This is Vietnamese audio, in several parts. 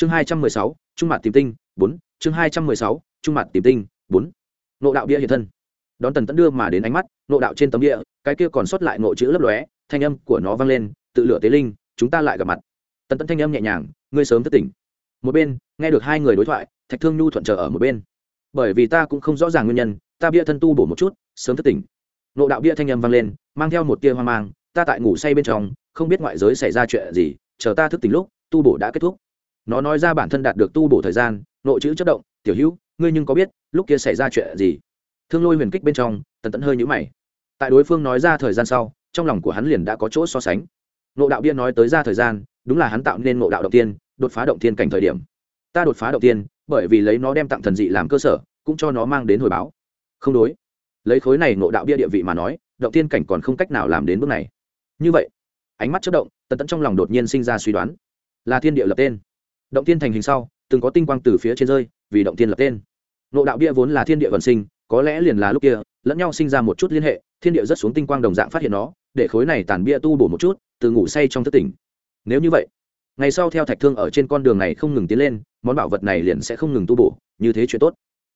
chương hai trăm mười sáu, trung mặt tìm tinh, bốn. Chương hai trăm mười sáu, trung mặt tìm tinh, bốn. Nộ đạo bia hiện thân. Đón tần tẫn đưa mà đến ánh mắt nộ đạo trên tấm địa cái kia còn sót lại nộ chữ lấp lóe, thanh âm của nó vang lên, tự lửa tế linh, chúng ta lại gặp mặt. Tần tẫn thanh âm nhẹ nhàng, ngươi sớm thức tỉnh. Một bên, nghe được hai người đối thoại, thạch thương nhu thuận chờ ở một bên. Bởi vì ta cũng không rõ ràng nguyên nhân, ta bia thân tu bổ một chút, sớm thức tỉnh. Nộ đạo bia thanh âm vang lên, mang theo một tia hoang mang, ta tại ngủ say bên trong, không biết ngoại giới xảy ra chuyện gì, chờ ta thức tỉnh lúc, tu bổ đã kết thúc nó nói ra bản thân đạt được tu bổ thời gian, nội chữ chất động, tiểu hữu, ngươi nhưng có biết lúc kia xảy ra chuyện gì? Thương lôi huyền kích bên trong, tần tẫn hơi nhũ mày. Tại đối phương nói ra thời gian sau, trong lòng của hắn liền đã có chỗ so sánh. Nộ đạo bia nói tới ra thời gian, đúng là hắn tạo nên nộ đạo động tiên đột phá động tiên cảnh thời điểm. Ta đột phá động tiên bởi vì lấy nó đem tặng thần dị làm cơ sở, cũng cho nó mang đến hồi báo. Không đối. Lấy khối này nộ đạo bia địa vị mà nói, động tiên cảnh còn không cách nào làm đến bước này. Như vậy, ánh mắt chất động, tần tẫn trong lòng đột nhiên sinh ra suy đoán. Là thiên địa lập tên động tiên thành hình sau, từng có tinh quang từ phía trên rơi, vì động tiên lập tên. Nộ đạo bia vốn là thiên địa vận sinh, có lẽ liền là lúc kia, lẫn nhau sinh ra một chút liên hệ, thiên địa rất xuống tinh quang đồng dạng phát hiện nó, để khối này tàn bia tu bổ một chút, từ ngủ say trong thất tỉnh. Nếu như vậy, ngày sau theo thạch thương ở trên con đường này không ngừng tiến lên, món bảo vật này liền sẽ không ngừng tu bổ, như thế chuyện tốt.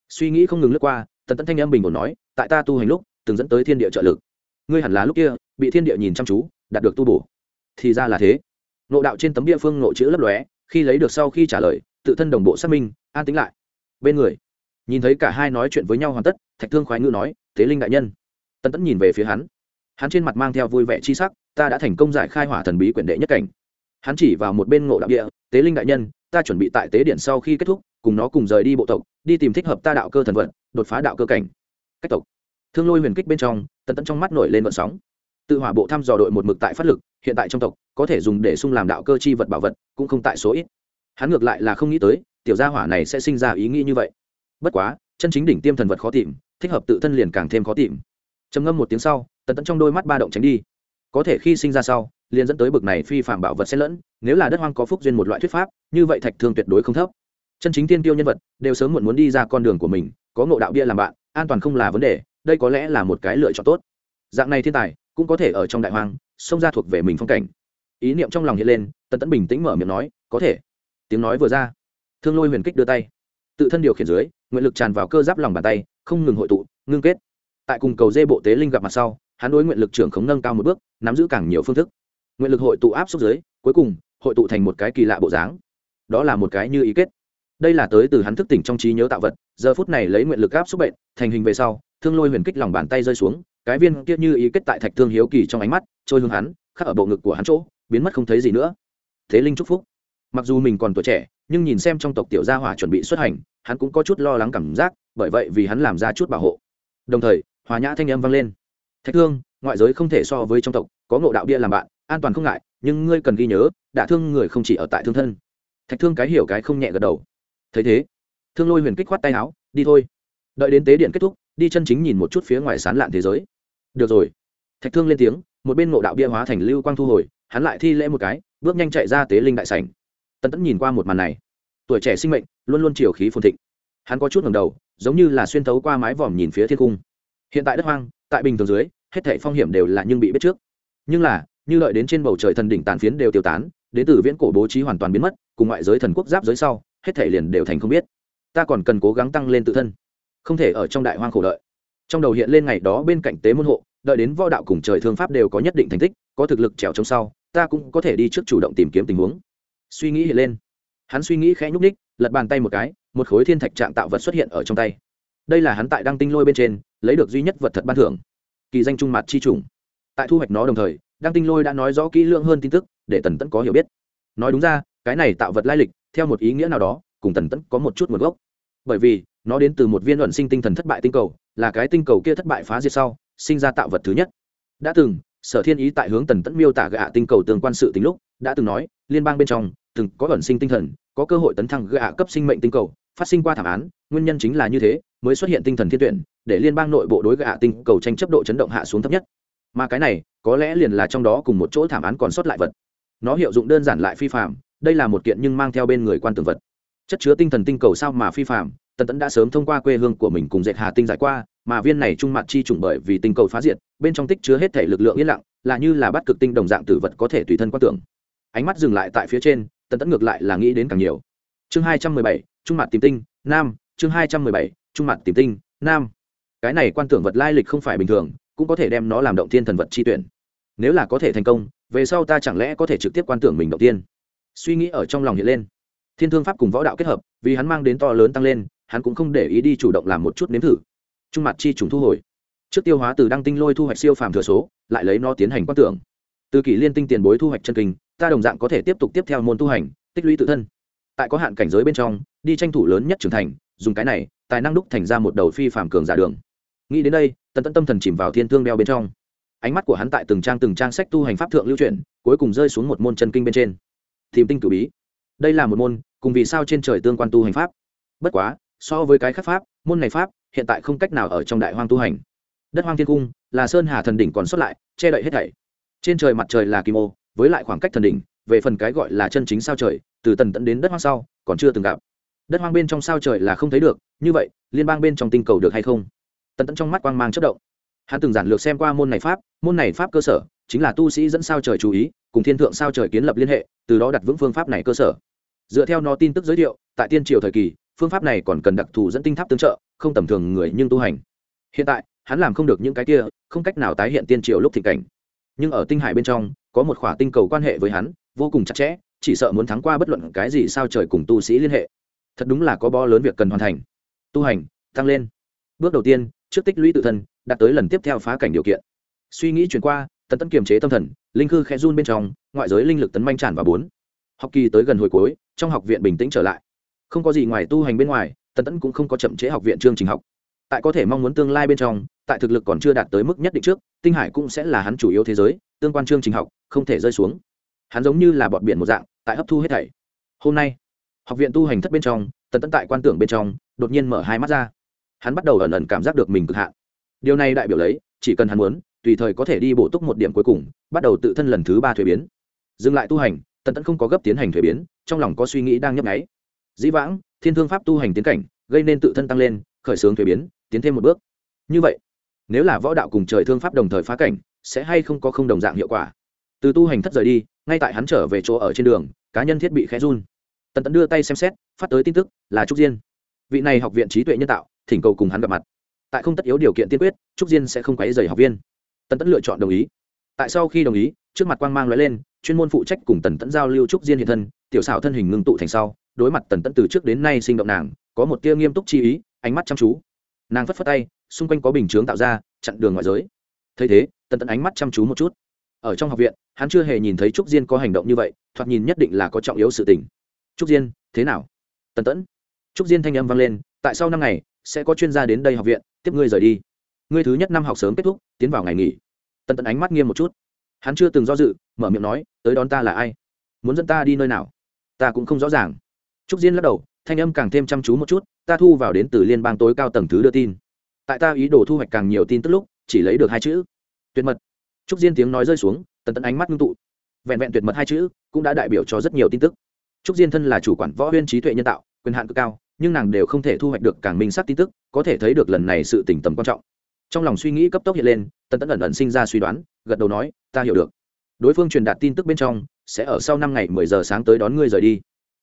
Suy nghĩ không ngừng lướt qua, tần tẫn thanh âm bình ổn nói, tại ta tu hành lúc, từng dẫn tới thiên địa trợ lực. Ngươi hẳn là lúc kia, bị thiên địa nhìn chăm chú, đạt được tu bổ. Thì ra là thế. Nộ đạo trên tấm địa phương nộ chữ lấp lóe khi lấy được sau khi trả lời, tự thân đồng bộ xác minh, an tính lại. Bên người, nhìn thấy cả hai nói chuyện với nhau hoàn tất, thạch thương khoái ngữ nói, thế linh đại nhân. Tân tẫn nhìn về phía hắn. Hắn trên mặt mang theo vui vẻ chi sắc, ta đã thành công giải khai hỏa thần bí quyển đệ nhất cảnh. Hắn chỉ vào một bên ngộ đạo địa tế linh đại nhân, ta chuẩn bị tại tế điện sau khi kết thúc, cùng nó cùng rời đi bộ tộc, đi tìm thích hợp ta đạo cơ thần vận đột phá đạo cơ cảnh. Cách tộc. Thương lôi huyền kích bên trong, tần tẫn trong mắt nổi lên vận sóng. Tự hỏa bộ thăm dò đội một mực tại phát lực hiện tại trong tộc, có thể dùng để sung làm đạo cơ chi vật bảo vật, cũng không tại số ít. Hắn ngược lại là không nghĩ tới, tiểu gia hỏa này sẽ sinh ra ý nghĩ như vậy. Bất quá, chân chính đỉnh tiêm thần vật khó tìm, thích hợp tự thân liền càng thêm khó tìm. Trầm ngâm một tiếng sau, tần tẫn trong đôi mắt ba động tránh đi. Có thể khi sinh ra sau, liền dẫn tới bực này phi phạm bảo vật xen lẫn, nếu là đất hoang có phúc duyên một loại thuyết pháp, như vậy thạch thương tuyệt đối không thấp. Chân chính tiên tiêu nhân vật, đều sớm muộn muốn đi ra con đường của mình, có ngộ đạo bia làm bạn, an toàn không là vấn đề, đây có lẽ là một cái lựa chọn tốt. Dạng này thiên tài cũng có thể ở trong đại hoang, xông ra thuộc về mình phong cảnh. Ý niệm trong lòng hiện lên, tần tẫn bình tĩnh mở miệng nói, có thể. Tiếng nói vừa ra, thương lôi huyền kích đưa tay. Tự thân điều khiển dưới, nguyện lực tràn vào cơ giáp lòng bàn tay, không ngừng hội tụ, ngưng kết. Tại cùng cầu dê bộ tế linh gặp mặt sau, hắn đối nguyện lực trưởng khống nâng cao một bước, nắm giữ càng nhiều phương thức. Nguyện lực hội tụ áp xúc dưới, cuối cùng, hội tụ thành một cái kỳ lạ bộ dáng. Đó là một cái như ý kết. Đây là tới từ hắn thức tỉnh trong trí nhớ tạo vật, giờ phút này lấy nguyện lực áp xúc bệnh, thành hình về sau, thương lôi huyền kích lòng bàn tay rơi xuống cái viên kia như ý kết tại thạch thương hiếu kỳ trong ánh mắt, trôi hướng hắn, khắc ở bộ ngực của hắn chỗ, biến mất không thấy gì nữa. Thế linh chúc phúc. Mặc dù mình còn tuổi trẻ, nhưng nhìn xem trong tộc tiểu gia hỏa chuẩn bị xuất hành, hắn cũng có chút lo lắng cảm giác, bởi vậy vì hắn làm ra chút bảo hộ. Đồng thời, hòa nhã thanh âm vang lên. Thạch thương, ngoại giới không thể so với trong tộc, có ngộ đạo bia làm bạn, an toàn không ngại, nhưng ngươi cần ghi nhớ, đả thương người không chỉ ở tại thương thân. Thạch thương cái hiểu cái không nhẹ gật đầu. Thấy thế, thương lôi huyền kích khoát tay áo, đi thôi. Đợi đến tế điện kết thúc, đi chân chính nhìn một chút phía ngoài sán lạn thế giới được rồi. Thạch thương lên tiếng, một bên ngộ đạo bia hóa thành lưu quang thu hồi, hắn lại thi lễ một cái, bước nhanh chạy ra tế linh đại sảnh. Tân tẫn nhìn qua một màn này. Tuổi trẻ sinh mệnh, luôn luôn chiều khí phồn thịnh. Hắn có chút ngầm đầu, giống như là xuyên thấu qua mái vòm nhìn phía thiên cung. Hiện tại đất hoang, tại bình thường dưới, hết thảy phong hiểm đều là nhưng bị biết trước. Nhưng là, như lợi đến trên bầu trời thần đỉnh tàn phiến đều tiêu tán, đến từ viễn cổ bố trí hoàn toàn biến mất, cùng ngoại giới thần quốc giáp giới sau, hết thảy liền đều thành không biết. Ta còn cần cố gắng tăng lên tự thân, không thể ở trong đại hoang khổ đợi trong đầu hiện lên ngày đó bên cạnh tế môn hộ, đợi đến võ đạo cùng trời thương pháp đều có nhất định thành tích, có thực lực trèo trong sau, ta cũng có thể đi trước chủ động tìm kiếm tình huống. Suy nghĩ hiện lên. Hắn suy nghĩ khẽ nhúc ních lật bàn tay một cái, một khối thiên thạch trạng tạo vật xuất hiện ở trong tay. Đây là hắn tại đăng tinh lôi bên trên, lấy được duy nhất vật thật ban thưởng. Kỳ danh trung mặt chi trùng. Tại thu hoạch nó đồng thời, đăng tinh lôi đã nói rõ kỹ lưỡng hơn tin tức, để tần tẫn có hiểu biết. Nói đúng ra, cái này tạo vật lai lịch, theo một ý nghĩa nào đó, cùng tần tẫn có một chút nguồn gốc bởi vì, nó đến từ một viên luận sinh tinh thần thất bại tinh cầu, là cái tinh cầu kia thất bại phá diệt sau, sinh ra tạo vật thứ nhất. Đã từng, sở thiên ý tại hướng tần tẫn miêu tả gạ tinh cầu tương quan sự tính lúc, đã từng nói, liên bang bên trong, từng có ẩn sinh tinh thần, có cơ hội tấn thăng gạ cấp sinh mệnh tinh cầu, phát sinh qua thảm án, nguyên nhân chính là như thế, mới xuất hiện tinh thần thiên tuyển, để liên bang nội bộ đối gạ tinh cầu tranh chấp độ chấn động hạ xuống thấp nhất. Mà cái này, có lẽ liền là trong đó cùng một chỗ thảm án còn sót lại vật. Nó hiệu dụng đơn giản lại phi phạm đây là một kiện nhưng mang theo bên người quan tường vật chất chứa tinh thần tinh cầu sao mà phi phạm, tần tẫn đã sớm thông qua quê hương của mình cùng dệt hà tinh giải qua, mà viên này trung mặt chi trùng bởi vì tinh cầu phá diệt, bên trong tích chứa hết thể lực lượng yên lặng, là như là bắt cực tinh đồng dạng tử vật có thể tùy thân quan tưởng. Ánh mắt dừng lại tại phía trên, tần tẫn ngược lại là nghĩ đến càng nhiều. Chương hai trăm mười bảy, trung mặt tìm tinh, nam, chương hai trăm mười bảy, trung mặt tìm tinh, nam. Cái này quan tưởng vật lai lịch không phải bình thường, cũng có thể đem nó làm động thiên thần vật chi tuyển. Nếu là có thể thành công, về sau ta chẳng lẽ có thể trực tiếp quan tưởng mình động tiên suy nghĩ ở trong lòng hiện lên thiên thương pháp cùng võ đạo kết hợp, vì hắn mang đến to lớn tăng lên, hắn cũng không để ý đi chủ động làm một chút nếm thử. Trung mặt chi trùng thu hồi. Trước tiêu hóa từ đăng tinh lôi thu hoạch siêu phàm thừa số, lại lấy nó tiến hành quan tưởng. Từ kỷ liên tinh tiền bối thu hoạch chân kinh, ta đồng dạng có thể tiếp tục tiếp theo môn tu hành, tích lũy tự thân. Tại có hạn cảnh giới bên trong, đi tranh thủ lớn nhất trưởng thành, dùng cái này, tài năng đúc thành ra một đầu phi phàm cường giả đường. Nghĩ đến đây, tần tẫn tâm thần chìm vào thiên thương đeo bên trong. Ánh mắt của hắn tại từng trang từng trang sách tu hành pháp thượng lưu truyền cuối cùng rơi xuống một môn chân kinh bên trên. Tìm tinh cử bí. Đây là một môn cùng vì sao trên trời tương quan tu hành pháp. Bất quá, so với cái khác pháp, môn này pháp, hiện tại không cách nào ở trong đại hoang tu hành. Đất hoang thiên cung, là sơn hà thần đỉnh còn xuất lại, che đậy hết thảy. Trên trời mặt trời là kim ô, với lại khoảng cách thần đỉnh, về phần cái gọi là chân chính sao trời, từ tần tận đến đất hoang sau, còn chưa từng gặp. Đất hoang bên trong sao trời là không thấy được, như vậy, liên bang bên trong tinh cầu được hay không? Tần tận trong mắt quang mang chất động. Hắn từng giản lược xem qua môn này pháp, môn này pháp cơ sở, chính là tu sĩ dẫn sao trời chú ý, cùng thiên thượng sao trời kiến lập liên hệ, từ đó đặt vững phương pháp này cơ sở dựa theo nó tin tức giới thiệu, tại tiên triều thời kỳ, phương pháp này còn cần đặc thù dẫn tinh tháp tương trợ, không tầm thường người nhưng tu hành. Hiện tại, hắn làm không được những cái kia, không cách nào tái hiện tiên triều lúc thịnh cảnh. Nhưng ở tinh hải bên trong, có một khỏa tinh cầu quan hệ với hắn, vô cùng chặt chẽ, chỉ sợ muốn thắng qua bất luận cái gì sao trời cùng tu sĩ liên hệ. Thật đúng là có bo lớn việc cần hoàn thành. Tu hành, tăng lên. Bước đầu tiên, trước tích lũy tự thân, đạt tới lần tiếp theo phá cảnh điều kiện. Suy nghĩ chuyển qua, tần tấn kiềm chế tâm thần, linh khư khẽ run bên trong, ngoại giới linh lực tấn manh tràn và bốn học kỳ tới gần hồi cuối, trong học viện bình tĩnh trở lại. Không có gì ngoài tu hành bên ngoài, tần Tẫn cũng không có chậm chế học viện chương trình học. Tại có thể mong muốn tương lai bên trong, tại thực lực còn chưa đạt tới mức nhất định trước, tinh hải cũng sẽ là hắn chủ yếu thế giới, tương quan chương trình học không thể rơi xuống. Hắn giống như là bọn biển một dạng, tại hấp thu hết thảy. Hôm nay, học viện tu hành thất bên trong, tần Tẫn tại quan tưởng bên trong, đột nhiên mở hai mắt ra. Hắn bắt đầu ẩn ẩn cảm giác được mình cực hạn. Điều này đại biểu lấy, chỉ cần hắn muốn, tùy thời có thể đi bổ túc một điểm cuối cùng, bắt đầu tự thân lần thứ ba thuế biến. Dừng lại tu hành tần tẫn không có gấp tiến hành thuế biến, trong lòng có suy nghĩ đang nhấp nháy. Dĩ vãng, thiên thương pháp tu hành tiến cảnh, gây nên tự thân tăng lên, khởi xướng thuế biến, tiến thêm một bước. Như vậy, nếu là võ đạo cùng trời thương pháp đồng thời phá cảnh, sẽ hay không có không đồng dạng hiệu quả? Từ tu hành thất rời đi, ngay tại hắn trở về chỗ ở trên đường, cá nhân thiết bị khẽ run. Tần tẫn đưa tay xem xét, phát tới tin tức, là trúc diên. Vị này học viện trí tuệ nhân tạo, thỉnh cầu cùng hắn gặp mặt. Tại không tất yếu điều kiện tiên quyết, trúc diên sẽ không quấy dày học viên. Tần tẫn lựa chọn đồng ý. Tại sau khi đồng ý trước mặt quang mang lóe lên, chuyên môn phụ trách cùng tần tẫn giao lưu trúc diên hiện thân, tiểu xảo thân hình ngưng tụ thành sau, đối mặt tần tẫn từ trước đến nay sinh động nàng, có một tia nghiêm túc chi ý, ánh mắt chăm chú. Nàng phất phất tay, xung quanh có bình chướng tạo ra, chặn đường ngoại giới. Thấy thế, tần tẫn ánh mắt chăm chú một chút. Ở trong học viện, hắn chưa hề nhìn thấy trúc diên có hành động như vậy, thoạt nhìn nhất định là có trọng yếu sự tình. Trúc diên, thế nào? Tần tẫn. Trúc diên thanh âm vang lên, tại sau năm ngày, sẽ có chuyên gia đến đây học viện, tiếp ngươi rời đi. Ngươi thứ nhất năm học sớm kết thúc, tiến vào ngày nghỉ. Tần tẫn ánh mắt nghiêm một chút hắn chưa từng do dự, mở miệng nói, tới đón ta là ai? Muốn dẫn ta đi nơi nào? Ta cũng không rõ ràng. Trúc diên lắc đầu, thanh âm càng thêm chăm chú một chút, ta thu vào đến từ liên bang tối cao tầng thứ đưa tin. Tại ta ý đồ thu hoạch càng nhiều tin tức lúc, chỉ lấy được hai chữ, tuyệt mật. Trúc diên tiếng nói rơi xuống, tần tẫn ánh mắt ngưng tụ. Vẹn vẹn tuyệt mật hai chữ, cũng đã đại biểu cho rất nhiều tin tức. Trúc diên thân là chủ quản võ huyên trí tuệ nhân tạo, quyền hạn cực cao, nhưng nàng đều không thể thu hoạch được càng minh sắc tin tức, có thể thấy được lần này sự tỉnh tầm quan trọng. Trong lòng suy nghĩ cấp tốc hiện lên, tần tẫn ẩn ẩn sinh ra suy đoán gật đầu nói, ta hiểu được. Đối phương truyền đạt tin tức bên trong, sẽ ở sau năm ngày mười giờ sáng tới đón ngươi rời đi.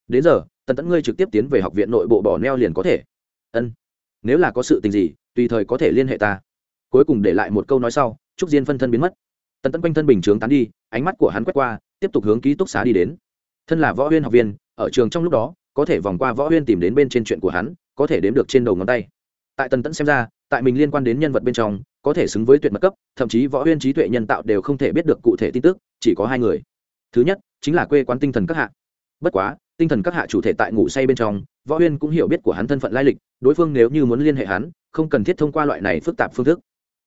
Đến giờ, tần tẫn ngươi trực tiếp tiến về học viện nội bộ bỏ neo liền có thể. Ân. Nếu là có sự tình gì, tùy thời có thể liên hệ ta. Cuối cùng để lại một câu nói sau, trúc diên phân thân biến mất. Tần tẫn quanh thân bình chướng tán đi, ánh mắt của hắn quét qua, tiếp tục hướng ký túc xá đi đến. Thân là võ huyên học viên, ở trường trong lúc đó, có thể vòng qua võ huyên tìm đến bên trên chuyện của hắn, có thể đếm được trên đầu ngón tay. Tại tần tẫn xem ra, tại mình liên quan đến nhân vật bên trong có thể xứng với tuyệt mật cấp, thậm chí võ huyên trí tuệ nhân tạo đều không thể biết được cụ thể tin tức, chỉ có hai người. Thứ nhất, chính là quê quán tinh thần các hạ. Bất quá, tinh thần các hạ chủ thể tại ngủ say bên trong, võ huyên cũng hiểu biết của hắn thân phận lai lịch, đối phương nếu như muốn liên hệ hắn, không cần thiết thông qua loại này phức tạp phương thức.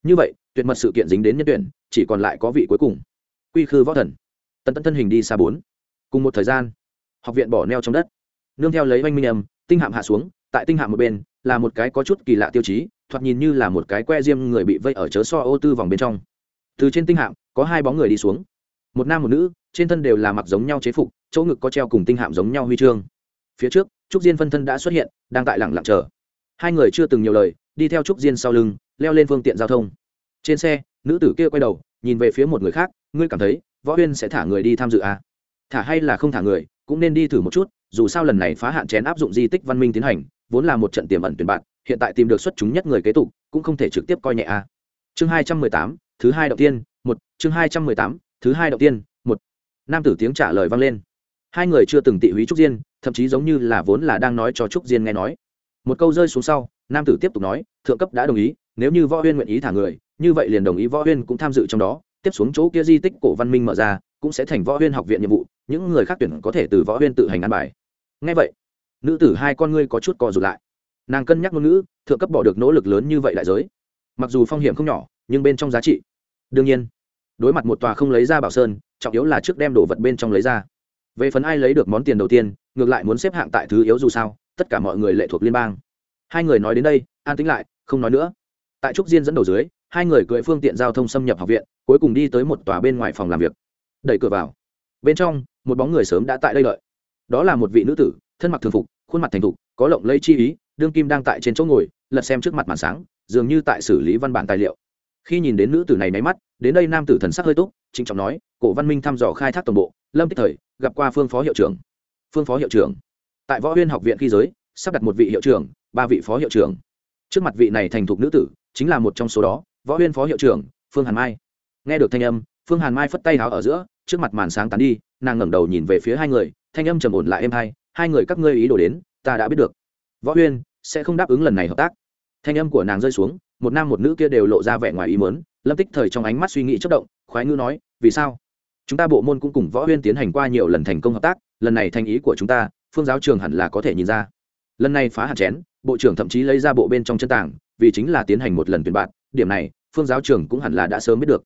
Như vậy, tuyệt mật sự kiện dính đến nhân tuyển, chỉ còn lại có vị cuối cùng. Quy khư võ thần. Tần tân thân hình đi xa bốn. Cùng một thời gian, học viện bỏ neo trong đất. Nương theo lấy oanh minh âm, tinh hạm hạ xuống, tại tinh hạm một bên, là một cái có chút kỳ lạ tiêu chí thoạt nhìn như là một cái que diêm người bị vây ở chớ so ô tư vòng bên trong. Từ trên tinh hạm, có hai bóng người đi xuống. Một nam một nữ, trên thân đều là mặc giống nhau chế phục, chỗ ngực có treo cùng tinh hạm giống nhau huy chương. Phía trước, trúc diên phân thân đã xuất hiện, đang tại lẳng lặng chờ. Hai người chưa từng nhiều lời, đi theo trúc diên sau lưng, leo lên phương tiện giao thông. Trên xe, nữ tử kia quay đầu, nhìn về phía một người khác, ngươi cảm thấy võ huyên sẽ thả người đi tham dự à? thả hay là không thả người, cũng nên đi thử một chút, dù sao lần này phá hạn chén áp dụng di tích văn minh tiến hành, vốn là một trận tiềm ẩn tuyển bạn hiện tại tìm được xuất chúng nhất người kế tục, cũng không thể trực tiếp coi nhẹ a chương hai trăm mười tám, thứ hai đầu tiên, một, chương hai trăm mười tám, thứ hai đầu tiên, một. Nam tử tiếng trả lời vang lên. Hai người chưa từng tị húy trúc diên, thậm chí giống như là vốn là đang nói cho trúc diên nghe nói. Một câu rơi xuống sau, nam tử tiếp tục nói, thượng cấp đã đồng ý, nếu như võ huyên nguyện ý thả người, như vậy liền đồng ý võ huyên cũng tham dự trong đó, tiếp xuống chỗ kia di tích cổ văn minh mở ra, cũng sẽ thành võ huyên học viện nhiệm vụ, những người khác tuyển có thể từ võ huyên tự hành ăn bài. Ngay vậy, nữ tử hai con ngươi có chút co rụt lại nàng cân nhắc ngôn ngữ, thượng cấp bỏ được nỗ lực lớn như vậy đại giới. Mặc dù phong hiểm không nhỏ, nhưng bên trong giá trị. Đương nhiên, đối mặt một tòa không lấy ra bảo sơn, trọng yếu là trước đem đồ vật bên trong lấy ra. Về phần ai lấy được món tiền đầu tiên, ngược lại muốn xếp hạng tại thứ yếu dù sao, tất cả mọi người lệ thuộc liên bang. Hai người nói đến đây, an tính lại, không nói nữa. Tại trúc diên dẫn đầu dưới, hai người cưỡi phương tiện giao thông xâm nhập học viện, cuối cùng đi tới một tòa bên ngoài phòng làm việc. Đẩy cửa vào. Bên trong, một bóng người sớm đã tại đây đợi. Đó là một vị nữ tử, thân mặc thường phục, khuôn mặt thành thục, có lộng lây chi ý đương kim đang tại trên chỗ ngồi, lật xem trước mặt màn sáng, dường như tại xử lý văn bản tài liệu. Khi nhìn đến nữ tử này máy mắt, đến đây nam tử thần sắc hơi túc, trịnh trọng nói, cổ văn minh thăm dò khai thác toàn bộ, lâm tích thời, gặp qua phương phó hiệu trưởng. Phương phó hiệu trưởng? Tại võ huyên học viện khi giới, sắp đặt một vị hiệu trưởng, ba vị phó hiệu trưởng. Trước mặt vị này thành thục nữ tử, chính là một trong số đó, võ huyên phó hiệu trưởng, phương hàn mai. Nghe được thanh âm, phương hàn mai phất tay háo ở giữa, trước mặt màn sáng tán đi, nàng ngẩng đầu nhìn về phía hai người, thanh âm trầm ổn lại êm hai hai người các ngươi ý đồ đến, ta đã biết được. Võ huyên sẽ không đáp ứng lần này hợp tác. Thanh âm của nàng rơi xuống, một nam một nữ kia đều lộ ra vẻ ngoài ý mớn lâm tích thời trong ánh mắt suy nghĩ chất động, khoái ngữ nói, vì sao? Chúng ta bộ môn cũng cùng võ huyên tiến hành qua nhiều lần thành công hợp tác, lần này thành ý của chúng ta, phương giáo trường hẳn là có thể nhìn ra. Lần này phá hạt chén, bộ trưởng thậm chí lấy ra bộ bên trong chân tảng, vì chính là tiến hành một lần tuyển bạn, điểm này, phương giáo trường cũng hẳn là đã sớm biết được.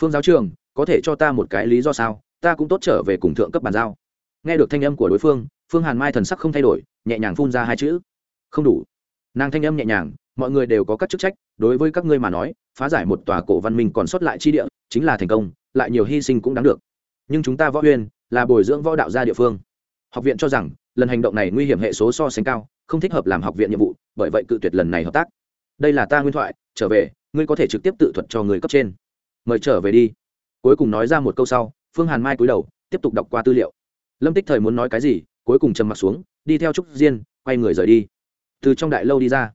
Phương giáo trường, có thể cho ta một cái lý do sao? Ta cũng tốt trở về cùng thượng cấp bàn giao. Nghe được thanh âm của đối phương phương hàn mai thần sắc không thay đổi, nhẹ nhàng phun ra hai chữ không đủ. Nàng thanh âm nhẹ nhàng, mọi người đều có các chức trách, đối với các ngươi mà nói, phá giải một tòa cổ văn minh còn sót lại chi địa, chính là thành công, lại nhiều hy sinh cũng đáng được. Nhưng chúng ta võ huyên, là bồi dưỡng võ đạo gia địa phương. Học viện cho rằng, lần hành động này nguy hiểm hệ số so sánh cao, không thích hợp làm học viện nhiệm vụ, bởi vậy cự tuyệt lần này hợp tác. Đây là ta nguyên thoại, trở về, ngươi có thể trực tiếp tự thuật cho người cấp trên. Mời trở về đi. Cuối cùng nói ra một câu sau, phương hàn mai cúi đầu, tiếp tục đọc qua tư liệu. Lâm tích thời muốn nói cái gì, cuối cùng trầm m ặ t xuống, đi theo trúc diên, quay người rời đi từ trong đại lâu đi ra.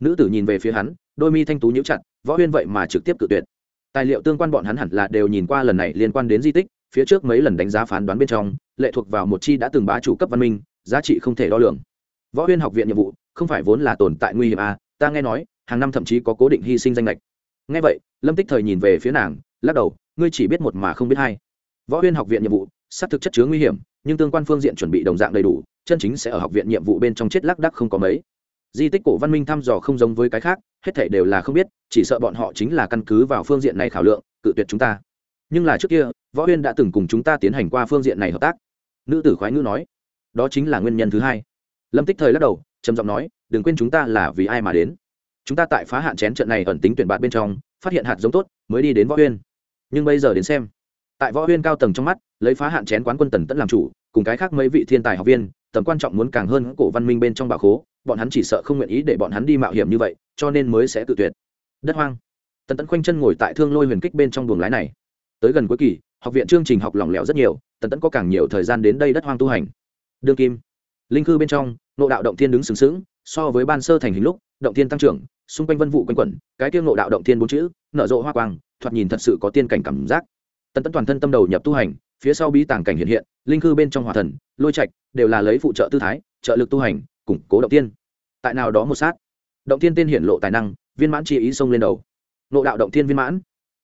Nữ tử nhìn về phía hắn, đôi mi thanh tú nhíu chặt, võ huyên vậy mà trực tiếp cự tuyệt. Tài liệu tương quan bọn hắn hẳn là đều nhìn qua lần này liên quan đến di tích, phía trước mấy lần đánh giá phán đoán bên trong, lệ thuộc vào một chi đã từng bá chủ cấp văn minh, giá trị không thể đo lường. Võ huyên học viện nhiệm vụ, không phải vốn là tồn tại nguy hiểm à ta nghe nói, hàng năm thậm chí có cố định hy sinh danh lệch nghe vậy, lâm tích thời nhìn về phía nàng, lắc đầu, ngươi chỉ biết một mà không biết hai. Võ huyên học viện nhiệm vụ, xác thực chất chứa nguy hiểm, nhưng tương quan phương diện chuẩn bị đồng dạng đầy đủ, chân chính sẽ ở học viện nhiệm vụ bên trong chết lác đắc không có mấy di tích cổ văn minh thăm dò không giống với cái khác, hết thể đều là không biết, chỉ sợ bọn họ chính là căn cứ vào phương diện này khảo lượng, cự tuyệt chúng ta. Nhưng là trước kia, võ huyên đã từng cùng chúng ta tiến hành qua phương diện này hợp tác. Nữ tử khoái ngữ nói, đó chính là nguyên nhân thứ hai. Lâm tích thời lắc đầu, trầm giọng nói, đừng quên chúng ta là vì ai mà đến. Chúng ta tại phá hạn chén trận này ẩn tính tuyển bạn bên trong, phát hiện hạt giống tốt, mới đi đến võ huyên nhưng bây giờ đến xem, tại võ huyên cao tầng trong mắt, lấy phá hạn chén quán quân tần tẫn làm chủ, cùng cái khác mấy vị thiên tài học viên, tầm quan trọng muốn càng hơn cổ văn minh bên trong bà khố bọn hắn chỉ sợ không nguyện ý để bọn hắn đi mạo hiểm như vậy, cho nên mới sẽ tự tuyệt. Đất hoang. Tần tẫn khoanh chân ngồi tại thương lôi huyền kích bên trong buồng lái này. Tới gần cuối kỳ, học viện chương trình học lỏng lẻo rất nhiều, tần tẫn có càng nhiều thời gian đến đây đất hoang tu hành. Đương kim. Linh cư bên trong nộ đạo động thiên đứng sừng sững, so với ban sơ thành hình lúc, động thiên tăng trưởng, xung quanh vân vụ quanh quẩn, cái tiêu nộ đạo động thiên bốn chữ, nở rộ hoa quang, thoạt nhìn thật sự có tiên cảnh cảm giác. Tần tẫn toàn thân tâm đầu nhập tu hành, phía sau bí tàng cảnh hiện hiện, linh cư bên trong hòa thần, lôi trạch, đều là lấy phụ trợ tư thái, trợ lực tu hành củng cố động tiên. Tại nào đó một sát, động tiên tên hiển lộ tài năng, viên mãn chi ý xông lên đầu. Nộ đạo động tiên viên mãn.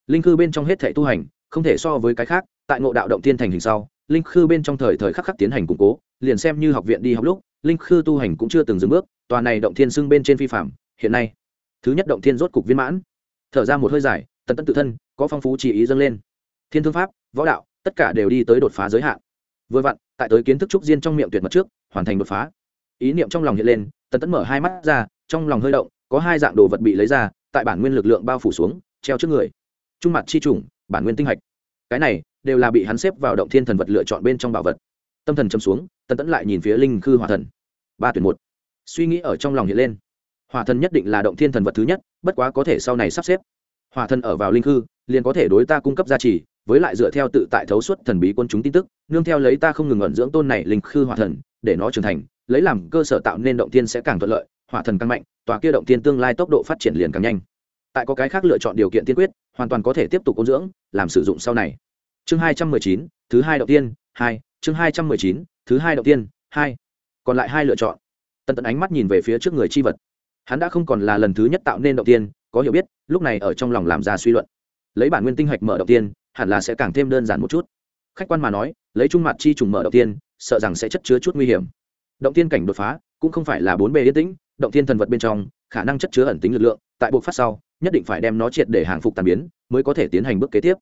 Linh cư bên trong hết thể tu hành, không thể so với cái khác, tại ngộ đạo động tiên thành hình sau, linh khư bên trong thời thời khắc khắc tiến hành củng cố, liền xem như học viện đi học lúc, linh khư tu hành cũng chưa từng dừng bước, tòa này động thiên xưng bên trên phi phạm, hiện nay, thứ nhất động thiên rốt cục viên mãn. Thở ra một hơi dài, tần tân tự thân, có phong phú chỉ ý dâng lên. Thiên thương pháp, võ đạo, tất cả đều đi tới đột phá giới hạn. Vừa vặn, tại tới kiến thức trúc diên trong miệng tuyệt mật trước, hoàn thành đột phá ý niệm trong lòng hiện lên, tần tẫn mở hai mắt ra, trong lòng hơi động, có hai dạng đồ vật bị lấy ra, tại bản nguyên lực lượng bao phủ xuống, treo trước người. Trung mặt chi trùng, bản nguyên tinh hạch. Cái này đều là bị hắn xếp vào động thiên thần vật lựa chọn bên trong bảo vật. Tâm thần châm xuống, tần tẫn lại nhìn phía linh khư hòa thần. Ba tuyển một. Suy nghĩ ở trong lòng hiện lên. Hòa thần nhất định là động thiên thần vật thứ nhất, bất quá có thể sau này sắp xếp. Hòa thần ở vào linh khư, liền có thể đối ta cung cấp gia trì, với lại dựa theo tự tại thấu suốt thần bí quân chúng tin tức, nương theo lấy ta không ngừng ẩn dưỡng tôn này linh khư hòa thần để nó trưởng thành, lấy làm cơ sở tạo nên động tiên sẽ càng thuận lợi, hỏa thần càng mạnh, tòa kia động tiên tương lai tốc độ phát triển liền càng nhanh. Tại có cái khác lựa chọn điều kiện tiên quyết, hoàn toàn có thể tiếp tục ôn dưỡng, làm sử dụng sau này. Chương hai trăm mười chín, thứ hai động tiên, hai, chương hai trăm mười chín, thứ hai động tiên, hai. Còn lại hai lựa chọn. Tần tần ánh mắt nhìn về phía trước người chi vật. Hắn đã không còn là lần thứ nhất tạo nên động tiên, có hiểu biết, lúc này ở trong lòng làm ra suy luận. Lấy bản nguyên tinh hạch mở động tiên, hẳn là sẽ càng thêm đơn giản một chút. Khách quan mà nói, lấy trung mặt chi trùng mở động tiên sợ rằng sẽ chất chứa chút nguy hiểm. Động tiên cảnh đột phá cũng không phải là bốn bề yên tĩnh, động tiên thần vật bên trong, khả năng chất chứa ẩn tính lực lượng, tại buộc phát sau, nhất định phải đem nó triệt để hàng phục tàn biến, mới có thể tiến hành bước kế tiếp.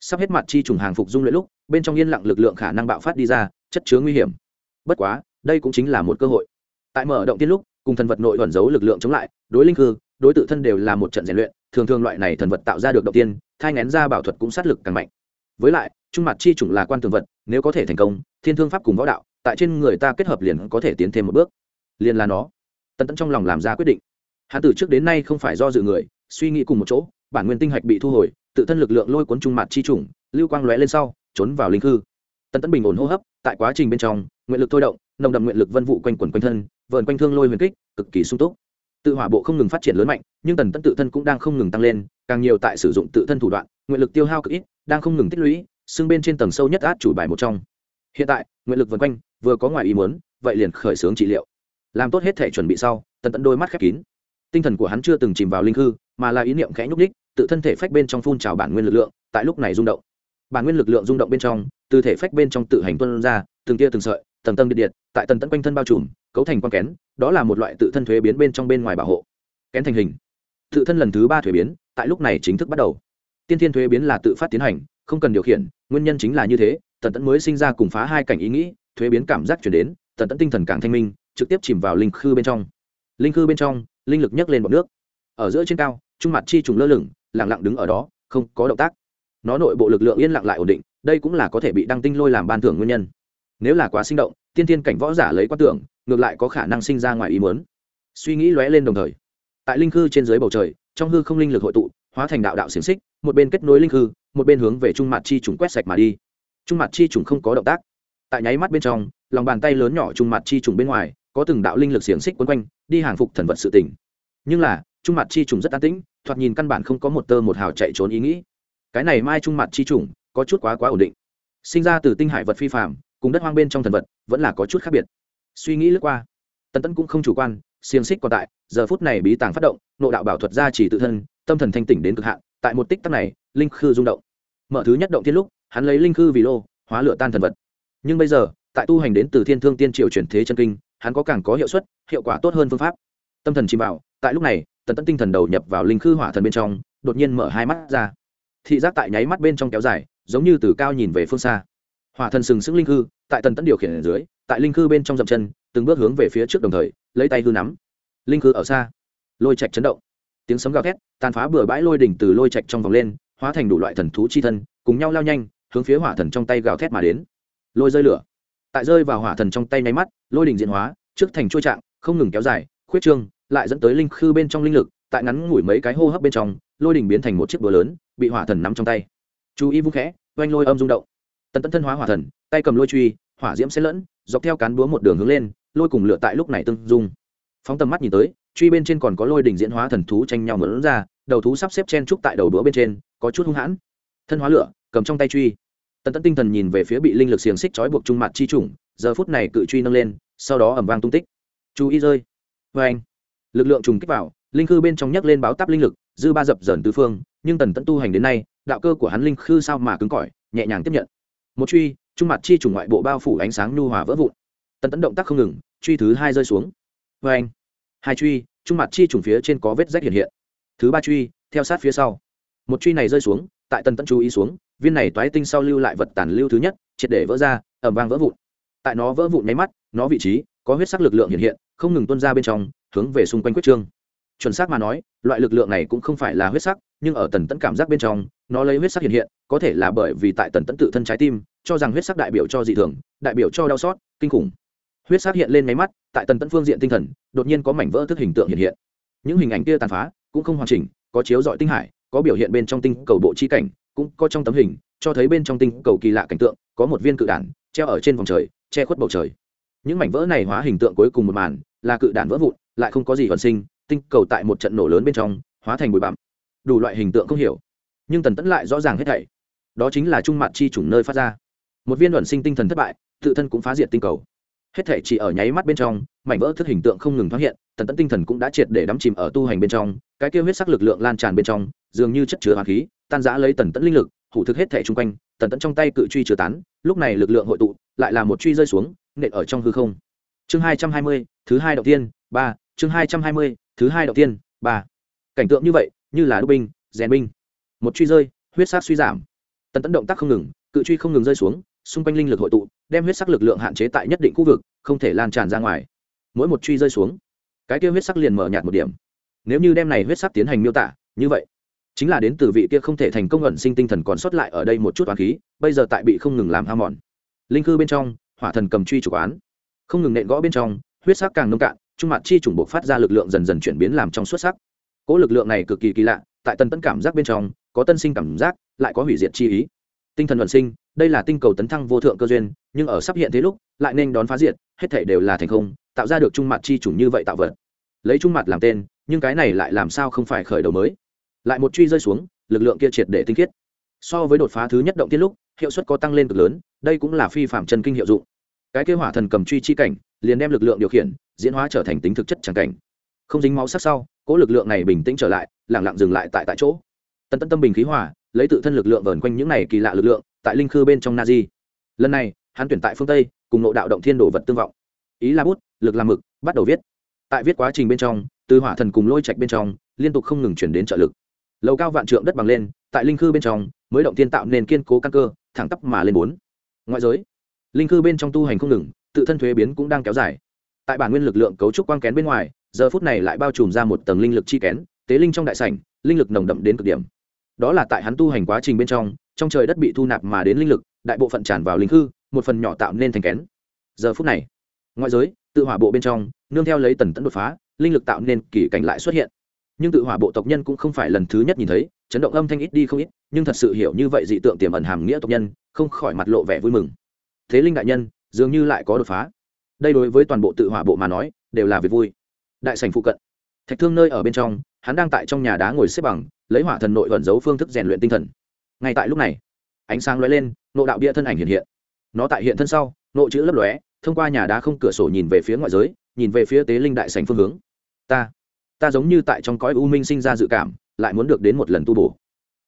Sắp hết mặt chi trùng hàng phục dung luyện lúc, bên trong yên lặng lực lượng khả năng bạo phát đi ra, chất chứa nguy hiểm. Bất quá, đây cũng chính là một cơ hội. Tại mở động tiên lúc, cùng thần vật nội ẩn giấu lực lượng chống lại, đối linh hư, đối tự thân đều là một trận rèn luyện, thường thường loại này thần vật tạo ra được động tiên thai ngén ra bảo thuật cũng sát lực càng mạnh. Với lại trung mặt chi chủng là quan tường vật, nếu có thể thành công, thiên thương pháp cùng võ đạo, tại trên người ta kết hợp liền có thể tiến thêm một bước. Liền là nó. Tần tẫn trong lòng làm ra quyết định. Hắn từ trước đến nay không phải do dự người, suy nghĩ cùng một chỗ, bản nguyên tinh hạch bị thu hồi, tự thân lực lượng lôi cuốn trung mặt chi chủng, lưu quang lóe lên sau, trốn vào linh hư tần tẫn bình ổn hô hấp, tại quá trình bên trong, nguyện lực thôi động, nồng đậm nguyện lực vân vụ quanh quẩn quanh thân, vờn quanh thương lôi huyền kích, cực kỳ sung túc. Tự hỏa bộ không ngừng phát triển lớn mạnh, nhưng tần tẫn tự thân cũng đang không ngừng tăng lên, càng nhiều tại sử dụng tự thân thủ đoạn, nguyện lực tiêu hao cực ít, đang không ngừng tích lũy xưng bên trên tầng sâu nhất át chủ bài một trong. Hiện tại, nguyện lực vân quanh, vừa có ngoài ý muốn, vậy liền khởi xướng trị liệu. Làm tốt hết thể chuẩn bị sau, tần tẫn đôi mắt khép kín. Tinh thần của hắn chưa từng chìm vào linh hư, mà là ý niệm khẽ nhúc đích tự thân thể phách bên trong phun trào bản nguyên lực lượng, tại lúc này rung động. Bản nguyên lực lượng rung động bên trong, từ thể phách bên trong tự hành tuân ra, từng tia từng sợi, tầng tầng điện điện, tại tần tẫn quanh thân bao trùm, cấu thành quan kén, đó là một loại tự thân thuế biến bên trong bên ngoài bảo hộ. Kén thành hình. Tự thân lần thứ ba thuế biến, tại lúc này chính thức bắt đầu. Tiên thiên thuế biến là tự phát tiến hành không cần điều khiển, nguyên nhân chính là như thế, tần tẫn mới sinh ra cùng phá hai cảnh ý nghĩ, thuế biến cảm giác chuyển đến, tần tẫn tinh thần càng thanh minh, trực tiếp chìm vào linh khư bên trong. Linh khư bên trong, linh lực nhấc lên bọc nước. Ở giữa trên cao, trung mặt chi trùng lơ lửng lẳng lặng đứng ở đó, không có động tác. Nó nội bộ lực lượng yên lặng lại ổn định, đây cũng là có thể bị đăng tinh lôi làm ban thưởng nguyên nhân. Nếu là quá sinh động, tiên tiên cảnh võ giả lấy quan tưởng, ngược lại có khả năng sinh ra ngoài ý muốn. Suy nghĩ lóe lên đồng thời, tại linh hư trên dưới bầu trời, trong hư không linh lực hội tụ, hóa thành đạo đạo xiềng xích, một bên kết nối linh hư một bên hướng về trung mặt chi trùng quét sạch mà đi. Trung mặt chi trùng không có động tác. Tại nháy mắt bên trong, lòng bàn tay lớn nhỏ trung mặt chi trùng bên ngoài, có từng đạo linh lực xiềng xích quấn quanh, đi hàng phục thần vật sự tỉnh nhưng là, trung mặt chi trùng rất an tĩnh, thoạt nhìn căn bản không có một tơ một hào chạy trốn ý nghĩ. Cái này mai trung mặt chi trùng, có chút quá quá ổn định. Sinh ra từ tinh hải vật phi phạm cùng đất hoang bên trong thần vật, vẫn là có chút khác biệt. Suy nghĩ lướt qua, tần tẫn cũng không chủ quan xiềng xích còn tại, giờ phút này bí tàng phát động, nộ đạo bảo thuật ra chỉ tự thân, tâm thần thanh tỉnh đến cực hạn, tại một tích tắc này, linh khư rung động. Mở thứ nhất động thiên lúc, hắn lấy linh khư vì lô, hóa lửa tan thần vật. Nhưng bây giờ, tại tu hành đến từ thiên thương tiên triều chuyển thế chân kinh, hắn có càng có hiệu suất, hiệu quả tốt hơn phương pháp. Tâm thần chìm vào, tại lúc này, tần tẫn tinh thần đầu nhập vào linh khư hỏa thần bên trong, đột nhiên mở hai mắt ra. Thị giác tại nháy mắt bên trong kéo dài, giống như từ cao nhìn về phương xa. Hỏa thần sừng sững linh khư, tại tần tẫn điều khiển ở dưới, tại linh khư bên trong dậm chân, từng bước hướng về phía trước đồng thời lấy tay hư nắm. Linh khư ở xa. Lôi trạch chấn động. Tiếng sấm gào thét, tàn phá bừa bãi lôi đỉnh từ lôi trạch trong vòng lên, hóa thành đủ loại thần thú chi thân, cùng nhau lao nhanh, hướng phía hỏa thần trong tay gào thét mà đến. Lôi rơi lửa. Tại rơi vào hỏa thần trong tay nháy mắt, lôi đỉnh diễn hóa, trước thành chuôi trạng, không ngừng kéo dài, khuyết trương, lại dẫn tới linh khư bên trong linh lực, tại ngắn ngủi mấy cái hô hấp bên trong, lôi đỉnh biến thành một chiếc búa lớn, bị hỏa thần nắm trong tay. Chú ý vung khẽ, oanh lôi âm rung động. Tần tấn thân hóa hỏa thần, tay cầm lôi truy, hỏa diễm xen lẫn, dọc theo cán búa một đường hướng lên lôi cùng lửa tại lúc này tương dung. Phóng tầm mắt nhìn tới, truy bên trên còn có lôi đỉnh diễn hóa thần thú tranh nhau mượn ra, đầu thú sắp xếp chen trúc tại đầu đũa bên trên, có chút hung hãn. Thân hóa lửa, cầm trong tay truy. Tần tẫn tinh thần nhìn về phía bị linh lực xiềng xích trói buộc trung mặt chi trùng giờ phút này cự truy nâng lên, sau đó ẩm vang tung tích. Chú ý rơi. Vê anh, lực lượng trùng kích vào, linh khư bên trong nhấc lên báo táp linh lực, dư ba dập dờn tứ phương, nhưng tần tẫn tu hành đến nay, đạo cơ của hắn linh khư sao mà cứng cỏi, nhẹ nhàng tiếp nhận. Một truy, trung mặt chi trùng ngoại bộ bao phủ ánh sáng nhu hòa vỡ vụn tần tẫn động tác không ngừng, truy thứ hai rơi xuống. Vê anh, hai truy, trung mặt chi trùng phía trên có vết rách hiện hiện. Thứ ba truy, theo sát phía sau. Một truy này rơi xuống, tại tần tẫn chú ý xuống, viên này toái tinh sau lưu lại vật tàn lưu thứ nhất, triệt để vỡ ra ẩm vang vỡ vụn. Tại nó vỡ vụn nháy mắt, nó vị trí, có huyết sắc lực lượng hiện hiện, không ngừng tuôn ra bên trong, hướng về xung quanh quyết trương. Chuẩn xác mà nói, loại lực lượng này cũng không phải là huyết sắc, nhưng ở tần tẫn cảm giác bên trong, nó lấy huyết sắc hiện hiện, có thể là bởi vì tại tần tẫn tự thân trái tim, cho rằng huyết sắc đại biểu cho dị thường, đại biểu cho đau xót, kinh khủng huyết sắc hiện lên máy mắt, tại tần tẫn phương diện tinh thần, đột nhiên có mảnh vỡ thức hình tượng hiện hiện. Những hình ảnh kia tàn phá, cũng không hoàn chỉnh, có chiếu dọi tinh hải, có biểu hiện bên trong tinh cầu bộ chi cảnh, cũng có trong tấm hình, cho thấy bên trong tinh cầu kỳ lạ cảnh tượng, có một viên cự đản, treo ở trên vòng trời, che khuất bầu trời. Những mảnh vỡ này hóa hình tượng cuối cùng một màn, là cự đạn vỡ vụn, lại không có gì vận sinh, tinh cầu tại một trận nổ lớn bên trong, hóa thành bụi bặm. Đủ loại hình tượng không hiểu, nhưng tần tẫn lại rõ ràng hết thảy. Đó chính là trung mặt chi chủng nơi phát ra. Một viên luận sinh tinh thần thất bại, tự thân cũng phá diệt tinh cầu hết thể chỉ ở nháy mắt bên trong, mảnh vỡ thức hình tượng không ngừng thoát hiện, tần tẫn tinh thần cũng đã triệt để đắm chìm ở tu hành bên trong, cái kêu huyết sắc lực lượng lan tràn bên trong, dường như chất chứa hoàng khí, tan giã lấy tần tẫn linh lực, hủ thực hết thể chung quanh, tần tẫn trong tay cự truy chứa tán, lúc này lực lượng hội tụ, lại là một truy rơi xuống, nện ở trong hư không. Chương hai trăm hai mươi, thứ hai đầu tiên, ba, chương hai trăm hai mươi, thứ hai đầu tiên, ba. Cảnh tượng như vậy, như là đúc binh, rèn binh. Một truy rơi, huyết sát suy giảm. Tần tẫn động tác không ngừng, cự truy không ngừng rơi xuống xung quanh linh lực hội tụ, đem huyết sắc lực lượng hạn chế tại nhất định khu vực, không thể lan tràn ra ngoài. Mỗi một truy rơi xuống, cái kia huyết sắc liền mở nhạt một điểm. Nếu như đem này huyết sắc tiến hành miêu tả, như vậy, chính là đến từ vị kia không thể thành công ẩn sinh tinh thần còn sót lại ở đây một chút toán khí, bây giờ tại bị không ngừng làm ham mòn. Linh cư bên trong, hỏa thần cầm truy chủ án không ngừng nện gõ bên trong, huyết sắc càng nông cạn, trung mặt chi chủng buộc phát ra lực lượng dần dần chuyển biến làm trong xuất sắc. Cỗ lực lượng này cực kỳ kỳ lạ, tại tân tấn cảm giác bên trong, có tân sinh cảm giác, lại có hủy diệt chi ý tinh thần luận sinh, đây là tinh cầu tấn thăng vô thượng cơ duyên, nhưng ở sắp hiện thế lúc, lại nên đón phá diệt, hết thể đều là thành không, tạo ra được trung mặt chi chủng như vậy tạo vật. Lấy trung mặt làm tên, nhưng cái này lại làm sao không phải khởi đầu mới? Lại một truy rơi xuống, lực lượng kia triệt để tinh khiết. So với đột phá thứ nhất động tiên lúc, hiệu suất có tăng lên cực lớn, đây cũng là phi phạm chân kinh hiệu dụng. Cái kế hỏa thần cầm truy chi cảnh, liền đem lực lượng điều khiển, diễn hóa trở thành tính thực chất tràng cảnh. Không dính máu sắc sau cỗ lực lượng này bình tĩnh trở lại lẳng lặng dừng lại tại tại chỗ. Tân tân tâm bình khí hỏa lấy tự thân lực lượng vờn quanh những này kỳ lạ lực lượng, tại linh khư bên trong na di lần này, hắn tuyển tại phương tây, cùng nội đạo động thiên đồ vật tương vọng. Ý là bút, lực làm mực, bắt đầu viết. Tại viết quá trình bên trong, từ hỏa thần cùng lôi trạch bên trong, liên tục không ngừng chuyển đến trợ lực. Lầu cao vạn trượng đất bằng lên, tại linh khư bên trong, mới động thiên tạo nên kiên cố căn cơ, thẳng tắp mà lên bốn. Ngoại giới. Linh khư bên trong tu hành không ngừng, tự thân thuế biến cũng đang kéo dài. Tại bản nguyên lực lượng cấu trúc quang kén bên ngoài, giờ phút này lại bao trùm ra một tầng linh lực chi kén, tế linh trong đại sảnh, linh lực nồng đậm đến cực điểm đó là tại hắn tu hành quá trình bên trong trong trời đất bị thu nạp mà đến linh lực đại bộ phận tràn vào linh hư, một phần nhỏ tạo nên thành kén. Giờ phút này ngoại giới tự hỏa bộ bên trong nương theo lấy tần tẫn đột phá linh lực tạo nên kỳ cảnh lại xuất hiện. Nhưng tự hỏa bộ tộc nhân cũng không phải lần thứ nhất nhìn thấy chấn động âm thanh ít đi không ít nhưng thật sự hiểu như vậy dị tượng tiềm ẩn hàm nghĩa tộc nhân không khỏi mặt lộ vẻ vui mừng. Thế linh đại nhân dường như lại có đột phá. Đây đối với toàn bộ tự hỏa bộ mà nói đều là việc vui. Đại sành phụ cận thạch thương nơi ở bên trong hắn đang tại trong nhà đá ngồi xếp bằng, lấy hỏa thần nội vận giấu phương thức rèn luyện tinh thần. Ngay tại lúc này, ánh sáng lóe lên, nộ đạo bia thân ảnh hiện hiện. Nó tại hiện thân sau, nộ chữ lấp lóe, thông qua nhà đá không cửa sổ nhìn về phía ngoại giới, nhìn về phía tế linh đại sành phương hướng. Ta ta giống như tại trong cõi u minh sinh ra dự cảm, lại muốn được đến một lần tu bổ.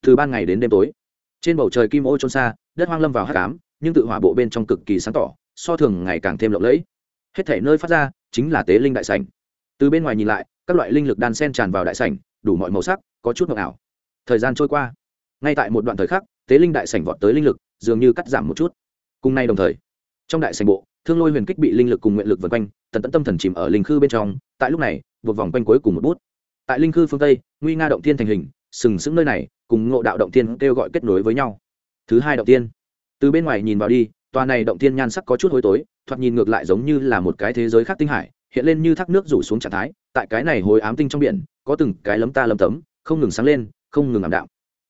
Từ ban ngày đến đêm tối, trên bầu trời kim ô trôn xa, đất hoang lâm vào hát cám nhưng tự hỏa bộ bên trong cực kỳ sáng tỏ, so thường ngày càng thêm lộng lẫy. Hết thể nơi phát ra, chính là tế linh đại sành từ bên ngoài nhìn lại các loại linh lực đan sen tràn vào đại sảnh, đủ mọi màu sắc, có chút ngọc ảo. Thời gian trôi qua. Ngay tại một đoạn thời khắc, tế linh đại sảnh vọt tới linh lực, dường như cắt giảm một chút. Cùng nay đồng thời, trong đại sảnh bộ, thương lôi huyền kích bị linh lực cùng nguyện lực vần quanh, tần tẫn tâm thần chìm ở linh khư bên trong, tại lúc này buộc vòng quanh cuối cùng một bút. Tại linh khư phương tây, nguy nga động thiên thành hình, sừng sững nơi này, cùng ngộ đạo động thiên kêu gọi kết nối với nhau. Thứ hai động tiên từ bên ngoài nhìn vào đi, tòa này động thiên nhan sắc có chút hối tối, thoạt nhìn ngược lại giống như là một cái thế giới khác tinh hải, hiện lên như thác nước rủ xuống trạng thái tại cái này hồi ám tinh trong biển, có từng cái lấm ta lấm tấm, không ngừng sáng lên, không ngừng ảm đạm.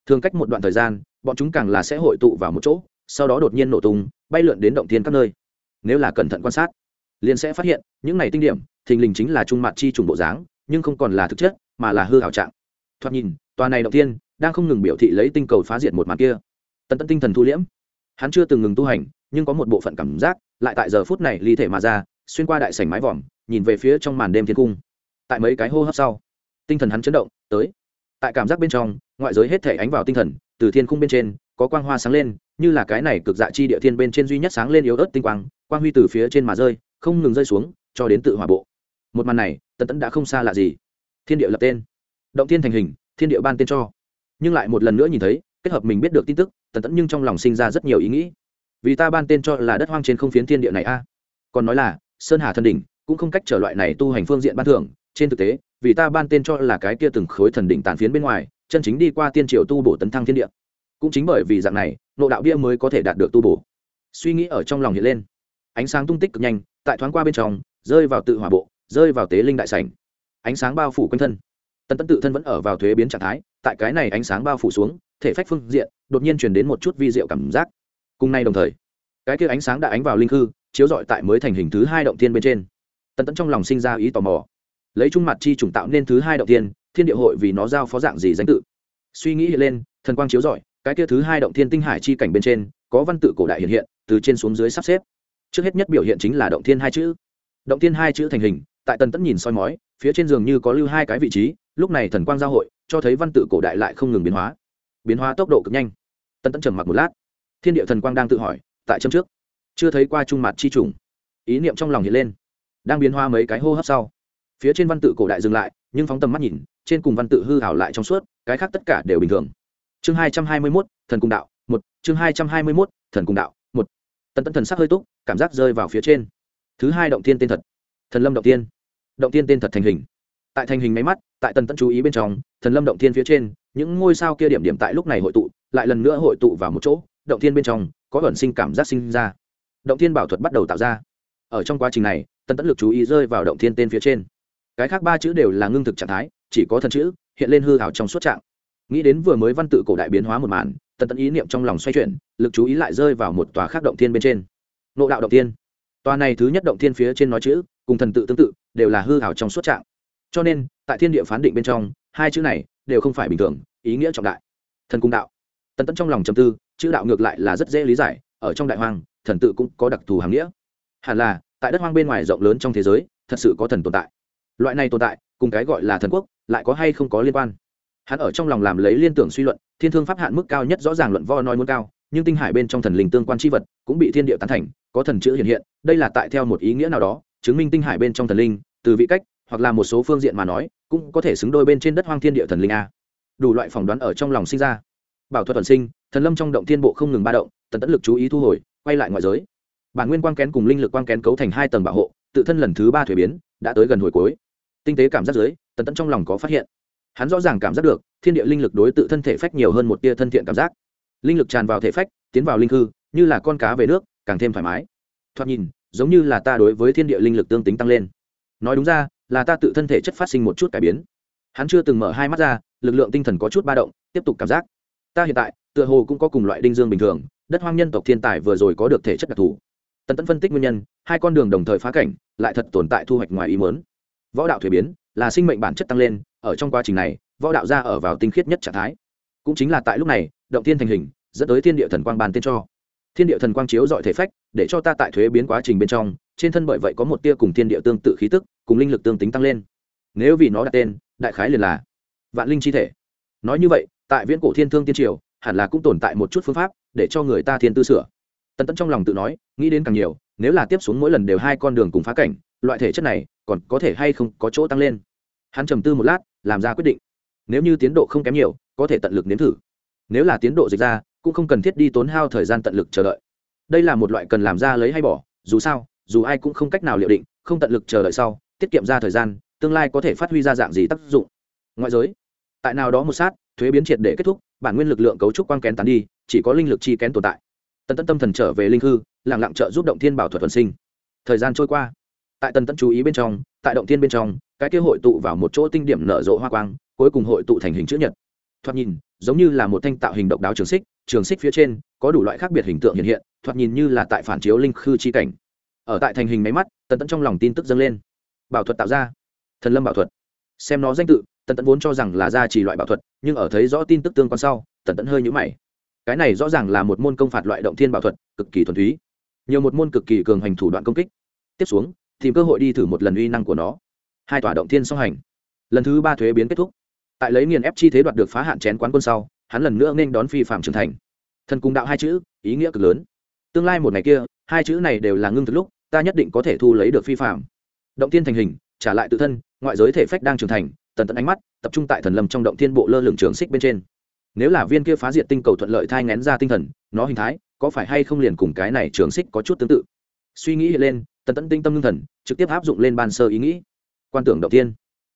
Thường cách một đoạn thời gian, bọn chúng càng là sẽ hội tụ vào một chỗ, sau đó đột nhiên nổ tung, bay lượn đến động thiên các nơi. Nếu là cẩn thận quan sát, liền sẽ phát hiện, những này tinh điểm, thình lình chính là trung mặt chi trùng bộ dáng, nhưng không còn là thực chất, mà là hư hảo trạng. Thoạt nhìn, tòa này động thiên đang không ngừng biểu thị lấy tinh cầu phá diệt một mặt kia. Tận tận tinh thần thu liễm. Hắn chưa từng ngừng tu hành, nhưng có một bộ phận cảm giác, lại tại giờ phút này ly thể mà ra, xuyên qua đại sảnh mái vòm, nhìn về phía trong màn đêm thiên cung tại mấy cái hô hấp sau. Tinh thần hắn chấn động, tới. Tại cảm giác bên trong, ngoại giới hết thể ánh vào tinh thần, từ thiên cung bên trên, có quang hoa sáng lên, như là cái này cực dạ chi địa thiên bên trên duy nhất sáng lên yếu ớt tinh quang quang huy từ phía trên mà rơi, không ngừng rơi xuống, cho đến tự hỏa bộ. Một màn này, tần tẫn đã không xa lạ gì. Thiên địa lập tên. Động thiên thành hình, thiên địa ban tên cho. Nhưng lại một lần nữa nhìn thấy, kết hợp mình biết được tin tức, tần tẫn nhưng trong lòng sinh ra rất nhiều ý nghĩ. Vì ta ban tên cho là đất hoang trên không phiến thiên địa này a. Còn nói là, sơn hà thần đỉnh, cũng không cách trở loại này tu hành phương diện ban thưởng trên thực tế, vì ta ban tên cho là cái kia từng khối thần đỉnh tàn phiến bên ngoài, chân chính đi qua tiên triều tu bổ tấn thăng thiên địa. Cũng chính bởi vì dạng này, nộ đạo bia mới có thể đạt được tu bổ. Suy nghĩ ở trong lòng hiện lên. Ánh sáng tung tích cực nhanh, tại thoáng qua bên trong, rơi vào tự hỏa bộ, rơi vào tế linh đại sảnh. Ánh sáng bao phủ quanh thân. Tần tấn tự thân vẫn ở vào thuế biến trạng thái, tại cái này ánh sáng bao phủ xuống, thể phách phương diện, đột nhiên truyền đến một chút vi diệu cảm giác. Cùng nay đồng thời, cái kia ánh sáng đã ánh vào linh hư, chiếu rọi tại mới thành hình thứ hai động thiên bên trên. Tần tẫn trong lòng sinh ra ý tò mò lấy trung mặt chi trùng tạo nên thứ hai động thiên thiên địa hội vì nó giao phó dạng gì danh tự? Suy nghĩ hiện lên, thần quang chiếu rọi, cái kia thứ hai động thiên tinh hải chi cảnh bên trên, có văn tự cổ đại hiện hiện, từ trên xuống dưới sắp xếp. Trước hết nhất biểu hiện chính là động thiên hai chữ. Động thiên hai chữ thành hình, tại tần tẫn nhìn soi mói, phía trên giường như có lưu hai cái vị trí, lúc này thần quang giao hội, cho thấy văn tự cổ đại lại không ngừng biến hóa. Biến hóa tốc độ cực nhanh. Tần tẫn trầm mặc một lát. Thiên địa thần quang đang tự hỏi, tại châm trước. Chưa thấy qua trung mặt chi trùng ý niệm trong lòng hiện lên. Đang biến hóa mấy cái hô hấp sau phía trên văn tự cổ đại dừng lại, nhưng phóng tầm mắt nhìn, trên cùng văn tự hư hảo lại trong suốt, cái khác tất cả đều bình thường. Chương hai trăm hai mươi mốt, thần cung đạo, một. Chương hai trăm hai mươi mốt, thần cung đạo, một. Tần tẫn thần sắc hơi túc, cảm giác rơi vào phía trên. Thứ hai động tiên tên thật. Thần lâm động tiên động tiên tên thật thành hình. Tại thành hình máy mắt, tại tần tẫn chú ý bên trong, thần lâm động tiên phía trên, những ngôi sao kia điểm điểm tại lúc này hội tụ, lại lần nữa hội tụ vào một chỗ, động tiên bên trong, có ẩn sinh cảm giác sinh ra. Động tiên bảo thuật bắt đầu tạo ra. Ở trong quá trình này, tần tẫn lực chú ý rơi vào động tiên tên phía trên cái khác ba chữ đều là ngưng thực trạng thái, chỉ có thần chữ, hiện lên hư hảo trong suốt trạng. Nghĩ đến vừa mới văn tự cổ đại biến hóa một màn, tần tẫn ý niệm trong lòng xoay chuyển, lực chú ý lại rơi vào một tòa khác động thiên bên trên. Nộ đạo động thiên. Tòa này thứ nhất động thiên phía trên nói chữ, cùng thần tự tương tự, đều là hư hảo trong suốt trạng. Cho nên, tại thiên địa phán định bên trong, hai chữ này đều không phải bình thường, ý nghĩa trọng đại. Thần cung đạo. Tần tẫn trong lòng trầm tư, chữ đạo ngược lại là rất dễ lý giải, ở trong đại hoang, thần tự cũng có đặc thù hàm nghĩa. Hẳn là, tại đất hoang bên ngoài rộng lớn trong thế giới, thật sự có thần tồn tại loại này tồn tại, cùng cái gọi là thần quốc, lại có hay không có liên quan? Hắn ở trong lòng làm lấy liên tưởng suy luận, thiên thương pháp hạn mức cao nhất rõ ràng luận vo nói muốn cao, nhưng tinh hải bên trong thần linh tương quan c h i vật cũng bị thiên địa tán thành, có thần chữ hiện hiện, đây là tại theo một ý nghĩa nào đó, chứng minh tinh hải bên trong thần linh, từ vị cách, hoặc là một số phương diện mà nói, cũng có thể xứng đôi bên trên đất hoang thiên địa thần linh a. Đủ loại phỏng đoán ở trong lòng sinh ra. Bảo thuật thuần sinh, thần lâm trong động thiên bộ không ngừng ba động tần tẫn lực chú ý thu hồi, quay lại ngoại giới. Bản nguyên quang kén cùng linh lực quang kén cấu thành hai tầng bảo hộ tự thân lần thứ ba thuế biến đã tới gần hồi cuối. Tinh tế cảm giác dưới, tần tẫn trong lòng có phát hiện. Hắn rõ ràng cảm giác được, thiên địa linh lực đối tự thân thể phách nhiều hơn một tia thân thiện cảm giác. Linh lực tràn vào thể phách, tiến vào linh hư như là con cá về nước, càng thêm thoải mái. Thoạt nhìn, giống như là ta đối với thiên địa linh lực tương tính tăng lên. Nói đúng ra, là ta tự thân thể chất phát sinh một chút cải biến. Hắn chưa từng mở hai mắt ra, lực lượng tinh thần có chút ba động, tiếp tục cảm giác. Ta hiện tại, tựa hồ cũng có cùng loại đinh dương bình thường, đất hoang nhân tộc thiên tài vừa rồi có được thể chất đặc thù tần tẫn phân tích nguyên nhân, hai con đường đồng thời phá cảnh, lại thật tồn tại thu hoạch ngoài ý mớn võ đạo thuế biến là sinh mệnh bản chất tăng lên, ở trong quá trình này, võ đạo ra ở vào tinh khiết nhất trạng thái. Cũng chính là tại lúc này, động tiên thành hình, dẫn tới thiên địa thần quang bàn tên cho. Thiên địa thần quang chiếu dọi thể phách, để cho ta tại thuế biến quá trình bên trong, trên thân bởi vậy có một tia cùng thiên địa tương tự khí tức, cùng linh lực tương tính tăng lên. Nếu vì nó đặt tên, đại khái liền là vạn linh chi thể. Nói như vậy, tại viễn cổ thiên thương tiên triều, hẳn là cũng tồn tại một chút phương pháp để cho người ta thiên tư sửa tân tấn trong lòng tự nói, nghĩ đến càng nhiều, nếu là tiếp xuống mỗi lần đều hai con đường cùng phá cảnh, loại thể chất này, còn có thể hay không có chỗ tăng lên. Hắn trầm tư một lát, làm ra quyết định. Nếu như tiến độ không kém nhiều, có thể tận lực nếm thử. Nếu là tiến độ dịch ra, cũng không cần thiết đi tốn hao thời gian tận lực chờ đợi. Đây là một loại cần làm ra lấy hay bỏ, dù sao, dù ai cũng không cách nào liệu định, không tận lực chờ đợi sau, tiết kiệm ra thời gian, tương lai có thể phát huy ra dạng gì tác dụng. Ngoại giới, tại nào đó một sát, thuế biến triệt để kết thúc, bản nguyên lực lượng cấu trúc quang kén tán đi, chỉ có linh lực chi kén tồn tại tần tấn tâm thần trở về linh hư lẳng lặng trợ giúp động thiên bảo thuật thuần sinh. Thời gian trôi qua, tại tần tấn chú ý bên trong, tại động thiên bên trong, cái kia hội tụ vào một chỗ tinh điểm nở rộ hoa quang, cuối cùng hội tụ thành hình chữ nhật. Thoạt nhìn, giống như là một thanh tạo hình độc đáo trường xích trường xích phía trên có đủ loại khác biệt hình tượng hiện hiện, thoạt nhìn như là tại phản chiếu linh khư chi cảnh. Ở tại thành hình máy mắt, tần tẫn trong lòng tin tức dâng lên. Bảo thuật tạo ra. Thần lâm bảo thuật. Xem nó danh tự, tần tẫn vốn cho rằng là ra chỉ loại bảo thuật, nhưng ở thấy rõ tin tức tương quan sau, tần tẫn hơi nhũ mày cái này rõ ràng là một môn công phạt loại động thiên bảo thuật, cực kỳ thuần túy. Nhiều một môn cực kỳ cường hành thủ đoạn công kích. Tiếp xuống, tìm cơ hội đi thử một lần uy năng của nó. Hai tòa động thiên song hành. Lần thứ ba thuế biến kết thúc. Tại lấy nghiền ép chi thế đoạt được phá hạn chén quán quân sau, hắn lần nữa nên đón phi phạm trưởng thành. Thần cung đạo hai chữ, ý nghĩa cực lớn. Tương lai một ngày kia, hai chữ này đều là ngưng thực lúc, ta nhất định có thể thu lấy được phi phạm. Động thiên thành hình, trả lại tự thân, ngoại giới thể phách đang trưởng thành, tần tận ánh mắt, tập trung tại thần lâm trong động thiên bộ lơ lửng trường xích bên trên nếu là viên kia phá diệt tinh cầu thuận lợi thai ngén ra tinh thần, nó hình thái có phải hay không liền cùng cái này trường xích có chút tương tự? Suy nghĩ lên, tần tận tinh tâm ngưng thần, trực tiếp áp dụng lên ban sơ ý nghĩ. Quan tưởng động thiên.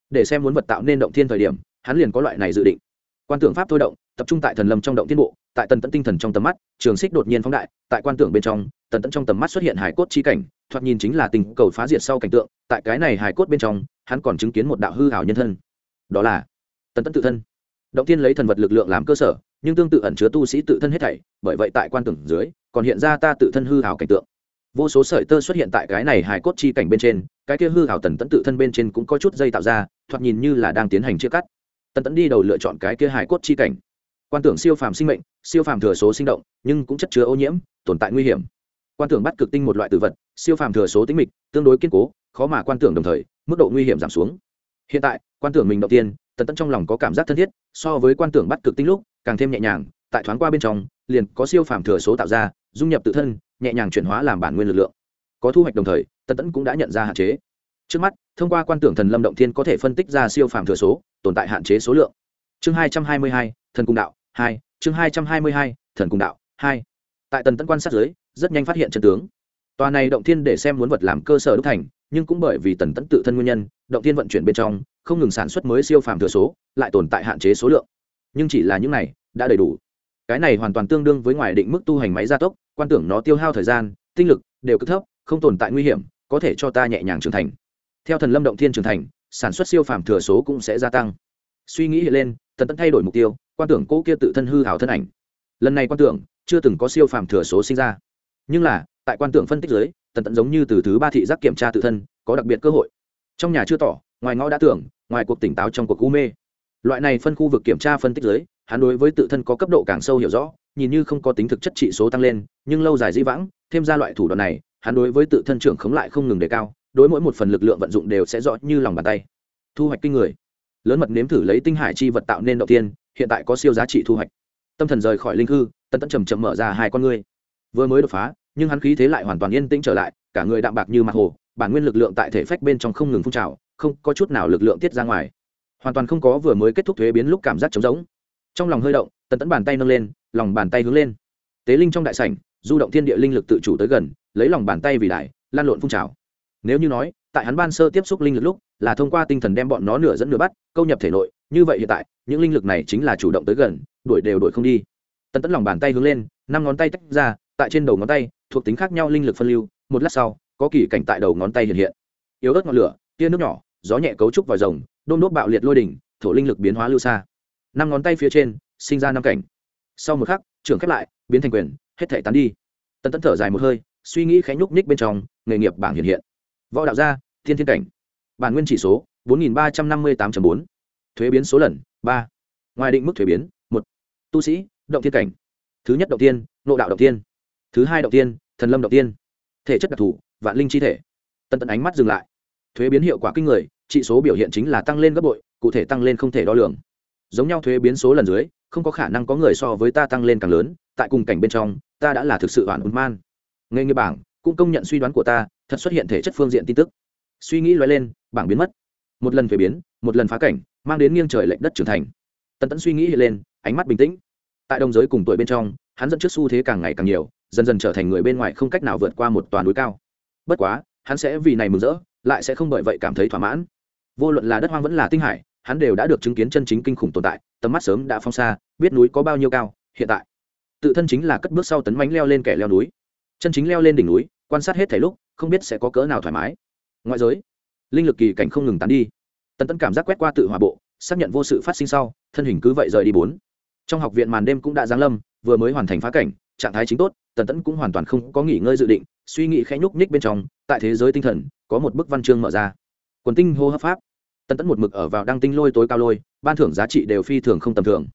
Để xem muốn vật tạo nên động thiên thời điểm, hắn liền có loại này dự định. Quan tưởng pháp thôi động, tập trung tại thần lâm trong động thiên bộ, tại tần tận tinh thần trong tầm mắt, trường xích đột nhiên phóng đại, tại quan tưởng bên trong, tần tận trong tầm mắt xuất hiện hải cốt chi cảnh, thoạt nhìn chính là tình cầu phá diệt sau cảnh tượng, tại cái này hải cốt bên trong, hắn còn chứng kiến một đạo hư hảo nhân thân. Đó là tần tận tự thân động tiên lấy thần vật lực lượng làm cơ sở, nhưng tương tự ẩn chứa tu sĩ tự thân hết thảy, bởi vậy tại quan tưởng dưới, còn hiện ra ta tự thân hư hào cảnh tượng. Vô số sợi tơ xuất hiện tại cái này hài cốt chi cảnh bên trên, cái kia hư hào tần tẫn tự thân bên trên cũng có chút dây tạo ra, thoạt nhìn như là đang tiến hành chia cắt. Tần tẫn đi đầu lựa chọn cái kia hài cốt chi cảnh. Quan tưởng siêu phàm sinh mệnh, siêu phàm thừa số sinh động, nhưng cũng chất chứa ô nhiễm, tồn tại nguy hiểm. Quan tưởng bắt cực tinh một loại tử vật, siêu phàm thừa số tính mịch, tương đối kiên cố, khó mà quan tưởng đồng thời, mức độ nguy hiểm giảm xuống. Hiện tại, quan tưởng mình đầu tiên tần tẫn trong lòng có cảm giác thân thiết, so với quan tưởng bắt cực tinh lúc, càng thêm nhẹ nhàng, tại thoáng qua bên trong, liền có siêu phàm thừa số tạo ra, dung nhập tự thân, nhẹ nhàng chuyển hóa làm bản nguyên lực lượng. Có thu hoạch đồng thời, tần tẫn cũng đã nhận ra hạn chế. Trước mắt, thông qua quan tưởng thần lâm động thiên có thể phân tích ra siêu phàm thừa số, tồn tại hạn chế số lượng. Chương hai trăm hai mươi hai, thần cung đạo, hai, chương hai trăm hai mươi hai, thần cung đạo, hai. Tại tần tẫn quan sát giới rất nhanh phát hiện chân tướng. Tòa này động thiên để xem muốn vật làm cơ sở đúc thành, nhưng cũng bởi vì tần tẫn tự thân nguyên nhân, động thiên vận chuyển bên trong không ngừng sản xuất mới siêu phàm thừa số, lại tồn tại hạn chế số lượng. Nhưng chỉ là những này, đã đầy đủ. Cái này hoàn toàn tương đương với ngoài định mức tu hành máy gia tốc, quan tưởng nó tiêu hao thời gian, tinh lực, đều cực thấp, không tồn tại nguy hiểm, có thể cho ta nhẹ nhàng trưởng thành. Theo thần lâm động thiên trưởng thành, sản xuất siêu phàm thừa số cũng sẽ gia tăng. Suy nghĩ hiện lên tần tẫn thay đổi mục tiêu, quan tưởng cố kia tự thân hư hào thân ảnh. Lần này quan tưởng, chưa từng có siêu phàm thừa số sinh ra. Nhưng là, tại quan tưởng phân tích giới tần tẫn giống như từ thứ ba thị giác kiểm tra tự thân, có đặc biệt cơ hội. Trong nhà chưa tỏ, ngoài ngõ đã tưởng ngoài cuộc tỉnh táo trong cuộc u mê. Loại này phân khu vực kiểm tra phân tích giới hắn đối với tự thân có cấp độ càng sâu hiểu rõ, nhìn như không có tính thực chất trị số tăng lên, nhưng lâu dài dĩ vãng, thêm ra loại thủ đoạn này, hắn đối với tự thân trưởng khống lại không ngừng đề cao, đối mỗi một phần lực lượng vận dụng đều sẽ rõ như lòng bàn tay. Thu hoạch kinh người. Lớn mật nếm thử lấy tinh hải chi vật tạo nên đầu tiên, hiện tại có siêu giá trị thu hoạch. Tâm thần rời khỏi linh hư tân tẫn trầm trầm mở ra hai con ngươi. Vừa mới đột phá, nhưng hắn khí thế lại hoàn toàn yên tĩnh trở lại, cả người đạm bạc như mặt hồ, bản nguyên lực lượng tại thể phách bên trong không ngừng phun trào không có chút nào lực lượng tiết ra ngoài. Hoàn toàn không có vừa mới kết thúc thuế biến lúc cảm giác trống rỗng. Trong lòng hơi động, tần tẫn bàn tay nâng lên, lòng bàn tay hướng lên. Tế linh trong đại sảnh, du động thiên địa linh lực tự chủ tới gần, lấy lòng bàn tay vì đại, lan lộn phun trào. Nếu như nói, tại hắn ban sơ tiếp xúc linh lực lúc, là thông qua tinh thần đem bọn nó nửa dẫn nửa bắt, câu nhập thể nội, như vậy hiện tại, những linh lực này chính là chủ động tới gần, đuổi đều đuổi không đi. Tần tẫn lòng bàn tay hướng lên, năm ngón tay tách ra, tại trên đầu ngón tay, thuộc tính khác nhau linh lực phân lưu, một lát sau, có kỳ cảnh tại đầu ngón tay hiện hiện. Yếu ớt ngọn lửa, tia nước nhỏ gió nhẹ cấu trúc vòi rồng đôn đốt bạo liệt lôi đỉnh, thổ linh lực biến hóa lưu xa. Năm ngón tay phía trên, sinh ra năm cảnh. Sau một khắc, trưởng khép lại, biến thành quyền, hết thể tán đi. Tần tẫn thở dài một hơi, suy nghĩ khẽ nhúc nhích bên trong, nghề nghiệp bảng hiện hiện. Võ đạo gia, thiên thiên cảnh. Bản nguyên chỉ số, bốn nghìn ba trăm năm mươi tám bốn. Thuế biến số lần, ba. Ngoài định mức thuế biến, một. Tu sĩ, động thiên cảnh. Thứ nhất động tiên nộ đạo động tiên thứ hai động tiên thần lâm động tiên thể chất đặc thù, vạn linh chi thể. Tần tân ánh mắt dừng lại. Thuế biến hiệu quả kinh người trị số biểu hiện chính là tăng lên gấp bội, cụ thể tăng lên không thể đo lường. Giống nhau thuế biến số lần dưới, không có khả năng có người so với ta tăng lên càng lớn, tại cùng cảnh bên trong, ta đã là thực sự hoàn ùn man. Nghề nghiệp bảng cũng công nhận suy đoán của ta, thật xuất hiện thể chất phương diện tin tức. Suy nghĩ loay lên, bảng biến mất. Một lần thuế biến, một lần phá cảnh, mang đến nghiêng trời lệnh đất trưởng thành. Tần tẫn suy nghĩ hiện lên, ánh mắt bình tĩnh. Tại đồng giới cùng tuổi bên trong, hắn dẫn trước xu thế càng ngày càng nhiều, dần dần trở thành người bên ngoài không cách nào vượt qua một toàn núi cao. Bất quá, hắn sẽ vì này mừng rỡ, lại sẽ không bởi vậy cảm thấy thỏa mãn vô luận là đất hoang vẫn là tinh hải, hắn đều đã được chứng kiến chân chính kinh khủng tồn tại, tầm mắt sớm đã phong xa, biết núi có bao nhiêu cao, hiện tại. Tự thân chính là cất bước sau tấn mánh leo lên kẻ leo núi. Chân chính leo lên đỉnh núi, quan sát hết thảy lúc, không biết sẽ có cỡ nào thoải mái. Ngoại giới, linh lực kỳ cảnh không ngừng tán đi. Tần tẫn cảm giác quét qua tự hòa bộ, xác nhận vô sự phát sinh sau, thân hình cứ vậy rời đi bốn. Trong học viện màn đêm cũng đã giáng lâm, vừa mới hoàn thành phá cảnh, trạng thái chính tốt, tần tẫn cũng hoàn toàn không có nghỉ ngơi dự định, suy nghĩ khẽ nhúc nhích bên trong, tại thế giới tinh thần, có một bức văn chương mở ra. Quần tinh hô hấp pháp tần tẫn một mực ở vào đăng tinh lôi tối cao lôi, ban thưởng giá trị đều phi thường không tầm thường.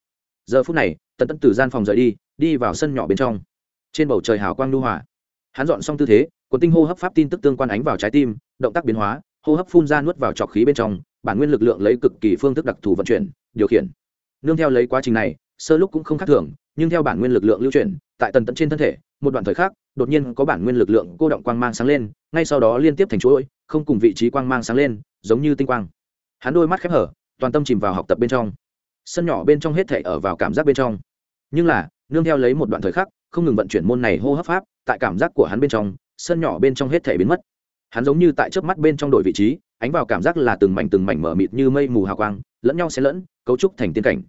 Giờ phút này, tần tẫn từ gian phòng rời đi đi vào sân nhỏ bên trong. Trên bầu trời hào quang lưu hỏa hắn dọn xong tư thế quần tinh hô hấp pháp tin tức tương quan ánh vào trái tim, động tác biến hóa, hô hấp phun ra nuốt vào trọc khí bên trong, bản nguyên lực lượng lấy cực kỳ phương thức đặc thù vận chuyển, điều khiển. Nương theo lấy quá trình này, sơ lúc cũng không khác thường, nhưng theo bản nguyên lực lượng lưu chuyển, tại tần Tẫn trên thân thể, một đoạn thời khác đột nhiên có bản nguyên lực lượng cô động quang mang sáng lên, ngay sau đó liên tiếp thành chuỗi, không cùng vị trí quang mang sáng lên, giống như tinh quang hắn đôi mắt khép hở, toàn tâm chìm vào học tập bên trong. Sân nhỏ bên trong hết thể ở vào cảm giác bên trong. Nhưng là, nương theo lấy một đoạn thời khắc, không ngừng vận chuyển môn này hô hấp pháp, tại cảm giác của hắn bên trong, sân nhỏ bên trong hết thể biến mất. Hắn giống như tại trước mắt bên trong đội vị trí, ánh vào cảm giác là từng mảnh từng mảnh mở mịt như mây mù hào quang, lẫn nhau xen lẫn, cấu trúc thành tiên cảnh.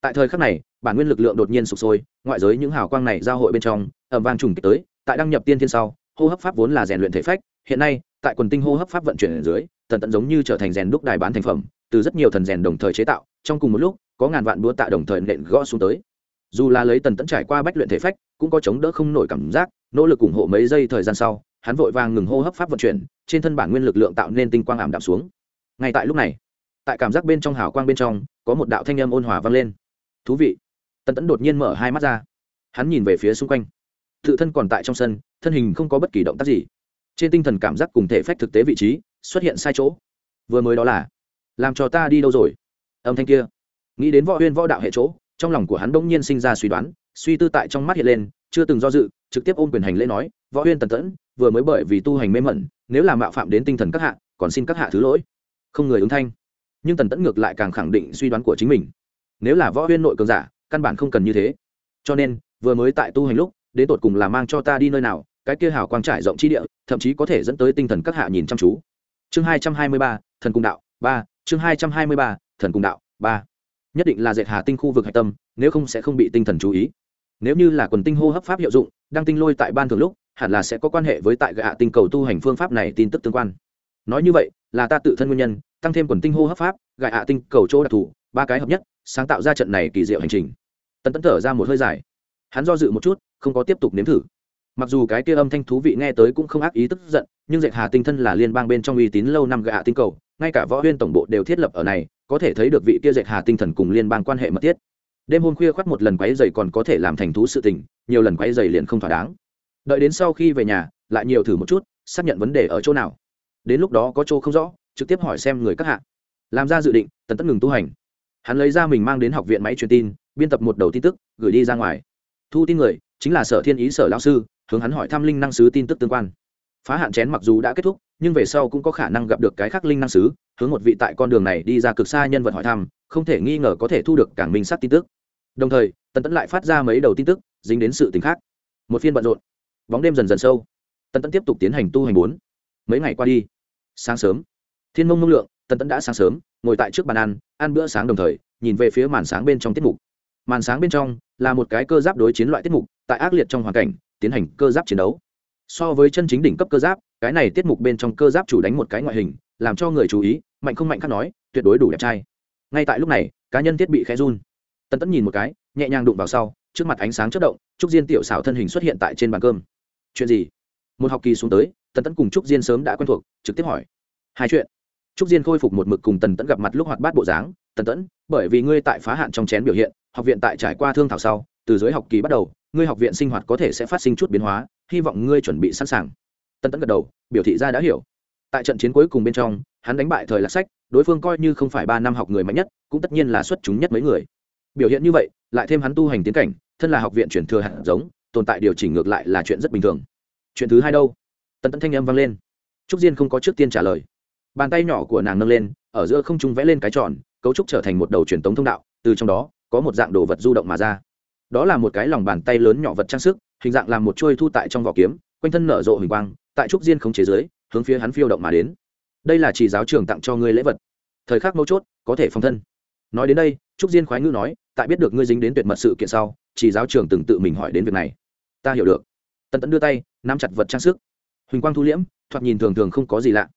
Tại thời khắc này, bản nguyên lực lượng đột nhiên sụp sôi, ngoại giới những hào quang này giao hội bên trong ẩm vang trùng kích tới, tại đăng nhập tiên thiên sau, hô hấp pháp vốn là rèn luyện thể phách, hiện nay, tại quần tinh hô hấp pháp vận chuyển ở dưới tần tận giống như trở thành rèn đúc đài bán thành phẩm, từ rất nhiều thần rèn đồng thời chế tạo, trong cùng một lúc, có ngàn vạn đũa tạ đồng thời nện gõ xuống tới. Dù là lấy tần Tẫn trải qua bách luyện thể phách, cũng có chống đỡ không nổi cảm giác, nỗ lực ủng hộ mấy giây thời gian sau, hắn vội vàng ngừng hô hấp pháp vận chuyển, trên thân bản nguyên lực lượng tạo nên tinh quang ảm đạm xuống. Ngay tại lúc này, tại cảm giác bên trong hào quang bên trong, có một đạo thanh âm ôn hòa vang lên. Thú vị. Tần tẫn đột nhiên mở hai mắt ra. Hắn nhìn về phía xung quanh. Tự thân còn tại trong sân, thân hình không có bất kỳ động tác gì. Trên tinh thần cảm giác cùng thể phách thực tế vị trí xuất hiện sai chỗ. Vừa mới đó là, làm cho ta đi đâu rồi? Âm thanh kia. Nghĩ đến võ huyên võ đạo hệ chỗ, trong lòng của hắn bỗng nhiên sinh ra suy đoán, suy tư tại trong mắt hiện lên, chưa từng do dự, trực tiếp ôm quyền hành lễ nói, võ huyên tần tẫn, vừa mới bởi vì tu hành mê mẩn, nếu làm mạo phạm đến tinh thần các hạ, còn xin các hạ thứ lỗi. Không người ứng thanh. Nhưng tần tẫn ngược lại càng khẳng định suy đoán của chính mình. Nếu là võ huyên nội cường giả, căn bản không cần như thế. Cho nên, vừa mới tại tu hành lúc, đến tột cùng là mang cho ta đi nơi nào, cái kia hào quang trải rộng chi địa, thậm chí có thể dẫn tới tinh thần các hạ nhìn chăm chú chương hai trăm hai mươi ba, thần cung đạo, ba. Chương hai trăm hai mươi ba, thần cung đạo, ba. Nhất định là dệt hà tinh khu vực hạch tâm, nếu không sẽ không bị tinh thần chú ý. Nếu như là quần tinh hô hấp pháp hiệu dụng, đang tinh lôi tại ban thường lúc, hẳn là sẽ có quan hệ với tại gạ tinh cầu tu hành phương pháp này tin tức tương quan. Nói như vậy, là ta tự thân nguyên nhân, tăng thêm quần tinh hô hấp pháp, gạ hạ tinh cầu chỗ đặc thù, ba cái hợp nhất, sáng tạo ra trận này kỳ diệu hành trình. Tần tấn thở ra một hơi dài. Hắn do dự một chút, không có tiếp tục nếm thử mặc dù cái kia âm thanh thú vị nghe tới cũng không ác ý tức giận, nhưng dệt hà tinh thân là liên bang bên trong uy tín lâu năm gạ tinh cầu, ngay cả võ huyên tổng bộ đều thiết lập ở này, có thể thấy được vị kia dệt hà tinh thần cùng liên bang quan hệ mật thiết. Đêm hôm khuya khoác một lần quấy dày còn có thể làm thành thú sự tình, nhiều lần quấy dày liền không thỏa đáng. Đợi đến sau khi về nhà, lại nhiều thử một chút, xác nhận vấn đề ở chỗ nào. Đến lúc đó có chỗ không rõ, trực tiếp hỏi xem người các hạ. Làm ra dự định, tần tất ngừng tu hành. Hắn lấy ra mình mang đến học viện máy truyền tin, biên tập một đầu tin tức, gửi đi ra ngoài. Thu tin người chính là sở thiên ý sở lao sư, hướng hắn hỏi thăm linh năng sứ tin tức tương quan. Phá hạn chén mặc dù đã kết thúc, nhưng về sau cũng có khả năng gặp được cái khác linh năng sứ, hướng một vị tại con đường này đi ra cực xa nhân vật hỏi thăm, không thể nghi ngờ có thể thu được cảng minh sát tin tức. Đồng thời, tần tẫn lại phát ra mấy đầu tin tức, dính đến sự t khác. Một phiên bận rộn. Bóng đêm dần dần sâu. Tần tẫn tiếp tục tiến hành tu hành bốn. Mấy ngày qua đi. Sáng sớm. Thiên mông mông lượng, tần tẫn đã sáng sớm, ngồi tại trước bàn ăn ăn bữa sáng đồng thời, nhìn về phía màn sáng bên trong tiết mục màn sáng bên trong là một cái cơ giáp đối chiến loại tiết mục, tại ác liệt trong hoàn cảnh, tiến hành cơ giáp chiến đấu. So với chân chính đỉnh cấp cơ giáp, cái này tiết mục bên trong cơ giáp chủ đánh một cái ngoại hình, làm cho người chú ý, mạnh không mạnh khác nói, tuyệt đối đủ đẹp trai. Ngay tại lúc này, cá nhân thiết bị khẽ run. Tần tẫn nhìn một cái, nhẹ nhàng đụng vào sau, trước mặt ánh sáng chất động, trúc diên tiểu xảo thân hình xuất hiện tại trên bàn cơm. Chuyện gì? Một học kỳ xuống tới, tần tẫn cùng trúc diên sớm đã quen thuộc, trực tiếp hỏi. Hai chuyện. Trúc diên khôi phục một mực cùng tần tẫn gặp mặt lúc hoạt bát bộ dáng tần tẫn, bởi vì ngươi tại phá hạn trong chén biểu hiện, học viện tại trải qua thương thảo sau, từ dưới học kỳ bắt đầu, ngươi học viện sinh hoạt có thể sẽ phát sinh chút biến hóa, hy vọng ngươi chuẩn bị sẵn sàng. Tần tẫn gật đầu, biểu thị ra đã hiểu. Tại trận chiến cuối cùng bên trong, hắn đánh bại thời lạc sách, đối phương coi như không phải ba năm học người mạnh nhất, cũng tất nhiên là xuất chúng nhất mấy người. Biểu hiện như vậy, lại thêm hắn tu hành tiến cảnh, thân là học viện chuyển thừa hạt giống, tồn tại điều chỉnh ngược lại là chuyện rất bình thường. Chuyện thứ hai đâu? Tần tẫn thanh âm vang lên. Trúc diên không có trước tiên trả lời. Bàn tay nhỏ của nàng nâng lên, ở giữa không trung vẽ lên cái tròn cấu trúc trở thành một đầu truyền tống thông đạo, từ trong đó, có một dạng đồ vật du động mà ra. Đó là một cái lòng bàn tay lớn nhỏ vật trang sức, hình dạng làm một chuôi thu tại trong vỏ kiếm, quanh thân nở rộ hình quang, tại trúc diên không chế giới, hướng phía hắn phiêu động mà đến. Đây là chỉ giáo trưởng tặng cho ngươi lễ vật. Thời khắc mấu chốt, có thể phòng thân. Nói đến đây, trúc diên khoái ngữ nói, tại biết được ngươi dính đến tuyệt mật sự kiện sau, chỉ giáo trưởng từng tự mình hỏi đến việc này. Ta hiểu được. Tần tẫn đưa tay, nắm chặt vật trang sức. Huỳnh quang thu liễm, thoạt nhìn thường thường không có gì lạ.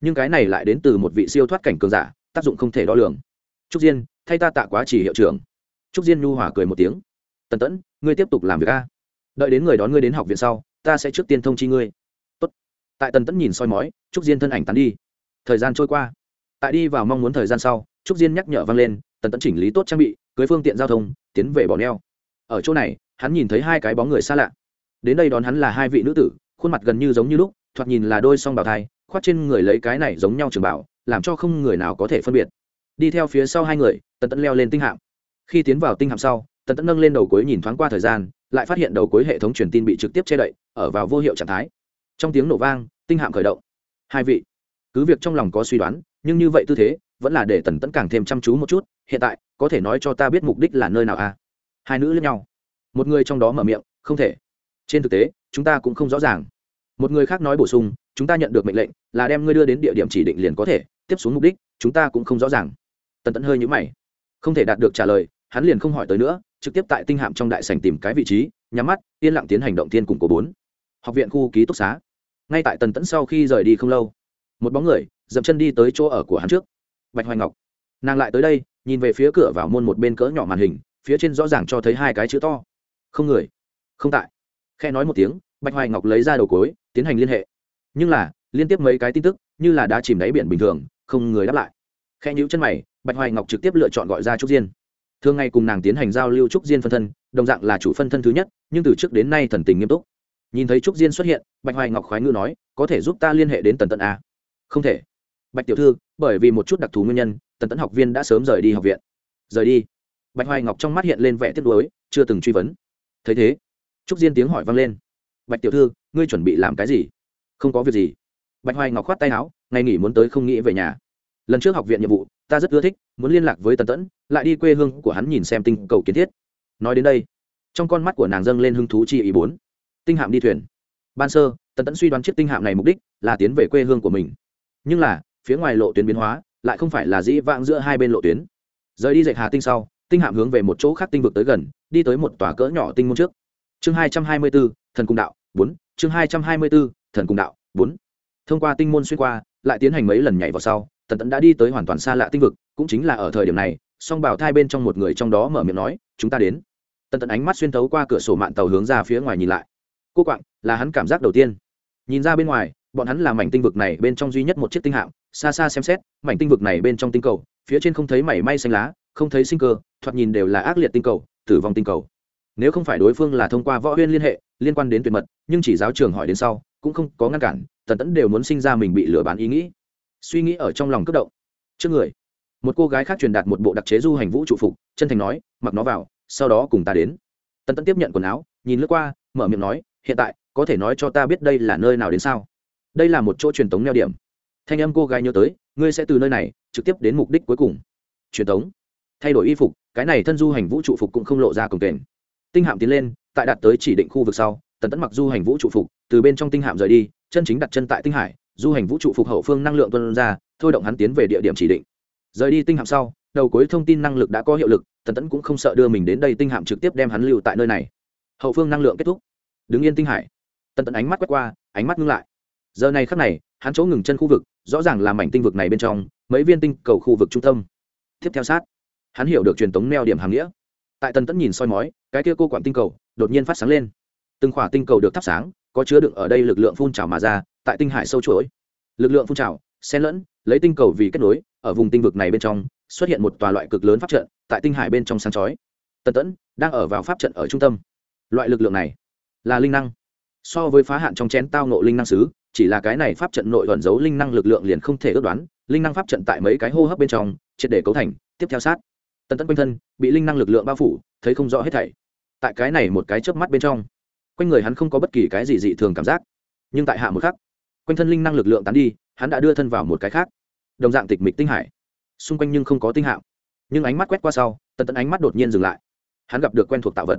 Nhưng cái này lại đến từ một vị siêu thoát cảnh cường giả, tác dụng không thể đo lường trúc diên, thay ta tạ quá chỉ hiệu trưởng. Trúc diên nhu hỏa cười một tiếng. Tần tẫn, ngươi tiếp tục làm việc a. Đợi đến người đón ngươi đến học viện sau, ta sẽ trước tiên thông chi ngươi. Tốt. tại tần tẫn nhìn soi mói, trúc diên thân ảnh tắn đi. Thời gian trôi qua. Tại đi vào mong muốn thời gian sau, trúc diên nhắc nhở vang lên, tần tẫn chỉnh lý tốt trang bị, cưới phương tiện giao thông, tiến về bỏ neo. Ở chỗ này, hắn nhìn thấy hai cái bóng người xa lạ. Đến đây đón hắn là hai vị nữ tử, khuôn mặt gần như giống như lúc, thoạt nhìn là đôi song bào thai khoát trên người lấy cái này giống nhau trường bảo, làm cho không người nào có thể phân biệt đi theo phía sau hai người, tần tẫn leo lên tinh hạm. Khi tiến vào tinh hạm sau, tần tẫn nâng lên đầu cuối nhìn thoáng qua thời gian, lại phát hiện đầu cuối hệ thống truyền tin bị trực tiếp che đậy, ở vào vô hiệu trạng thái. Trong tiếng nổ vang, tinh hạm khởi động. Hai vị, cứ việc trong lòng có suy đoán, nhưng như vậy tư thế, vẫn là để tần tẫn càng thêm chăm chú một chút, hiện tại, có thể nói cho ta biết mục đích là nơi nào à? Hai nữ lẫn nhau. Một người trong đó mở miệng, không thể. Trên thực tế, chúng ta cũng không rõ ràng. Một người khác nói bổ sung, chúng ta nhận được mệnh lệnh, là đem ngươi đưa đến địa điểm chỉ định liền có thể, tiếp xuống mục đích, chúng ta cũng không rõ ràng tần tẫn hơi nhũ mày. Không thể đạt được trả lời, hắn liền không hỏi tới nữa, trực tiếp tại tinh hạm trong đại sành tìm cái vị trí, nhắm mắt, yên lặng tiến hành động thiên cùng cố bốn. Học viện khu ký túc xá. Ngay tại tần tẫn sau khi rời đi không lâu, một bóng người, dậm chân đi tới chỗ ở của hắn trước. Bạch hoài ngọc. Nàng lại tới đây, nhìn về phía cửa vào môn một bên cỡ nhỏ màn hình, phía trên rõ ràng cho thấy hai cái chữ to. Không người. Không tại. Khe nói một tiếng, bạch hoài ngọc lấy ra đầu cối, tiến hành liên hệ. Nhưng là, liên tiếp mấy cái tin tức, như là đã chìm đáy biển bình thường, không người đáp lại. Khe nhữ chân mày bạch hoài ngọc trực tiếp lựa chọn gọi ra trúc diên. Thường ngày cùng nàng tiến hành giao lưu trúc diên phân thân, đồng dạng là chủ phân thân thứ nhất, nhưng từ trước đến nay thần tình nghiêm túc. Nhìn thấy trúc diên xuất hiện, bạch hoài ngọc khoái ngữ nói, có thể giúp ta liên hệ đến tần tận a à? không thể. Bạch tiểu thư, bởi vì một chút đặc thù nguyên nhân, tần tận học viên đã sớm rời đi học viện. Rời đi? Bạch hoài ngọc trong mắt hiện lên vẻ tiếc nuối, chưa từng truy vấn. Thấy thế? Trúc diên tiếng hỏi vang lên. Bạch tiểu thư, ngươi chuẩn bị làm cái gì? Không có việc gì. Bạch hoài ngọc khoát tay áo, ngày nghỉ muốn tới không nghĩ về nhà. Lần trước học viện nhiệm vụ ta rất ưa thích, muốn liên lạc với tần tẫn, lại đi quê hương của hắn nhìn xem tinh cầu kiến thiết. Nói đến đây, trong con mắt của nàng dâng lên hứng thú chi ý bốn. Tinh hạm đi thuyền. Ban sơ, tần tẫn suy đoán chiếc tinh hạm này mục đích là tiến về quê hương của mình. Nhưng là, phía ngoài lộ tuyến biến hóa, lại không phải là dĩ vãng giữa hai bên lộ tuyến. Rời đi dạy hà tinh sau, tinh hạm hướng về một chỗ khác tinh vực tới gần, đi tới một tòa cỡ nhỏ tinh môn trước. Chương hai trăm hai mươi bốn, thần cung đạo, bốn. Chương hai trăm hai mươi bốn, thần cung đạo, bốn. Thông qua tinh môn xuyên qua, lại tiến hành mấy lần nhảy vào sau tần tẫn đã đi tới hoàn toàn xa lạ tinh vực, cũng chính là ở thời điểm này, song bảo thai bên trong một người trong đó mở miệng nói, chúng ta đến. Tần tẫn ánh mắt xuyên tấu qua cửa sổ mạng tàu hướng ra phía ngoài nhìn lại. Cô quạng, là hắn cảm giác đầu tiên. Nhìn ra bên ngoài, bọn hắn là mảnh tinh vực này bên trong duy nhất một chiếc tinh hạm, xa xa xem xét, mảnh tinh vực này bên trong tinh cầu, phía trên không thấy mảy may xanh lá, không thấy sinh cơ, thoạt nhìn đều là ác liệt tinh cầu, tử vong tinh cầu. Nếu không phải đối phương là thông qua võ huyên liên hệ, liên quan đến tuyệt mật, nhưng chỉ giáo trường hỏi đến sau, cũng không có ngăn cản, tần tẫn đều muốn sinh ra mình bị lừa bán ý nghĩ suy nghĩ ở trong lòng cấp động. Trước người, một cô gái khác truyền đạt một bộ đặc chế du hành vũ trụ phục, chân thành nói, mặc nó vào, sau đó cùng ta đến. Tần tẫn tiếp nhận quần áo, nhìn lướt qua, mở miệng nói, hiện tại, có thể nói cho ta biết đây là nơi nào đến sao? Đây là một chỗ truyền tống neo điểm. Thanh âm cô gái nhớ tới, ngươi sẽ từ nơi này, trực tiếp đến mục đích cuối cùng. Truyền tống. Thay đổi y phục, cái này thân du hành vũ trụ phục cũng không lộ ra cồng kềnh. Tinh hạm tiến lên, tại đạt tới chỉ định khu vực sau, tần tẫn mặc du hành vũ trụ phục, từ bên trong tinh hạm rời đi, chân chính đặt chân tại tinh hải du hành vũ trụ phục hậu phương năng lượng tuân ra, thôi động hắn tiến về địa điểm chỉ định. Rời đi tinh hạm sau, đầu cuối thông tin năng lực đã có hiệu lực, tần tẫn cũng không sợ đưa mình đến đây tinh hạm trực tiếp đem hắn lưu tại nơi này. Hậu phương năng lượng kết thúc. Đứng yên tinh hải. Tần tẫn ánh mắt quét qua, ánh mắt ngưng lại. Giờ này khắc này, hắn chỗ ngừng chân khu vực, rõ ràng là mảnh tinh vực này bên trong, mấy viên tinh cầu khu vực trung tâm. Tiếp theo sát, hắn hiểu được truyền tống neo điểm hàng nghĩa. Tại tần tẫn nhìn soi mói, cái kia cô quản tinh cầu đột nhiên phát sáng lên. Từng khỏa tinh cầu được thắp sáng, có chứa đựng ở đây lực lượng phun trào mà ra tại tinh hải sâu chuỗi. Lực lượng phun trào, xen lẫn, lấy tinh cầu vì kết nối, ở vùng tinh vực này bên trong, xuất hiện một tòa loại cực lớn pháp trận, tại tinh hải bên trong sáng chói. Tần tẫn đang ở vào pháp trận ở trung tâm. Loại lực lượng này là linh năng. So với phá hạn trong chén tao nộ linh năng xứ, chỉ là cái này pháp trận nội thuận giấu linh năng lực lượng liền không thể ước đoán, linh năng pháp trận tại mấy cái hô hấp bên trong, triệt để cấu thành, tiếp theo sát. Tần tẫn quanh thân bị linh năng lực lượng bao phủ, thấy không rõ hết thảy. Tại cái này một cái chớp mắt bên trong, quanh người hắn không có bất kỳ cái gì dị thường cảm giác, nhưng tại hạ một khắc quanh thân linh năng lực lượng tán đi, hắn đã đưa thân vào một cái khác. Đồng dạng tịch mịch tinh hải. Xung quanh nhưng không có tinh hạo nhưng ánh mắt quét qua sau, tần tận ánh mắt đột nhiên dừng lại. Hắn gặp được quen thuộc tạo vật.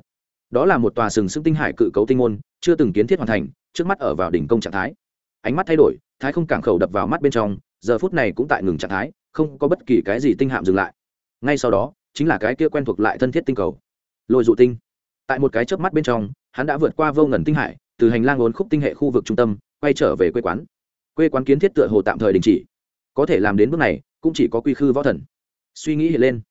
Đó là một tòa sừng sững tinh hải cự cấu tinh môn, chưa từng kiến thiết hoàn thành, trước mắt ở vào đỉnh công trạng thái. Ánh mắt thay đổi, thái không cảng khẩu đập vào mắt bên trong, giờ phút này cũng tại ngừng trạng thái, không có bất kỳ cái gì tinh hạm dừng lại. Ngay sau đó, chính là cái kia quen thuộc lại thân thiết tinh cầu. Lôi dụ tinh. Tại một cái chớp mắt bên trong, hắn đã vượt qua vô ngần tinh hải, từ hành lang ốn khúc tinh hệ khu vực trung tâm quay trở về quê quán. Quê quán kiến thiết tựa hồ tạm thời đình chỉ. Có thể làm đến bước này, cũng chỉ có quy khư võ thần. Suy nghĩ hiện lên,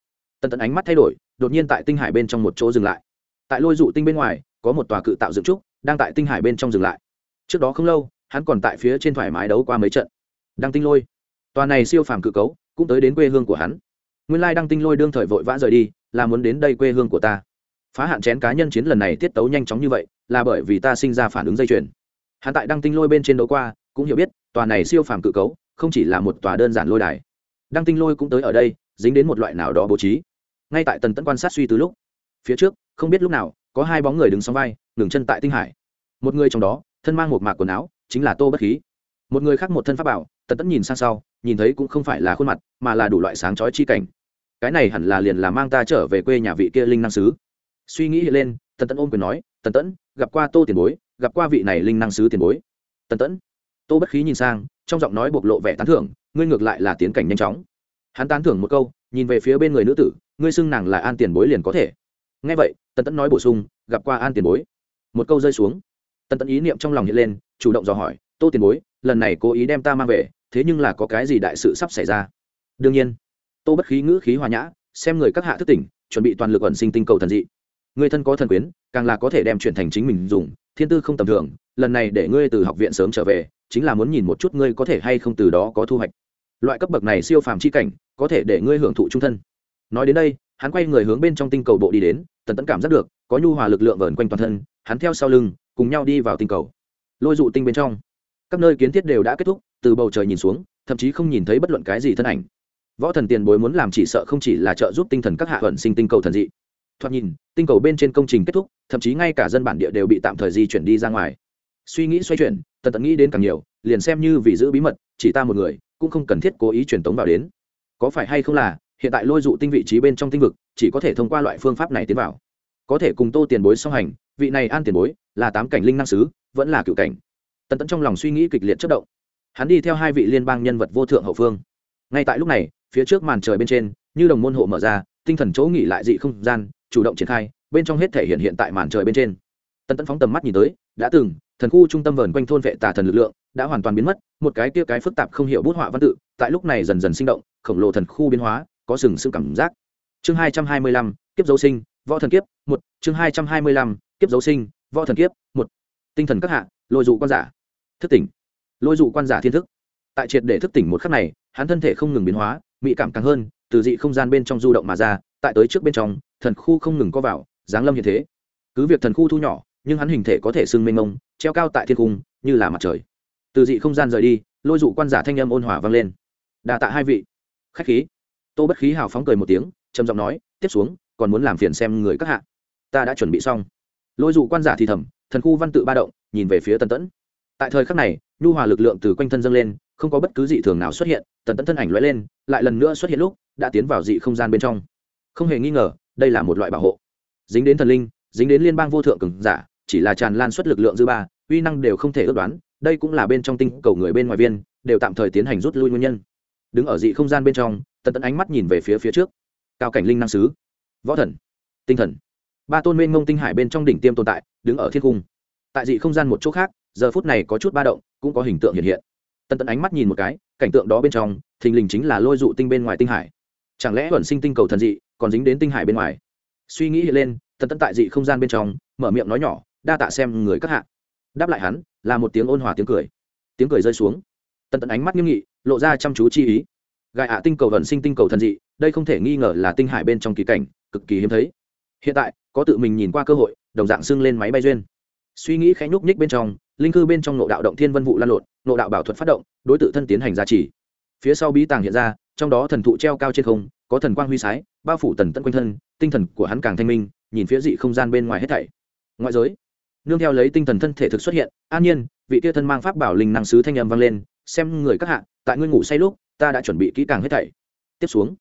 tần tần ánh mắt thay đổi, đột nhiên tại tinh hải bên trong một chỗ dừng lại. Tại lôi dụ tinh bên ngoài, có một tòa cự tạo dựng trúc, đang tại tinh hải bên trong dừng lại. Trước đó không lâu, hắn còn tại phía trên thoải mái đấu qua mấy trận. Đăng tinh lôi. Tòa này siêu phàm cự cấu, cũng tới đến quê hương của hắn. Nguyên lai đăng tinh lôi đương thời vội vã rời đi, là muốn đến đây quê hương của ta. Phá hạn chén cá nhân chiến lần này tiết tấu nhanh chóng như vậy, là bởi vì ta sinh ra phản ứng dây chuyền hắn tại đăng tinh lôi bên trên đấu qua, cũng hiểu biết, tòa này siêu phàm cự cấu, không chỉ là một tòa đơn giản lôi đài. Đăng tinh lôi cũng tới ở đây, dính đến một loại nào đó bố trí. Ngay tại tần tẫn quan sát suy từ lúc, phía trước, không biết lúc nào, có hai bóng người đứng sóng vai, ngừng chân tại tinh hải. Một người trong đó, thân mang một mạc quần áo, chính là tô bất khí. Một người khác một thân pháp bảo, tần tẫn nhìn sang sau, nhìn thấy cũng không phải là khuôn mặt, mà là đủ loại sáng chói chi cảnh. Cái này hẳn là liền là mang ta trở về quê nhà vị kia linh năng sứ. Suy nghĩ hiện lên, tần tẫn ôm quyền nói, tần tẫn, gặp qua tô tiền bối gặp qua vị này linh năng sứ tiền bối. Tần tẫn. Tô bất khí nhìn sang, trong giọng nói bộc lộ vẻ tán thưởng, ngươi ngược lại là tiến cảnh nhanh chóng. Hắn tán thưởng một câu, nhìn về phía bên người nữ tử, ngươi xưng nàng là an tiền bối liền có thể. Ngay vậy, tần tẫn nói bổ sung, gặp qua an tiền bối. Một câu rơi xuống. Tần tẫn ý niệm trong lòng hiện lên, chủ động dò hỏi, tô tiền bối, lần này cố ý đem ta mang về, thế nhưng là có cái gì đại sự sắp xảy ra? Đương nhiên. Tô bất khí ngữ khí hòa nhã, xem người các hạ thức tỉnh, chuẩn bị toàn lực ẩn sinh tinh cầu thần dị. Người thân có thần quyến, càng là có thể đem chuyển thành chính mình dùng thiên tư không tầm thường, lần này để ngươi từ học viện sớm trở về, chính là muốn nhìn một chút ngươi có thể hay không từ đó có thu hoạch. Loại cấp bậc này siêu phàm chi cảnh, có thể để ngươi hưởng thụ trung thân. Nói đến đây, hắn quay người hướng bên trong tinh cầu bộ đi đến, tần tẫn cảm giác được, có nhu hòa lực lượng vờn quanh toàn thân, hắn theo sau lưng, cùng nhau đi vào tinh cầu. Lôi dụ tinh bên trong. Các nơi kiến thiết đều đã kết thúc, từ bầu trời nhìn xuống, thậm chí không nhìn thấy bất luận cái gì thân ảnh. Võ thần tiền bối muốn làm chỉ sợ không chỉ là trợ giúp tinh thần các hạ vận sinh tinh cầu thần dị thoạt nhìn, tinh cầu bên trên công trình kết thúc, thậm chí ngay cả dân bản địa đều bị tạm thời di chuyển đi ra ngoài. Suy nghĩ xoay chuyển, tần tận nghĩ đến càng nhiều, liền xem như vì giữ bí mật, chỉ ta một người, cũng không cần thiết cố ý truyền tống vào đến. Có phải hay không là, hiện tại lôi dụ tinh vị trí bên trong tinh vực, chỉ có thể thông qua loại phương pháp này tiến vào. Có thể cùng tô tiền bối song hành, vị này an tiền bối, là tám cảnh linh năng sứ, vẫn là cựu cảnh. Tần tẫn trong lòng suy nghĩ kịch liệt chất động. Hắn đi theo hai vị liên bang nhân vật vô thượng hậu phương. Ngay tại lúc này, phía trước màn trời bên trên, như đồng môn hộ mở ra, tinh thần chỗ nghỉ lại dị không gian chủ động triển khai, bên trong hết thể hiện hiện tại màn trời bên trên. Tần tẫn phóng tầm mắt nhìn tới, đã từng, thần khu trung tâm vờn quanh thôn vệ tà thần lực lượng, đã hoàn toàn biến mất, một cái kia cái phức tạp không hiểu bút họa văn tự, tại lúc này dần dần sinh động, khổng lồ thần khu biến hóa, có sừng sững cảm giác. Chương hai trăm hai mươi lăm, kiếp dấu sinh, võ thần kiếp, một, chương hai trăm hai mươi lăm, kiếp dấu sinh, võ thần kiếp, một. Tinh thần các hạ, lôi dụ quan giả. Thức tỉnh. Lôi dụ quan giả thiên thức. Tại triệt để thức tỉnh một khắc này, hắn thân thể không ngừng biến hóa mỹ cảm càng hơn, từ dị không gian bên trong du động mà ra, tại tới trước bên trong thần khu không ngừng có vào, giáng lâm như thế. Cứ việc thần khu thu nhỏ, nhưng hắn hình thể có thể sưng mênh mông, treo cao tại thiên cung, như là mặt trời. Từ dị không gian rời đi, lôi dụ quan giả thanh âm ôn hòa vang lên. Đà tạ hai vị. Khách khí. Tô bất khí hào phóng cười một tiếng, trầm giọng nói, tiếp xuống, còn muốn làm phiền xem người các hạ. Ta đã chuẩn bị xong. Lôi dụ quan giả thì thầm, thần khu văn tự ba động, nhìn về phía tần tẫn. Tại thời khắc này, nhu hòa lực lượng từ quanh thân dâng lên, không có bất cứ dị thường nào xuất hiện, tần tẫn thân ảnh lóe lên, lại lần nữa xuất hiện lúc, đã tiến vào dị không gian bên trong. Không hề nghi ngờ đây là một loại bảo hộ. Dính đến thần linh, dính đến liên bang vô thượng cường giả, chỉ là tràn lan suất lực lượng dư ba, uy năng đều không thể ước đoán, đây cũng là bên trong tinh cầu người bên ngoài viên, đều tạm thời tiến hành rút lui nguyên nhân. Đứng ở dị không gian bên trong, tần tẫn ánh mắt nhìn về phía phía trước. Cao cảnh linh năng sứ, võ thần, tinh thần. Ba tôn nguyên ngông tinh hải bên trong đỉnh tiêm tồn tại, đứng ở thiên cung. Tại dị không gian một chỗ khác, giờ phút này có chút ba động, cũng có hình tượng hiện hiện. Tần tẫn ánh mắt nhìn một cái, cảnh tượng đó bên trong, thình lình chính là lôi dụ tinh bên ngoài tinh hải. Chẳng lẽ ẩn sinh tinh cầu thần dị còn dính đến tinh hải bên ngoài. Suy nghĩ hiện lên, tần tẫn tại dị không gian bên trong, mở miệng nói nhỏ, đa tạ xem người các hạ. Đáp lại hắn, là một tiếng ôn hòa tiếng cười. Tiếng cười rơi xuống. Tần tẫn ánh mắt nghiêm nghị, lộ ra chăm chú chi ý. Gai ạ tinh cầu vận sinh tinh cầu thần dị, đây không thể nghi ngờ là tinh hải bên trong kỳ cảnh, cực kỳ hiếm thấy. Hiện tại, có tự mình nhìn qua cơ hội, đồng dạng xưng lên máy bay duyên. Suy nghĩ khẽ nhúc nhích bên trong, linh cư bên trong nộ đạo động thiên vân vụ lan lộn nộ đạo bảo thuật phát động, đối tự thân tiến hành gia trì. Phía sau bí tàng hiện ra, trong đó thần thụ treo cao trên không có thần quang huy sái, bao phủ tần tận quanh thân, tinh thần của hắn càng thanh minh, nhìn phía dị không gian bên ngoài hết thảy. Ngoại giới, nương theo lấy tinh thần thân thể thực xuất hiện, an nhiên, vị kia thân mang pháp bảo linh năng sứ thanh âm vang lên, xem người các hạ, tại ngươi ngủ say lúc, ta đã chuẩn bị kỹ càng hết thảy. Tiếp xuống,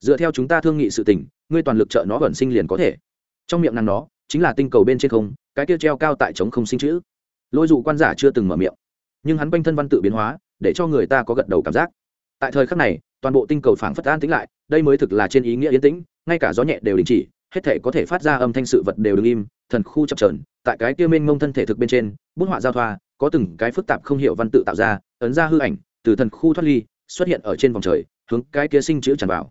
dựa theo chúng ta thương nghị sự tình, ngươi toàn lực trợ nó vẩn sinh liền có thể. Trong miệng nàng nó, chính là tinh cầu bên trên không, cái kia treo cao tại trống không sinh chữ. Lôi dụ quan giả chưa từng mở miệng, nhưng hắn quanh thân văn tự biến hóa, để cho người ta có gật đầu cảm giác. Tại thời khắc này, toàn bộ tinh cầu phảng phất an tĩnh lại đây mới thực là trên ý nghĩa yên tĩnh, ngay cả gió nhẹ đều đình chỉ, hết thể có thể phát ra âm thanh sự vật đều đứng im, thần khu chập trờn tại cái kia mênh mông thân thể thực bên trên, bút họa giao thoa, có từng cái phức tạp không hiểu văn tự tạo ra, ấn ra hư ảnh, từ thần khu thoát ly, xuất hiện ở trên vòng trời, hướng cái kia sinh chữ tràn vào.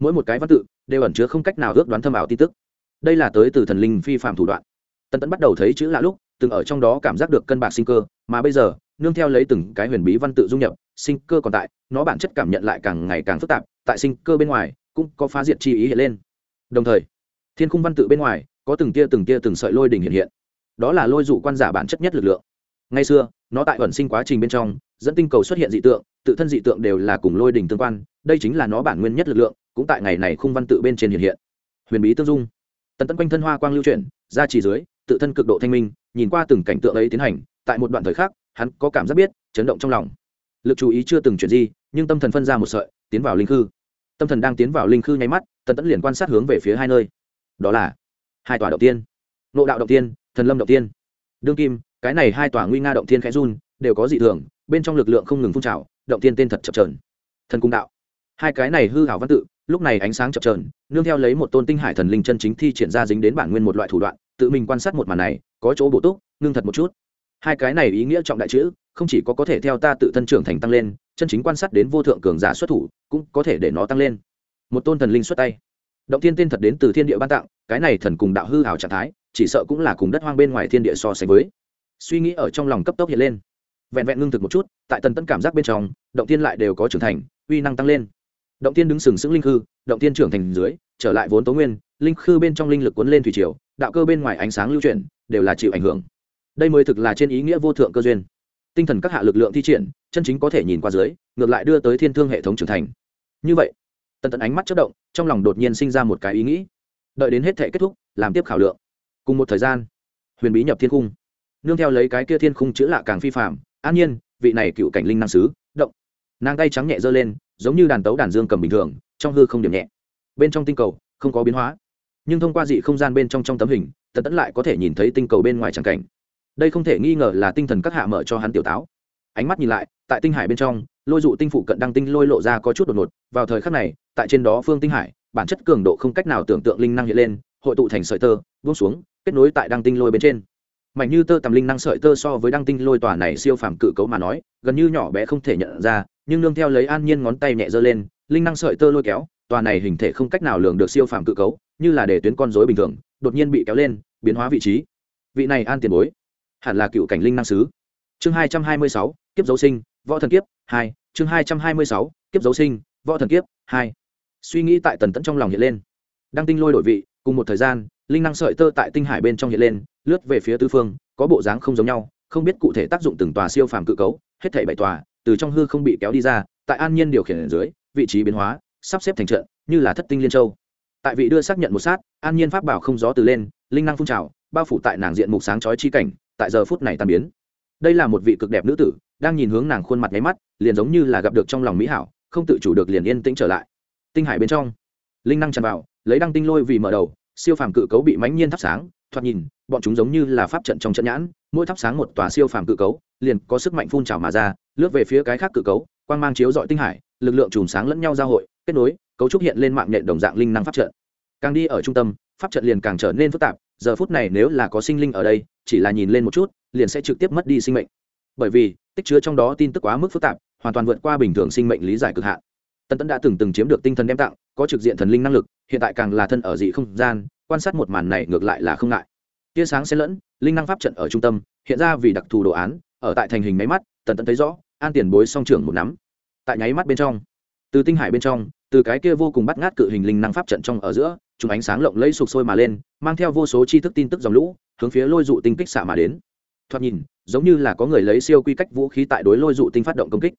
Mỗi một cái văn tự đều ẩn chứa không cách nào ước đoán thâm ảo tin tức. Đây là tới từ thần linh phi phạm thủ đoạn. Tần tấn bắt đầu thấy chữ lạ lúc, từng ở trong đó cảm giác được cân bạc sinh cơ, mà bây giờ, nương theo lấy từng cái huyền bí văn tự dung nhập, sinh cơ còn tại, nó bản chất cảm nhận lại càng ngày càng phức tạp tại sinh cơ bên ngoài cũng có phá diệt chi ý hiện lên. Đồng thời, thiên khung văn tự bên ngoài có từng tia từng tia từng sợi lôi đỉnh hiện hiện. Đó là lôi dụ quan giả bản chất nhất lực lượng. Ngay xưa, nó tại ẩn sinh quá trình bên trong, dẫn tinh cầu xuất hiện dị tượng, tự thân dị tượng đều là cùng lôi đỉnh tương quan, đây chính là nó bản nguyên nhất lực lượng, cũng tại ngày này khung văn tự bên trên hiện hiện. Huyền bí tương dung. Tần tấn quanh thân hoa quang lưu chuyển, ra chỉ dưới, tự thân cực độ thanh minh, nhìn qua từng cảnh tượng ấy tiến hành, tại một đoạn thời khắc, hắn có cảm giác biết, chấn động trong lòng. Lực chú ý chưa từng chuyển gì nhưng tâm thần phân ra một sợi, tiến vào linh khư tâm thần đang tiến vào linh khư nháy mắt, tần tẫn liền quan sát hướng về phía hai nơi. Đó là hai tòa động tiên nộ đạo động tiên, thần lâm động tiên. Đương kim, cái này hai tòa nguy nga động tiên khẽ run, đều có dị thường, bên trong lực lượng không ngừng phun trào, động tiên tên thật chập trờn thần cung đạo. Hai cái này hư hảo văn tự, lúc này ánh sáng chập trờn nương theo lấy một tôn tinh hải thần linh chân chính thi triển ra dính đến bản nguyên một loại thủ đoạn, tự mình quan sát một màn này, có chỗ bổ túc, ngưng thật một chút. Hai cái này ý nghĩa trọng đại chữ, không chỉ có có thể theo ta tự thân trưởng thành tăng lên chân chính quan sát đến vô thượng cường giả xuất thủ, cũng có thể để nó tăng lên. Một tôn thần linh xuất tay. Động thiên tên thật đến từ thiên địa ban tặng, cái này thần cùng đạo hư hảo trạng thái, chỉ sợ cũng là cùng đất hoang bên ngoài thiên địa so sánh với. Suy nghĩ ở trong lòng cấp tốc hiện lên. Vẹn vẹn ngưng thực một chút, tại tần tẫn cảm giác bên trong, động tiên lại đều có trưởng thành, uy năng tăng lên. Động tiên đứng sừng sững linh khư, động tiên trưởng thành dưới, trở lại vốn tố nguyên, linh khư bên trong linh lực cuốn lên thủy triều, đạo cơ bên ngoài ánh sáng lưu chuyển, đều là chịu ảnh hưởng. Đây mới thực là trên ý nghĩa vô thượng cơ duyên tinh thần các hạ lực lượng thi triển, chân chính có thể nhìn qua dưới, ngược lại đưa tới thiên thương hệ thống trưởng thành. Như vậy, tần tận ánh mắt chất động, trong lòng đột nhiên sinh ra một cái ý nghĩ. Đợi đến hết thể kết thúc, làm tiếp khảo lượng. Cùng một thời gian, huyền bí nhập thiên cung nương theo lấy cái kia thiên khung chữ lạ càng phi phạm an nhiên, vị này cựu cảnh linh năng sứ, động. Nàng tay trắng nhẹ giơ lên, giống như đàn tấu đàn dương cầm bình thường, trong hư không điểm nhẹ. Bên trong tinh cầu, không có biến hóa. Nhưng thông qua dị không gian bên trong trong tấm hình, tần tẫn lại có thể nhìn thấy tinh cầu bên ngoài tràng cảnh đây không thể nghi ngờ là tinh thần các hạ mở cho hắn tiểu táo. Ánh mắt nhìn lại, tại tinh hải bên trong, lôi dụ tinh phụ cận đăng tinh lôi lộ ra có chút đột ngột. Vào thời khắc này, tại trên đó phương tinh hải, bản chất cường độ không cách nào tưởng tượng linh năng hiện lên, hội tụ thành sợi tơ, buông xuống, kết nối tại đăng tinh lôi bên trên. Mạnh như tơ tầm linh năng sợi tơ so với đăng tinh lôi tòa này siêu phàm cự cấu mà nói, gần như nhỏ bé không thể nhận ra, nhưng nương theo lấy an nhiên ngón tay nhẹ giơ lên, linh năng sợi tơ lôi kéo, tòa này hình thể không cách nào lường được siêu phàm cự cấu, như là để tuyến con rối bình thường, đột nhiên bị kéo lên, biến hóa vị trí. Vị này an tiền bối hẳn là cựu cảnh linh năng sứ. Chương hai trăm hai mươi sáu, kiếp dấu sinh, võ thần kiếp, hai. Chương hai trăm hai mươi sáu, kiếp dấu sinh, võ thần kiếp, hai. Suy nghĩ tại tần tẫn trong lòng hiện lên. Đăng tinh lôi đổi vị, cùng một thời gian, linh năng sợi tơ tại tinh hải bên trong hiện lên, lướt về phía tư phương, có bộ dáng không giống nhau, không biết cụ thể tác dụng từng tòa siêu phàm cự cấu, hết thảy bảy tòa, từ trong hư không bị kéo đi ra, tại an nhiên điều khiển ở dưới, vị trí biến hóa, sắp xếp thành trận, như là thất tinh liên châu. Tại vị đưa xác nhận một sát, an nhiên pháp bảo không gió từ lên, linh năng phun trào bao phủ tại nàng diện mục sáng chói chi cảnh, tại giờ phút này tan biến. Đây là một vị cực đẹp nữ tử, đang nhìn hướng nàng khuôn mặt nháy mắt, liền giống như là gặp được trong lòng mỹ hảo, không tự chủ được liền yên tĩnh trở lại. Tinh hải bên trong, linh năng tràn vào, lấy đăng tinh lôi vì mở đầu, siêu phàm cự cấu bị mãnh nhiên thắp sáng, thoạt nhìn, bọn chúng giống như là pháp trận trong trận nhãn, mỗi thắp sáng một tòa siêu phàm cự cấu, liền có sức mạnh phun trào mà ra, lướt về phía cái khác cự cấu, quang mang chiếu dọi tinh hải, lực lượng chùm sáng lẫn nhau giao hội, kết nối, cấu trúc hiện lên mạng nhện đồng dạng linh năng pháp trận. Càng đi ở trung tâm, pháp trận liền càng trở nên phức tạp giờ phút này nếu là có sinh linh ở đây, chỉ là nhìn lên một chút, liền sẽ trực tiếp mất đi sinh mệnh. Bởi vì, tích chứa trong đó tin tức quá mức phức tạp, hoàn toàn vượt qua bình thường sinh mệnh lý giải cực hạn. Tân tẫn đã từng từng chiếm được tinh thần đem tặng, có trực diện thần linh năng lực, hiện tại càng là thân ở dị không gian, quan sát một màn này ngược lại là không ngại. Tia sáng xen lẫn, linh năng pháp trận ở trung tâm, hiện ra vì đặc thù đồ án, ở tại thành hình máy mắt, tần tẫn thấy rõ, an tiền bối song trưởng một nắm. Tại nháy mắt bên trong, từ tinh hải bên trong từ cái kia vô cùng bắt ngát cự hình linh năng pháp trận trong ở giữa, chúng ánh sáng lộng lẫy sụp sôi mà lên, mang theo vô số chi thức tin tức dòng lũ, hướng phía lôi dụ tinh kích xạ mà đến. Thoạt nhìn, giống như là có người lấy siêu quy cách vũ khí tại đối lôi dụ tinh phát động công kích.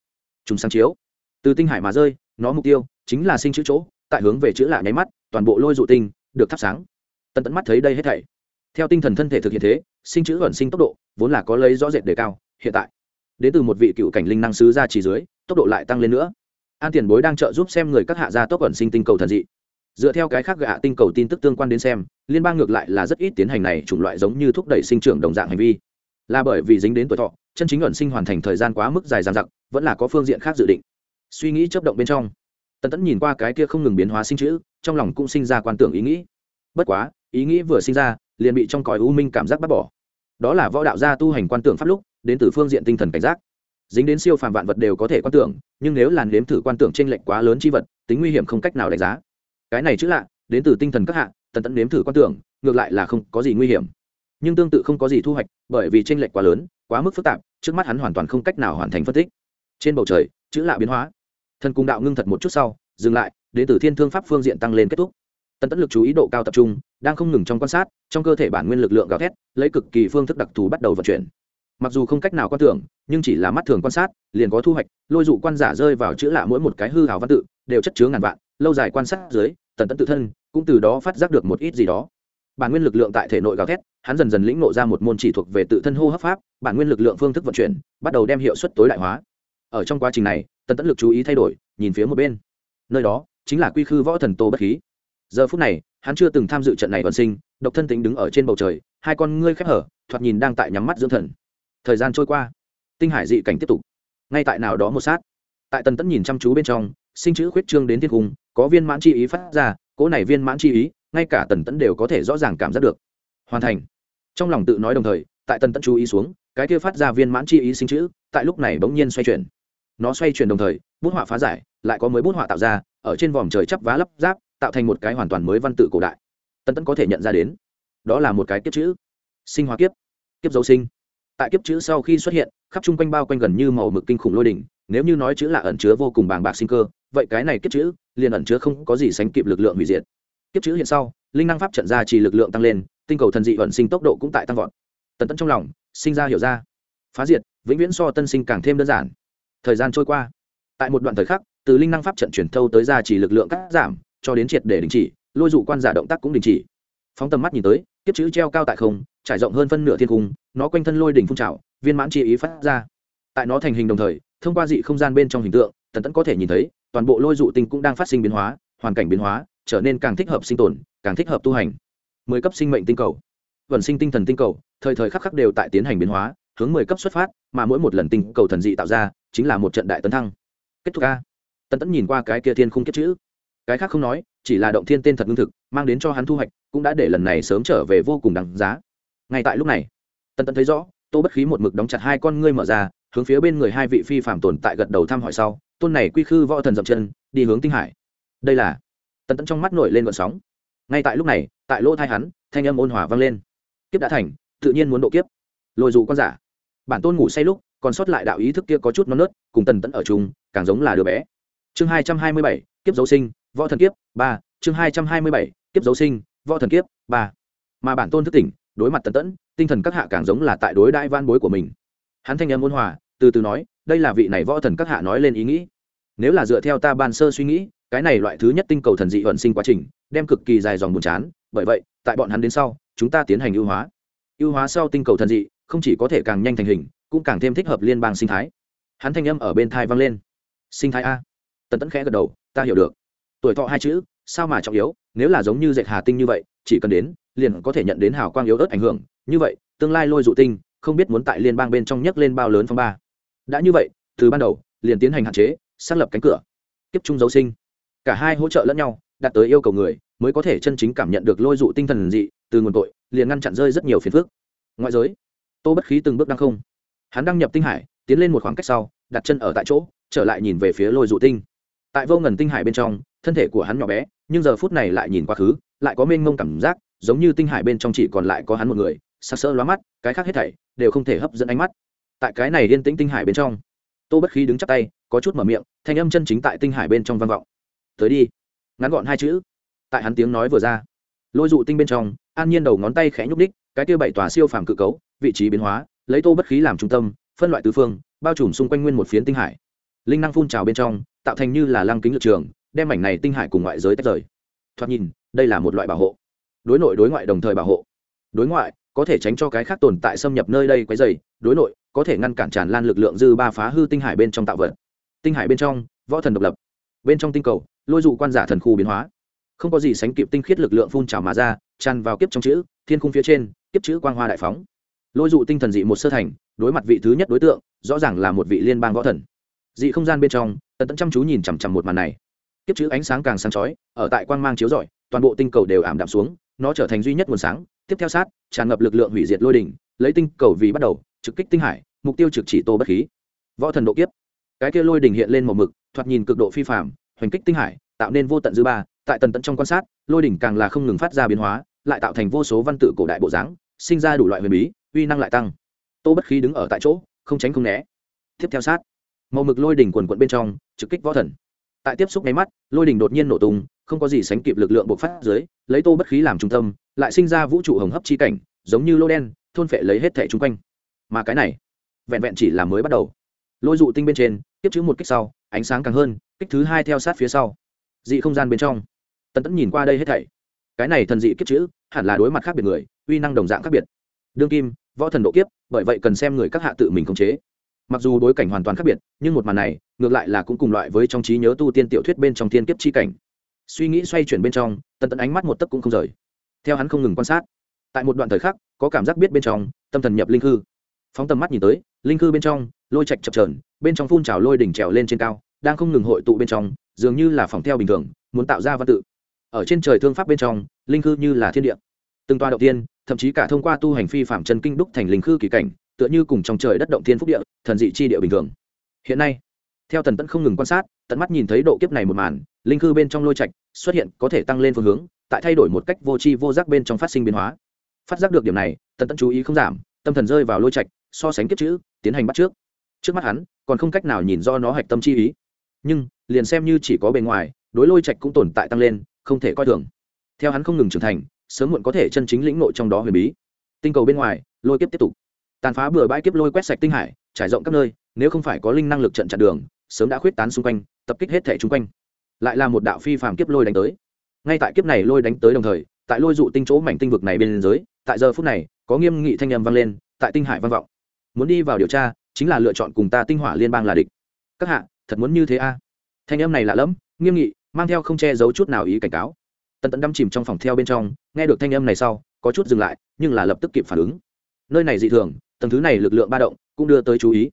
Chúng sáng chiếu. Từ tinh hải mà rơi, nó mục tiêu chính là sinh chữ chỗ, tại hướng về chữ lạ nháy mắt, toàn bộ lôi dụ tinh được thắp sáng. Tận tận mắt thấy đây hết thảy. Theo tinh thần thân thể thực hiện thế, sinh chữ ẩn sinh tốc độ vốn là có lấy rõ rệt đề cao, hiện tại, đến từ một vị cựu cảnh linh năng sứ ra chỉ dưới, tốc độ lại tăng lên nữa an tiền bối đang trợ giúp xem người các hạ gia tốc ẩn sinh tinh cầu thần dị. Dựa theo cái khác gạ tinh cầu tin tức tương quan đến xem, liên bang ngược lại là rất ít tiến hành này chủng loại giống như thúc đẩy sinh trưởng đồng dạng hành vi. Là bởi vì dính đến tuổi thọ, chân chính ẩn sinh hoàn thành thời gian quá mức dài dằng dặc, vẫn là có phương diện khác dự định. Suy nghĩ chấp động bên trong, tần tẫn nhìn qua cái kia không ngừng biến hóa sinh chữ, trong lòng cũng sinh ra quan tưởng ý nghĩ. Bất quá, ý nghĩ vừa sinh ra, liền bị trong cõi u minh cảm giác bắt bỏ. Đó là võ đạo gia tu hành quan tưởng pháp lúc, đến từ phương diện tinh thần cảnh giác dính đến siêu phàm vạn vật đều có thể quan tưởng, nhưng nếu làn đếm thử quan tưởng t r ê n lệch quá lớn chi vật, tính nguy hiểm không cách nào đánh giá. Cái này chữ lạ, đến từ tinh thần các hạ, tần tẫn nếm thử quan tưởng, ngược lại là không có gì nguy hiểm. Nhưng tương tự không có gì thu hoạch, bởi vì t r ê n lệch quá lớn, quá mức phức tạp, trước mắt hắn hoàn toàn không cách nào hoàn thành phân tích. Trên bầu trời, chữ lạ biến hóa. Thần cung đạo ngưng thật một chút sau, dừng lại, đến từ thiên thương pháp phương diện tăng lên kết thúc. Tần tẫn lực chú ý độ cao tập trung, đang không ngừng trong quan sát, trong cơ thể bản nguyên lực lượng gào thét, lấy cực kỳ phương thức đặc thù bắt đầu vận chuyển mặc dù không cách nào quan tưởng, nhưng chỉ là mắt thường quan sát, liền có thu hoạch, lôi dụ quan giả rơi vào chữ lạ mỗi một cái hư hào văn tự, đều chất chứa ngàn vạn, lâu dài quan sát dưới, tần tẫn tự thân cũng từ đó phát giác được một ít gì đó. Bản nguyên lực lượng tại thể nội gào thét, hắn dần dần lĩnh nộ ra một môn chỉ thuộc về tự thân hô hấp pháp, bản nguyên lực lượng phương thức vận chuyển, bắt đầu đem hiệu suất tối đại hóa. Ở trong quá trình này, tần tẫn lực chú ý thay đổi, nhìn phía một bên. Nơi đó, chính là quy khư võ thần tô bất khí. Giờ phút này, hắn chưa từng tham dự trận này vận sinh, độc thân tính đứng ở trên bầu trời, hai con ngươi khép hở, thoạt nhìn đang tại nhắm mắt dưỡng thần thời gian trôi qua. Tinh hải dị cảnh tiếp tục. Ngay tại nào đó một sát, tại tần tẫn nhìn chăm chú bên trong, sinh chữ khuyết trương đến thiên cung, có viên mãn chi ý phát ra, cỗ này viên mãn chi ý, ngay cả tần tẫn đều có thể rõ ràng cảm giác được. Hoàn thành. Trong lòng tự nói đồng thời, tại tần tẫn chú ý xuống, cái kia phát ra viên mãn chi ý sinh chữ, tại lúc này bỗng nhiên xoay chuyển. Nó xoay chuyển đồng thời, bút họa phá giải, lại có mới bút họa tạo ra, ở trên vòm trời chắp vá lắp ráp tạo thành một cái hoàn toàn mới văn tự cổ đại. Tần tẫn có thể nhận ra đến. Đó là một cái kiếp chữ. Sinh hóa kiếp. Kiếp dấu sinh tại kiếp chữ sau khi xuất hiện, khắp chung quanh bao quanh gần như màu mực kinh khủng lôi đỉnh, nếu như nói chữ là ẩn chứa vô cùng bàng bạc sinh cơ, vậy cái này kiếp chữ liền ẩn chứa không có gì sánh kịp lực lượng hủy diệt. Kiếp chữ hiện sau, linh năng pháp trận ra chỉ lực lượng tăng lên, tinh cầu thần dị vận sinh tốc độ cũng tại tăng vọt. Tần tẫn trong lòng, sinh ra hiểu ra. Phá diệt, vĩnh viễn so tân sinh càng thêm đơn giản. Thời gian trôi qua. Tại một đoạn thời khắc, từ linh năng pháp trận chuyển thâu tới ra chỉ lực lượng cắt giảm, cho đến triệt để đình chỉ, lôi dụ quan giả động tác cũng đình chỉ. Phóng tầm mắt nhìn tới kiếp chữ treo cao tại không, trải rộng hơn phân nửa thiên cung, nó quanh thân lôi đỉnh phun trào, viên mãn chi ý phát ra. Tại nó thành hình đồng thời, thông qua dị không gian bên trong hình tượng, tần tẫn có thể nhìn thấy, toàn bộ lôi dụ tinh cũng đang phát sinh biến hóa, hoàn cảnh biến hóa, trở nên càng thích hợp sinh tồn, càng thích hợp tu hành. Mười cấp sinh mệnh tinh cầu. Vần sinh tinh thần tinh cầu, thời thời khắc khắc đều tại tiến hành biến hóa, hướng mười cấp xuất phát, mà mỗi một lần tinh cầu thần dị tạo ra, chính là một trận đại tấn thăng. Kết thúc a. Tần tẫn nhìn qua cái kia thiên khung kết chữ. Cái khác không nói chỉ là động thiên tên thật ngưng thực, mang đến cho hắn thu hoạch, cũng đã để lần này sớm trở về vô cùng đáng giá. Ngay tại lúc này, tần tẫn thấy rõ, tô bất khí một mực đóng chặt hai con ngươi mở ra, hướng phía bên người hai vị phi phạm tồn tại gật đầu thăm hỏi sau, tôn này quy khư võ thần dậm chân, đi hướng tinh hải. Đây là, tần tẫn trong mắt nổi lên vận sóng. Ngay tại lúc này, tại lỗ thai hắn, thanh âm ôn hòa vang lên. Kiếp đã thành, tự nhiên muốn độ kiếp. Lôi dụ con giả. Bản tôn ngủ say lúc, còn sót lại đạo ý thức kia có chút non nớt, cùng tần tẫn ở chung, càng giống là đứa bé. Chương hai trăm hai mươi bảy, kiếp dấu sinh võ thần kiếp, ba, chương hai trăm hai mươi bảy, kiếp dấu sinh, võ thần kiếp, ba. Mà bản tôn thức tỉnh, đối mặt tần tẫn, tinh thần các hạ càng giống là tại đối đại van bối của mình. Hắn thanh âm ôn hòa, từ từ nói, đây là vị này võ thần các hạ nói lên ý nghĩ. Nếu là dựa theo ta ban sơ suy nghĩ, cái này loại thứ nhất tinh cầu thần dị vận sinh quá trình, đem cực kỳ dài dòng buồn chán, bởi vậy, tại bọn hắn đến sau, chúng ta tiến hành ưu hóa. Ưu hóa sau tinh cầu thần dị, không chỉ có thể càng nhanh thành hình, cũng càng thêm thích hợp liên bang sinh thái. Hắn thanh âm ở bên thai vang lên. Sinh thái a. Tần tẫn khẽ gật đầu, ta hiểu được tuổi thọ hai chữ, sao mà trọng yếu, nếu là giống như dệt hà tinh như vậy, chỉ cần đến, liền có thể nhận đến hào quang yếu ớt ảnh hưởng. Như vậy, tương lai lôi dụ tinh, không biết muốn tại liên bang bên trong nhấc lên bao lớn phong ba. Đã như vậy, từ ban đầu, liền tiến hành hạn chế, xác lập cánh cửa, tiếp trung dấu sinh. Cả hai hỗ trợ lẫn nhau, đạt tới yêu cầu người, mới có thể chân chính cảm nhận được lôi dụ tinh thần dị, từ nguồn tội, liền ngăn chặn rơi rất nhiều phiền phức. Ngoại giới, tô bất khí từng bước đang không. Hắn đăng nhập tinh hải, tiến lên một khoảng cách sau, đặt chân ở tại chỗ, trở lại nhìn về phía lôi dụ tinh tại vô ngần tinh hải bên trong, thân thể của hắn nhỏ bé, nhưng giờ phút này lại nhìn quá khứ, lại có mênh mông cảm giác, giống như tinh hải bên trong chỉ còn lại có hắn một người, sặc sỡ lóa mắt, cái khác hết thảy đều không thể hấp dẫn ánh mắt. Tại cái này yên tĩnh tinh hải bên trong, tô bất khí đứng chắp tay, có chút mở miệng, thanh âm chân chính tại tinh hải bên trong vang vọng. Tới đi. Ngắn gọn hai chữ. Tại hắn tiếng nói vừa ra, lôi dụ tinh bên trong, an nhiên đầu ngón tay khẽ nhúc đích, cái kia bảy tòa siêu phàm cự cấu, vị trí biến hóa, lấy tô bất khí làm trung tâm, phân loại tứ phương, bao trùm xung quanh nguyên một phiến tinh hải. Linh năng phun trào bên trong tạo thành như là lăng kính lực trường, đem mảnh này tinh hải cùng ngoại giới tách rời. Thoạt nhìn, đây là một loại bảo hộ. Đối nội đối ngoại đồng thời bảo hộ. Đối ngoại, có thể tránh cho cái khác tồn tại xâm nhập nơi đây quấy dày đối nội, có thể ngăn cản tràn lan lực lượng dư ba phá hư tinh hải bên trong tạo vật. Tinh hải bên trong, võ thần độc lập. Bên trong tinh cầu, lôi dụ quan giả thần khu biến hóa. Không có gì sánh kịp tinh khiết lực lượng phun trào mà ra, tràn vào kiếp trong chữ, thiên khung phía trên, kiếp chữ quang hoa đại phóng. Lôi dụ tinh thần dị một sơ thành, đối mặt vị thứ nhất đối tượng, rõ ràng là một vị liên bang võ thần. Dị không gian bên trong tần tận chăm chú nhìn chằm chằm một màn này. Kiếp chữ ánh sáng càng sáng chói, ở tại quang mang chiếu rọi, toàn bộ tinh cầu đều ảm đạm xuống, nó trở thành duy nhất nguồn sáng, tiếp theo sát, tràn ngập lực lượng hủy diệt lôi đỉnh, lấy tinh cầu vì bắt đầu, trực kích tinh hải, mục tiêu trực chỉ tô bất khí. Võ thần độ kiếp. Cái kia lôi đỉnh hiện lên một mực, thoạt nhìn cực độ phi phạm hoành kích tinh hải, tạo nên vô tận dư ba, tại tần tận trong quan sát, lôi đỉnh càng là không ngừng phát ra biến hóa, lại tạo thành vô số văn tự cổ đại bộ dáng, sinh ra đủ loại huyền bí, uy năng lại tăng. Tô bất khí đứng ở tại chỗ, không tránh không né. Tiếp theo sát màu mực lôi đỉnh quần quận bên trong, trực kích võ thần. Tại tiếp xúc nháy mắt, lôi đỉnh đột nhiên nổ tung, không có gì sánh kịp lực lượng bộc phát dưới, lấy tô bất khí làm trung tâm, lại sinh ra vũ trụ hồng hấp chi cảnh, giống như lô đen, thôn phệ lấy hết thẻ chung quanh. Mà cái này, vẹn vẹn chỉ là mới bắt đầu. Lôi dụ tinh bên trên, tiếp chữ một kích sau, ánh sáng càng hơn, kích thứ hai theo sát phía sau. Dị không gian bên trong. Tần tẫn nhìn qua đây hết thảy. Cái này thần dị kiếp chữ, hẳn là đối mặt khác biệt người, uy năng đồng dạng khác biệt. Đương kim, võ thần độ kiếp, bởi vậy cần xem người các hạ tự mình khống chế mặc dù đối cảnh hoàn toàn khác biệt, nhưng một màn này, ngược lại là cũng cùng loại với trong trí nhớ tu tiên tiểu thuyết bên trong thiên kiếp chi cảnh. Suy nghĩ xoay chuyển bên trong, tần tẫn ánh mắt một tấc cũng không rời. Theo hắn không ngừng quan sát, tại một đoạn thời khắc, có cảm giác biết bên trong, tâm thần nhập linh hư. Phóng tầm mắt nhìn tới, linh hư bên trong, lôi chạch chập trờn bên trong phun trào lôi đỉnh trèo lên trên cao, đang không ngừng hội tụ bên trong, dường như là phòng theo bình thường, muốn tạo ra văn tự. Ở trên trời thương pháp bên trong, linh hư như là thiên địa. Từng toa đầu tiên, thậm chí cả thông qua tu hành phi phạm chân kinh đúc thành linh hư kỳ cảnh tựa như cùng trong trời đất động thiên phúc địa, thần dị chi địa bình thường. Hiện nay, theo tần tẫn không ngừng quan sát, tận mắt nhìn thấy độ kiếp này một màn, linh cư bên trong lôi trạch xuất hiện có thể tăng lên phương hướng, tại thay đổi một cách vô tri vô giác bên trong phát sinh biến hóa. Phát giác được điểm này, tần tẫn chú ý không giảm, tâm thần rơi vào lôi trạch, so sánh kiếp chữ, tiến hành bắt trước. Trước mắt hắn, còn không cách nào nhìn do nó hạch tâm chi ý. Nhưng, liền xem như chỉ có bề ngoài, đối lôi trạch cũng tồn tại tăng lên, không thể coi thường. Theo hắn không ngừng trưởng thành, sớm muộn có thể chân chính lĩnh nội trong đó huyền bí. Tinh cầu bên ngoài, lôi kiếp tiếp tục tàn phá bừa bãi kiếp lôi quét sạch tinh hải, trải rộng các nơi, nếu không phải có linh năng lực trận chặn đường, sớm đã khuyết tán xung quanh, tập kích hết thể chung quanh. Lại là một đạo phi phàm kiếp lôi đánh tới. Ngay tại kiếp này lôi đánh tới đồng thời, tại lôi dụ tinh chỗ mảnh tinh vực này bên dưới, tại giờ phút này, có nghiêm nghị thanh âm vang lên, tại tinh hải vang vọng. Muốn đi vào điều tra, chính là lựa chọn cùng ta tinh hỏa liên bang là địch. Các hạ, thật muốn như thế a? Thanh âm này lạ lẫm, nghiêm nghị, mang theo không che giấu chút nào ý cảnh cáo. Tần tẫn đâm chìm trong phòng theo bên trong, nghe được thanh âm này sau, có chút dừng lại, nhưng là lập tức kịp phản ứng. Nơi này dị thường tầng thứ này lực lượng ba động cũng đưa tới chú ý.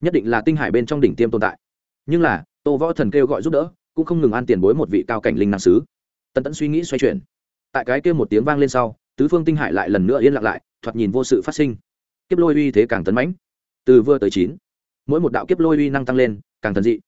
Nhất định là tinh hải bên trong đỉnh tiêm tồn tại. Nhưng là, tô võ thần kêu gọi giúp đỡ, cũng không ngừng an tiền bối một vị cao cảnh linh năng sứ. Tần tẫn suy nghĩ xoay chuyển. Tại cái kêu một tiếng vang lên sau, tứ phương tinh hải lại lần nữa yên lặng lại, thoạt nhìn vô sự phát sinh. Kiếp lôi uy thế càng tấn mãnh. Từ vừa tới chín, mỗi một đạo kiếp lôi uy năng tăng lên, càng thần dị.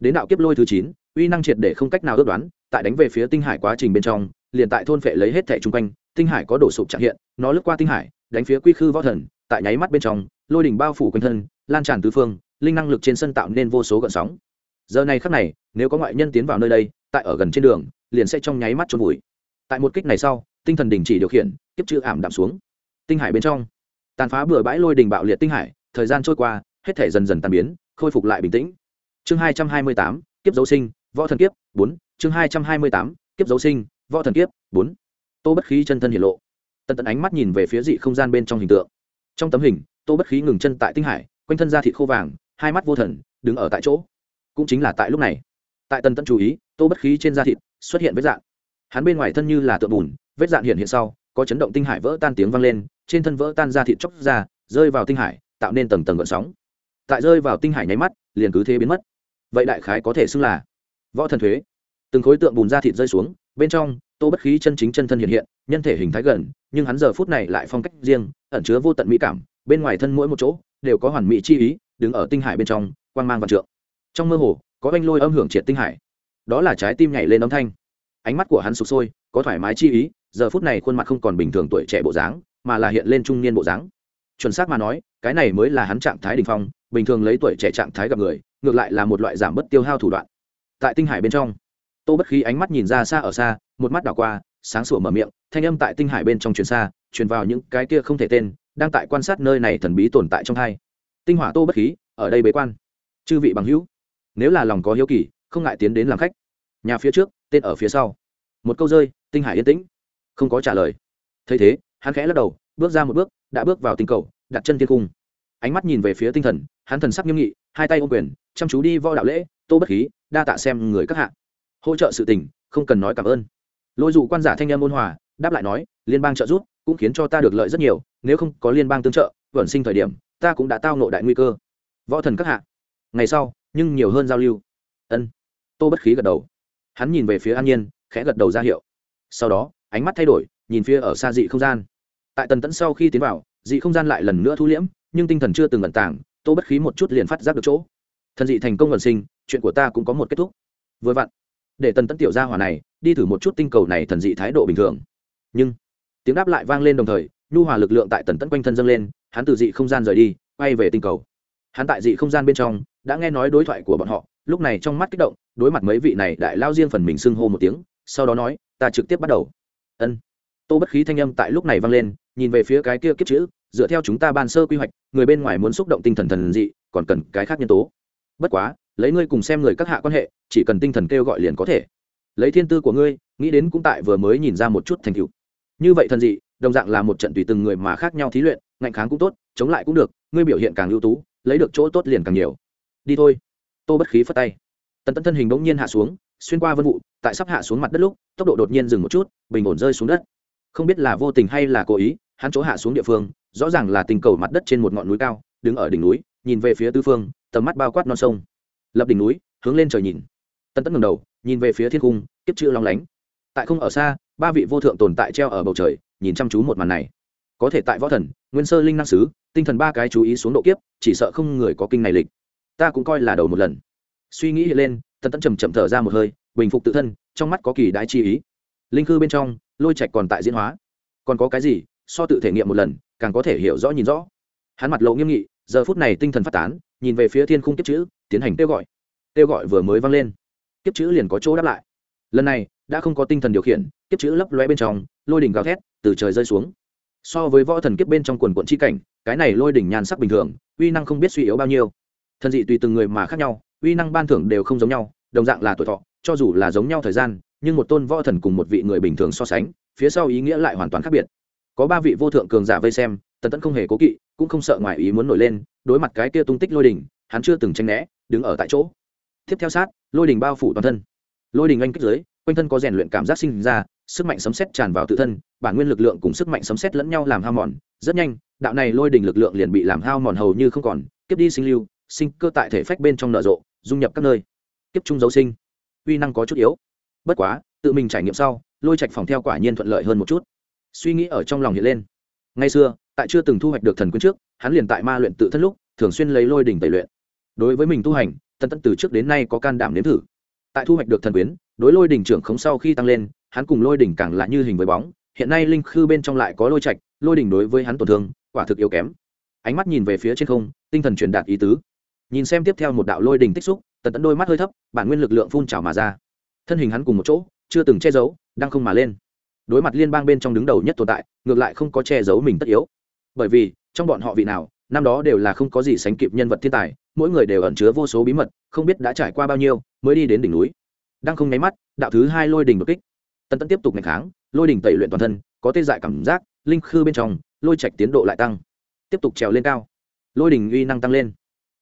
Đến đạo kiếp lôi thứ chín, uy năng triệt để không cách nào ước đoán, tại đánh về phía tinh hải quá trình bên trong, liền tại thôn phệ lấy hết thẻ chung quanh, tinh hải có đổ sụp trạng hiện, nó lướt qua tinh hải, đánh phía quy khư võ thần tại nháy mắt bên trong, lôi đỉnh bao phủ quanh thân, lan tràn tứ phương, linh năng lực trên sân tạo nên vô số gợn sóng. Giờ này khắc này, nếu có ngoại nhân tiến vào nơi đây, tại ở gần trên đường, liền sẽ trong nháy mắt trôn vùi. Tại một kích này sau, tinh thần đình chỉ điều khiển, kiếp chữ ảm đạm xuống. Tinh hải bên trong, tàn phá bừa bãi lôi đình bạo liệt tinh hải, thời gian trôi qua, hết thể dần dần tàn biến, khôi phục lại bình tĩnh. Chương hai trăm hai mươi tám, kiếp dấu sinh, võ thần kiếp, bốn. Chương hai trăm hai mươi tám, kiếp dấu sinh, võ thần kiếp, bốn. Tô bất khí chân thân hiển lộ. Tận tận ánh mắt nhìn về phía dị không gian bên trong hình tượng trong tấm hình, tô bất khí ngừng chân tại tinh hải, quanh thân da thịt khô vàng, hai mắt vô thần, đứng ở tại chỗ. Cũng chính là tại lúc này. Tại tần tận chú ý, tô bất khí trên da thịt xuất hiện vết dạng hắn bên ngoài thân như là tượng bùn, vết dạng hiện hiện sau, có chấn động tinh hải vỡ tan tiếng vang lên, trên thân vỡ tan da thịt chóc ra, rơi vào tinh hải, tạo nên tầng tầng gợn sóng. Tại rơi vào tinh hải nháy mắt, liền cứ thế biến mất. Vậy đại khái có thể xưng là võ thần thuế. Từng khối tượng bùn da thịt rơi xuống, bên trong, tô bất khí chân chính chân thân hiện hiện, nhân thể hình thái gần nhưng hắn giờ phút này lại phong cách riêng, ẩn chứa vô tận mỹ cảm, bên ngoài thân mỗi một chỗ đều có hoàn mỹ chi ý, đứng ở tinh hải bên trong, quang mang vạn trượng. Trong mơ hồ, có anh lôi âm hưởng triệt tinh hải. Đó là trái tim nhảy lên âm thanh. Ánh mắt của hắn sụp sôi, có thoải mái chi ý, giờ phút này khuôn mặt không còn bình thường tuổi trẻ bộ dáng, mà là hiện lên trung niên bộ dáng. Chuẩn xác mà nói, cái này mới là hắn trạng thái đình phong, bình thường lấy tuổi trẻ trạng thái gặp người, ngược lại là một loại giảm bớt tiêu hao thủ đoạn. Tại tinh hải bên trong, tô bất khí ánh mắt nhìn ra xa ở xa, một mắt đảo qua, sáng sủa mở miệng thanh âm tại tinh hải bên trong truyền xa, truyền vào những cái kia không thể tên, đang tại quan sát nơi này thần bí tồn tại trong hai. Tinh hỏa tô bất khí, ở đây bế quan. Chư vị bằng hữu, nếu là lòng có hiếu kỳ, không ngại tiến đến làm khách. Nhà phía trước, tên ở phía sau. Một câu rơi, tinh hải yên tĩnh. Không có trả lời. Thấy thế, hắn khẽ lắc đầu, bước ra một bước, đã bước vào tinh cầu, đặt chân thiên cung. Ánh mắt nhìn về phía tinh thần, hắn thần sắc nghiêm nghị, hai tay ôm quyền, chăm chú đi vo đạo lễ, tô bất khí, đa tạ xem người các hạ. Hỗ trợ sự tình, không cần nói cảm ơn. Lôi dụ quan giả thanh em ôn hòa đáp lại nói, liên bang trợ giúp cũng khiến cho ta được lợi rất nhiều, nếu không có liên bang tương trợ, vẩn sinh thời điểm, ta cũng đã tao nộ đại nguy cơ. Võ thần các hạ, ngày sau, nhưng nhiều hơn giao lưu. Ân. Tô bất khí gật đầu. Hắn nhìn về phía an nhiên, khẽ gật đầu ra hiệu. Sau đó, ánh mắt thay đổi, nhìn phía ở xa dị không gian. Tại tần tẫn sau khi tiến vào, dị không gian lại lần nữa thu liễm, nhưng tinh thần chưa từng ẩn tàng, tô bất khí một chút liền phát giác được chỗ. Thần dị thành công vận sinh, chuyện của ta cũng có một kết thúc. Vừa vặn, để tần tẫn tiểu gia hỏa này đi thử một chút tinh cầu này thần dị thái độ bình thường nhưng tiếng đáp lại vang lên đồng thời, nhu hòa lực lượng tại tần tẫn quanh thân dâng lên, hắn từ dị không gian rời đi, quay về tinh cầu. Hắn tại dị không gian bên trong, đã nghe nói đối thoại của bọn họ, lúc này trong mắt kích động, đối mặt mấy vị này đại lao riêng phần mình xưng hô một tiếng, sau đó nói, ta trực tiếp bắt đầu. Ân. Tô bất khí thanh âm tại lúc này vang lên, nhìn về phía cái kia kiếp chữ, dựa theo chúng ta ban sơ quy hoạch, người bên ngoài muốn xúc động tinh thần thần dị, còn cần cái khác nhân tố. Bất quá, lấy ngươi cùng xem người các hạ quan hệ, chỉ cần tinh thần kêu gọi liền có thể. Lấy thiên tư của ngươi, nghĩ đến cũng tại vừa mới nhìn ra một chút thành tựu như vậy thần dị, đồng dạng là một trận tùy từng người mà khác nhau thí luyện, ngạnh kháng cũng tốt, chống lại cũng được, ngươi biểu hiện càng ưu tú, lấy được chỗ tốt liền càng nhiều. Đi thôi. Tô bất khí phất tay. Tần tân thân hình bỗng nhiên hạ xuống, xuyên qua vân vụ, tại sắp hạ xuống mặt đất lúc, tốc độ đột nhiên dừng một chút, bình ổn rơi xuống đất. Không biết là vô tình hay là cố ý, hắn chỗ hạ xuống địa phương, rõ ràng là tình cầu mặt đất trên một ngọn núi cao, đứng ở đỉnh núi, nhìn về phía tư phương, tầm mắt bao quát non sông. Lập đỉnh núi, hướng lên trời nhìn. Tân Tẫn ngầm đầu, nhìn về phía thiên cung, kiếp chữ long lánh. Tại không ở xa ba vị vô thượng tồn tại treo ở bầu trời, nhìn chăm chú một màn này. Có thể tại võ thần, nguyên sơ linh năng sứ, tinh thần ba cái chú ý xuống độ kiếp, chỉ sợ không người có kinh này lịch. Ta cũng coi là đầu một lần. Suy nghĩ lên, tần tấn trầm chậm thở ra một hơi, bình phục tự thân, trong mắt có kỳ đái chi ý. Linh khư bên trong, lôi trạch còn tại diễn hóa. Còn có cái gì, so tự thể nghiệm một lần, càng có thể hiểu rõ nhìn rõ. Hắn mặt lộ nghiêm nghị, giờ phút này tinh thần phát tán, nhìn về phía thiên khung kiếp chữ, tiến hành kêu gọi. Kêu gọi vừa mới vang lên. Kiếp chữ liền có chỗ đáp lại. Lần này đã không có tinh thần điều khiển, kiếp chữ lấp loe bên trong, lôi đỉnh gào thét, từ trời rơi xuống. So với võ thần kiếp bên trong quần quận chi cảnh, cái này lôi đỉnh nhàn sắc bình thường, uy năng không biết suy yếu bao nhiêu. Thần dị tùy từng người mà khác nhau, uy năng ban thưởng đều không giống nhau, đồng dạng là tuổi thọ, cho dù là giống nhau thời gian, nhưng một tôn võ thần cùng một vị người bình thường so sánh, phía sau ý nghĩa lại hoàn toàn khác biệt. Có ba vị vô thượng cường giả vây xem, tần tẫn không hề cố kỵ, cũng không sợ ngoài ý muốn nổi lên, đối mặt cái kia tung tích lôi đỉnh, hắn chưa từng tranh né, đứng ở tại chỗ. Tiếp theo sát, lôi đỉnh bao phủ toàn thân. Lôi đỉnh anh kích dưới quanh thân có rèn luyện cảm giác sinh ra, sức mạnh sấm xét tràn vào tự thân, bản nguyên lực lượng cùng sức mạnh sấm xét lẫn nhau làm hao mòn. Rất nhanh, đạo này lôi đỉnh lực lượng liền bị làm hao mòn hầu như không còn. Kiếp đi sinh lưu, sinh cơ tại thể phách bên trong nở rộ, dung nhập các nơi. Kiếp trung dấu sinh, uy năng có chút yếu. Bất quá, tự mình trải nghiệm sau, lôi trạch phòng theo quả nhiên thuận lợi hơn một chút. Suy nghĩ ở trong lòng hiện lên. Ngay xưa, tại chưa từng thu hoạch được thần quyến trước, hắn liền tại ma luyện tự thân lúc, thường xuyên lấy lôi đỉnh tẩy luyện. Đối với mình tu hành tân tân từ trước đến nay có can đảm nếm thử tại thu hoạch được thần quyến, đối lôi đỉnh trưởng khống sau khi tăng lên, hắn cùng lôi đỉnh càng lạ như hình với bóng, hiện nay linh khư bên trong lại có lôi trạch, lôi đỉnh đối với hắn tổn thương, quả thực yếu kém. Ánh mắt nhìn về phía trên không, tinh thần truyền đạt ý tứ. Nhìn xem tiếp theo một đạo lôi đỉnh tích xúc, tần tẫn đôi mắt hơi thấp, bản nguyên lực lượng phun trào mà ra. Thân hình hắn cùng một chỗ, chưa từng che giấu, đang không mà lên. Đối mặt liên bang bên trong đứng đầu nhất tồn tại, ngược lại không có che giấu mình tất yếu. Bởi vì, trong bọn họ vị nào năm đó đều là không có gì sánh kịp nhân vật thiên tài, mỗi người đều ẩn chứa vô số bí mật, không biết đã trải qua bao nhiêu, mới đi đến đỉnh núi. Đang không nháy mắt, đạo thứ hai lôi đỉnh đột kích. Tần tẫn tiếp tục ngày kháng, lôi đỉnh tẩy luyện toàn thân, có tê dại cảm giác, linh khư bên trong, lôi trạch tiến độ lại tăng. Tiếp tục trèo lên cao. Lôi đỉnh uy năng tăng lên.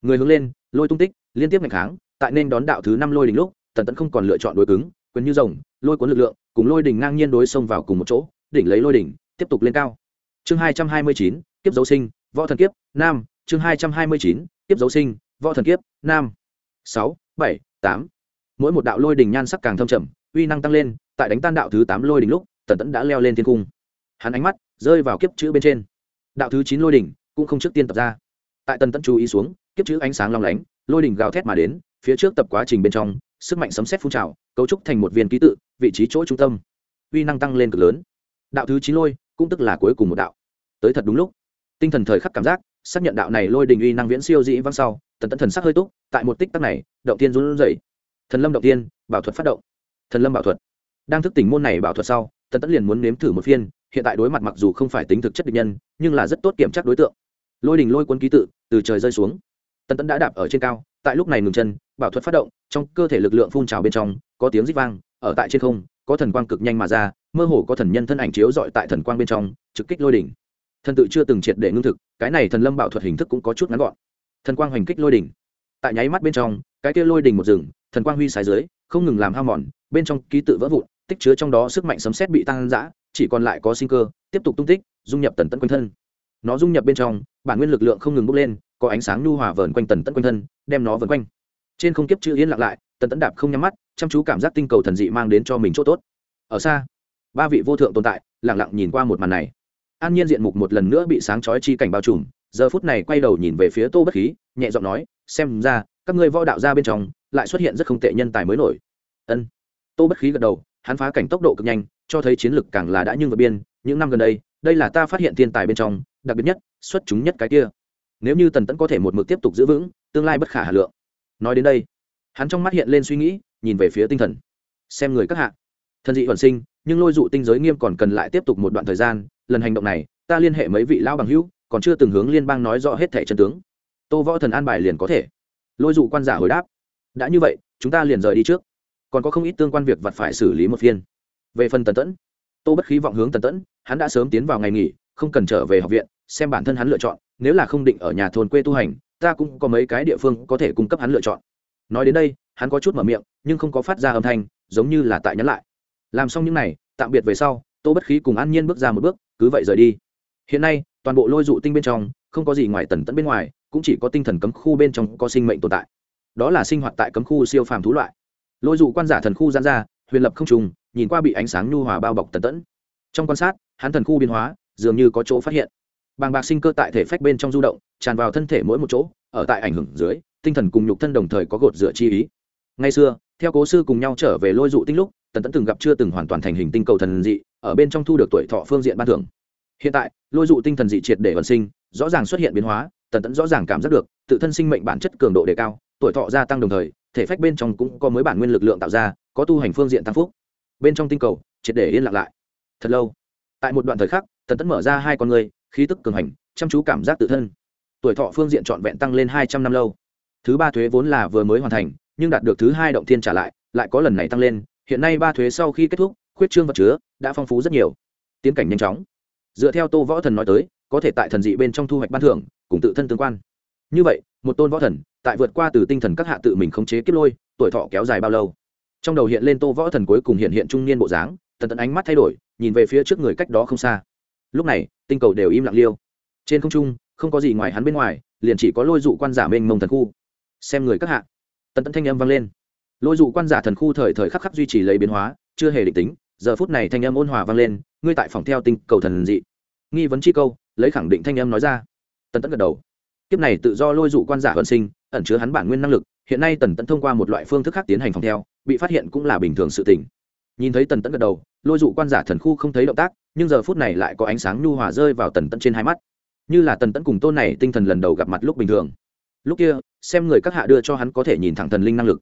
Người hướng lên, lôi tung tích, liên tiếp ngày kháng, tại nên đón đạo thứ năm lôi đỉnh lúc, tần tẫn không còn lựa chọn đối cứng, quyền như rồng, lôi cuốn lực lượng, cùng lôi đỉnh ngang nhiên đối xông vào cùng một chỗ, đỉnh lấy lôi đỉnh tiếp tục lên cao. Chương hai trăm hai mươi chín tiếp dấu sinh võ thần kiếp, nam, chương hai trăm hai mươi chín, kiếp dấu sinh, võ thần kiếp, nam. sáu, bảy, tám. Mỗi một đạo lôi đỉnh nhan sắc càng thâm trầm, uy năng tăng lên, tại đánh tan đạo thứ tám lôi đỉnh lúc, tần tẫn đã leo lên thiên cung. Hắn ánh mắt rơi vào kiếp chữ bên trên. Đạo thứ chín lôi đỉnh cũng không trước tiên tập ra. Tại tần tẫn chú ý xuống, kiếp chữ ánh sáng long lánh, lôi đỉnh gào thét mà đến, phía trước tập quá trình bên trong, sức mạnh sấm xét phun trào, cấu trúc thành một viên ký tự, vị trí chỗ trung tâm. Uy năng tăng lên cực lớn. Đạo thứ chín lôi cũng tức là cuối cùng một đạo. Tới thật đúng lúc tinh thần thời khắc cảm giác, xác nhận đạo này lôi đình uy năng viễn siêu dĩ văng sau, tần tẫn thần sắc hơi túc, tại một tích tắc này, động tiên run rẩy. Thần lâm động tiên, bảo thuật phát động. Thần lâm bảo thuật. Đang thức tỉnh môn này bảo thuật sau, tần tẫn liền muốn nếm thử một phiên, hiện tại đối mặt mặc dù không phải tính thực chất địch nhân, nhưng là rất tốt kiểm tra đối tượng. Lôi đình lôi quân ký tự, từ trời rơi xuống. Tần tẫn đã đạp ở trên cao, tại lúc này ngừng chân, bảo thuật phát động, trong cơ thể lực lượng phun trào bên trong, có tiếng rít vang, ở tại trên không, có thần quang cực nhanh mà ra, mơ hồ có thần nhân thân ảnh chiếu dọi tại thần quang bên trong, trực kích lôi đỉnh thần tự chưa từng triệt để ngưng thực, cái này thần lâm bảo thuật hình thức cũng có chút ngắn gọn. Thần quang hoành kích lôi đỉnh. Tại nháy mắt bên trong, cái kia lôi đỉnh một rừng, thần quang huy sái dưới, không ngừng làm hao mòn, bên trong ký tự vỡ vụn, tích chứa trong đó sức mạnh sấm xét bị tăng giã chỉ còn lại có sinh cơ, tiếp tục tung tích, dung nhập tần tận quanh thân. Nó dung nhập bên trong, bản nguyên lực lượng không ngừng bốc lên, có ánh sáng nhu hòa vờn quanh tần tận quanh thân, đem nó vờn quanh. Trên không kiếp chữ yên lặng lại, tần tẫn đạp không nhắm mắt, chăm chú cảm giác tinh cầu thần dị mang đến cho mình chỗ tốt. Ở xa, ba vị vô thượng tồn tại lẳng lặng nhìn qua một màn này an nhiên diện mục một lần nữa bị sáng chói chi cảnh bao trùm, giờ phút này quay đầu nhìn về phía tô bất khí, nhẹ giọng nói, xem ra, các ngươi võ đạo ra bên trong, lại xuất hiện rất không tệ nhân tài mới nổi. Ân. Tô bất khí gật đầu, hắn phá cảnh tốc độ cực nhanh, cho thấy chiến lực càng là đã nhưng vượt biên, những năm gần đây đây là ta phát hiện thiên tài bên trong, đặc biệt nhất, xuất chúng nhất cái kia. Nếu như tần tẫn có thể một mực tiếp tục giữ vững, tương lai bất khả hà lượng. Nói đến đây, hắn trong mắt hiện lên suy nghĩ, nhìn về phía tinh thần. Xem người các hạ. Thân dị hoàn sinh, nhưng lôi dụ tinh giới nghiêm còn cần lại tiếp tục một đoạn thời gian lần hành động này, ta liên hệ mấy vị lão bằng hữu, còn chưa từng hướng liên bang nói rõ hết thẻ chân tướng. Tô võ thần an bài liền có thể. Lôi dụ quan giả hồi đáp. Đã như vậy, chúng ta liền rời đi trước. Còn có không ít tương quan việc vặt phải xử lý một phiên. Về phần tần tẫn, tô bất khí vọng hướng tần tẫn, hắn đã sớm tiến vào ngày nghỉ, không cần trở về học viện, xem bản thân hắn lựa chọn, nếu là không định ở nhà thôn quê tu hành, ta cũng có mấy cái địa phương có thể cung cấp hắn lựa chọn. Nói đến đây, hắn có chút mở miệng, nhưng không có phát ra âm thanh, giống như là tại nhắn lại. Làm xong những n à y tạm biệt về sau tô bất khí cùng an nhiên bước ra một bước, cứ vậy rời đi. Hiện nay, toàn bộ lôi dụ tinh bên trong, không có gì ngoài tần tẫn bên ngoài, cũng chỉ có tinh thần cấm khu bên trong có sinh mệnh tồn tại. Đó là sinh hoạt tại cấm khu siêu phàm thú loại. Lôi dụ quan giả thần khu gian ra, huyền lập không trùng, nhìn qua bị ánh sáng nhu hòa bao bọc tần tẫn. Trong quan sát, hắn thần khu biến hóa, dường như có chỗ phát hiện. Bàng bạc sinh cơ tại thể phách bên trong du động, tràn vào thân thể mỗi một chỗ, ở tại ảnh hưởng dưới, tinh thần cùng nhục thân đồng thời có gột dựa chi ý. Ngày xưa, theo cố sư cùng nhau trở về lôi dụ tinh lúc, tần tẫn từng gặp chưa từng hoàn toàn thành hình tinh cầu thần dị ở bên trong thu được tuổi thọ phương diện ban thưởng. Hiện tại, lôi dụ tinh thần dị triệt để vận sinh, rõ ràng xuất hiện biến hóa, tần tẫn rõ ràng cảm giác được, tự thân sinh mệnh bản chất cường độ đề cao, tuổi thọ gia tăng đồng thời, thể phách bên trong cũng có mới bản nguyên lực lượng tạo ra, có tu hành phương diện tăng phúc. Bên trong tinh cầu, triệt để yên lặng lại. Thật lâu. Tại một đoạn thời khắc, tần tẫn mở ra hai con người, khí tức cường hành, chăm chú cảm giác tự thân. Tuổi thọ phương diện trọn vẹn tăng lên hai trăm năm lâu. Thứ ba thuế vốn là vừa mới hoàn thành, nhưng đạt được thứ hai động thiên trả lại lại có lần này tăng lên. Hiện nay ba thuế sau khi kết thúc khuyết trương vật chứa, đã phong phú rất nhiều. Tiến cảnh nhanh chóng. Dựa theo tô võ thần nói tới, có thể tại thần dị bên trong thu hoạch ban thưởng, cùng tự thân tương quan. Như vậy, một tôn võ thần, tại vượt qua từ tinh thần các hạ tự mình khống chế kiếp lôi, tuổi thọ kéo dài bao lâu? Trong đầu hiện lên tô võ thần cuối cùng hiện hiện trung niên bộ dáng, tần tần ánh mắt thay đổi, nhìn về phía trước người cách đó không xa. Lúc này, tinh cầu đều im lặng liêu. Trên không trung, không có gì ngoài hắn bên ngoài, liền chỉ có lôi dụ quan giả mênh mông thần khu. Xem người các hạ. Tần tần thanh âm vang lên. Lôi dụ quan giả thần khu thời thời khắc khắc duy trì lấy biến hóa, chưa hề định tính giờ phút này thanh âm ôn hòa vang lên, ngươi tại phòng theo tinh cầu thần dị. Nghi vấn chi câu, lấy khẳng định thanh âm nói ra. Tần tẫn gật đầu. Kiếp này tự do lôi dụ quan giả vận sinh, ẩn chứa hắn bản nguyên năng lực, hiện nay tần tẫn thông qua một loại phương thức khác tiến hành phòng theo, bị phát hiện cũng là bình thường sự tình. Nhìn thấy tần tẫn gật đầu, lôi dụ quan giả thần khu không thấy động tác, nhưng giờ phút này lại có ánh sáng nhu hòa rơi vào tần tẫn trên hai mắt. Như là tần tẫn cùng tôn này tinh thần lần đầu gặp mặt lúc bình thường. Lúc kia, xem người các hạ đưa cho hắn có thể nhìn thẳng thần linh năng lực.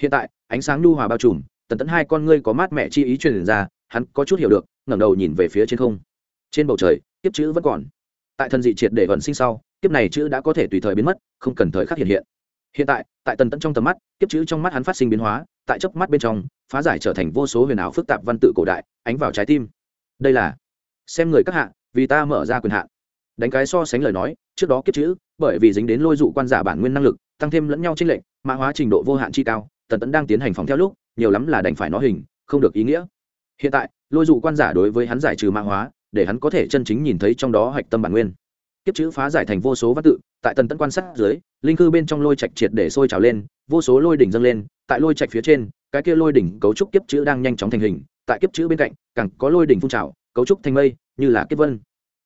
Hiện tại, ánh sáng nhu hòa bao trùm tần tẫn hai con ngươi có mát mẹ chi ý truyền ra, hắn có chút hiểu được, ngẩng đầu nhìn về phía trên không. Trên bầu trời, kiếp chữ vẫn còn. Tại thần dị triệt để vận sinh sau, kiếp này chữ đã có thể tùy thời biến mất, không cần thời khắc hiện hiện. Hiện tại tại tần tẫn trong tầm mắt, kiếp chữ trong mắt hắn phát sinh biến hóa, tại chớp mắt bên trong, phá giải trở thành vô số huyền ảo phức tạp văn tự cổ đại, ánh vào trái tim. Đây là, xem người các hạ, vì ta mở ra quyền hạn. Đánh cái so sánh lời nói, trước đó kiếp chữ, bởi vì dính đến lôi dụ quan giả bản nguyên năng lực, tăng thêm lẫn nhau trên lệnh mã hóa trình độ vô hạn chi cao, tần tẫn đang tiến hành phòng theo lúc nhiều lắm là đành phải nó hình, không được ý nghĩa. Hiện tại, lôi dụ quan giả đối với hắn giải trừ mạng hóa, để hắn có thể chân chính nhìn thấy trong đó hạch tâm bản nguyên. Kiếp chữ phá giải thành vô số văn tự, tại tần tẫn quan sát dưới, linh cư bên trong lôi trạch triệt để sôi trào lên, vô số lôi đỉnh dâng lên, tại lôi trạch phía trên, cái kia lôi đỉnh cấu trúc kiếp chữ đang nhanh chóng thành hình, tại kiếp chữ bên cạnh, càng có lôi đỉnh phun trào, cấu trúc thành mây, như là kiếp vân.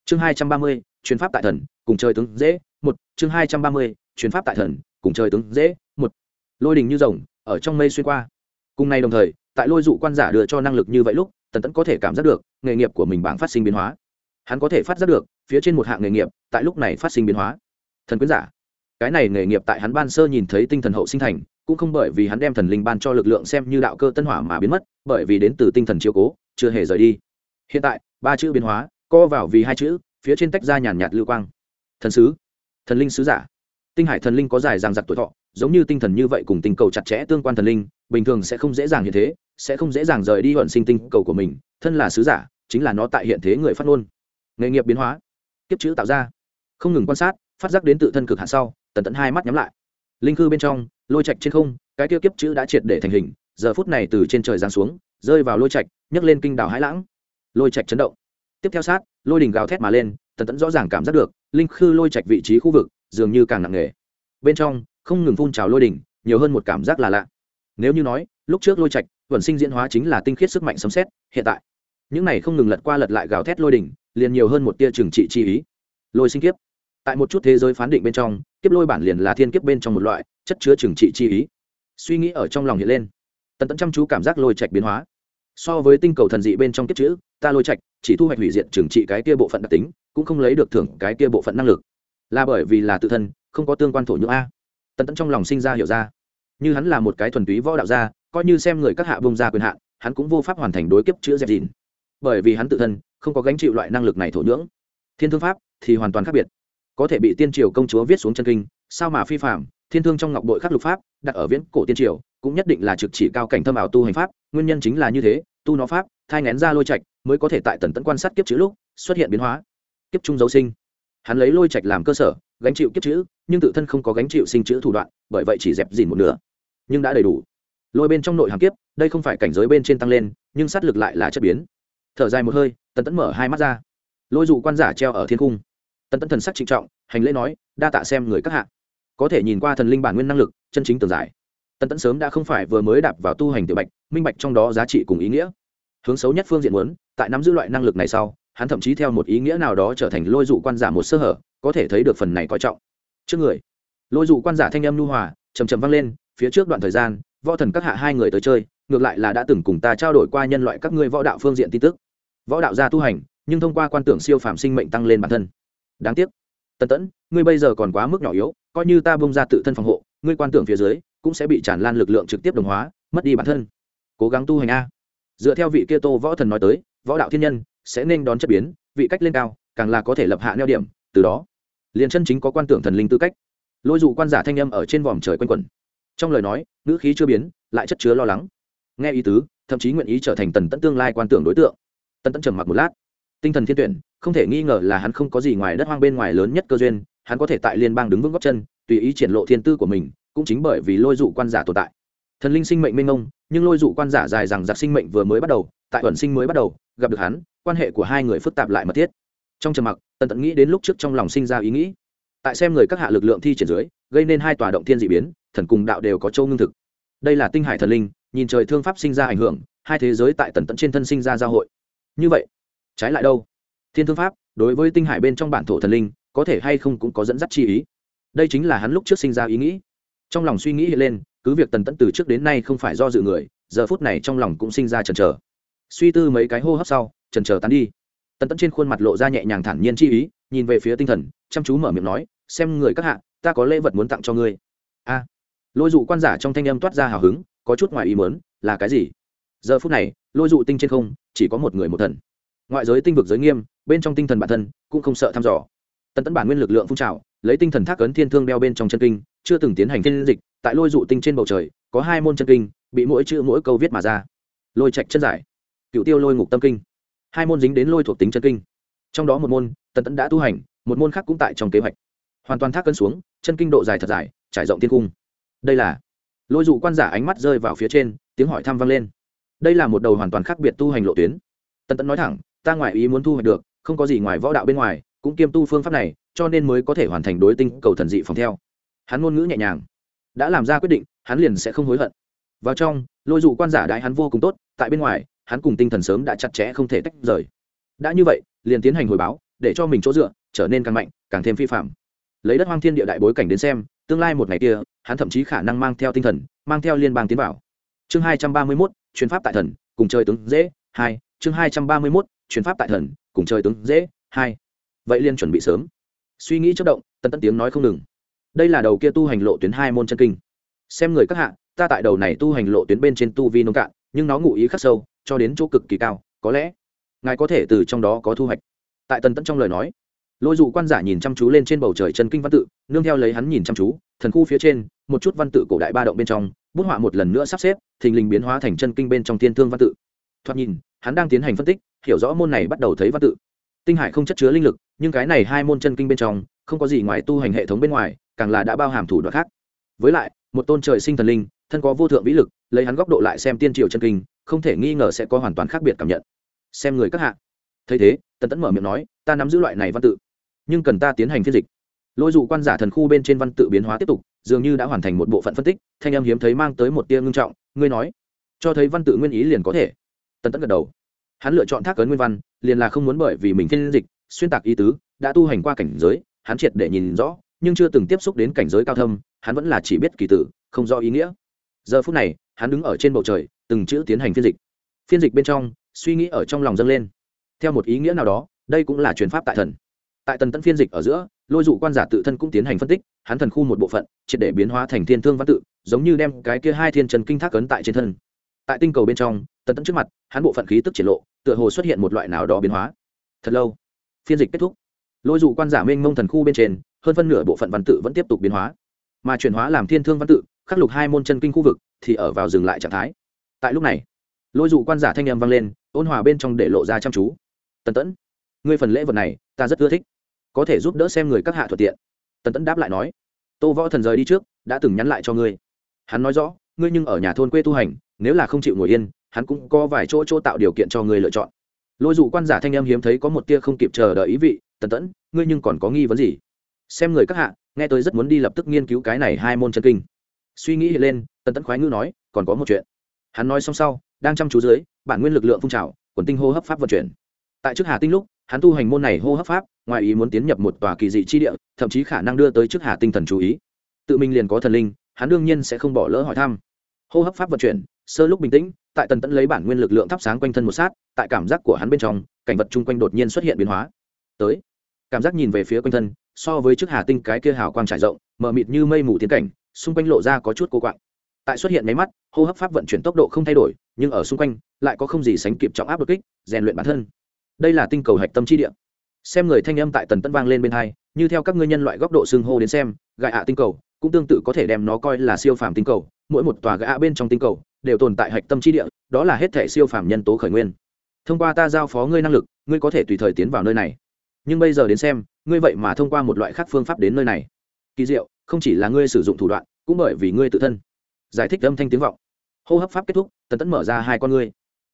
Chương hai trăm ba mươi chuyến pháp tại thần, cùng chơi tướng dễ, một. Chương hai trăm ba mươi chuyến pháp tại thần, cùng chơi tướng dễ, một. Lôi đỉnh như rồng, ở trong mây xuyên qua cùng nay đồng thời, tại lôi dụ quan giả đưa cho năng lực như vậy lúc, tần tẫn có thể cảm giác được, nghề nghiệp của mình bảng phát sinh biến hóa. Hắn có thể phát giác được, phía trên một hạng nghề nghiệp, tại lúc này phát sinh biến hóa. Thần quyến giả. Cái này nghề nghiệp tại hắn ban sơ nhìn thấy tinh thần hậu sinh thành, cũng không bởi vì hắn đem thần linh ban cho lực lượng xem như đạo cơ tân hỏa mà biến mất, bởi vì đến từ tinh thần chiếu cố, chưa hề rời đi. Hiện tại, ba chữ biến hóa, co vào vì hai chữ, phía trên tách ra nhàn nhạt lưu quang. Thần sứ. Thần linh sứ giả. Tinh hải thần linh có dài ràng giặc tuổi thọ, giống như tinh thần như vậy cùng tình cầu chặt chẽ tương quan thần linh bình thường sẽ không dễ dàng hiện thế, sẽ không dễ dàng rời đi vận sinh tinh cầu của mình, thân là sứ giả, chính là nó tại hiện thế người phát ngôn. Nghề nghiệp biến hóa tiếp chữ tạo ra. Không ngừng quan sát, phát giác đến tự thân cực hạn sau, tần tẫn hai mắt nhắm lại. Linh khư bên trong, lôi trạch trên không, cái kia kiếp chữ đã triệt để thành hình, giờ phút này từ trên trời giáng xuống, rơi vào lôi trạch, nhấc lên kinh đảo hãi lãng. Lôi trạch chấn động. Tiếp theo sát, lôi đỉnh gào thét mà lên, tần tẫn rõ ràng cảm giác được, linh khư lôi trạch vị trí khu vực, dường như càng nặng nề. Bên trong, không ngừng phun trào lôi đỉnh, nhiều hơn một cảm giác là lạ nếu như nói, lúc trước lôi trạch, vẩn sinh diễn hóa chính là tinh khiết sức mạnh sấm xét hiện tại, những này không ngừng lật qua lật lại gào thét lôi đỉnh, liền nhiều hơn một tia trừng trị chi ý. Lôi sinh kiếp. Tại một chút thế giới phán định bên trong, kiếp lôi bản liền là thiên kiếp bên trong một loại, chất chứa trừng trị chi ý. Suy nghĩ ở trong lòng hiện lên. Tần tẫn chăm chú cảm giác lôi trạch biến hóa. So với tinh cầu thần dị bên trong kiếp chữ, ta lôi trạch, chỉ thu hoạch hủy diệt trừng trị cái kia bộ phận đặc tính, cũng không lấy được thưởng cái kia bộ phận năng lực. Là bởi vì là tự thân, không có tương quan thổ nhưỡng a. Tần tẫn trong lòng sinh ra hiểu ra như hắn là một cái thuần túy võ đạo gia, coi như xem người các hạ bông ra quyền hạn, hắn cũng vô pháp hoàn thành đối kiếp chữa dẹp dìn. Bởi vì hắn tự thân không có gánh chịu loại năng lực này thổ nhưỡng. Thiên thương pháp thì hoàn toàn khác biệt. Có thể bị tiên triều công chúa viết xuống chân kinh, sao mà phi phạm thiên thương trong ngọc bội khắc lục pháp, đặt ở viễn cổ tiên triều, cũng nhất định là trực chỉ cao cảnh thâm ảo tu hành pháp, nguyên nhân chính là như thế, tu nó pháp, thai ngén ra lôi trạch, mới có thể tại tần tẫn quan sát kiếp chữ lúc, xuất hiện biến hóa. Kiếp trung dấu sinh. Hắn lấy lôi trạch làm cơ sở, gánh chịu kiếp chữ, nhưng tự thân không có gánh chịu sinh chữ thủ đoạn, bởi vậy chỉ dẹp dìn một nửa nhưng đã đầy đủ. Lôi bên trong nội hàm kiếp, đây không phải cảnh giới bên trên tăng lên, nhưng sát lực lại là chất biến. Thở dài một hơi, tần tẫn mở hai mắt ra. Lôi dụ quan giả treo ở thiên cung. Tần tẫn thần sắc trịnh trọng, hành lễ nói, đa tạ xem người các hạ. Có thể nhìn qua thần linh bản nguyên năng lực, chân chính tường giải. Tần tẫn sớm đã không phải vừa mới đạp vào tu hành tiểu bạch, minh bạch trong đó giá trị cùng ý nghĩa. Hướng xấu nhất phương diện muốn, tại nắm giữ loại năng lực này sau, hắn thậm chí theo một ý nghĩa nào đó trở thành lôi dụ quan giả một sơ hở, có thể thấy được phần này coi trọng. Trước người. Lôi dụ quan giả thanh âm nhu hòa chầm chầm vang lên phía trước đoạn thời gian, võ thần các hạ hai người tới chơi, ngược lại là đã từng cùng ta trao đổi qua nhân loại các ngươi võ đạo phương diện tin tức. Võ đạo gia tu hành, nhưng thông qua quan tưởng siêu phạm sinh mệnh tăng lên bản thân. Đáng tiếc. Tân tẫn, ngươi bây giờ còn quá mức nhỏ yếu, coi như ta bông ra tự thân phòng hộ, ngươi quan tưởng phía dưới, cũng sẽ bị tràn lan lực lượng trực tiếp đồng hóa, mất đi bản thân. Cố gắng tu hành a. Dựa theo vị kia tô võ thần nói tới, võ đạo thiên nhân sẽ nên đón chất biến, vị cách lên cao, càng là có thể lập hạ neo điểm, từ đó, liền chân chính có quan tưởng thần linh tư cách. Lôi dụ quan giả thanh âm ở trên vòm trời quanh quẩn trong lời nói, ngữ khí chưa biến, lại chất chứa lo lắng. Nghe ý tứ, thậm chí nguyện ý trở thành tần tẫn tương lai quan tưởng đối tượng. Tần tẫn trầm mặc một lát. Tinh thần thiên tuyển, không thể nghi ngờ là hắn không có gì ngoài đất hoang bên ngoài lớn nhất cơ duyên, hắn có thể tại liên bang đứng vững góc chân, tùy ý triển lộ thiên tư của mình, cũng chính bởi vì lôi dụ quan giả tồn tại. Thần linh sinh mệnh minh ông nhưng lôi dụ quan giả dài rằng giặc sinh mệnh vừa mới bắt đầu, tại ẩn sinh mới bắt đầu, gặp được hắn, quan hệ của hai người phức tạp lại mật thiết. Trong trầm mặc, tần tận nghĩ đến lúc trước trong lòng sinh ra ý nghĩ. Tại xem người các hạ lực lượng thi triển dưới, gây nên hai tòa động thiên dị biến thần cùng đạo đều có châu ngưng thực. Đây là tinh hải thần linh, nhìn trời thương pháp sinh ra ảnh hưởng, hai thế giới tại tần tận trên thân sinh ra giao hội. Như vậy, trái lại đâu? Thiên thương pháp, đối với tinh hải bên trong bản thổ thần linh, có thể hay không cũng có dẫn dắt chi ý. Đây chính là hắn lúc trước sinh ra ý nghĩ. Trong lòng suy nghĩ hiện lên, cứ việc tần tẫn từ trước đến nay không phải do dự người, giờ phút này trong lòng cũng sinh ra trần chờ. Suy tư mấy cái hô hấp sau trần chờ tán đi. Tần tẫn trên khuôn mặt lộ ra nhẹ nhàng thản nhiên chi ý, nhìn về phía tinh thần, chăm chú mở miệng nói, xem người các hạ, ta có lễ vật muốn tặng cho ngươi. A lôi dụ quan giả trong thanh âm toát ra hào hứng, có chút ngoài ý mớn là cái gì? Giờ phút này, lôi dụ tinh trên không, chỉ có một người một thần. Ngoại giới tinh vực giới nghiêm, bên trong tinh thần bản thân cũng không sợ thăm dò. Tần tấn bản nguyên lực lượng phun trào, lấy tinh thần thác ấn thiên thương đeo bên trong chân kinh, chưa từng tiến hành thiên dịch, tại lôi dụ tinh trên bầu trời, có hai môn chân kinh, bị mỗi chữ mỗi câu viết mà ra. Lôi trạch chân giải cựu tiêu lôi ngục tâm kinh. Hai môn dính đến lôi thuộc tính chân kinh. Trong đó một môn, tần tấn đã tu hành, một môn khác cũng tại trong kế hoạch. Hoàn toàn thác cân xuống, chân kinh độ dài thật dài, trải rộng thiên cung đây là lôi dụ quan giả ánh mắt rơi vào phía trên tiếng hỏi thăm vang lên đây là một đầu hoàn toàn khác biệt tu hành lộ tuyến tần tẫn nói thẳng ta ngoài ý muốn thu hoạch được không có gì ngoài võ đạo bên ngoài cũng kiêm tu phương pháp này cho nên mới có thể hoàn thành đối tinh cầu thần dị phòng theo hắn ngôn ngữ nhẹ nhàng đã làm ra quyết định hắn liền sẽ không hối hận vào trong lôi dụ quan giả đại hắn vô cùng tốt tại bên ngoài hắn cùng tinh thần sớm đã chặt chẽ không thể tách rời đã như vậy liền tiến hành hồi báo để cho mình chỗ dựa trở nên càng mạnh càng thêm phi phạm lấy đất hoang thiên địa đại bối cảnh đến xem tương lai một ngày kia, hắn thậm chí khả năng mang theo tinh thần, mang theo liên bang tiến vào. Chương hai trăm ba mươi mốt chuyến pháp tại thần, cùng chơi tướng dễ, hai. Chương hai trăm ba mươi mốt chuyến pháp tại thần, cùng chơi tướng dễ, hai. Vậy liên chuẩn bị sớm. Suy nghĩ chất động tân tân tiếng nói không ngừng. Đây là đầu kia tu hành lộ tuyến hai môn chân kinh. Xem người các hạ, ta tại đầu này tu hành lộ tuyến bên trên tu vi nông cạn, nhưng nó ngụ ý khắc sâu, cho đến chỗ cực kỳ cao, có lẽ ngài có thể từ trong đó có thu hoạch. Tại tần tẫn trong lời nói lôi dụ quan giả nhìn chăm chú lên trên bầu trời chân kinh văn tự, nương theo lấy hắn nhìn chăm chú, thần khu phía trên, một chút văn tự cổ đại ba động bên trong, bút họa một lần nữa sắp xếp, thình lình biến hóa thành chân kinh bên trong thiên thương văn tự. Thoạt nhìn, hắn đang tiến hành phân tích, hiểu rõ môn này bắt đầu thấy văn tự. Tinh hải không chất chứa linh lực, nhưng cái này hai môn chân kinh bên trong, không có gì ngoài tu hành hệ thống bên ngoài, càng là đã bao hàm thủ đoạn khác. Với lại, một tôn trời sinh thần linh, thân có vô thượng vĩ lực, lấy hắn góc độ lại xem tiên triều chân kinh, không thể nghi ngờ sẽ có hoàn toàn khác biệt cảm nhận. Xem người các hạ. Thấy thế, tần tẫn mở miệng nói, ta nắm giữ loại này văn tự nhưng cần ta tiến hành phiên dịch. Lôi dụ quan giả thần khu bên trên văn tự biến hóa tiếp tục, dường như đã hoàn thành một bộ phận phân tích, thanh âm hiếm thấy mang tới một tia ngưng trọng, ngươi nói, cho thấy văn tự nguyên ý liền có thể. Tần tẫn gật đầu. Hắn lựa chọn thác ấn nguyên văn, liền là không muốn bởi vì mình phiên dịch, xuyên tạc ý tứ, đã tu hành qua cảnh giới, hắn triệt để nhìn rõ, nhưng chưa từng tiếp xúc đến cảnh giới cao thâm, hắn vẫn là chỉ biết kỳ tử, không do ý nghĩa. Giờ phút này, hắn đứng ở trên bầu trời, từng chữ tiến hành phiên dịch. Phiên dịch bên trong, suy nghĩ ở trong lòng dâng lên. Theo một ý nghĩa nào đó, đây cũng là truyền pháp tại thần tại tần tẫn phiên dịch ở giữa, lôi dụ quan giả tự thân cũng tiến hành phân tích, hắn thần khu một bộ phận, triệt để biến hóa thành thiên thương văn tự, giống như đem cái kia hai thiên trần kinh thác ấn tại trên thân. Tại tinh cầu bên trong, tần tẫn trước mặt, hắn bộ phận khí tức triển lộ, tựa hồ xuất hiện một loại nào đó biến hóa. Thật lâu, phiên dịch kết thúc. Lôi dụ quan giả mênh mông thần khu bên trên, hơn phân nửa bộ phận văn tự vẫn tiếp tục biến hóa. Mà chuyển hóa làm thiên thương văn tự, khắc lục hai môn chân kinh khu vực, thì ở vào dừng lại trạng thái. Tại lúc này, lôi dụ quan giả thanh âm vang lên, ôn hòa bên trong để lộ ra chăm chú. Tần tẫn, ngươi phần lễ vật này, ta rất ưa thích có thể giúp đỡ xem người các hạ thuận tiện. Tần tẫn đáp lại nói, tô võ thần rời đi trước, đã từng nhắn lại cho ngươi. Hắn nói rõ, ngươi nhưng ở nhà thôn quê tu hành, nếu là không chịu ngồi yên, hắn cũng có vài chỗ chỗ tạo điều kiện cho ngươi lựa chọn. Lôi dụ quan giả thanh em hiếm thấy có một tia không kịp chờ đợi ý vị, tần tẫn, ngươi nhưng còn có nghi vấn gì? Xem người các hạ, nghe tôi rất muốn đi lập tức nghiên cứu cái này hai môn chân kinh. Suy nghĩ lên, tần tẫn khoái ngữ nói, còn có một chuyện. Hắn nói xong sau, đang chăm chú dưới, bản nguyên lực lượng phun trào, quần tinh hô hấp pháp vận chuyển. Tại trước hà tinh lúc, hắn tu hành môn này hô hấp pháp ngoài ý muốn tiến nhập một tòa kỳ dị chi địa, thậm chí khả năng đưa tới trước hà tinh thần chú ý. Tự mình liền có thần linh, hắn đương nhiên sẽ không bỏ lỡ hỏi thăm. Hô hấp pháp vận chuyển, sơ lúc bình tĩnh, tại tần tẫn lấy bản nguyên lực lượng thắp sáng quanh thân một sát, tại cảm giác của hắn bên trong, cảnh vật chung quanh đột nhiên xuất hiện biến hóa. Tới, cảm giác nhìn về phía quanh thân, so với trước hà tinh cái kia hào quang trải rộng, mờ mịt như mây mù tiến cảnh, xung quanh lộ ra có chút cô quạng. Tại xuất hiện máy mắt, hô hấp pháp vận chuyển tốc độ không thay đổi, nhưng ở xung quanh, lại có không gì sánh kịp trọng áp đột kích, rèn luyện bản thân. Đây là tinh cầu hạch tâm chi địa xem người thanh âm tại tần tân vang lên bên hai, như theo các ngươi nhân loại góc độ xưng hô đến xem gạ ạ tinh cầu cũng tương tự có thể đem nó coi là siêu phàm tinh cầu, mỗi một tòa gạ bên trong tinh cầu đều tồn tại hạch tâm chi địa, đó là hết thể siêu phàm nhân tố khởi nguyên. Thông qua ta giao phó ngươi năng lực, ngươi có thể tùy thời tiến vào nơi này. Nhưng bây giờ đến xem, ngươi vậy mà thông qua một loại khác phương pháp đến nơi này. Kỳ diệu, không chỉ là ngươi sử dụng thủ đoạn, cũng bởi vì ngươi tự thân. Giải thích âm thanh tiếng vọng. Hô hấp pháp kết thúc, tần tẫn mở ra hai con ngươi.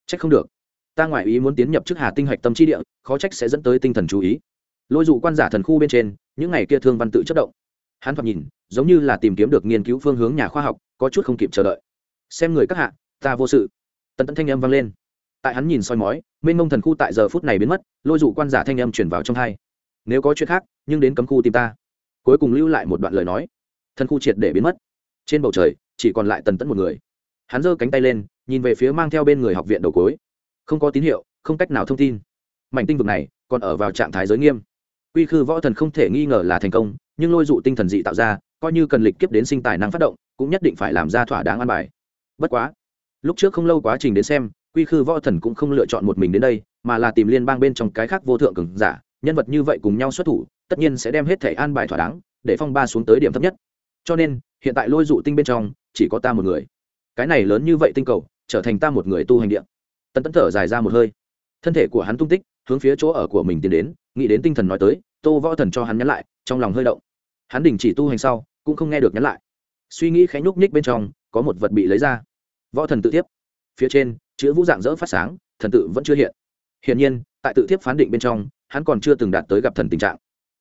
Trách không được ta ngoại ý muốn tiến nhập trước hà tinh hạch tâm chi địa, khó trách sẽ dẫn tới tinh thần chú ý. Lôi dụ quan giả thần khu bên trên, những ngày kia thương văn tự chất động. Hắn thoạt nhìn, giống như là tìm kiếm được nghiên cứu phương hướng nhà khoa học, có chút không kịp chờ đợi. Xem người các hạ, ta vô sự. Tần tẫn thanh âm vang lên. Tại hắn nhìn soi mói, mênh mông thần khu tại giờ phút này biến mất, lôi dụ quan giả thanh âm chuyển vào trong hai. Nếu có chuyện khác, nhưng đến cấm khu tìm ta. Cuối cùng lưu lại một đoạn lời nói. Thần khu triệt để biến mất. Trên bầu trời, chỉ còn lại tần tẫn một người. Hắn giơ cánh tay lên, nhìn về phía mang theo bên người học viện đầu cối không có tín hiệu, không cách nào thông tin. Mảnh tinh vực này còn ở vào trạng thái giới nghiêm. Quy khư võ thần không thể nghi ngờ là thành công, nhưng lôi dụ tinh thần dị tạo ra, coi như cần lịch kiếp đến sinh tài năng phát động, cũng nhất định phải làm ra thỏa đáng an bài. Bất quá, lúc trước không lâu quá trình đến xem, quy khư võ thần cũng không lựa chọn một mình đến đây, mà là tìm liên bang bên trong cái khác vô thượng cường giả, nhân vật như vậy cùng nhau xuất thủ, tất nhiên sẽ đem hết thể an bài thỏa đáng, để phong ba xuống tới điểm thấp nhất. Cho nên, hiện tại lôi dụ tinh bên trong chỉ có ta một người. Cái này lớn như vậy tinh cầu, trở thành ta một người tu hành điện tần Tẫn thở dài ra một hơi. Thân thể của hắn tung tích, hướng phía chỗ ở của mình tiến đến, nghĩ đến tinh thần nói tới, tô võ thần cho hắn nhắn lại, trong lòng hơi động. Hắn đình chỉ tu hành sau, cũng không nghe được nhắn lại. Suy nghĩ khẽ nhúc nhích bên trong, có một vật bị lấy ra. Võ thần tự tiếp phía trên, chữ vũ dạng dỡ phát sáng, thần tự vẫn chưa hiện. Hiển nhiên, tại tự tiếp phán định bên trong, hắn còn chưa từng đạt tới gặp thần tình trạng.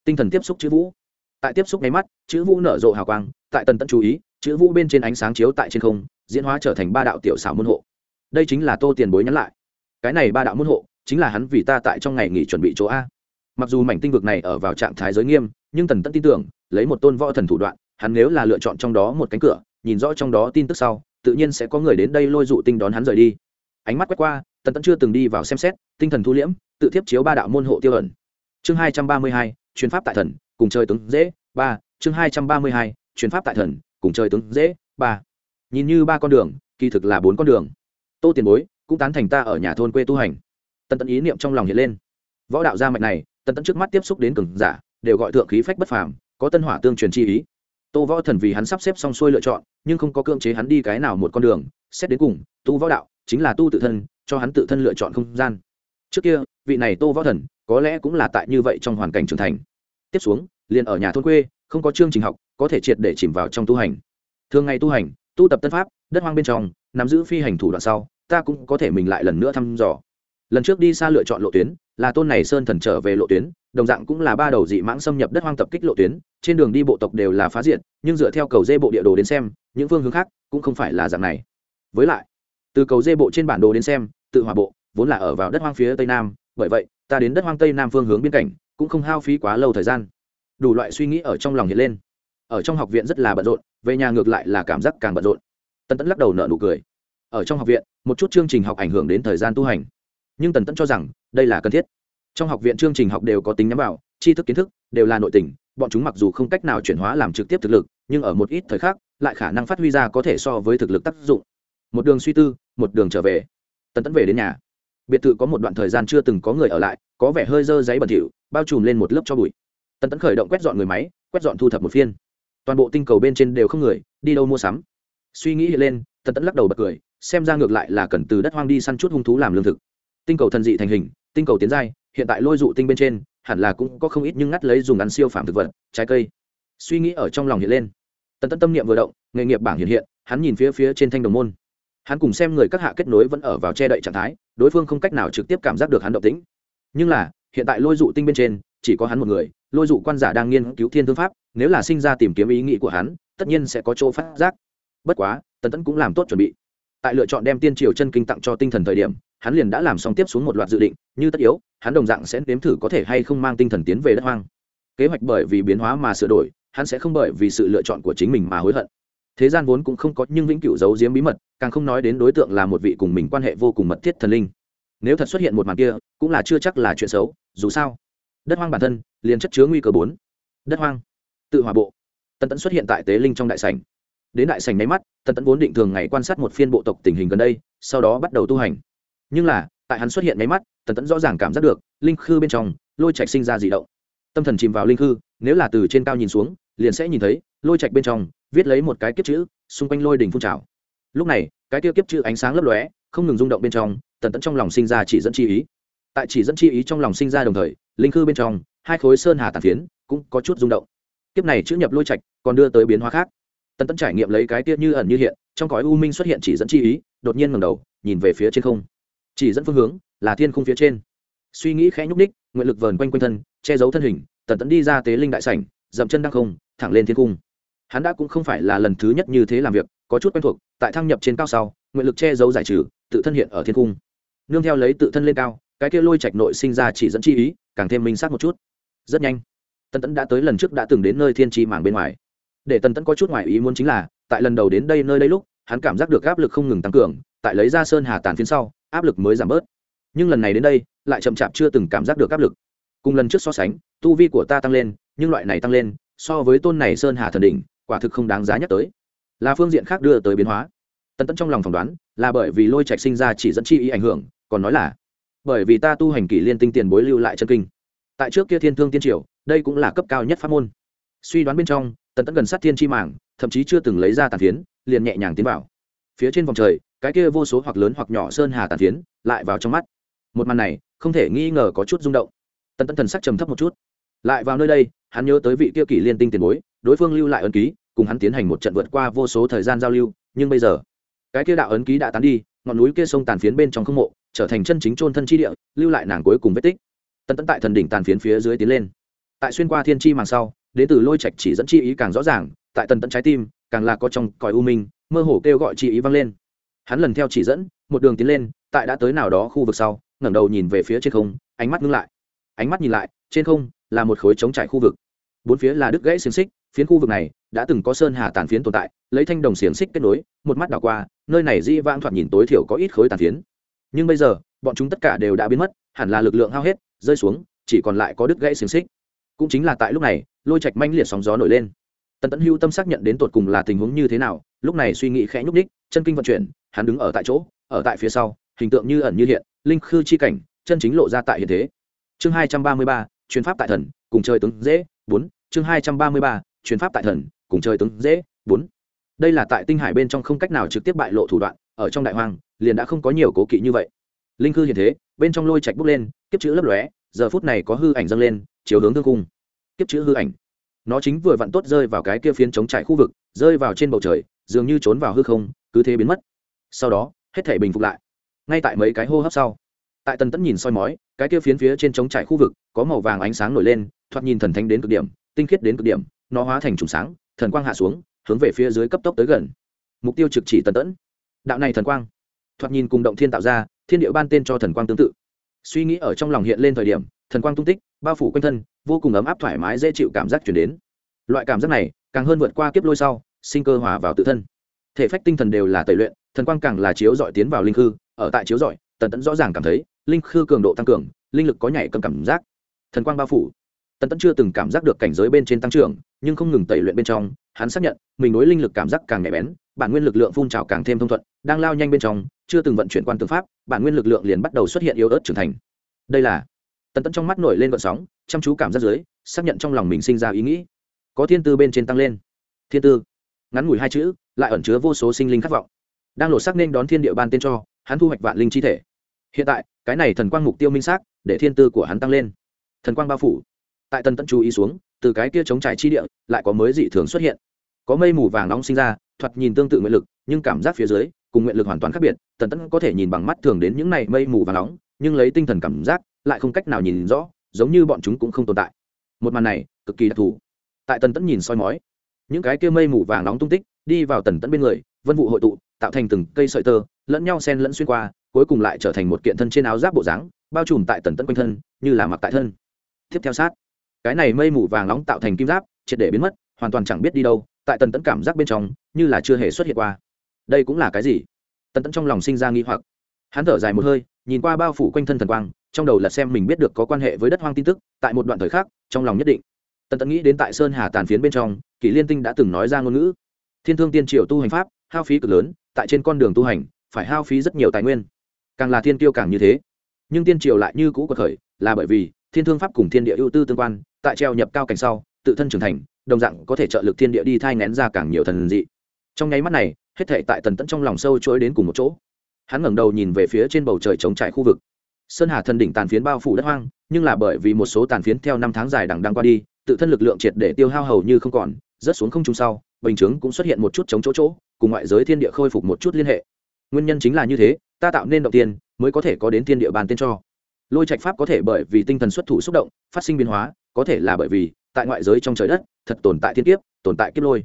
Tinh thần tiếp xúc chữ vũ. Tại tiếp xúc nháy mắt, chữ vũ nở rộ hào quang, tại tần tận chú ý, chữ vũ bên trên ánh sáng chiếu tại trên không, diễn hóa trở thành ba đạo tiểu xảo môn hộ đây chính là tô tiền bối nhắn lại. Cái này ba đạo môn hộ, chính là hắn vì ta tại trong ngày nghỉ chuẩn bị chỗ a. Mặc dù mảnh tinh vực này ở vào trạng thái giới nghiêm, nhưng tần tẫn tin tưởng, lấy một tôn võ thần thủ đoạn, hắn nếu là lựa chọn trong đó một cánh cửa, nhìn rõ trong đó tin tức sau, tự nhiên sẽ có người đến đây lôi dụ tinh đón hắn rời đi. Ánh mắt quét qua, tần tẫn chưa từng đi vào xem xét, tinh thần thu liễm, tự tiếp chiếu ba đạo môn hộ tiêu ẩn. Chương hai trăm ba mươi hai, chuyến pháp tại thần, cùng chơi tướng dễ, ba, chương hai trăm ba mươi hai, chuyến pháp tại thần, cùng chơi tướng dễ, ba. Nhìn như ba con đường, kỳ thực là bốn con đường tô tiền bối, cũng tán thành ta ở nhà thôn quê tu hành. Tần Tẫn ý niệm trong lòng hiện lên. Võ đạo gia mạch này, tần Tẫn trước mắt tiếp xúc đến cường giả, đều gọi thượng khí phách bất phàm, có tân hỏa tương truyền chi ý. Tô võ thần vì hắn sắp xếp xong xuôi lựa chọn, nhưng không có cưỡng chế hắn đi cái nào một con đường, xét đến cùng, tu võ đạo chính là tu tự thân, cho hắn tự thân lựa chọn không gian. Trước kia, vị này tô võ thần, có lẽ cũng là tại như vậy trong hoàn cảnh trưởng thành. Tiếp xuống, liền ở nhà thôn quê, không có chương trình học, có thể triệt để chìm vào trong tu hành. Thường ngày tu hành, tu tập tân pháp đất hoang bên trong, nắm giữ phi hành thủ đoạn sau, ta cũng có thể mình lại lần nữa thăm dò. Lần trước đi xa lựa chọn lộ tuyến, là tôn này sơn thần trở về lộ tuyến, đồng dạng cũng là ba đầu dị mãng xâm nhập đất hoang tập kích lộ tuyến, trên đường đi bộ tộc đều là phá diện nhưng dựa theo cầu dê bộ địa đồ đến xem, những phương hướng khác cũng không phải là dạng này. Với lại, từ cầu dê bộ trên bản đồ đến xem, tự hỏa bộ vốn là ở vào đất hoang phía tây nam, bởi vậy, ta đến đất hoang tây nam phương hướng biên cảnh, cũng không hao phí quá lâu thời gian. Đủ loại suy nghĩ ở trong lòng hiện lên. Ở trong học viện rất là bận rộn, về nhà ngược lại là cảm giác càng bận rộn tần tẫn lắc đầu nợ nụ cười. Ở trong học viện, một chút chương trình học ảnh hưởng đến thời gian tu hành. Nhưng tần tẫn cho rằng, đây là cần thiết. Trong học viện chương trình học đều có tính nhắm vào, tri thức kiến thức đều là nội tình, bọn chúng mặc dù không cách nào chuyển hóa làm trực tiếp thực lực, nhưng ở một ít thời khắc, lại khả năng phát huy ra có thể so với thực lực tác dụng. Một đường suy tư, một đường trở về. Tần tẫn về đến nhà. Biệt thự có một đoạn thời gian chưa từng có người ở lại, có vẻ hơi dơ giấy bẩn thỉu, bao trùm lên một lớp cho bụi. Tần tẫn khởi động quét dọn người máy, quét dọn thu thập một phiên. Toàn bộ tinh cầu bên trên đều không người, đi đâu mua sắm suy nghĩ hiện lên, tần tẫn lắc đầu bật cười, xem ra ngược lại là cần từ đất hoang đi săn chút hung thú làm lương thực. Tinh cầu thần dị thành hình, tinh cầu tiến giai, hiện tại lôi dụ tinh bên trên, hẳn là cũng có không ít nhưng ngắt lấy dùng ngắn siêu phạm thực vật, trái cây. Suy nghĩ ở trong lòng hiện lên. Tần tẫn tâm niệm vừa động, nghề nghiệp bảng hiện hiện, hắn nhìn phía phía trên thanh đồng môn. Hắn cùng xem người các hạ kết nối vẫn ở vào che đậy trạng thái, đối phương không cách nào trực tiếp cảm giác được hắn động tĩnh. Nhưng là, hiện tại lôi dụ tinh bên trên, chỉ có hắn một người, lôi dụ quan giả đang nghiên cứu thiên thương pháp, nếu là sinh ra tìm kiếm ý nghĩ của hắn, tất nhiên sẽ có chỗ phát giác bất quá, tần tẫn cũng làm tốt chuẩn bị. Tại lựa chọn đem tiên triều chân kinh tặng cho tinh thần thời điểm, hắn liền đã làm xong tiếp xuống một loạt dự định, như tất yếu, hắn đồng dạng sẽ nếm thử có thể hay không mang tinh thần tiến về đất hoang. Kế hoạch bởi vì biến hóa mà sửa đổi, hắn sẽ không bởi vì sự lựa chọn của chính mình mà hối hận. Thế gian vốn cũng không có nhưng vĩnh cửu giấu giếm bí mật, càng không nói đến đối tượng là một vị cùng mình quan hệ vô cùng mật thiết thần linh. Nếu thật xuất hiện một màn kia, cũng là chưa chắc là chuyện xấu, dù sao, đất hoang bản thân, liền chất chứa nguy cơ bốn. Đất hoang, tự hòa bộ. Tần tẫn xuất hiện tại tế linh trong đại sảnh đến đại sảnh nháy mắt, tần tẫn vốn định thường ngày quan sát một phiên bộ tộc tình hình gần đây, sau đó bắt đầu tu hành. Nhưng là, tại hắn xuất hiện nháy mắt, tần tẫn rõ ràng cảm giác được, linh khư bên trong, lôi trạch sinh ra dị động. Tâm thần chìm vào linh khư, nếu là từ trên cao nhìn xuống, liền sẽ nhìn thấy, lôi trạch bên trong, viết lấy một cái kiếp chữ, xung quanh lôi đỉnh phun trào. Lúc này, cái kia kiếp chữ ánh sáng lấp lóe, không ngừng rung động bên trong, tần tẫn trong lòng sinh ra chỉ dẫn chi ý. Tại chỉ dẫn chi ý trong lòng sinh ra đồng thời, linh khư bên trong, hai khối sơn hà tàn phiến cũng có chút rung động. Kiếp này chữ nhập lôi trạch, còn đưa tới biến hóa khác tần tẫn trải nghiệm lấy cái tiết như ẩn như hiện, trong cõi u minh xuất hiện chỉ dẫn chi ý, đột nhiên ngầm đầu, nhìn về phía trên không. Chỉ dẫn phương hướng là thiên khung phía trên. Suy nghĩ khẽ nhúc ních nguyện lực vờn quanh quanh thân, che giấu thân hình, tần tẫn đi ra tế linh đại sảnh, dậm chân đăng không, thẳng lên thiên cung hắn đã cũng không phải là lần thứ nhất như thế làm việc, có chút quen thuộc, tại thăng nhập trên cao sau, nguyện lực che giấu giải trừ, tự thân hiện ở thiên cung nương theo lấy tự thân lên cao, cái kia lôi trạch nội sinh ra chỉ dẫn chi ý, càng thêm minh sát một chút. Rất nhanh tân tẫn đã tới lần trước đã từng đến nơi thiên tri mảng bên ngoài để tân tẫn có chút ngoài ý muốn chính là, tại lần đầu đến đây nơi đây lúc, hắn cảm giác được áp lực không ngừng tăng cường, tại lấy ra sơn hà tàn phiến sau, áp lực mới giảm bớt. Nhưng lần này đến đây, lại chậm chạp chưa từng cảm giác được áp lực. Cùng lần trước so sánh, tu vi của ta tăng lên, nhưng loại này tăng lên, so với tôn này sơn hà thần đỉnh, quả thực không đáng giá nhắc tới. Là phương diện khác đưa tới biến hóa. Tân tẫn trong lòng phỏng đoán, là bởi vì lôi trạch sinh ra chỉ dẫn chi ý ảnh hưởng, còn nói là bởi vì ta tu hành kỷ liên tinh tiền bối lưu lại chân kinh. Tại trước kia thiên thương tiên triều, đây cũng là cấp cao nhất pháp môn. Suy đoán bên trong tần tẫn gần sát thiên chi mảng thậm chí chưa từng lấy ra tàn phiến, liền nhẹ nhàng tiến vào. Phía trên vòng trời, cái kia vô số hoặc lớn hoặc nhỏ sơn hà tàn phiến, lại vào trong mắt. Một màn này, không thể nghi ngờ có chút rung động. Tần tẫn thần sắc trầm thấp một chút. Lại vào nơi đây, hắn nhớ tới vị kia kỷ liên tinh tiền bối, đối phương lưu lại ấn ký, cùng hắn tiến hành một trận vượt qua vô số thời gian giao lưu, nhưng bây giờ, cái kia đạo ấn ký đã tán đi, ngọn núi kia sông tàn phiến bên trong không mộ, trở thành chân chính chôn thân chi địa, lưu lại nàng cuối cùng vết tích. Tần tẫn tại thần đỉnh tàn phiến phía dưới tiến lên. Tại xuyên qua thiên chi màng sau đến từ lôi trạch chỉ dẫn chi ý càng rõ ràng, tại tần tận trái tim, càng là có trong còi u minh, mơ hồ kêu gọi chi ý vang lên. Hắn lần theo chỉ dẫn, một đường tiến lên, tại đã tới nào đó khu vực sau, ngẩng đầu nhìn về phía trên không, ánh mắt ngưng lại. Ánh mắt nhìn lại, trên không là một khối trống trải khu vực. Bốn phía là đứt gãy xiềng xích, phiến khu vực này đã từng có sơn hà tàn phiến tồn tại, lấy thanh đồng xiềng xích kết nối, một mắt đảo qua, nơi này di vãng thoạt nhìn tối thiểu có ít khối tàn phiến. Nhưng bây giờ, bọn chúng tất cả đều đã biến mất, hẳn là lực lượng hao hết, rơi xuống, chỉ còn lại có đứt gãy xiềng xích cũng chính là tại lúc này, lôi trạch manh liệt sóng gió nổi lên. Tần tẫn hưu tâm xác nhận đến tột cùng là tình huống như thế nào, lúc này suy nghĩ khẽ nhúc ních chân kinh vận chuyển, hắn đứng ở tại chỗ, ở tại phía sau, hình tượng như ẩn như hiện, linh khư chi cảnh, chân chính lộ ra tại hiện thế. Chương hai trăm ba mươi ba chuyến pháp tại thần, cùng chơi tướng dễ, bốn. Chương hai trăm ba mươi ba chuyến pháp tại thần, cùng chơi tướng dễ, bốn. Đây là tại tinh hải bên trong không cách nào trực tiếp bại lộ thủ đoạn, ở trong đại hoang, liền đã không có nhiều cố kỵ như vậy. Linh khư hiện thế, bên trong lôi trạch bốc lên, kiếp chữ lấp lóe, giờ phút này có hư ảnh dâng lên chiếu hướng thương cung. Kiếp chữ hư ảnh. Nó chính vừa vặn tốt rơi vào cái kia phiến chống trải khu vực, rơi vào trên bầu trời, dường như trốn vào hư không, cứ thế biến mất. Sau đó, hết thể bình phục lại. Ngay tại mấy cái hô hấp sau, tại tần tẫn nhìn soi mói, cái kia phiến phía trên chống trải khu vực, có màu vàng ánh sáng nổi lên, thoạt nhìn thần thánh đến cực điểm, tinh khiết đến cực điểm, nó hóa thành trùng sáng, thần quang hạ xuống, hướng về phía dưới cấp tốc tới gần. Mục tiêu trực chỉ tần tẫn. Đạo này thần quang, thoạt nhìn cùng động thiên tạo ra, thiên địa ban tên cho thần quang tương tự. Suy nghĩ ở trong lòng hiện lên thời điểm, thần quang tung tích bao phủ quanh thân, vô cùng ấm áp thoải mái dễ chịu cảm giác chuyển đến. Loại cảm giác này, càng hơn vượt qua kiếp lôi sau, sinh cơ hòa vào tự thân. Thể phách tinh thần đều là tẩy luyện, thần quang càng là chiếu dọi tiến vào linh khư, ở tại chiếu dọi tần tẫn rõ ràng cảm thấy, linh khư cường độ tăng cường, linh lực có nhảy cầm cảm giác. Thần quang bao phủ. Tần tẫn chưa từng cảm giác được cảnh giới bên trên tăng trưởng, nhưng không ngừng tẩy luyện bên trong, hắn xác nhận, mình đối linh lực cảm giác càng nhạy bén, bản nguyên lực lượng phun trào càng thêm thông thuận, đang lao nhanh bên trong, chưa từng vận chuyển quan tư pháp, bản nguyên lực lượng liền bắt đầu xuất hiện yếu ớt trưởng thành. Đây là tần tẫn trong mắt nổi lên vận sóng, chăm chú cảm giác dưới, xác nhận trong lòng mình sinh ra ý nghĩ. Có thiên tư bên trên tăng lên. Thiên tư. Ngắn ngủi hai chữ, lại ẩn chứa vô số sinh linh khát vọng. Đang lột xác nên đón thiên địa ban tên cho, hắn thu hoạch vạn linh chi thể. Hiện tại, cái này thần quang mục tiêu minh xác, để thiên tư của hắn tăng lên. Thần quang bao phủ. Tại tần tẫn chú ý xuống, từ cái kia chống trải chi địa, lại có mới dị thường xuất hiện. Có mây mù vàng nóng sinh ra, thoạt nhìn tương tự nguyện lực, nhưng cảm giác phía dưới, cùng nguyện lực hoàn toàn khác biệt, tần tẫn có thể nhìn bằng mắt thường đến những này mây mù vàng nóng, nhưng lấy tinh thần cảm giác lại không cách nào nhìn rõ, giống như bọn chúng cũng không tồn tại. Một màn này, cực kỳ đặc thù. Tại tần tẫn nhìn soi mói, những cái kia mây mù vàng nóng tung tích đi vào tần tẫn bên người, vân vụ hội tụ, tạo thành từng cây sợi tơ, lẫn nhau sen lẫn xuyên qua, cuối cùng lại trở thành một kiện thân trên áo giáp bộ dáng, bao trùm tại tần tẫn quanh thân, như là mặc tại thân. Tiếp theo sát, cái này mây mù vàng nóng tạo thành kim giáp, triệt để biến mất, hoàn toàn chẳng biết đi đâu, tại tần tẫn cảm giác bên trong, như là chưa hề xuất hiện qua. Đây cũng là cái gì? Tần tẫn trong lòng sinh ra nghi hoặc. Hắn thở dài một hơi, nhìn qua bao phủ quanh thân thần quang trong đầu là xem mình biết được có quan hệ với đất hoang tin tức, tại một đoạn thời khắc, trong lòng nhất định. Tần tẫn nghĩ đến tại sơn hà tàn phiến bên trong, kỷ liên tinh đã từng nói ra ngôn ngữ. Thiên thương tiên triều tu hành pháp, hao phí cực lớn, tại trên con đường tu hành, phải hao phí rất nhiều tài nguyên. Càng là thiên tiêu càng như thế. Nhưng tiên triều lại như cũ cuộc khởi, là bởi vì thiên thương pháp cùng thiên địa ưu tư tương quan, tại treo nhập cao cảnh sau, tự thân trưởng thành, đồng dạng có thể trợ lực thiên địa đi thai ngén ra càng nhiều thần dị. Trong nháy mắt này, hết thể tại tần tẫn trong lòng sâu chối đến cùng một chỗ. Hắn ngẩng đầu nhìn về phía trên bầu trời trống trải khu vực sơn hà thần đỉnh tàn phiến bao phủ đất hoang, nhưng là bởi vì một số tàn phiến theo năm tháng dài đằng đang qua đi, tự thân lực lượng triệt để tiêu hao hầu như không còn, rớt xuống không trung sau, bình chướng cũng xuất hiện một chút chống chỗ chỗ, cùng ngoại giới thiên địa khôi phục một chút liên hệ. Nguyên nhân chính là như thế, ta tạo nên động tiên, mới có thể có đến thiên địa bàn tên cho. Lôi trạch pháp có thể bởi vì tinh thần xuất thủ xúc động, phát sinh biến hóa, có thể là bởi vì, tại ngoại giới trong trời đất, thật tồn tại thiên kiếp, tồn tại kiếp lôi.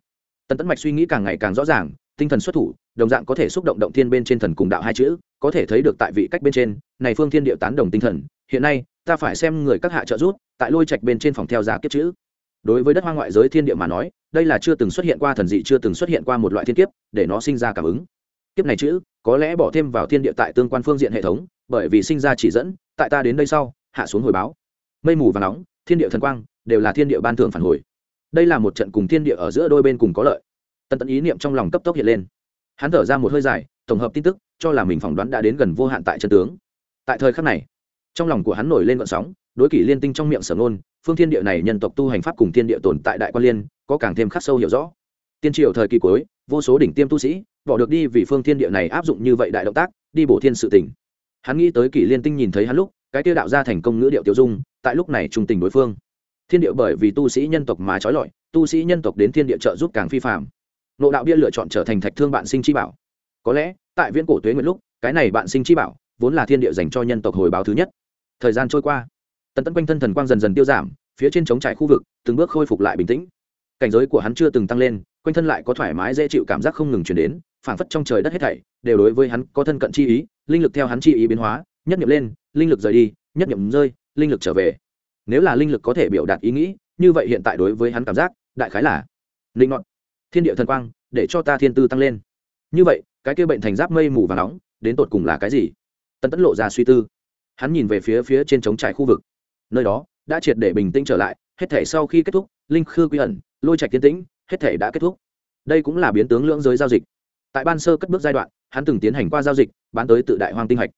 Tần tấn mạch suy nghĩ càng ngày càng rõ ràng tinh thần xuất thủ, đồng dạng có thể xúc động động thiên bên trên thần cùng đạo hai chữ, có thể thấy được tại vị cách bên trên, này phương thiên địa tán đồng tinh thần, hiện nay, ta phải xem người các hạ trợ rút tại lôi trạch bên trên phòng theo giá kiếp chữ. Đối với đất hoa ngoại giới thiên địa mà nói, đây là chưa từng xuất hiện qua thần dị, chưa từng xuất hiện qua một loại thiên kiếp, để nó sinh ra cảm ứng. Kiếp này chữ, có lẽ bỏ thêm vào thiên địa tại tương quan phương diện hệ thống, bởi vì sinh ra chỉ dẫn, tại ta đến đây sau, hạ xuống hồi báo. Mây mù và nóng, thiên địa thần quang, đều là thiên địa ban thưởng phản hồi. Đây là một trận cùng thiên địa ở giữa đôi bên cùng có lợi tần tận ý niệm trong lòng cấp tốc hiện lên. Hắn thở ra một hơi dài, tổng hợp tin tức, cho là mình phỏng đoán đã đến gần vô hạn tại chân tướng. Tại thời khắc này, trong lòng của hắn nổi lên vận sóng, đối kỷ liên tinh trong miệng sở ngôn, phương thiên địa này nhân tộc tu hành pháp cùng thiên địa tồn tại đại quan liên, có càng thêm khắc sâu hiểu rõ. Tiên triều thời kỳ cuối, vô số đỉnh tiêm tu sĩ, bỏ được đi vì phương thiên địa này áp dụng như vậy đại động tác, đi bổ thiên sự tỉnh hắn nghĩ tới kỷ liên tinh nhìn thấy hắn lúc, cái tiêu đạo ra thành công ngữ điệu tiêu dung, tại lúc này trung tình đối phương. Thiên địa bởi vì tu sĩ nhân tộc mà trói lọi, tu sĩ nhân tộc đến thiên địa trợ giúp càng phi phạm nộ đạo bia lựa chọn trở thành thạch thương bạn sinh chi bảo. Có lẽ, tại viễn cổ tuế nguyện lúc, cái này bạn sinh chi bảo vốn là thiên địa dành cho nhân tộc hồi báo thứ nhất. Thời gian trôi qua, tần tẫn quanh thân thần quang dần dần tiêu giảm, phía trên trống trải khu vực, từng bước khôi phục lại bình tĩnh. Cảnh giới của hắn chưa từng tăng lên, quanh thân lại có thoải mái dễ chịu cảm giác không ngừng chuyển đến, phảng phất trong trời đất hết thảy đều đối với hắn có thân cận chi ý, linh lực theo hắn chi ý biến hóa, nhất nhậm lên, linh lực rời đi, nhất nhậm rơi, linh lực trở về. Nếu là linh lực có thể biểu đạt ý nghĩ, như vậy hiện tại đối với hắn cảm giác, đại khái là linh ngọn thiên địa thần quang, để cho ta thiên tư tăng lên. Như vậy, cái kia bệnh thành giáp mây mù và nóng, đến tột cùng là cái gì? Tân tấn lộ ra suy tư. Hắn nhìn về phía phía trên trống trải khu vực. Nơi đó, đã triệt để bình tĩnh trở lại, hết thể sau khi kết thúc, linh khư quy ẩn, lôi trạch tiến tĩnh, hết thể đã kết thúc. Đây cũng là biến tướng lưỡng giới giao dịch. Tại ban sơ cất bước giai đoạn, hắn từng tiến hành qua giao dịch, bán tới tự đại hoang tinh hạch.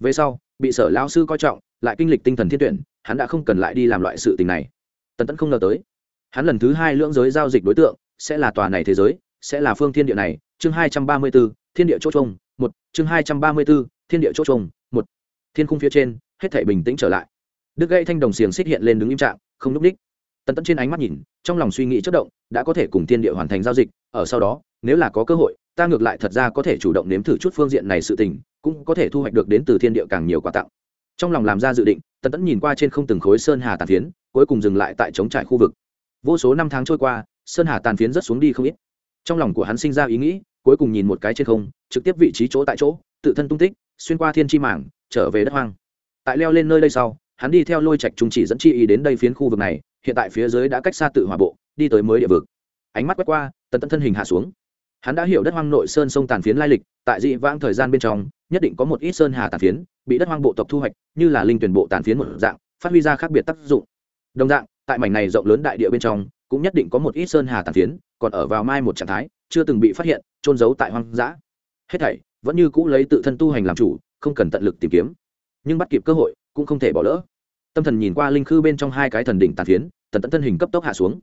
Về sau, bị sở lao sư coi trọng, lại kinh lịch tinh thần thiên tuyển, hắn đã không cần lại đi làm loại sự tình này. Tần tẫn không ngờ tới, hắn lần thứ hai lưỡng giới giao dịch đối tượng sẽ là tòa này thế giới, sẽ là phương thiên địa này. Chương hai trăm ba mươi b ố thiên địa chỗ h trông, một. Chương hai trăm ba mươi b ố thiên địa chỗ h trông, một. Thiên khung phía trên, hết thể bình tĩnh trở lại. Đức gây thanh đồng xiềng xích hiện lên đứng im trạng, không n ú c ních. Tần tẫn trên ánh mắt nhìn, trong lòng suy nghĩ chất động, đã có thể cùng thiên địa hoàn thành giao dịch. Ở sau đó, nếu là có cơ hội, ta ngược lại thật ra có thể chủ động nếm thử chút phương diện này sự tình, cũng có thể thu hoạch được đến từ thiên địa càng nhiều quà tặng. Trong lòng làm ra dự định, tần tẫn nhìn qua trên không từng khối sơn hà tàn phiến, cuối cùng dừng lại tại chống trải khu vực. Vô số năm tháng trôi qua sơn hà tàn phiến rất xuống đi không ít. Trong lòng của hắn sinh ra ý nghĩ, cuối cùng nhìn một cái trên không, trực tiếp vị trí chỗ tại chỗ, tự thân tung tích, xuyên qua thiên chi mảng, trở về đất hoang. Tại leo lên nơi đây sau, hắn đi theo lôi trạch trung chỉ dẫn chi ý đến đây phiến khu vực này, hiện tại phía dưới đã cách xa tự hòa bộ, đi tới mới địa vực. Ánh mắt quét qua, tần tận thân hình hạ xuống. Hắn đã hiểu đất hoang nội sơn sông tàn phiến lai lịch, tại dị vãng thời gian bên trong, nhất định có một ít sơn hà tàn phiến, bị đất hoang bộ tộc thu hoạch, như là linh tuyển bộ tàn phiến một dạng, phát huy ra khác biệt tác dụng. Đồng dạng, tại mảnh này rộng lớn đại địa bên trong cũng nhất định có một ít sơn hà tàn phiến, còn ở vào mai một trạng thái, chưa từng bị phát hiện trôn giấu tại hoang dã. Hết thảy, vẫn như cũ lấy tự thân tu hành làm chủ, không cần tận lực tìm kiếm. Nhưng bắt kịp cơ hội, cũng không thể bỏ lỡ. Tâm thần nhìn qua linh khư bên trong hai cái thần đỉnh tàn phiến, tần tẫn thân hình cấp tốc hạ xuống.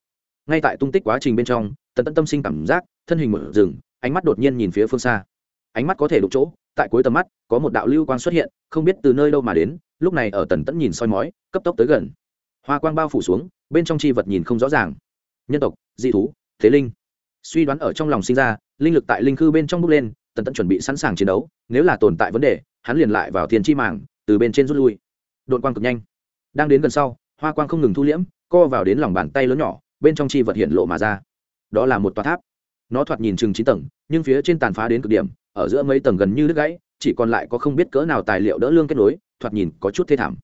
Ngay tại tung tích quá trình bên trong, tần tẫn tâm sinh cảm giác, thân hình mở rừng, ánh mắt đột nhiên nhìn phía phương xa. Ánh mắt có thể đục chỗ, tại cuối tầm mắt, có một đạo lưu quang xuất hiện, không biết từ nơi đâu mà đến, lúc này ở tần tẫn nhìn soi mói, cấp tốc tới gần. Hoa quang bao phủ xuống, bên trong chi vật nhìn không rõ ràng nhân tộc, dị thú, thế linh. Suy đoán ở trong lòng sinh ra, linh lực tại linh khư bên trong bước lên, tần tẫn chuẩn bị sẵn sàng chiến đấu, nếu là tồn tại vấn đề, hắn liền lại vào thiên chi mảng từ bên trên rút lui. Đội quang cực nhanh. Đang đến gần sau, hoa quang không ngừng thu liễm, co vào đến lòng bàn tay lớn nhỏ, bên trong chi vật hiện lộ mà ra. Đó là một tòa tháp. Nó thoạt nhìn chừng chín tầng, nhưng phía trên tàn phá đến cực điểm, ở giữa mấy tầng gần như đứt gãy, chỉ còn lại có không biết cỡ nào tài liệu đỡ lương kết nối, thoạt nhìn có chút thê thảm.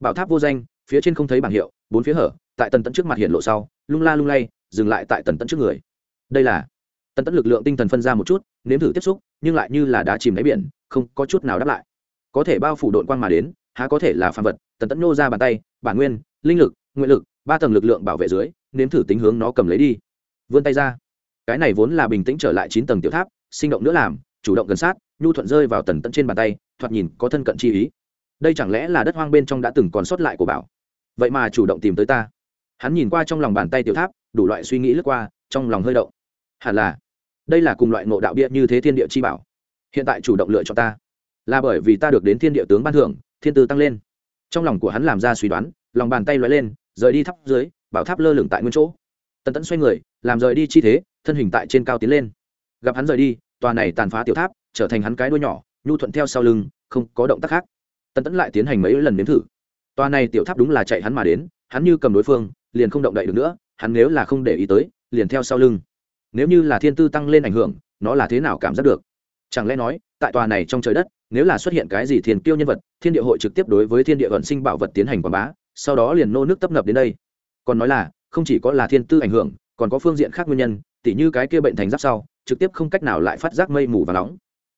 Bảo tháp vô danh, phía trên không thấy bảng hiệu, bốn phía hở, tại tần tẫn trước mặt hiện lộ sau lung la lung lay, dừng lại tại tần tận trước người. Đây là, tần tận lực lượng tinh thần phân ra một chút, nếm thử tiếp xúc, nhưng lại như là đá chìm đáy biển, không có chút nào đáp lại. Có thể bao phủ đội quang mà đến, há có thể là phàm vật, tần tận nô ra bàn tay, bản nguyên, linh lực, nguyện lực, ba tầng lực lượng bảo vệ dưới, nếm thử tính hướng nó cầm lấy đi. Vươn tay ra. Cái này vốn là bình tĩnh trở lại chín tầng tiểu tháp, sinh động nữa làm, chủ động gần sát, nhu thuận rơi vào tần tận trên bàn tay, thoạt nhìn có thân cận chi ý. Đây chẳng lẽ là đất hoang bên trong đã từng còn sót lại của bảo? Vậy mà chủ động tìm tới ta hắn nhìn qua trong lòng bàn tay tiểu tháp, đủ loại suy nghĩ lướt qua, trong lòng hơi động. Hẳn là, đây là cùng loại ngộ đạo bia như thế thiên địa chi bảo. Hiện tại chủ động lựa chọn ta. Là bởi vì ta được đến thiên địa tướng ban thưởng, thiên tư tăng lên. Trong lòng của hắn làm ra suy đoán, lòng bàn tay loại lên, rời đi tháp dưới, bảo tháp lơ lửng tại nguyên chỗ. Tần tẫn xoay người, làm rời đi chi thế, thân hình tại trên cao tiến lên. Gặp hắn rời đi, tòa này tàn phá tiểu tháp, trở thành hắn cái đuôi nhỏ, nhu thuận theo sau lưng, không có động tác khác. Tần tẫn lại tiến hành mấy lần nếm thử. Tòa này tiểu tháp đúng là chạy hắn mà đến, hắn như cầm đối phương liền không động đậy được nữa, hắn nếu là không để ý tới, liền theo sau lưng. Nếu như là thiên tư tăng lên ảnh hưởng, nó là thế nào cảm giác được? Chẳng lẽ nói, tại tòa này trong trời đất, nếu là xuất hiện cái gì thiên kiêu nhân vật, thiên địa hội trực tiếp đối với thiên địa vận sinh bảo vật tiến hành quảng bá, sau đó liền nô nước tấp nập đến đây. Còn nói là, không chỉ có là thiên tư ảnh hưởng, còn có phương diện khác nguyên nhân, tỉ như cái kia bệnh thành giáp sau, trực tiếp không cách nào lại phát giác mây mù và nóng.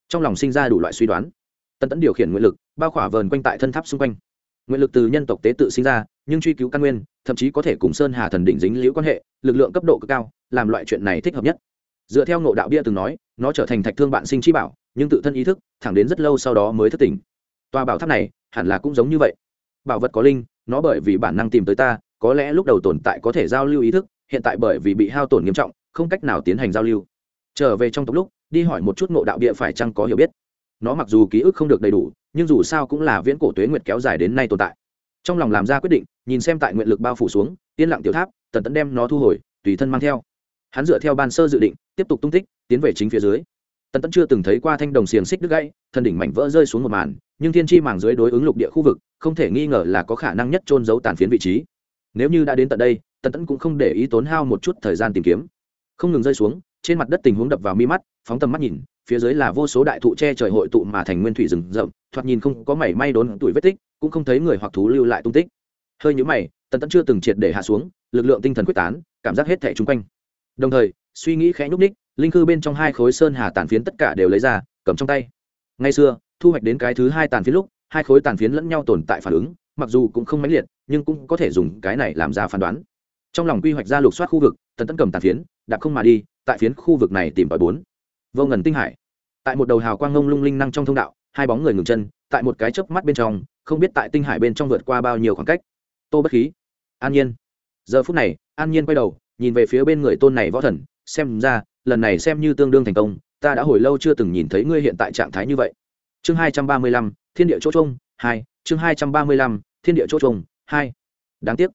Trong lòng sinh ra đủ loại suy đoán. Tân Tẫn điều khiển nguyện lực, bao khỏa vờn quanh tại thân tháp xung quanh. Nguyện lực từ nhân tộc tế tự sinh ra nhưng truy cứu căn nguyên, thậm chí có thể cùng sơn hà thần đỉnh dính liễu quan hệ, lực lượng cấp độ cực cao, làm loại chuyện này thích hợp nhất. Dựa theo ngộ đạo bia từng nói, nó trở thành thạch thương bạn sinh chi bảo, nhưng tự thân ý thức, thẳng đến rất lâu sau đó mới thức tỉnh. Tòa bảo tháp này, hẳn là cũng giống như vậy. Bảo vật có linh, nó bởi vì bản năng tìm tới ta, có lẽ lúc đầu tồn tại có thể giao lưu ý thức, hiện tại bởi vì bị hao tổn nghiêm trọng, không cách nào tiến hành giao lưu. Trở về trong tộc lúc, đi hỏi một chút ngộ đạo địa phải chăng có hiểu biết. Nó mặc dù ký ức không được đầy đủ, nhưng dù sao cũng là viễn cổ tuế nguyệt kéo dài đến nay tồn tại trong lòng làm ra quyết định, nhìn xem tại nguyện lực bao phủ xuống, yên lặng tiểu tháp, tần tẫn đem nó thu hồi, tùy thân mang theo. Hắn dựa theo ban sơ dự định, tiếp tục tung tích, tiến về chính phía dưới. Tần tẫn chưa từng thấy qua thanh đồng xiềng xích đứt gãy, thân đỉnh mảnh vỡ rơi xuống một màn, nhưng thiên chi màng dưới đối ứng lục địa khu vực, không thể nghi ngờ là có khả năng nhất trôn giấu tàn phiến vị trí. Nếu như đã đến tận đây, tần tẫn cũng không để ý tốn hao một chút thời gian tìm kiếm. Không ngừng rơi xuống, trên mặt đất tình huống đập vào mi mắt, phóng tầm mắt nhìn phía dưới là vô số đại thụ che trời hội tụ mà thành nguyên thủy rừng rậm, thoạt nhìn không có mảy may đốn tuổi vết tích, cũng không thấy người hoặc thú lưu lại tung tích. Hơi nhũ mày, tần tẫn chưa từng triệt để hạ xuống, lực lượng tinh thần quyết tán, cảm giác hết thẻ chung quanh. Đồng thời, suy nghĩ khẽ nhúc ních linh cư bên trong hai khối sơn hà tàn phiến tất cả đều lấy ra, cầm trong tay. Ngay xưa, thu hoạch đến cái thứ hai tàn phiến lúc, hai khối tàn phiến lẫn nhau tồn tại phản ứng, mặc dù cũng không mãnh liệt, nhưng cũng có thể dùng cái này làm ra phán đoán. Trong lòng quy hoạch ra lục soát khu vực, tần tẫn cầm tàn phiến, đạp không mà đi, tại phiến khu vực này tìm tòi bốn vô ngần tinh hải. Tại một đầu hào quang ngông lung linh năng trong thông đạo, hai bóng người ngừng chân, tại một cái chớp mắt bên trong, không biết tại tinh hải bên trong vượt qua bao nhiêu khoảng cách. Tô bất khí, an nhiên. Giờ phút này, an nhiên quay đầu, nhìn về phía bên người tôn này võ thần, xem ra, lần này xem như tương đương thành công, ta đã hồi lâu chưa từng nhìn thấy ngươi hiện tại trạng thái như vậy. Chương hai trăm ba mươi lăm, thiên địa chỗ trông, hai, chương hai trăm ba mươi lăm, thiên địa chỗ trông, hai. Đáng tiếc.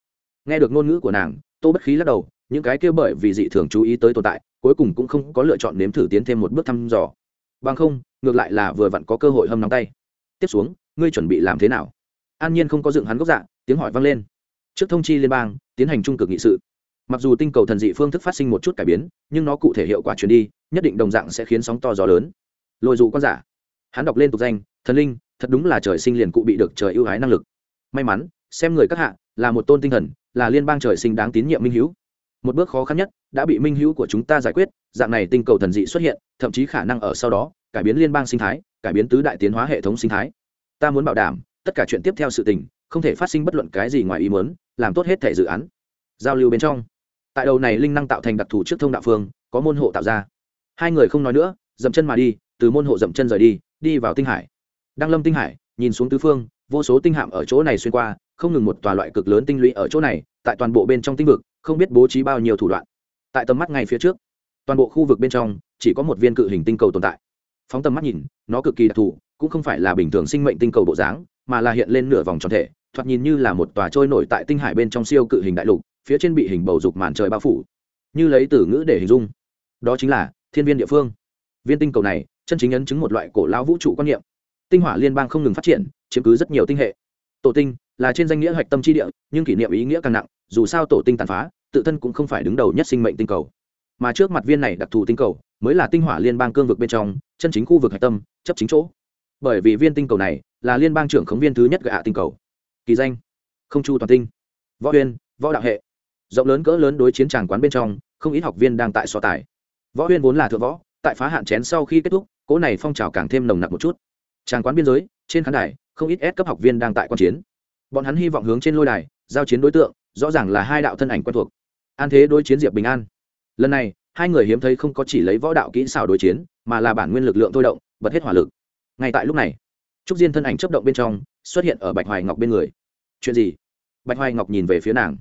Nghe được ngôn ngữ của nàng, tô bất khí lắc đầu, những cái kia bởi vì dị thường chú ý tới tồn tại cuối cùng cũng không có lựa chọn nếm thử tiến thêm một bước thăm dò. Bằng không, ngược lại là vừa vặn có cơ hội hâm nóng tay. Tiếp xuống, ngươi chuẩn bị làm thế nào? An nhiên không có dựng hắn gốc dạ tiếng hỏi vang lên. Trước thông chi liên bang, tiến hành trung cực nghị sự. Mặc dù tinh cầu thần dị phương thức phát sinh một chút cải biến, nhưng nó cụ thể hiệu quả truyền đi, nhất định đồng dạng sẽ khiến sóng to gió lớn. Lôi dụ con giả. Hắn đọc lên tục danh, thần linh, thật đúng là trời sinh liền cụ bị được trời ưu ái năng lực. May mắn, xem người các hạ, là một tôn tinh thần, là liên bang trời sinh đáng tín nhiệm minh hữu một bước khó khăn nhất đã bị minh hữu của chúng ta giải quyết, dạng này tinh cầu thần dị xuất hiện, thậm chí khả năng ở sau đó, cải biến liên bang sinh thái, cải biến tứ đại tiến hóa hệ thống sinh thái. Ta muốn bảo đảm, tất cả chuyện tiếp theo sự tình, không thể phát sinh bất luận cái gì ngoài ý muốn, làm tốt hết thể dự án. Giao lưu bên trong. Tại đầu này linh năng tạo thành đặc thù trước thông đạo phương, có môn hộ tạo ra. Hai người không nói nữa, dậm chân mà đi, từ môn hộ dậm chân rời đi đi vào tinh hải. Đăng lâm tinh hải, nhìn xuống tứ phương, vô số tinh hạm ở chỗ này xuyên qua không ngừng một tòa loại cực lớn tinh lũy ở chỗ này, tại toàn bộ bên trong tinh vực, không biết bố trí bao nhiêu thủ đoạn. Tại tầm mắt ngay phía trước, toàn bộ khu vực bên trong, chỉ có một viên cự hình tinh cầu tồn tại. Phóng tầm mắt nhìn, nó cực kỳ đặc thù, cũng không phải là bình thường sinh mệnh tinh cầu bộ dáng, mà là hiện lên nửa vòng tròn thể, thoạt nhìn như là một tòa trôi nổi tại tinh hải bên trong siêu cự hình đại lục, phía trên bị hình bầu dục màn trời bao phủ. Như lấy từ ngữ để hình dung, đó chính là thiên viên địa phương. Viên tinh cầu này, chân chính ấn chứng một loại cổ lão vũ trụ quan niệm. Tinh hỏa liên bang không ngừng phát triển, chiếm cứ rất nhiều tinh hệ. Tổ tinh là trên danh nghĩa hạch tâm chi địa, nhưng kỷ niệm ý nghĩa càng nặng, dù sao tổ tinh tàn phá, tự thân cũng không phải đứng đầu nhất sinh mệnh tinh cầu. Mà trước mặt viên này đặc thù tinh cầu, mới là tinh hỏa liên bang cương vực bên trong, chân chính khu vực hạch tâm, chấp chính chỗ. Bởi vì viên tinh cầu này là liên bang trưởng khống viên thứ nhất gạ tinh cầu. Kỳ danh, không chu toàn tinh, võ huyên, võ đạo hệ. Rộng lớn cỡ lớn đối chiến tràng quán bên trong, không ít học viên đang tại so tài. Võ huyên vốn là thượng võ, tại phá hạn chén sau khi kết thúc cỗ này phong trào càng thêm nồng nặc một chút. Tràng quán biên giới, trên khán đài, không ít ép cấp học viên đang tại quan chiến bọn hắn hy vọng hướng trên lôi đài, giao chiến đối tượng, rõ ràng là hai đạo thân ảnh quen thuộc. An thế đối chiến diệp bình an. Lần này, hai người hiếm thấy không có chỉ lấy võ đạo kỹ xảo đối chiến, mà là bản nguyên lực lượng thôi động, bật hết hỏa lực. Ngay tại lúc này, trúc diên thân ảnh chấp động bên trong, xuất hiện ở bạch hoài ngọc bên người. Chuyện gì? Bạch hoài ngọc nhìn về phía nàng.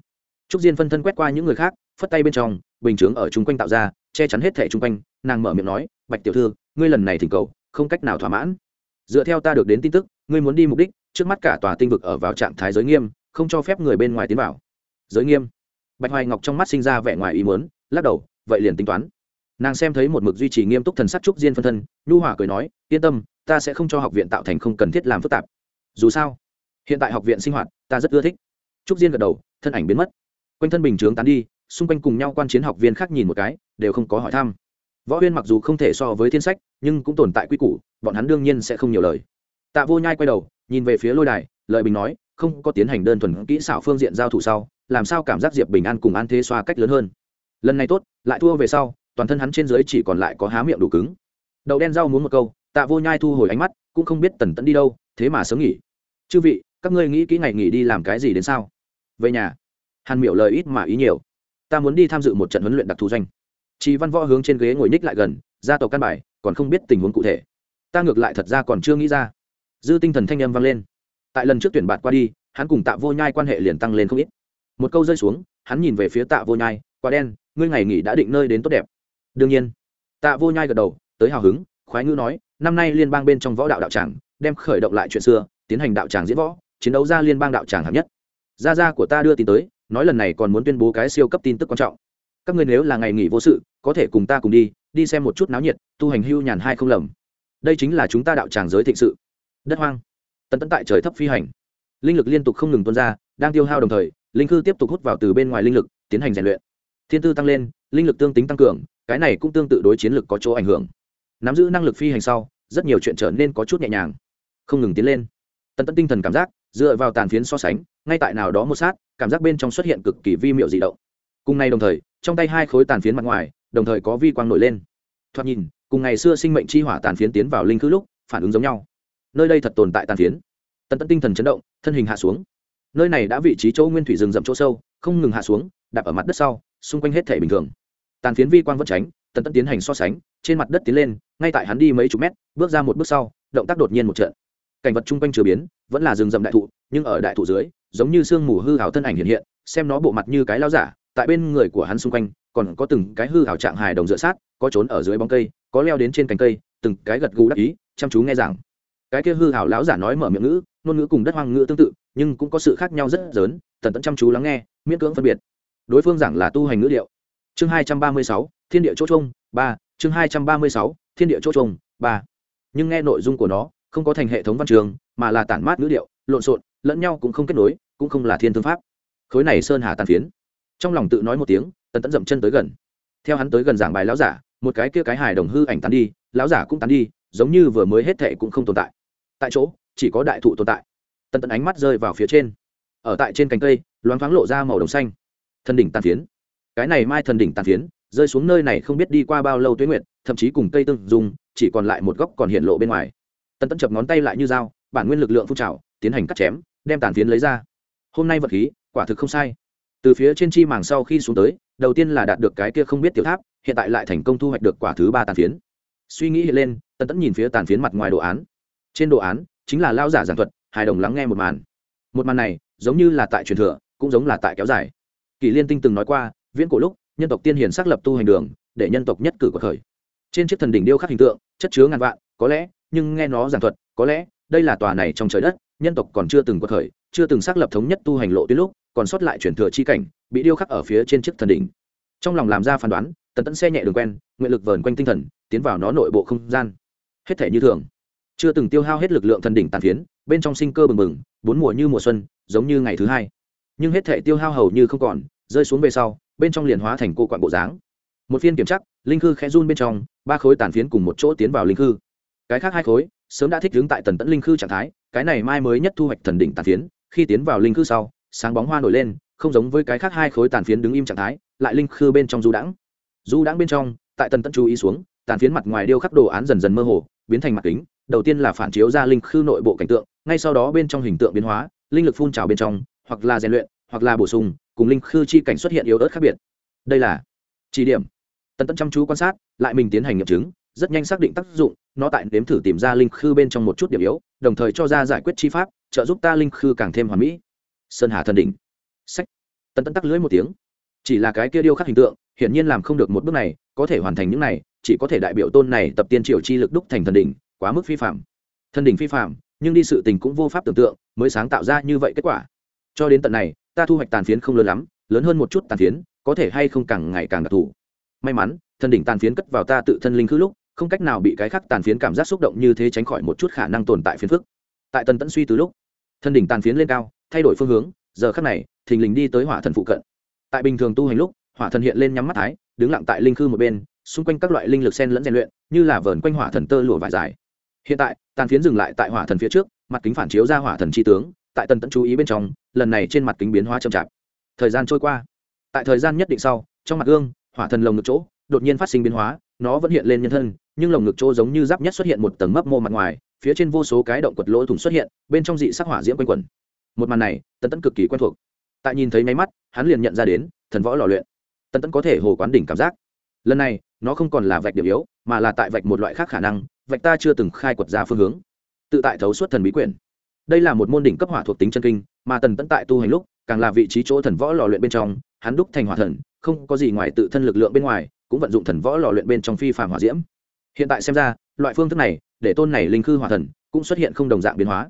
Trúc diên phân thân quét qua những người khác, phất tay bên trong, bình chướng ở chung quanh tạo ra, che chắn hết thẻ chung quanh. Nàng mở miệng nói, bạch tiểu thư, ngươi lần này thỉnh cầu, không cách nào thỏa mãn. Dựa theo ta được đến tin tức, ngươi muốn đi mục đích trước mắt cả tòa tinh vực ở vào trạng thái giới nghiêm, không cho phép người bên ngoài tiến vào. Giới nghiêm. Bạch hoài ngọc trong mắt sinh ra vẻ ngoài ý muốn, lắc đầu, vậy liền tính toán. Nàng xem thấy một mực duy trì nghiêm túc thần sắc trúc diên phân thân, nhu hòa cười nói, yên tâm, ta sẽ không cho học viện tạo thành không cần thiết làm phức tạp. Dù sao, hiện tại học viện sinh hoạt, ta rất ưa thích. Trúc diên gật đầu, thân ảnh biến mất. Quanh thân bình chướng tán đi, xung quanh cùng nhau quan chiến học viên khác nhìn một cái, đều không có hỏi thăm. Võ huyên mặc dù không thể so với thiên sách, nhưng cũng tồn tại quy củ, bọn hắn đương nhiên sẽ không nhiều lời. Tạ vô nhai quay đầu nhìn về phía lôi đài, lợi bình nói, không có tiến hành đơn thuần kỹ xảo phương diện giao thủ sau, làm sao cảm giác diệp bình an cùng an thế xoa cách lớn hơn. Lần này tốt, lại thua về sau, toàn thân hắn trên dưới chỉ còn lại có há miệng đủ cứng. Đậu đen rau muốn một câu, tạ vô nhai thu hồi ánh mắt, cũng không biết tần tẫn đi đâu, thế mà sớm nghỉ. Chư vị, các ngươi nghĩ kỹ ngày nghỉ đi làm cái gì đến sao? Về nhà. Hàn miểu lời ít mà ý nhiều. Ta muốn đi tham dự một trận huấn luyện đặc thù doanh. Chị văn võ hướng trên ghế ngồi ních lại gần ra tàu căn bài, còn không biết tình huống cụ thể. Ta ngược lại thật ra còn chưa nghĩ ra dư tinh thần thanh âm vang lên. Tại lần trước tuyển bạn qua đi, hắn cùng tạ vô nhai quan hệ liền tăng lên không ít. Một câu rơi xuống, hắn nhìn về phía tạ vô nhai quá đen, ngươi ngày nghỉ đã định nơi đến tốt đẹp. Đương nhiên. Tạ vô nhai gật đầu, tới hào hứng, khoái ngữ nói, năm nay liên bang bên trong võ đạo đạo tràng, đem khởi động lại chuyện xưa, tiến hành đạo tràng diễn võ, chiến đấu ra liên bang đạo tràng hạng nhất. Gia gia của ta đưa tin tới, nói lần này còn muốn tuyên bố cái siêu cấp tin tức quan trọng. Các ngươi nếu là ngày nghỉ vô sự, có thể cùng ta cùng đi đi xem một chút náo nhiệt, tu hành hưu nhàn hai không lầm. Đây chính là chúng ta đạo tràng giới thịnh sự đất hoang. Tận tận tại trời thấp phi hành. Linh lực liên tục không ngừng tuôn ra, đang tiêu hao đồng thời, linh khư tiếp tục hút vào từ bên ngoài linh lực, tiến hành rèn luyện. Thiên tư tăng lên, linh lực tương tính tăng cường, cái này cũng tương tự đối chiến lực có chỗ ảnh hưởng. Nắm giữ năng lực phi hành sau, rất nhiều chuyện trở nên có chút nhẹ nhàng, không ngừng tiến lên. Tận tận tinh thần cảm giác, dựa vào tàn phiến so sánh, ngay tại nào đó một sát, cảm giác bên trong xuất hiện cực kỳ vi miệu dị động. Cùng ngày đồng thời, trong tay hai khối tàn phiến mặt ngoài, đồng thời có vi quang nổi lên. Thoạt nhìn, cùng ngày xưa sinh mệnh chi hỏa tàn phiến tiến vào linh khư lúc, phản ứng giống nhau nơi đây thật tồn tại tàn phiến. Tần tẫn tinh thần chấn động, thân hình hạ xuống. Nơi này đã vị trí chỗ nguyên thủy rừng rậm chỗ sâu, không ngừng hạ xuống, đạp ở mặt đất sau, xung quanh hết thể bình thường. Tàn phiến vi quang vẫn tránh, tần tẫn tiến hành so sánh, trên mặt đất tiến lên, ngay tại hắn đi mấy chục mét, bước ra một bước sau, động tác đột nhiên một trận. Cảnh vật chung quanh chưa biến, vẫn là rừng rậm đại thụ, nhưng ở đại thụ dưới, giống như sương mù hư hào thân ảnh hiện hiện, xem nó bộ mặt như cái lao giả, tại bên người của hắn xung quanh, còn có từng cái hư hào trạng hài đồng dựa sát, có trốn ở dưới bóng cây, có leo đến trên cành cây, từng cái gật gù đắc ý, chăm chú nghe rằng cái kia hư hảo lão giả nói mở miệng ngữ ngôn ngữ cùng đất hoang ngữ tương tự nhưng cũng có sự khác nhau rất lớn tần tận chăm chú lắng nghe miễn cưỡng phân biệt. Đối phương giảng là tu hành ngữ liệu. chương hai trăm ba mươi sáu thiên địa chỗ trông ba. Chương hai trăm ba mươi sáu thiên địa chỗ trông ba. Nhưng nghe nội dung của nó không có thành hệ thống văn trường mà là tản mát ngữ liệu, lộn xộn lẫn nhau cũng không kết nối cũng không là thiên thương pháp. Khối này sơn hà tàn phiến. Trong lòng tự nói một tiếng tần tẫn dậm chân tới gần. Theo hắn tới gần giảng bài lão giả một cái kia cái hài đồng hư ảnh tán đi lão giả cũng tán đi giống như vừa mới hết thệ cũng không tồn tại tại chỗ, chỉ có đại thụ tồn tại. Tần tẫn ánh mắt rơi vào phía trên. Ở tại trên cành cây, loáng thoáng lộ ra màu đồng xanh. Thần đỉnh tàn phiến. Cái này mai thần đỉnh tàn phiến, rơi xuống nơi này không biết đi qua bao lâu tuế nguyện thậm chí cùng cây tương dùng chỉ còn lại một góc còn hiện lộ bên ngoài. Tần tẫn chập ngón tay lại như dao, bản nguyên lực lượng phun trào, tiến hành cắt chém, đem tàn phiến lấy ra. Hôm nay vật khí, quả thực không sai. Từ phía trên chi màng sau khi xuống tới, đầu tiên là đạt được cái kia không biết tiểu tháp, hiện tại lại thành công thu hoạch được quả thứ ba tàn phiến. Suy nghĩ hiện lên, tần tẫn nhìn phía tàn phiến mặt ngoài đồ án trên đồ án, chính là lao giả giảng thuật, hài đồng lắng nghe một màn. Một màn này, giống như là tại truyền thừa, cũng giống là tại kéo dài. Kỷ liên tinh từng nói qua, viễn cổ lúc, nhân tộc tiên hiền xác lập tu hành đường, để nhân tộc nhất cử cuộc khởi trên chiếc thần đỉnh điêu khắc hình tượng, chất chứa ngàn vạn, có lẽ, nhưng nghe nó giảng thuật, có lẽ, đây là tòa này trong trời đất, nhân tộc còn chưa từng cuộc khởi chưa từng xác lập thống nhất tu hành lộ tuyến lúc, còn sót lại truyền thừa chi cảnh, bị điêu khắc ở phía trên chiếc thần đỉnh. Trong lòng làm ra phán đoán, tần tẫn xe nhẹ đường quen, nguyện lực vờn quanh tinh thần, tiến vào nó nội bộ không gian. Hết thể như thường chưa từng tiêu hao hết lực lượng thần đỉnh tàn phiến, bên trong sinh cơ bừng bừng, bốn mùa như mùa xuân, giống như ngày thứ hai. Nhưng hết thể tiêu hao hầu như không còn, rơi xuống về sau, bên trong liền hóa thành cô quặn bộ dáng. Một phiên kiểm chắc linh khư khẽ run bên trong, ba khối tàn phiến cùng một chỗ tiến vào linh khư. Cái khác hai khối, sớm đã thích đứng tại tần tẫn linh khư trạng thái, cái này mai mới nhất thu hoạch thần đỉnh tàn phiến, khi tiến vào linh khư sau, sáng bóng hoa nổi lên, không giống với cái khác hai khối tàn phiến đứng im trạng thái, lại linh khư bên trong du đãng. Du đãng bên trong, tại tần tẫn chú ý xuống tàn phiến mặt ngoài điêu khắc đồ án dần dần mơ hồ, biến thành mặt kính, đầu tiên là phản chiếu ra linh khư nội bộ cảnh tượng, ngay sau đó bên trong hình tượng biến hóa, linh lực phun trào bên trong, hoặc là rèn luyện, hoặc là bổ sung, cùng linh khư chi cảnh xuất hiện yếu ớt khác biệt. Đây là chỉ điểm. Tần tẫn chăm chú quan sát, lại mình tiến hành nghiệm chứng, rất nhanh xác định tác dụng, nó tại nếm thử tìm ra linh khư bên trong một chút điểm yếu, đồng thời cho ra giải quyết chi pháp, trợ giúp ta linh khư càng thêm hoàn mỹ. Sơn hà thần đỉnh. Sách tần tẫn tắc lưỡi một tiếng. Chỉ là cái kia điêu khắc hình tượng, hiển nhiên làm không được một bước này, có thể hoàn thành những này chỉ có thể đại biểu tôn này tập tiên triều chi lực đúc thành thần đỉnh, quá mức phi phạm. Thần đỉnh phi phạm, nhưng đi sự tình cũng vô pháp tưởng tượng, mới sáng tạo ra như vậy kết quả. Cho đến tận này, ta thu hoạch tàn phiến không lớn lắm, lớn hơn một chút tàn phiến, có thể hay không càng ngày càng đặc thù. May mắn, thần đỉnh tàn phiến cất vào ta tự thân linh khứ lúc, không cách nào bị cái khác tàn phiến cảm giác xúc động như thế tránh khỏi một chút khả năng tồn tại phiến phức. Tại tần tẫn suy từ lúc, thần đỉnh tàn phiến lên cao, thay đổi phương hướng, giờ khắc này, thình lình đi tới hỏa thần phụ cận. Tại bình thường tu hành lúc, hỏa thần hiện lên nhắm mắt thái, đứng lặng tại linh khư một bên xung quanh các loại linh lực sen lẫn rèn luyện, như là vờn quanh hỏa thần tơ lụa vải dài. Hiện tại, tàn phiến dừng lại tại hỏa thần phía trước, mặt kính phản chiếu ra hỏa thần tri tướng, tại tần tẫn chú ý bên trong, lần này trên mặt kính biến hóa chậm chạp. Thời gian trôi qua. Tại thời gian nhất định sau, trong mặt gương, hỏa thần lồng ngực chỗ, đột nhiên phát sinh biến hóa, nó vẫn hiện lên nhân thân, nhưng lồng ngực chỗ giống như giáp nhất xuất hiện một tầng mấp mô mặt ngoài, phía trên vô số cái động quật lỗ thủng xuất hiện, bên trong dị sắc hỏa diễm quanh quẩn. Một màn này, tần tẫn cực kỳ quen thuộc. Tại nhìn thấy máy mắt, hắn liền nhận ra đến, thần võ lò luyện. Tần tẫn có thể hồ quán đỉnh cảm giác. Lần này nó không còn là vạch điểm yếu, mà là tại vạch một loại khác khả năng, vạch ta chưa từng khai quật ra phương hướng. Tự tại thấu suốt thần bí quyển đây là một môn đỉnh cấp hỏa thuộc tính chân kinh, mà tần tẫn tại tu hành lúc, càng là vị trí chỗ thần võ lò luyện bên trong, hắn đúc thành hỏa thần, không có gì ngoài tự thân lực lượng bên ngoài, cũng vận dụng thần võ lò luyện bên trong phi phàm hỏa diễm. Hiện tại xem ra, loại phương thức này, để tôn này linh khư hỏa thần, cũng xuất hiện không đồng dạng biến hóa.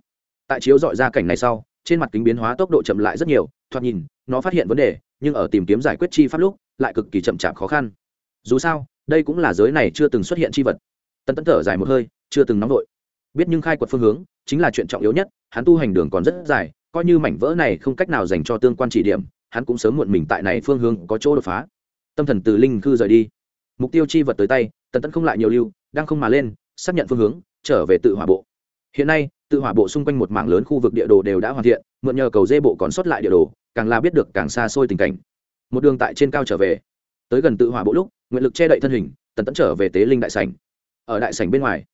Tại chiếu dọi ra cảnh này sau, trên mặt kính biến hóa tốc độ chậm lại rất nhiều, thoạt nhìn, nó phát hiện vấn đề, nhưng ở tìm kiếm giải quyết chi pháp lúc, lại cực kỳ chậm chạp khó khăn. Dù sao đây cũng là giới này chưa từng xuất hiện chi vật. Tần Tẫn thở dài một hơi, chưa từng nóng vội. Biết nhưng khai quật phương hướng, chính là chuyện trọng yếu nhất, hắn tu hành đường còn rất dài, coi như mảnh vỡ này không cách nào dành cho tương quan chỉ điểm, hắn cũng sớm muộn mình tại này phương hướng có chỗ đột phá. Tâm thần từ linh cư rời đi. Mục tiêu chi vật tới tay, tần Tẫn không lại nhiều lưu, đang không mà lên, xác nhận phương hướng, trở về tự hỏa bộ. Hiện nay, tự hỏa bộ xung quanh một mảng lớn khu vực địa đồ đều đã hoàn thiện, mượn nhờ cầu dê bộ còn sót lại địa đồ, càng là biết được càng xa xôi tình cảnh. Một đường tại trên cao trở về. Tới gần tự hỏa bộ lúc nguyện lực che đậy thân hình, tần tẫn trở về tế linh đại sảnh. Ở đại sảnh bên ngoài,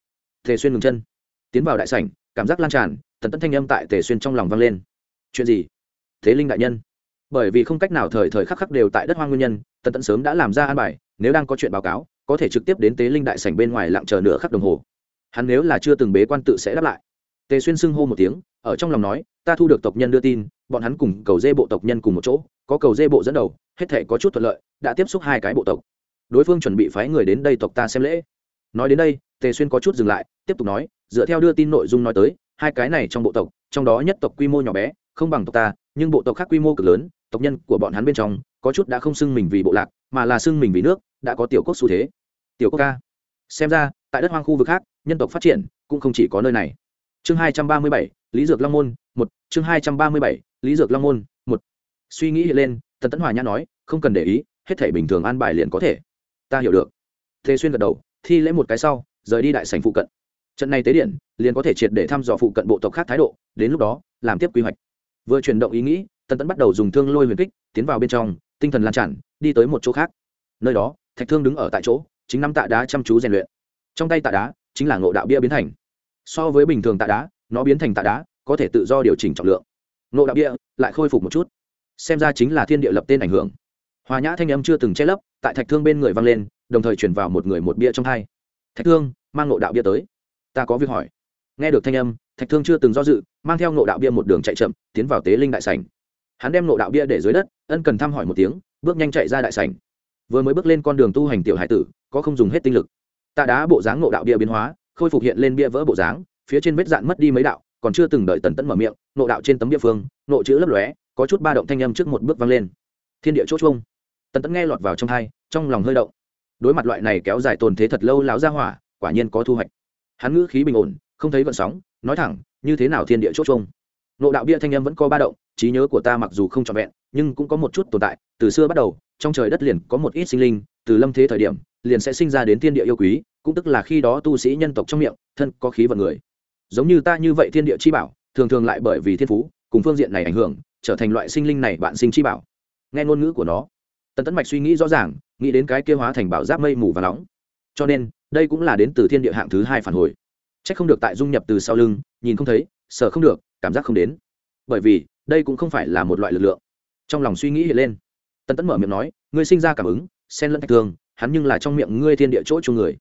tề xuyên ngừng chân. Tiến vào đại sảnh, cảm giác lan tràn, tần tẫn thanh âm tại tề xuyên trong lòng vang lên. Chuyện gì? Thế linh đại nhân. Bởi vì không cách nào thời thời khắc khắc đều tại đất hoang nguyên nhân, tần tẫn sớm đã làm ra an bài, nếu đang có chuyện báo cáo, có thể trực tiếp đến tế linh đại sảnh bên ngoài lặng chờ nửa khắc đồng hồ. Hắn nếu là chưa từng bế quan tự sẽ đáp lại. Tề xuyên xưng hô một tiếng, ở trong lòng nói, ta thu được tộc nhân đưa tin, bọn hắn cùng cầu dê bộ tộc nhân cùng một chỗ, có cầu dê bộ dẫn đầu, hết thể có chút thuận lợi, đã tiếp xúc hai cái bộ tộc đối phương chuẩn bị phái người đến đây tộc ta xem lễ. Nói đến đây, tề xuyên có chút dừng lại, tiếp tục nói, dựa theo đưa tin nội dung nói tới, hai cái này trong bộ tộc, trong đó nhất tộc quy mô nhỏ bé, không bằng tộc ta, nhưng bộ tộc khác quy mô cực lớn, tộc nhân của bọn hắn bên trong, có chút đã không xưng mình vì bộ lạc, mà là xưng mình vì nước, đã có tiểu quốc xu thế. Tiểu quốc ca. Xem ra, tại đất hoang khu vực khác, nhân tộc phát triển cũng không chỉ có nơi này. Chương hai trăm ba mươi bảy, lý dược long môn, một. Chương hai trăm ba mươi bảy, lý dược long môn, một. Suy nghĩ hiện lên, tần tấn hòa nhã nói, không cần để ý, hết thể bình thường an bài liền có thể ta hiểu được. Thế xuyên gật đầu, thi lễ một cái sau, rời đi đại sành phụ cận. Trận này tế điện, liền có thể triệt để thăm dò phụ cận bộ tộc khác thái độ, đến lúc đó, làm tiếp quy hoạch. Vừa chuyển động ý nghĩ, tần tẫn bắt đầu dùng thương lôi huyền kích, tiến vào bên trong, tinh thần lan tràn, đi tới một chỗ khác. Nơi đó, thạch thương đứng ở tại chỗ, chính năm tạ đá chăm chú rèn luyện. Trong tay tạ đá, chính là ngộ đạo bia biến thành. So với bình thường tạ đá, nó biến thành tạ đá, có thể tự do điều chỉnh trọng lượng. Ngộ đạo bia lại khôi phục một chút. Xem ra chính là thiên địa lập tên ảnh hưởng hòa nhã thanh âm chưa từng che lấp, tại thạch thương bên người vang lên, đồng thời chuyển vào một người một bia trong hai. Thạch thương, mang ngộ đạo bia tới. Ta có việc hỏi. Nghe được thanh âm, thạch thương chưa từng do dự, mang theo ngộ đạo bia một đường chạy chậm, tiến vào tế linh đại sảnh. Hắn đem ngộ đạo bia để dưới đất, ân cần thăm hỏi một tiếng, bước nhanh chạy ra đại sảnh. Vừa mới bước lên con đường tu hành tiểu hải tử, có không dùng hết tinh lực. Tạ đá bộ dáng ngộ đạo bia biến hóa, khôi phục hiện lên bia vỡ bộ dáng, phía trên vết dạn mất đi mấy đạo, còn chưa từng đợi tần tẫn mở miệng nộ đạo trên tấm bia phương nộ chữ lấp lóe, có chút ba động thanh âm trước một bước vang lên. Thiên địa chốt chuông tần tẫn nghe lọt vào trong hai, trong lòng hơi động. Đối mặt loại này kéo dài tồn thế thật lâu láo ra hỏa, quả nhiên có thu hoạch. Hắn ngữ khí bình ổn, không thấy vận sóng, nói thẳng, như thế nào thiên địa chốt chung nộ đạo bia thanh âm vẫn có ba động, trí nhớ của ta mặc dù không trọn vẹn, nhưng cũng có một chút tồn tại. Từ xưa bắt đầu, trong trời đất liền có một ít sinh linh, từ lâm thế thời điểm, liền sẽ sinh ra đến thiên địa yêu quý, cũng tức là khi đó tu sĩ nhân tộc trong miệng, thân có khí vận người. Giống như ta như vậy thiên địa chi bảo, thường thường lại bởi vì thiên phú, cùng phương diện này ảnh hưởng, trở thành loại sinh linh này bạn sinh chi bảo. Nghe ngôn ngữ của nó tần tấn mạch suy nghĩ rõ ràng, nghĩ đến cái kia hóa thành bảo giáp mây mù và nóng. Cho nên, đây cũng là đến từ thiên địa hạng thứ hai phản hồi. C h ắ c không được tại dung nhập từ sau lưng, nhìn không thấy, sợ không được, cảm giác không đến. Bởi vì, đây cũng không phải là một loại lực lượng. Trong lòng suy nghĩ hiện lên, tần tẫn mở miệng nói, ngươi sinh ra cảm ứng, xen lẫn thạch thương hắn nhưng là trong miệng ngươi thiên địa chỗ chung người.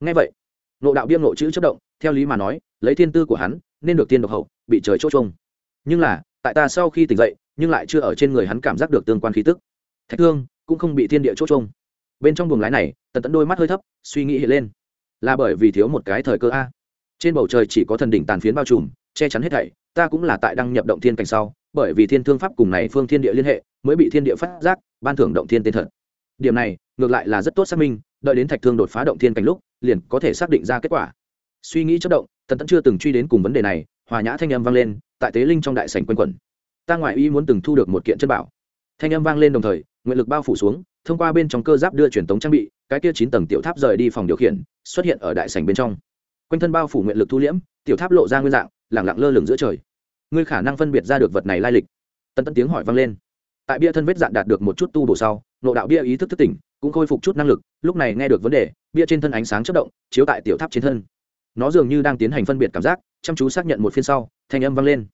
Ngay vậy nộ đạo biêm nộ chữ chất động, theo lý mà nói, lấy thiên tư của hắn, nên được tiên độc hậu, bị trời chỗ chung. Nhưng là, tại ta sau khi tỉnh dậy, nhưng lại chưa ở trên người hắn cảm giác được tương quan khí tức. Thạch thương cũng không bị thiên địa chỗ trông. Bên trong buồng lái này, tần tẫn đôi mắt hơi thấp, suy nghĩ hiện lên. Là bởi vì thiếu một cái thời cơ a. Trên bầu trời chỉ có thần đỉnh tàn phiến bao trùm, che chắn hết thảy, ta cũng là tại đăng nhập động thiên cảnh sau, bởi vì thiên thương pháp cùng này phương thiên địa liên hệ, mới bị thiên địa phát giác, ban thưởng động thiên tên thật. Điểm này, ngược lại là rất tốt xác minh, đợi đến thạch thương đột phá động thiên cảnh lúc, liền có thể xác định ra kết quả. Suy nghĩ chất động, tần tẫn chưa từng truy đến cùng vấn đề này, hòa nhã thanh âm vang lên, tại tế linh trong đại sảnh quanh quẩn. Ta ngoại ý muốn từng thu được một kiện chân bảo. Thanh âm vang lên đồng thời nguyện lực bao phủ xuống, thông qua bên trong cơ giáp đưa truyền tống trang bị, cái kia chín tầng tiểu tháp rời đi phòng điều khiển, xuất hiện ở đại sảnh bên trong. Quanh thân bao phủ nguyện lực thu liễm, tiểu tháp lộ ra nguyên dạng, lẳng lặng lơ lửng giữa trời. Ngươi khả năng phân biệt ra được vật này lai lịch. Tân tân tiếng hỏi vang lên. Tại bia thân vết dạn đạt được một chút tu bổ sau, nộ đạo bia ý thức thức tỉnh, cũng khôi phục chút năng lực, lúc này nghe được vấn đề, bia trên thân ánh sáng chất động, chiếu tại tiểu tháp trên thân. Nó dường như đang tiến hành phân biệt cảm giác, chăm chú xác nhận một phiên sau, thanh âm vang lên.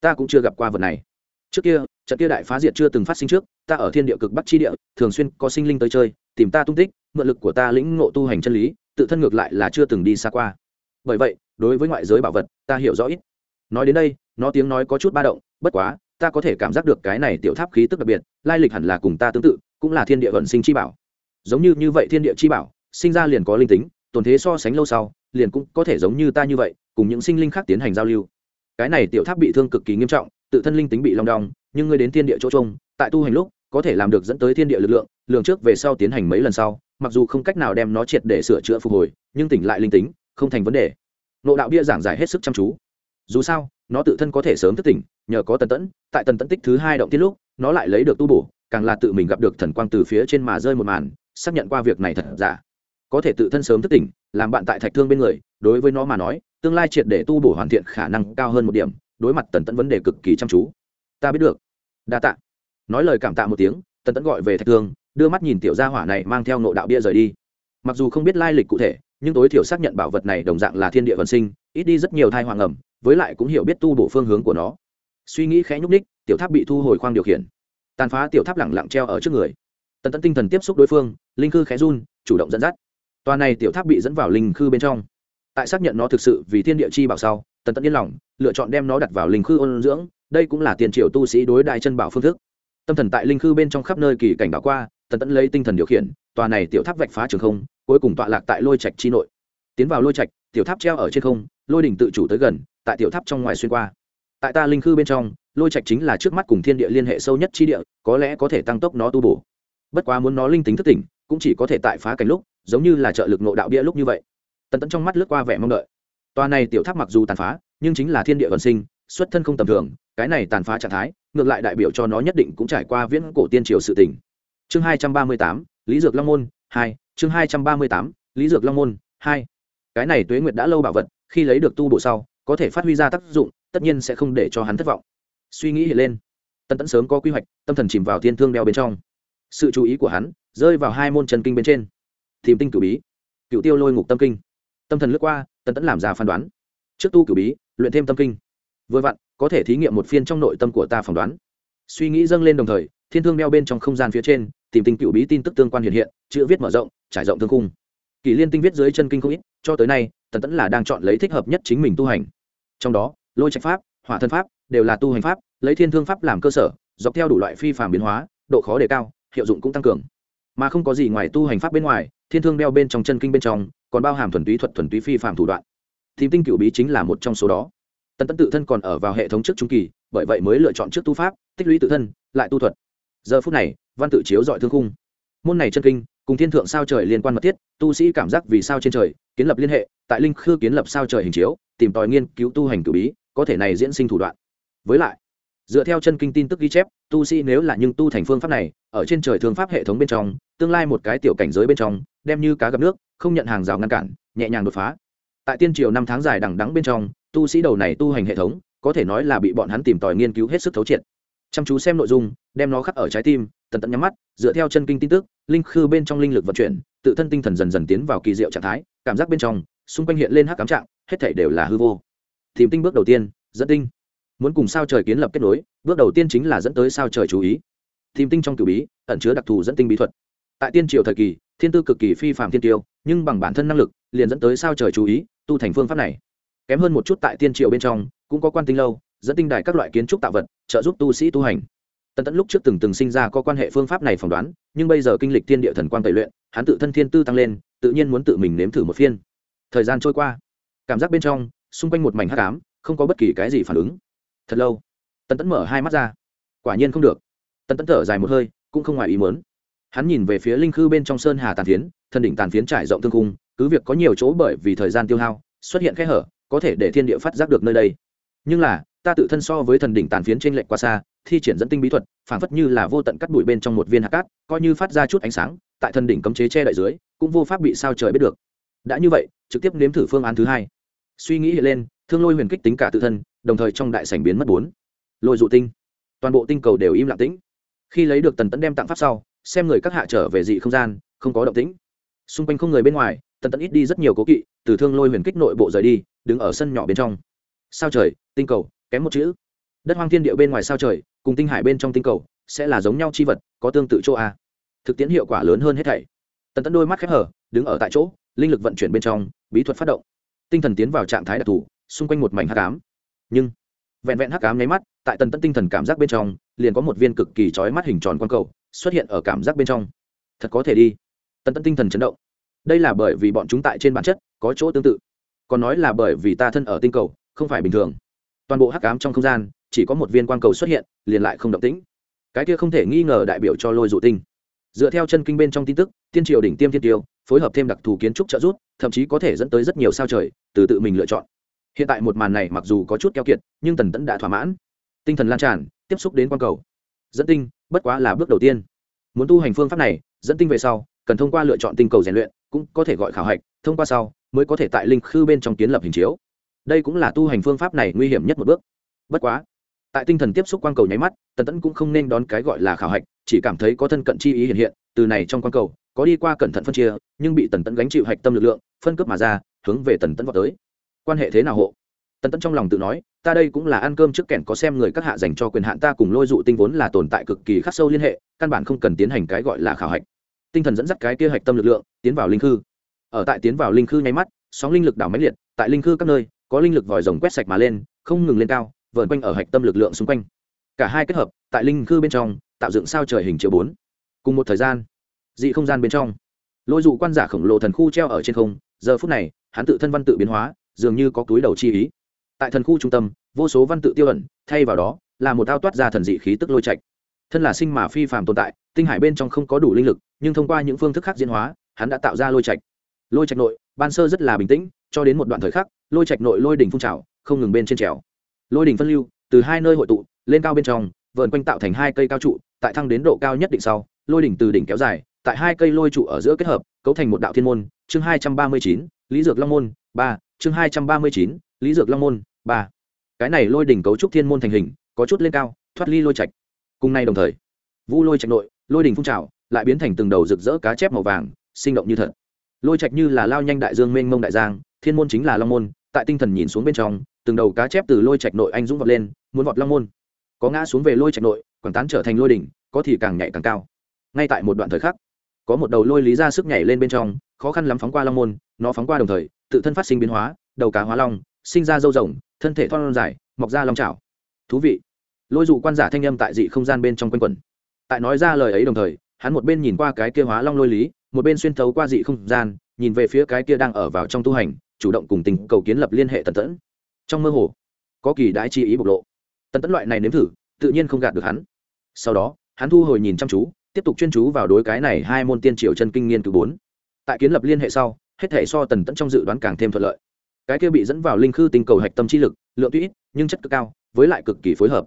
Ta cũng chưa gặp qua vật này. Trước kia trận kia đại phá diệt chưa từng phát sinh trước, ta ở thiên địa cực bắc chi địa, thường xuyên có sinh linh tới chơi, tìm ta tung tích, mượn lực của ta lĩnh ngộ tu hành chân lý, tự thân ngược lại là chưa từng đi xa qua. Bởi vậy, đối với ngoại giới bảo vật, ta hiểu rõ ít. Nói đến đây, nó tiếng nói có chút ba động, bất quá, ta có thể cảm giác được cái này tiểu tháp khí tức đặc biệt, lai lịch hẳn là cùng ta tương tự, cũng là thiên địa vận sinh chi bảo. Giống như như vậy thiên địa chi bảo, sinh ra liền có linh tính, tồn thế so sánh lâu sau, liền cũng có thể giống như ta như vậy, cùng những sinh linh khác tiến hành giao lưu. Cái này tiểu tháp bị thương cực kỳ nghiêm trọng, tự thân linh tính bị long đong nhưng ngươi đến thiên địa chỗ trông, tại tu hành lúc, có thể làm được dẫn tới thiên địa lực lượng, lường trước về sau tiến hành mấy lần sau, mặc dù không cách nào đem nó triệt để sửa chữa phục hồi, nhưng tỉnh lại linh tính, không thành vấn đề. Nộ đạo bia giảng giải hết sức chăm chú. Dù sao, nó tự thân có thể sớm thức tỉnh, nhờ có tần tẫn, tại tần tẫn tích thứ hai động tiết lúc, nó lại lấy được tu bổ, càng là tự mình gặp được thần quang từ phía trên mà rơi một màn, xác nhận qua việc này thật giả. Có thể tự thân sớm thức tỉnh, làm bạn tại thạch thương bên người, đối với nó mà nói, tương lai triệt để tu bổ hoàn thiện khả năng cao hơn một điểm, đối mặt tần tẫn vấn đề cực kỳ chăm chú ta biết được. Đa tạ. Nói lời cảm tạ một tiếng, tần tẫn gọi về thạch thương, đưa mắt nhìn tiểu gia hỏa này mang theo nộ đạo bia rời đi. Mặc dù không biết lai lịch cụ thể, nhưng tối thiểu xác nhận bảo vật này đồng dạng là thiên địa vần sinh, ít đi rất nhiều thai hoàng ẩm với lại cũng hiểu biết tu bổ phương hướng của nó. Suy nghĩ khẽ nhúc ních tiểu tháp bị thu hồi khoang điều khiển. Tàn phá tiểu tháp lẳng lặng treo ở trước người. Tần tẫn tinh thần tiếp xúc đối phương, linh khư khẽ run, chủ động dẫn dắt. Tòa này tiểu tháp bị dẫn vào linh khư bên trong. Tại xác nhận nó thực sự vì thiên địa chi bảo sau, tần tẫn yên lòng, lựa chọn đem nó đặt vào linh khư ôn dưỡng đây cũng là tiền triệu tu sĩ đối đại chân bảo phương thức. Tâm thần tại linh khư bên trong khắp nơi kỳ cảnh bảo qua, tần tẫn lấy tinh thần điều khiển, tòa này tiểu tháp vạch phá trường không, cuối cùng tọa lạc tại lôi trạch chi nội. Tiến vào lôi trạch, tiểu tháp treo ở trên không, lôi đỉnh tự chủ tới gần, tại tiểu tháp trong ngoài xuyên qua. Tại ta linh khư bên trong, lôi trạch chính là trước mắt cùng thiên địa liên hệ sâu nhất chi địa, có lẽ có thể tăng tốc nó tu bổ. Bất quá muốn nó linh tính thức tỉnh, cũng chỉ có thể tại phá cảnh lúc, giống như là trợ lực nộ đạo bia lúc như vậy. Tần tẫn trong mắt lướt qua vẻ mong đợi. Tòa này tiểu tháp mặc dù tàn phá, nhưng chính là thiên địa vận sinh xuất thân không tầm thường, cái này tàn phá trạng thái, ngược lại đại biểu cho nó nhất định cũng trải qua viễn cổ tiên triều sự tỉnh chương hai trăm ba mươi tám, lý dược long môn hai, chương hai trăm ba mươi tám, lý dược long môn hai. Cái này tuế nguyệt đã lâu bảo vật, khi lấy được tu bổ sau, có thể phát huy ra tác dụng, tất nhiên sẽ không để cho hắn thất vọng. Suy nghĩ hiện lên tân tẫn sớm có quy hoạch, tâm thần chìm vào thiên thương đeo bên trong. Sự chú ý của hắn rơi vào hai môn trần kinh bên trên. Tìm tinh cử bí cựu tiêu lôi ngục tâm kinh. Tâm thần lướt qua tân tẫn làm ra phán đoán. Trước tu cử bí, luyện thêm tâm kinh vừa vặn, có thể thí nghiệm một phiên trong nội tâm của ta phỏng đoán. Suy nghĩ dâng lên đồng thời, thiên thương đeo bên trong không gian phía trên, tìm tinh cựu bí tin tức tương quan hiện hiện, chữ viết mở rộng, trải rộng thương cung kỷ liên tinh viết dưới chân kinh không ít, cho tới nay, tần tẫn là đang chọn lấy thích hợp nhất chính mình tu hành. Trong đó, lôi trạch pháp, hỏa thân pháp, đều là tu hành pháp, lấy thiên thương pháp làm cơ sở, dọc theo đủ loại phi phàm biến hóa, độ khó đề cao, hiệu dụng cũng tăng cường. Mà không có gì ngoài tu hành pháp bên ngoài, thiên thương đeo bên trong chân kinh bên trong, còn bao hàm thuần túy thuật thuần túy phi phàm thủ đoạn. Tìm tinh cựu bí chính là một trong số đó tần tẫn tự thân còn ở vào hệ thống trước trung kỳ, bởi vậy mới lựa chọn trước tu pháp, tích lũy tự thân, lại tu thuật. Giờ phút này, văn tự chiếu dọi thương khung. Môn này chân kinh, cùng thiên thượng sao trời liên quan mật thiết, tu sĩ cảm giác vì sao trên trời, kiến lập liên hệ, tại linh khư kiến lập sao trời hình chiếu, tìm tòi nghiên cứu tu hành cử bí, có thể này diễn sinh thủ đoạn. Với lại, dựa theo chân kinh tin tức ghi chép, tu sĩ nếu là nhưng tu thành phương pháp này, ở trên trời thương pháp hệ thống bên trong, tương lai một cái tiểu cảnh giới bên trong, đem như cá gặp nước, không nhận hàng rào ngăn cản, nhẹ nhàng đột phá tại tiên triều năm tháng dài đằng đắng bên trong, tu sĩ đầu này tu hành hệ thống, có thể nói là bị bọn hắn tìm tòi nghiên cứu hết sức thấu triệt. Chăm chú xem nội dung, đem nó khắc ở trái tim tần tận nhắm mắt, dựa theo chân kinh tin tức, linh khư bên trong linh lực vận chuyển, tự thân tinh thần dần dần tiến vào kỳ diệu trạng thái, cảm giác bên trong, xung quanh hiện lên hắc cám trạng, hết thể đều là hư vô. Tìm tinh bước đầu tiên, dẫn tinh. Muốn cùng sao trời kiến lập kết nối, bước đầu tiên chính là dẫn tới sao trời chú ý. Tìm tinh trong cử bí, ẩn chứa đặc thù dẫn tinh bí thuật. Tại tiên triều thời kỳ, thiên tư cực kỳ phi phạm thiên tiêu, nhưng bằng bản thân năng lực, liền dẫn tới sao trời chú ý tu thành phương pháp này. Kém hơn một chút tại tiên triều bên trong, cũng có quan tinh lâu, dẫn tinh đài các loại kiến trúc tạo vật, trợ giúp tu sĩ tu hành. Tần tẫn lúc trước từng từng sinh ra có quan hệ phương pháp này phỏng đoán, nhưng bây giờ kinh lịch thiên địa thần quan tẩy luyện, hắn tự thân thiên tư tăng lên, tự nhiên muốn tự mình nếm thử một phiên. Thời gian trôi qua, cảm giác bên trong, xung quanh một mảnh hắc ám, không có bất kỳ cái gì phản ứng. Thật lâu, tần tẫn mở hai mắt ra. Quả nhiên không được. Tần tẫn thở dài một hơi, cũng không ngoài ý muốn. Hắn nhìn về phía linh khư bên trong sơn hà tàn phiến, thân đỉnh tàn phiến trải rộng thương cung cứ việc có nhiều chỗ bởi vì thời gian tiêu hao, xuất hiện khe hở, có thể để thiên địa phát giác được nơi đây. Nhưng là, ta tự thân so với thần đỉnh tàn phiến trên lệnh quá xa, thi triển dẫn tinh bí thuật, phảng phất như là vô tận cắt bụi bên trong một viên hạt cát, coi như phát ra chút ánh sáng, tại thần đỉnh cấm chế che đậy dưới, cũng vô pháp bị sao trời biết được. Đã như vậy, trực tiếp nếm thử phương án thứ hai. Suy nghĩ hiện lên, thương lôi huyền kích tính cả tự thân, đồng thời trong đại sảnh biến mất bốn. Lôi dụ tinh. Toàn bộ tinh cầu đều im lặng tĩnh. Khi lấy được tần tẫn đem tặng pháp sau, xem người các hạ trở về dị không gian, không có động tĩnh. Xung quanh không người bên ngoài tần tẫn ít đi rất nhiều cố kỵ, từ thương lôi huyền kích nội bộ rời đi, đứng ở sân nhỏ bên trong. Sao trời, tinh cầu, kém một chữ. Đất hoang thiên địa bên ngoài sao trời, cùng tinh hải bên trong tinh cầu, sẽ là giống nhau chi vật, có tương tự chỗ a. Thực tiễn hiệu quả lớn hơn hết thảy. Tần tẫn đôi mắt khép hở, đứng ở tại chỗ, linh lực vận chuyển bên trong, bí thuật phát động. Tinh thần tiến vào trạng thái đặc thù, xung quanh một mảnh hắc ám. Nhưng, vẹn vẹn hắc ám nháy mắt, tại tần tẫn tinh thần cảm giác bên trong, liền có một viên cực kỳ trói mắt hình tròn quang cầu xuất hiện ở cảm giác bên trong. Thật có thể đi. Tần tẫn tinh thần chấn động đây là bởi vì bọn chúng tại trên bản chất có chỗ tương tự. Còn nói là bởi vì ta thân ở tinh cầu, không phải bình thường. Toàn bộ hắc ám trong không gian, chỉ có một viên quang cầu xuất hiện, liền lại không động tĩnh. Cái kia không thể nghi ngờ đại biểu cho lôi dụ tinh. Dựa theo chân kinh bên trong tin tức, tiên triều đỉnh tiêm thiên tiêu, phối hợp thêm đặc thù kiến trúc trợ giúp, thậm chí có thể dẫn tới rất nhiều sao trời, từ tự mình lựa chọn. Hiện tại một màn này mặc dù có chút keo kiệt, nhưng tần tẫn đã thỏa mãn. Tinh thần lan tràn, tiếp xúc đến quang cầu. Dẫn tinh, bất quá là bước đầu tiên. Muốn tu hành phương pháp này, dẫn tinh về sau cần thông qua lựa chọn tinh cầu rèn luyện, cũng có thể gọi khảo hạch, thông qua sau, mới có thể tại linh khư bên trong kiến lập hình chiếu. Đây cũng là tu hành phương pháp này nguy hiểm nhất một bước. Bất quá, tại tinh thần tiếp xúc quang cầu nháy mắt, tần tẫn cũng không nên đón cái gọi là khảo hạch, chỉ cảm thấy có thân cận chi ý hiện hiện, từ này trong quang cầu, có đi qua cẩn thận phân chia, nhưng bị tần tẫn gánh chịu hạch tâm lực lượng, phân cướp mà ra, hướng về tần tẫn vào tới. Quan hệ thế nào hộ? Tần tẫn trong lòng tự nói, ta đây cũng là ăn cơm trước kẻn có xem người các hạ dành cho quyền hạn ta cùng lôi dụ tinh vốn là tồn tại cực kỳ khắc sâu liên hệ, căn bản không cần tiến hành cái gọi là khảo hạch tinh thần dẫn dắt cái kia hạch tâm lực lượng, tiến vào linh khư. Ở tại tiến vào linh khư nháy mắt, sóng linh lực đảo máy liệt, tại linh khư các nơi, có linh lực vòi rồng quét sạch mà lên, không ngừng lên cao, vờn quanh ở hạch tâm lực lượng xung quanh. Cả hai kết hợp, tại linh khư bên trong, tạo dựng sao trời hình chiếu bốn. Cùng một thời gian, dị không gian bên trong. Lôi dụ quan giả khổng lồ thần khu treo ở trên không, giờ phút này, hắn tự thân văn tự biến hóa, dường như có túi đầu chi ý. Tại thần khu trung tâm, vô số văn tự tiêu ẩn, thay vào đó, là một ao toát ra thần dị khí tức lôi trạch. Thân là sinh mà phi phàm tồn tại tinh hải bên trong không có đủ linh lực, nhưng thông qua những phương thức khác diễn hóa, hắn đã tạo ra lôi trạch. Lôi trạch nội, ban sơ rất là bình tĩnh, cho đến một đoạn thời khắc, lôi trạch nội lôi đỉnh phun trào, không ngừng bên trên trèo. Lôi đỉnh phân lưu, từ hai nơi hội tụ, lên cao bên trong vợn quanh tạo thành hai cây cao trụ, tại thăng đến độ cao nhất định sau, lôi đỉnh từ đỉnh kéo dài, tại hai cây lôi trụ ở giữa kết hợp, cấu thành một đạo thiên môn, chương hai trăm ba mươi chín, lý dược long môn, ba, chương hai trăm ba mươi chín, lý dược long môn, ba. Cái này lôi đỉnh cấu trúc thiên môn thành hình, có chút lên cao, thoát ly lôi trạch. Cùng nay đồng thời, vu lôi trạch nội lôi đỉnh phun trào, lại biến thành từng đầu rực rỡ cá chép màu vàng, sinh động như thật. Lôi trạch như là lao nhanh đại dương mênh mông đại giang, thiên môn chính là long môn, tại tinh thần nhìn xuống bên trong, từng đầu cá chép từ lôi trạch nội anh dũng vọt lên, muốn vọt long môn. Có ngã xuống về lôi trạch nội, quảng tán trở thành lôi đỉnh, có thì càng nhảy càng cao. Ngay tại một đoạn thời khắc, có một đầu lôi lý ra sức nhảy lên bên trong, khó khăn lắm phóng qua long môn, nó phóng qua đồng thời, tự thân phát sinh biến hóa, đầu cá hóa long, sinh ra dâu rồng, thân thể thon dài, mọc ra long trào thú vị. Lôi dụ quan giả thanh âm tại dị không gian bên trong quanh quẩn tại nói ra lời ấy đồng thời, hắn một bên nhìn qua cái kia hóa long lôi lý, một bên xuyên thấu qua dị không gian, nhìn về phía cái kia đang ở vào trong tu hành, chủ động cùng tình cầu kiến lập liên hệ tần tẫn. Trong mơ hồ, có kỳ đãi chi ý bộc lộ. Tần tẫn loại này nếm thử, tự nhiên không gạt được hắn. Sau đó, hắn thu hồi nhìn chăm chú, tiếp tục chuyên chú vào đối cái này hai môn tiên triều chân kinh nghiên cứu bốn. Tại kiến lập liên hệ sau, hết thể so tần tẫn trong dự đoán càng thêm thuận lợi. Cái kia bị dẫn vào linh khư tinh cầu hạch tâm chi lực, lượng tuy ít, nhưng chất cực cao, với lại cực kỳ phối hợp.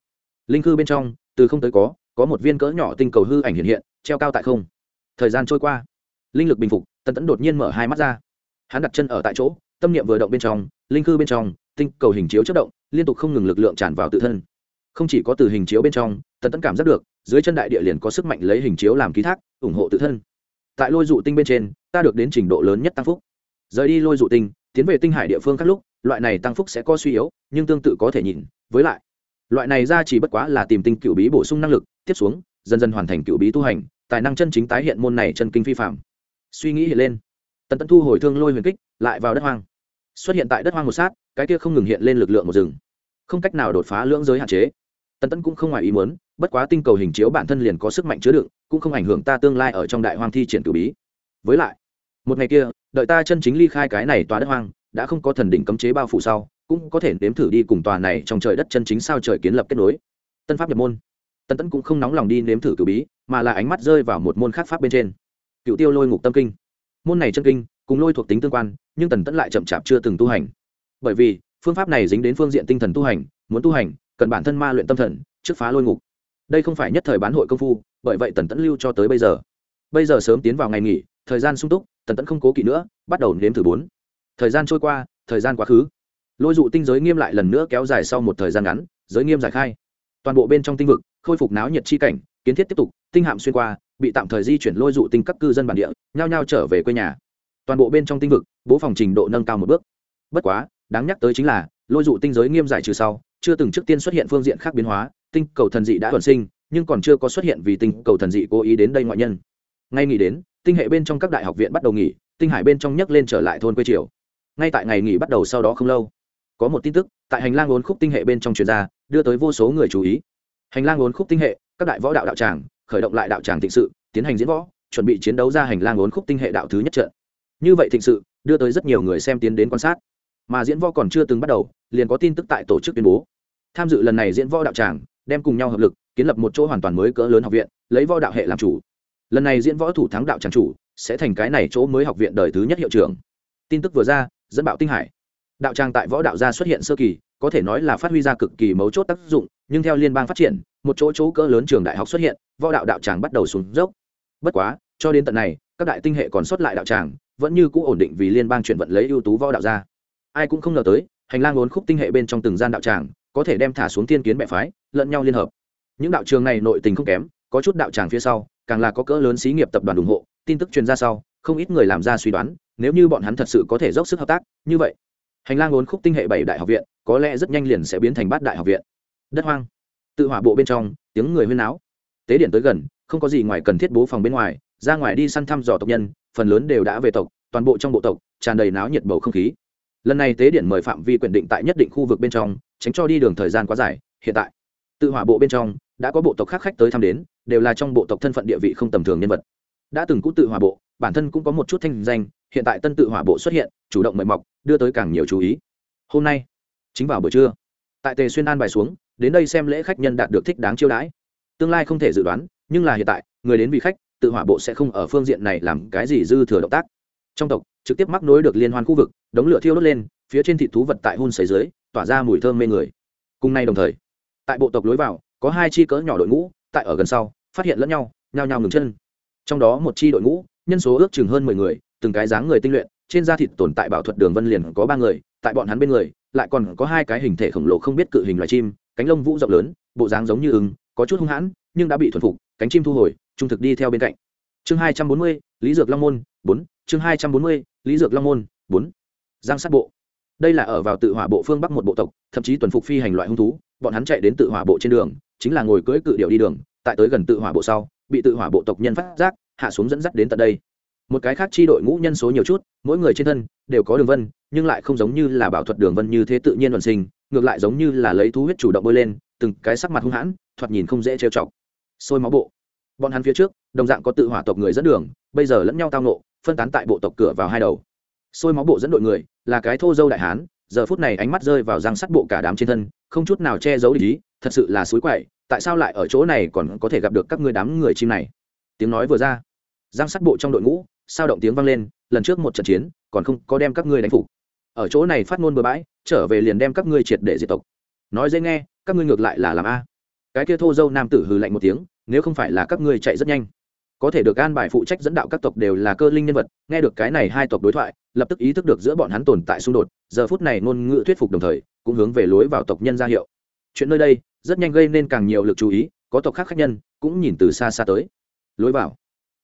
Linh khư bên trong, từ không tới có có một viên cỡ nhỏ tinh cầu hư ảnh hiện hiện, treo cao tại không. Thời gian trôi qua, linh lực bình phục, tần tẫn đột nhiên mở hai mắt ra. Hắn đặt chân ở tại chỗ, tâm niệm vừa động bên trong, linh khư bên trong, tinh cầu hình chiếu chất động, liên tục không ngừng lực lượng tràn vào tự thân. Không chỉ có từ hình chiếu bên trong, tần tẫn cảm giác được, dưới chân đại địa liền có sức mạnh lấy hình chiếu làm ký thác, ủng hộ tự thân. Tại lôi dụ tinh bên trên, ta được đến trình độ lớn nhất tăng phúc. Rời đi lôi dụ tinh, tiến về tinh hải địa phương các lúc, loại này tăng phúc sẽ có suy yếu, nhưng tương tự có thể nhìn, với lại, loại này ra chỉ bất quá là tìm tinh cựu bí bổ sung năng lực tiếp xuống, dần dần hoàn thành cựu bí tu hành, tài năng chân chính tái hiện môn này chân kinh phi phạm suy nghĩ hiện lên, tần tẫn thu hồi thương lôi huyền kích, lại vào đất hoang. Xuất hiện tại đất hoang một sát, cái kia không ngừng hiện lên lực lượng một rừng. Không cách nào đột phá lưỡng giới hạn chế. Tần tẫn cũng không ngoài ý muốn, bất quá tinh cầu hình chiếu bản thân liền có sức mạnh chứa đựng, cũng không ảnh hưởng ta tương lai ở trong đại hoang thi triển cử bí. Với lại, một ngày kia, đợi ta chân chính ly khai cái này tòa đất hoang, đã không có thần đỉnh cấm chế bao phủ sau, cũng có thể nếm thử đi cùng tòa này trong trời đất chân chính sao trời kiến lập kết nối. Tân pháp nhập môn. Tần tẫn cũng không nóng lòng đi nếm thử cử bí, mà là ánh mắt rơi vào một môn khác pháp bên trên. Cựu tiêu lôi ngục tâm kinh. Môn này chân kinh, cùng lôi thuộc tính tương quan, nhưng tần tẫn lại chậm chạp chưa từng tu hành. Bởi vì, phương pháp này dính đến phương diện tinh thần tu hành, muốn tu hành, cần bản thân ma luyện tâm thần, trước phá lôi ngục. Đây không phải nhất thời bán hội công phu, bởi vậy tần tẫn lưu cho tới bây giờ. Bây giờ sớm tiến vào ngày nghỉ, thời gian sung túc, tần tẫn không cố kỵ nữa, bắt đầu nếm thử bốn. Thời gian trôi qua, thời gian quá khứ. Lôi dụ tinh giới nghiêm lại lần nữa kéo dài sau một thời gian ngắn, giới nghiêm giải khai toàn bộ bên trong tinh vực, khôi phục náo nhiệt chi cảnh, kiến thiết tiếp tục, tinh hạm xuyên qua, bị tạm thời di chuyển lôi dụ tinh các cư dân bản địa, nhao nhao trở về quê nhà. Toàn bộ bên trong tinh vực, bố phòng trình độ nâng cao một bước. Bất quá, đáng nhắc tới chính là, lôi dụ tinh giới nghiêm giải trừ sau, chưa từng trước tiên xuất hiện phương diện khác biến hóa, tinh cầu thần dị đã tuần sinh, nhưng còn chưa có xuất hiện vì tinh cầu thần dị cố ý đến đây ngoại nhân. Ngay nghỉ đến, tinh hệ bên trong các đại học viện bắt đầu nghỉ, tinh hải bên trong nhấc lên trở lại thôn quê triều. Ngay tại ngày nghỉ bắt đầu sau đó không lâu có một tin tức, tại hành lang ốn khúc tinh hệ bên trong truyền ra, đưa tới vô số người chú ý. Hành lang ốn khúc tinh hệ, các đại võ đạo đạo tràng, khởi động lại đạo tràng thịnh sự, tiến hành diễn võ, chuẩn bị chiến đấu ra hành lang ốn khúc tinh hệ đạo thứ nhất trận. Như vậy thịnh sự, đưa tới rất nhiều người xem tiến đến quan sát. Mà diễn võ còn chưa từng bắt đầu, liền có tin tức tại tổ chức tuyên bố. Tham dự lần này diễn võ đạo tràng, đem cùng nhau hợp lực, kiến lập một chỗ hoàn toàn mới cỡ lớn học viện, lấy võ đạo hệ làm chủ. Lần này diễn võ thủ thắng đạo tràng chủ, sẽ thành cái này chỗ mới học viện đời thứ nhất hiệu trưởng. Tin tức vừa ra, dẫn bạo tinh hải đạo tràng tại võ đạo gia xuất hiện sơ kỳ, có thể nói là phát huy ra cực kỳ mấu chốt tác dụng, nhưng theo liên bang phát triển, một chỗ chỗ cỡ lớn trường đại học xuất hiện, võ đạo đạo tràng bắt đầu xuống dốc. Bất quá, cho đến tận này, các đại tinh hệ còn xuất lại đạo tràng, vẫn như cũ ổn định vì liên bang chuyển vận lấy ưu tú võ đạo gia. Ai cũng không ngờ tới, hành lang bốn khúc tinh hệ bên trong từng gian đạo tràng, có thể đem thả xuống tiên kiến mẹ phái, lẫn nhau liên hợp. Những đạo trường này nội tình không kém, có chút đạo tràng phía sau, càng là có cỡ lớn xí nghiệp tập đoàn ủng hộ, tin tức truyền ra sau, không ít người làm ra suy đoán, nếu như bọn hắn thật sự có thể dốc sức hợp tác, như vậy hành lang ốn khúc tinh hệ bảy đại học viện, có lẽ rất nhanh liền sẽ biến thành bát đại học viện. Đất hoang. Tự hỏa bộ bên trong, tiếng người huyên náo. Tế điện tới gần, không có gì ngoài cần thiết bố phòng bên ngoài, ra ngoài đi săn thăm dò tộc nhân, phần lớn đều đã về tộc, toàn bộ trong bộ tộc, tràn đầy náo nhiệt bầu không khí. Lần này tế điện mời phạm vi quyền định tại nhất định khu vực bên trong, tránh cho đi đường thời gian quá dài, hiện tại. Tự hỏa bộ bên trong, đã có bộ tộc khác khách tới thăm đến, đều là trong bộ tộc thân phận địa vị không tầm thường nhân vật. Đã từng cũ tự hỏa bộ bản thân cũng có một chút thanh danh, hiện tại tân tự hỏa bộ xuất hiện, chủ động mời mọc, đưa tới càng nhiều chú ý. Hôm nay, chính vào buổi trưa, tại tề xuyên an bài xuống, đến đây xem lễ khách nhân đạt được thích đáng chiêu đãi. Tương lai không thể dự đoán, nhưng là hiện tại, người đến vì khách, tự hỏa bộ sẽ không ở phương diện này làm cái gì dư thừa động tác. Trong tộc, trực tiếp mắc nối được liên hoan khu vực, đống lửa thiêu đốt lên, phía trên thị thú vật tại hun sấy dưới, tỏa ra mùi thơm mê người. Cùng nay đồng thời, tại bộ tộc lối vào, có hai chi cỡ nhỏ đội ngũ, tại ở gần sau, phát hiện lẫn nhau, nhao nhao ngừng chân. Trong đó một chi đội ngũ nhân số ước chừng hơn mười người, từng cái dáng người tinh luyện, trên da thịt tồn tại bảo thuật đường vân liền có ba người, tại bọn hắn bên người, lại còn có hai cái hình thể khổng lồ không biết cự hình loài chim, cánh lông vũ rộng lớn, bộ dáng giống như ưng, có chút hung hãn, nhưng đã bị thuần phục, cánh chim thu hồi, trung thực đi theo bên cạnh. Chương hai trăm bốn mươi, lý dược long môn, bốn, chương hai trăm bốn mươi, lý dược long môn, bốn. Giang sát bộ. Đây là ở vào tự hỏa bộ phương bắc một bộ tộc, thậm chí tuần phục phi hành loại hung thú, bọn hắn chạy đến tự hỏa bộ trên đường, chính là ngồi cưỡi cự điệu đi đường, tại tới gần tự hỏa bộ sau, bị tự hỏa bộ tộc nhân phát giác hạ xuống dẫn dắt đến tận đây. Một cái khác chi đội ngũ nhân số nhiều chút mỗi người trên thân đều có đường vân nhưng lại không giống như là bảo thuật đường vân như thế tự nhiên luận sinh ngược lại giống như là lấy thú huyết chủ động bơi lên từng cái sắc mặt hung hãn thoạt nhìn không dễ trêu chọc. Sôi máu bộ. Bọn hắn phía trước đồng dạng có tự hỏa tộc người dẫn đường bây giờ lẫn nhau tao nộ phân tán tại bộ tộc cửa vào hai đầu. Sôi máu bộ dẫn đội người là cái thô dâu đại hán giờ phút này ánh mắt rơi vào răng sắt bộ cả đám trên thân không chút nào che giấu ý, thật sự là suối quậy tại sao lại ở chỗ này còn có thể gặp được các ngươi đám người chim này? Tiếng nói vừa ra, giang sắt bộ trong đội ngũ, sao động tiếng vang lên, lần trước một trận chiến, còn không có đem các ngươi đánh phục. Ở chỗ này phát ngôn bừa bãi, trở về liền đem các ngươi triệt để diệt tộc. Nói dễ nghe, các ngươi ngược lại là làm a. Cái kia thô dâu nam tử hừ lạnh một tiếng, nếu không phải là các ngươi chạy rất nhanh. Có thể được an bài phụ trách dẫn đạo các tộc đều là cơ linh nhân vật, nghe được cái này hai tộc đối thoại, lập tức ý thức được giữa bọn hắn tồn tại xung đột, giờ phút này ngôn ngữ thuyết phục đồng thời, cũng hướng về lối vào tộc nhân ra hiệu. Chuyện nơi đây, rất nhanh gây nên càng nhiều lực chú ý, có tộc khác khác nhân, cũng nhìn từ xa xa tới lối vào.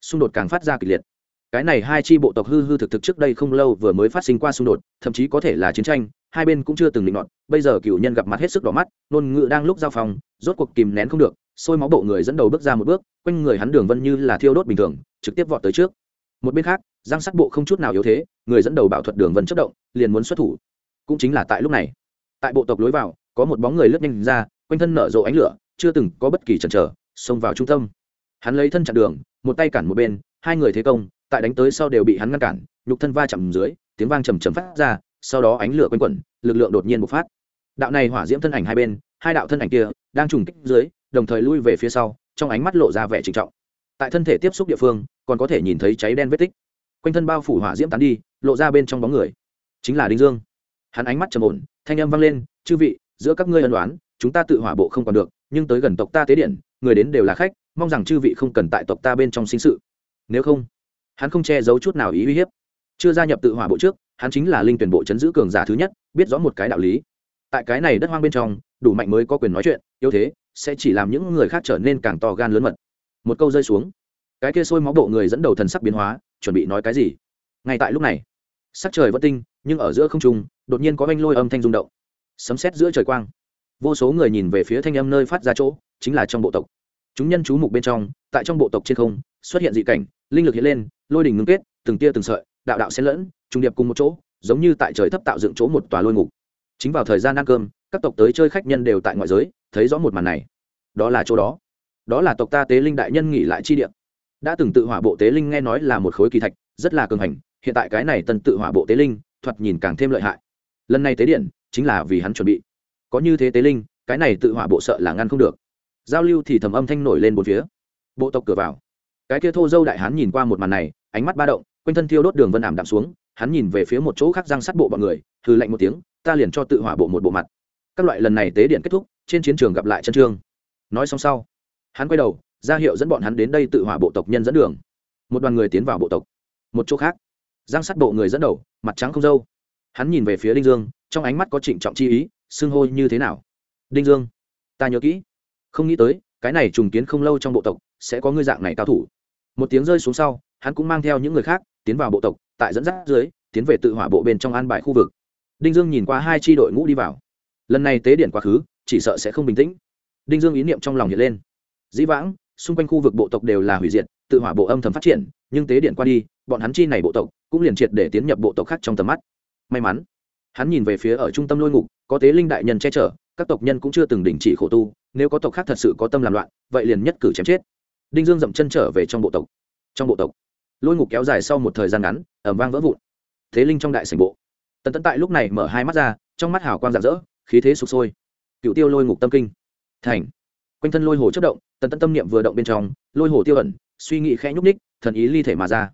Xung đột càng phát ra kịch liệt. Cái này hai chi bộ tộc hư hư thực thực trước đây không lâu vừa mới phát sinh qua xung đột, thậm chí có thể là chiến tranh, hai bên cũng chưa từng định đoạn. Bây giờ cựu nhân gặp mặt hết sức đỏ mắt nôn ngự đang lúc giao phòng rốt cuộc kìm nén không được, sôi máu bộ người dẫn đầu bước ra một bước, quanh người hắn đường vân như là thiêu đốt bình thường, trực tiếp vọt tới trước. Một bên khác giang sắt bộ không chút nào yếu thế, người dẫn đầu bảo thuật đường vân chất động, liền muốn xuất thủ. Cũng chính là tại lúc này, tại bộ tộc lối vào, có một bóng người lướt nhanh ra, quanh thân nở rộ ánh lửa, chưa từng có bất kỳ chần chờ, xông vào trung tâm hắn lấy thân chặn đường, một tay cản một bên, hai người thế công, tại đánh tới sau đều bị hắn ngăn cản, nhục thân va chạm dưới, tiếng vang trầm trầm phát ra, sau đó ánh lửa quanh quẩn, lực lượng đột nhiên bộc phát. Đạo này hỏa diễm thân ảnh hai bên, hai đạo thân ảnh kia, đang trùng kích dưới, đồng thời lui về phía sau, trong ánh mắt lộ ra vẻ trịnh trọng. Tại thân thể tiếp xúc địa phương, còn có thể nhìn thấy cháy đen vết tích. Quanh thân bao phủ hỏa diễm tán đi, lộ ra bên trong bóng người. Chính là đinh dương. Hắn ánh mắt trầm ổn, thanh âm vang lên, chư vị, giữa các ngươi ân đoán chúng ta tự hỏa bộ không còn được, nhưng tới gần tộc ta tế điện, người đến đều là khách mong rằng chư vị không cần tại tộc ta bên trong sinh sự. Nếu không, hắn không che giấu chút nào ý uy hiếp. Chưa gia nhập tự hỏa bộ trước, hắn chính là linh tuyển bộ chấn giữ cường giả thứ nhất, biết rõ một cái đạo lý. Tại cái này đất hoang bên trong, đủ mạnh mới có quyền nói chuyện, yếu thế, sẽ chỉ làm những người khác trở nên càng to gan lớn mật. Một câu rơi xuống. Cái kia sôi máu bộ người dẫn đầu thần sắc biến hóa, chuẩn bị nói cái gì? Ngay tại lúc này, sắc trời vẫn tinh, nhưng ở giữa không trung, đột nhiên có anh lôi âm thanh rung động. Sấm sét giữa trời quang. Vô số người nhìn về phía thanh âm nơi phát ra chỗ, chính là trong bộ tộc chúng nhân chú mục bên trong, tại trong bộ tộc trên không, xuất hiện dị cảnh, linh lực hiện lên, lôi đỉnh ngưng kết, từng tia từng sợi, đạo đạo xen lẫn, trùng điệp cùng một chỗ, giống như tại trời thấp tạo dựng chỗ một tòa lôi ngục. Chính vào thời gian ăn cơm, các tộc tới chơi khách nhân đều tại ngoại giới, thấy rõ một màn này. Đó là chỗ đó. Đó là tộc ta tế linh đại nhân nghỉ lại chi địa. Đã từng tự hỏa bộ tế linh nghe nói là một khối kỳ thạch, rất là cường hành, hiện tại cái này tân tự hỏa bộ tế linh, thoạt nhìn càng thêm lợi hại. Lần này tế điện, chính là vì hắn chuẩn bị. Có như thế tế linh, cái này tự hỏa bộ sợ là ngăn không được giao lưu thì thầm âm thanh nổi lên bốn phía. Bộ tộc cửa vào. Cái kia thô dâu đại hán nhìn qua một màn này, ánh mắt ba động, quanh thân thiêu đốt đường vân ảm đạm xuống, hắn nhìn về phía một chỗ khác răng sắt bộ bọn người, hừ lạnh một tiếng, ta liền cho tự hỏa bộ một bộ mặt. Các loại lần này tế điện kết thúc, trên chiến trường gặp lại chân trương. Nói xong sau, hắn quay đầu, ra hiệu dẫn bọn hắn đến đây tự hỏa bộ tộc nhân dẫn đường. Một đoàn người tiến vào bộ tộc. Một chỗ khác giang sắt bộ người dẫn đầu, mặt trắng không dâu. Hắn nhìn về phía đinh dương, trong ánh mắt có trịnh trọng chi ý, xưng hô như thế nào? Đinh dương, ta nhớ kỹ không nghĩ tới, cái này trùng kiến không lâu trong bộ tộc sẽ có ngươi dạng này cao thủ. Một tiếng rơi xuống sau, hắn cũng mang theo những người khác tiến vào bộ tộc, tại dẫn dắt dưới, tiến về tự hỏa bộ bên trong an bài khu vực. Đinh dương nhìn qua hai tri đội ngũ đi vào. Lần này tế điển quá khứ, chỉ sợ sẽ không bình tĩnh. Đinh dương ý niệm trong lòng hiện lên. Dĩ vãng, xung quanh khu vực bộ tộc đều là hủy diệt, tự hỏa bộ âm thầm phát triển, nhưng tế điện qua đi, bọn hắn chi này bộ tộc cũng liền triệt để tiến nhập bộ tộc khác trong tầm mắt. May mắn, hắn nhìn về phía ở trung tâm lôi ngục, có tế linh đại nhân che chở các tộc nhân cũng chưa từng đình chỉ khổ tu, nếu có tộc khác thật sự có tâm làm loạn, vậy liền nhất cử chém chết. Đinh dương dậm chân trở về trong bộ tộc. Trong bộ tộc, lôi ngục kéo dài sau một thời gian ngắn ẩm vang vỡ vụn. Thế linh trong đại sảnh bộ. Tần tẫn tại lúc này mở hai mắt ra, trong mắt hào quang rạng rỡ, khí thế sụp sôi. Cựu tiêu lôi ngục tâm kinh. Thành. Quanh thân lôi hồ chất động, tần tẫn tâm niệm vừa động bên trong, lôi hồ tiêu ẩn, suy nghĩ khẽ nhúc ních thần ý ly thể mà ra.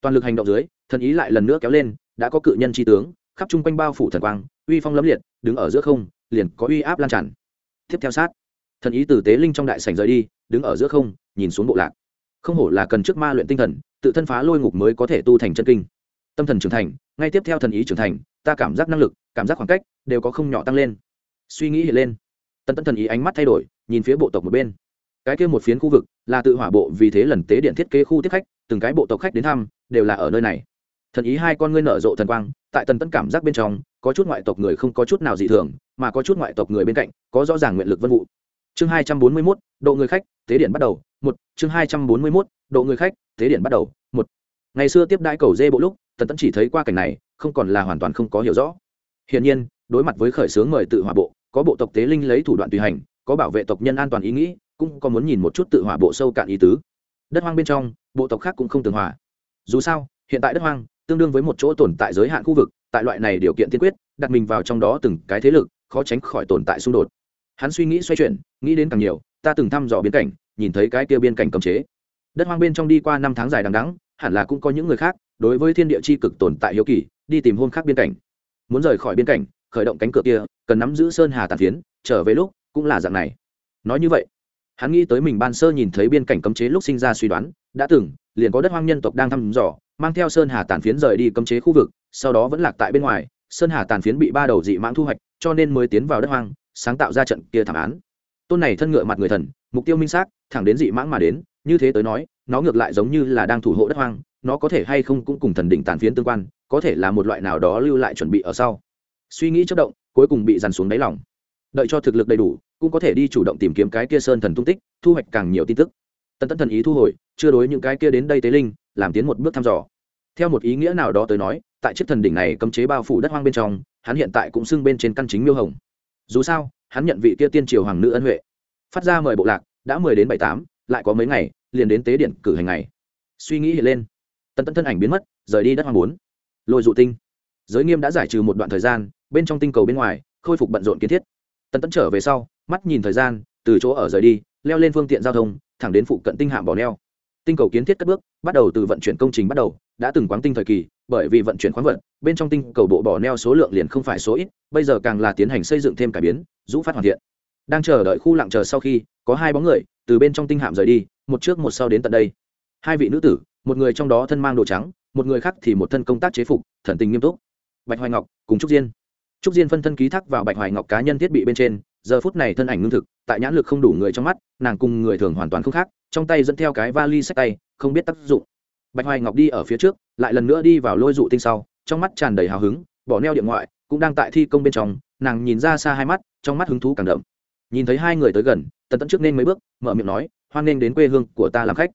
Toàn lực hành động dưới, thần ý lại lần nữa kéo lên, đã có cự nhân tri tướng, khắp chung quanh bao phủ thần quang, uy phong lấm liệt, đứng ở giữa không liền có uy áp lan tràn. Tiếp theo sát, thần ý từ tế linh trong đại sảnh rời đi, đứng ở giữa không, nhìn xuống bộ lạc. Không hổ là cần trước ma luyện tinh thần, tự thân phá lôi ngục mới có thể tu thành chân kinh. Tâm thần trưởng thành, ngay tiếp theo thần ý trưởng thành, ta cảm giác năng lực, cảm giác khoảng cách đều có không nhỏ tăng lên. Suy nghĩ hiện lên, tần tân thần ý ánh mắt thay đổi, nhìn phía bộ tộc một bên. Cái kia một phiến khu vực là tự hỏa bộ vì thế lần tế điện thiết kế khu tiếp khách, từng cái bộ tộc khách đến thăm, đều là ở nơi này. Thần ý hai con ngươi nở rộ thần quang, tại tần tân cảm giác bên trong, có chút ngoại tộc người không có chút nào dị thường mà có chút ngoại tộc người bên cạnh, có rõ ràng nguyện lực vân vụ. Chương hai trăm bốn mươi mốt, độ người khách, tế điện bắt đầu, một. Chương hai trăm bốn mươi mốt, độ người khách, tế điện bắt đầu, một. Ngày xưa tiếp đãi cầu dê bộ lúc, tần tẫn chỉ thấy qua cảnh này, không còn là hoàn toàn không có hiểu rõ. Hiển nhiên, đối mặt với khởi xướng mời tự hỏa bộ, có bộ tộc tế linh lấy thủ đoạn tùy hành, có bảo vệ tộc nhân an toàn ý nghĩ, cũng có muốn nhìn một chút tự hỏa bộ sâu cạn ý tứ. Đất hoang bên trong, bộ tộc khác cũng không tường hòa. Dù sao, hiện tại đất hoang tương đương với một chỗ tồn tại giới hạn khu vực, tại loại này điều kiện tiên quyết, đặt mình vào trong đó từng cái thế lực khó tránh khỏi tồn tại xung đột. Hắn suy nghĩ xoay chuyển, nghĩ đến càng nhiều, ta từng thăm dò biên cảnh, nhìn thấy cái kia biên cảnh cấm chế. Đất hoang bên trong đi qua năm tháng dài đằng đắng hẳn là cũng có những người khác, đối với thiên địa c h i cực tồn tại hiếu kỳ, đi tìm hôn khác biên cảnh. Muốn rời khỏi biên cảnh, khởi động cánh cửa kia, cần nắm giữ sơn hà tàn phiến, trở về lúc, cũng là dạng này. Nói như vậy, hắn nghĩ tới mình ban sơ nhìn thấy biên cảnh cấm chế lúc sinh ra suy đoán, đã từng, liền có đất hoang nhân tộc đang thăm dò, mang theo sơn hà tàn phiến rời đi cấm chế khu vực, sau đó vẫn lạc tại bên ngoài, sơn hà tàn phiến bị ba đầu dị mãng thu hoạch cho nên mới tiến vào đất hoang, sáng tạo ra trận kia thảm án. Tôn này thân ngựa mặt người thần, mục tiêu minh xác, thẳng đến dị mãng mà đến, như thế tới nói, nó ngược lại giống như là đang thủ hộ đất hoang, nó có thể hay không cũng cùng thần đỉnh tàn phiến tương quan, có thể là một loại nào đó lưu lại chuẩn bị ở sau. Suy nghĩ chất động, cuối cùng bị dằn xuống đáy lòng. Đợi cho thực lực đầy đủ, cũng có thể đi chủ động tìm kiếm cái kia sơn thần tung tích, thu hoạch càng nhiều tin tức. Tần tẫn thần ý thu hồi, chưa đối những cái kia đến đây tế linh, làm tiến một bước thăm dò. Theo một ý nghĩa nào đó tới nói, tại chiếc thần đỉnh này cấm chế bao phủ đất hoang bên trong hắn hiện tại cũng xưng bên trên căn chính miêu hồng. Dù sao, hắn nhận vị kia tiên triều hoàng nữ ân huệ. Phát ra mời bộ lạc, đã mười đến bảy tám, lại có mấy ngày, liền đến tế điện cử hành ngày. Suy nghĩ hiện lên. Tần tẫn thân ảnh biến mất, rời đi đất hoang bốn. Lôi dụ tinh. Giới nghiêm đã giải trừ một đoạn thời gian, bên trong tinh cầu bên ngoài, khôi phục bận rộn kiến thiết. Tần tẫn trở về sau, mắt nhìn thời gian, từ chỗ ở rời đi, leo lên phương tiện giao thông, thẳng đến phụ cận tinh hạm bỏ neo. Tinh cầu kiến thiết cất bước, bắt đầu từ vận chuyển công trình bắt đầu, đã từng quán tinh thời kỳ bởi vì vận chuyển khoáng vận bên trong tinh cầu bộ bỏ neo số lượng liền không phải số ít, bây giờ càng là tiến hành xây dựng thêm cải biến, rũ phát hoàn thiện. Đang chờ đợi khu lặng chờ sau khi, có hai bóng người từ bên trong tinh hạm rời đi, một trước một sau đến tận đây. Hai vị nữ tử, một người trong đó thân mang đồ trắng, một người khác thì một thân công tác chế phục, thần tình nghiêm túc. Bạch hoài ngọc cùng trúc diên. Trúc diên phân thân ký thác vào bạch hoài ngọc cá nhân thiết bị bên trên, giờ phút này thân ảnh ngưng thực, tại nhãn lực không đủ người trong mắt, nàng cùng người thường hoàn toàn không khác, trong tay dẫn theo cái vali sách tay, không biết tác dụng. Bạch hoài ngọc đi ở phía trước lại lần nữa đi vào lôi dụ tinh sau, trong mắt tràn đầy hào hứng, bỏ neo điện ngoại, cũng đang tại thi công bên trong, nàng nhìn ra xa hai mắt, trong mắt hứng thú càng đậm. Nhìn thấy hai người tới gần, tần tẫn trước nên mấy bước, mở miệng nói, hoan nghênh đến quê hương của ta làm khách.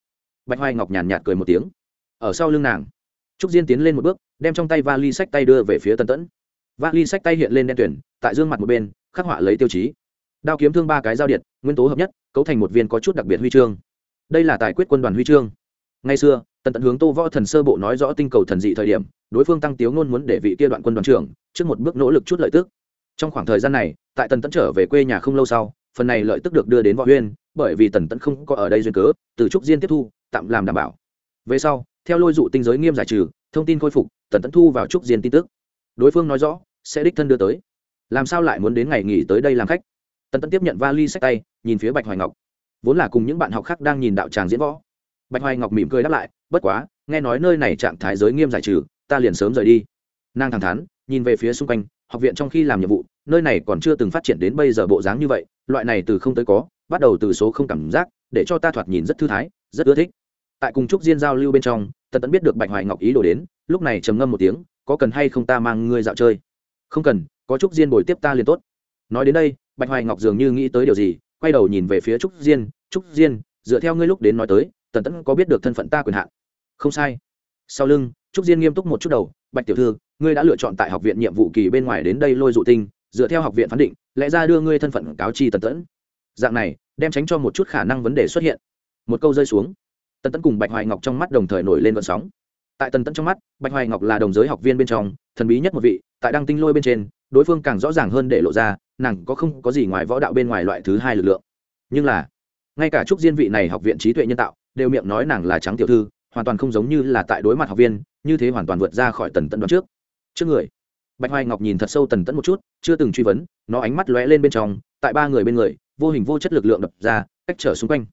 Bạch hoai ngọc nhàn nhạt cười một tiếng. Ở sau lưng nàng, trúc diên tiến lên một bước, đem trong tay vali sách tay đưa về phía tần tẫn. Vali sách tay hiện lên đen tuyển tại dương mặt một bên, khắc họa lấy tiêu chí. Đao kiếm thương ba cái giao điện, nguyên tố hợp nhất, cấu thành một viên có chút đặc biệt huy chương. Đây là tài quyết quân đoàn huy chương. Ngay xưa tần tận hướng tô võ thần sơ bộ nói rõ tinh cầu thần dị thời điểm, đối phương tăng tiếu ngôn muốn để vị kia đoạn quân đoàn trưởng trước một bước nỗ lực chút lợi tức. Trong khoảng thời gian này, tại tần tẫn trở về quê nhà không lâu sau, phần này lợi tức được đưa đến võ huyên, bởi vì tần tẫn không có ở đây duyên cớ, từ trúc diên tiếp thu, tạm làm đảm bảo. Về sau, theo lôi dụ tinh giới nghiêm giải trừ, thông tin khôi phục, tần tẫn thu vào trúc diên tin tức. Đối phương nói rõ, sẽ đích thân đưa tới. Làm sao lại muốn đến ngày nghỉ tới đây làm khách? Tần tẫn tiếp nhận vali sách tay, nhìn phía bạch hoài ngọc. Vốn là cùng những bạn học khác đang nhìn đạo tràng diễn võ bạch hoài ngọc mỉm cười đáp lại, bất quá, nghe nói nơi này trạng thái giới nghiêm giải trừ, ta liền sớm rời đi. Nàng thẳng thắn, nhìn về phía xung quanh, học viện trong khi làm nhiệm vụ, nơi này còn chưa từng phát triển đến bây giờ bộ dáng như vậy, loại này từ không tới có, bắt đầu từ số không cảm giác, để cho ta thoạt nhìn rất thư thái, rất ưa thích. Tại cùng trúc diên giao lưu bên trong tần tẫn biết được bạch hoài ngọc ý đồ đến, lúc này trầm ngâm một tiếng, có cần hay không ta mang ngươi dạo chơi? Không cần, có trúc diên bồi tiếp ta liền tốt. Nói đến đây, bạch hoài ngọc dường như nghĩ tới điều gì, quay đầu nhìn về phía trúc diên trúc diên, dựa theo ngươi lúc đến nói tới tần tẫn có biết được thân phận ta quyền hạn? Không sai. Sau lưng, trúc diên nghiêm túc một chút đầu, bạch tiểu thư, ngươi đã lựa chọn tại học viện nhiệm vụ kỳ bên ngoài đến đây lôi dụ tinh, dựa theo học viện phán định, lẽ ra đưa ngươi thân phận cáo chi tần tẫn. Dạng này, đem tránh cho một chút khả năng vấn đề xuất hiện. Một câu rơi xuống. Tần tẫn cùng bạch hoài ngọc trong mắt đồng thời nổi lên vận sóng. Tại tần tẫn trong mắt, bạch hoài ngọc là đồng giới học viên bên trong, thần bí nhất một vị, tại đăng tinh lôi bên trên, đối phương càng rõ ràng hơn để lộ ra, nàng có không có gì ngoài võ đạo bên ngoài loại thứ hai lực lượng. Nhưng là ngay cả trúc diên vị này học viện trí tuệ nhân tạo, đều miệng nói nàng là trắng tiểu thư, hoàn toàn không giống như là tại đối mặt học viên, như thế hoàn toàn vượt ra khỏi tần tẫn đoán trước. Trước người, bạch hoài ngọc nhìn thật sâu tần tẫn một chút, chưa từng truy vấn, nó ánh mắt lóe lên bên trong, tại ba người bên người, vô hình vô chất lực lượng đập ra, cách trở xung quanh.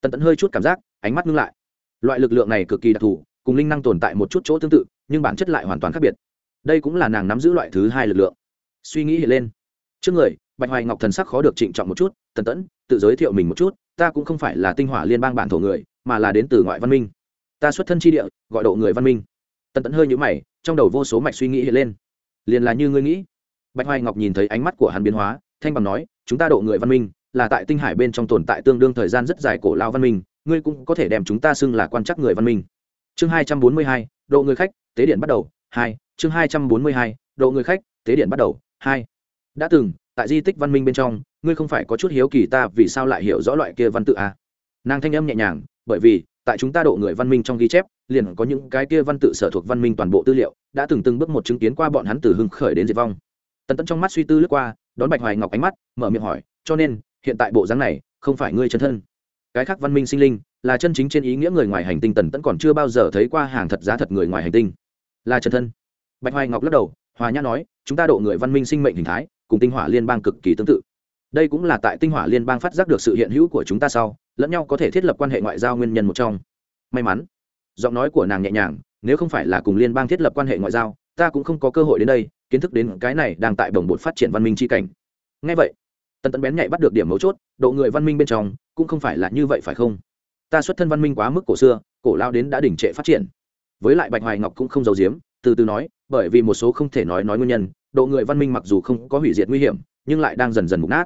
Tần tẫn hơi chút cảm giác, ánh mắt ngưng lại. Loại lực lượng này cực kỳ đặc thù, cùng linh năng tồn tại một chút chỗ tương tự, nhưng bản chất lại hoàn toàn khác biệt. Đây cũng là nàng nắm giữ loại thứ hai lực lượng. Suy nghĩ hiện lên. Trước người, bạch hoài ngọc thần sắc khó được trịnh trọng một chút, tần tẫn tự giới thiệu mình một chút ta cũng không phải là tinh hỏa liên bang bản thổ người, mà là đến từ ngoại văn minh. Ta xuất thân tri địa, gọi độ người văn minh. Tần tẫn hơi nhũ mày, trong đầu vô số mạch suy nghĩ hiện lên. Liền là như ngươi nghĩ. Bạch hoài ngọc nhìn thấy ánh mắt của hắn biến hóa, thanh bằng nói, chúng ta độ người văn minh, là tại tinh hải bên trong tồn tại tương đương thời gian rất dài cổ lao văn minh, ngươi cũng có thể đem chúng ta xưng là quan chắc người văn minh. Chương hai trăm bốn mươi hai, độ người khách, tế điện bắt đầu, hai, chương hai trăm bốn mươi hai, độ người khách, tế điện bắt đầu, hai. Đã từng tại di tích văn minh bên trong, ngươi không phải có chút hiếu kỳ ta vì sao lại hiểu rõ loại kia văn tự à? nàng thanh âm nhẹ nhàng, bởi vì, tại chúng ta độ người văn minh trong ghi chép, liền có những cái kia văn tự sở thuộc văn minh toàn bộ tư liệu, đã từng từng bước một chứng kiến qua bọn hắn từ hưng khởi đến diệt vong. Tần tẫn trong mắt suy tư lướt qua, đón bạch hoài ngọc ánh mắt, mở miệng hỏi, cho nên, hiện tại bộ dáng này, không phải ngươi chân thân? Cái khác văn minh sinh linh, là chân chính trên ý nghĩa người ngoài hành tinh tần tẫn còn chưa bao giờ thấy qua hàng thật giá thật người ngoài hành tinh. Là chân thân. Bạch hoài ngọc lắc đầu, hòa nhã nói, chúng ta độ người văn minh sinh mệnh hình thái cùng tinh hỏa liên bang cực kỳ tương tự. Đây cũng là tại tinh hỏa liên bang phát giác được sự hiện hữu của chúng ta sau, lẫn nhau có thể thiết lập quan hệ ngoại giao nguyên nhân một trong. May mắn, giọng nói của nàng nhẹ nhàng, nếu không phải là cùng liên bang thiết lập quan hệ ngoại giao, ta cũng không có cơ hội đến đây, kiến thức đến cái này đang tại bồng bột phát triển văn minh tri cảnh. Ngay vậy, tần tẫn bén nhạy bắt được điểm mấu chốt, độ người văn minh bên trong, cũng không phải là như vậy phải không? Ta xuất thân văn minh quá mức cổ xưa, cổ lao đến đã đỉnh trệ phát triển. Với lại bạch hoài ngọc cũng không giàu giếm, từ từ nói, bởi vì một số không thể nói nói nguyên nhân độ người văn minh mặc dù không có hủy diệt nguy hiểm, nhưng lại đang dần dần mục nát.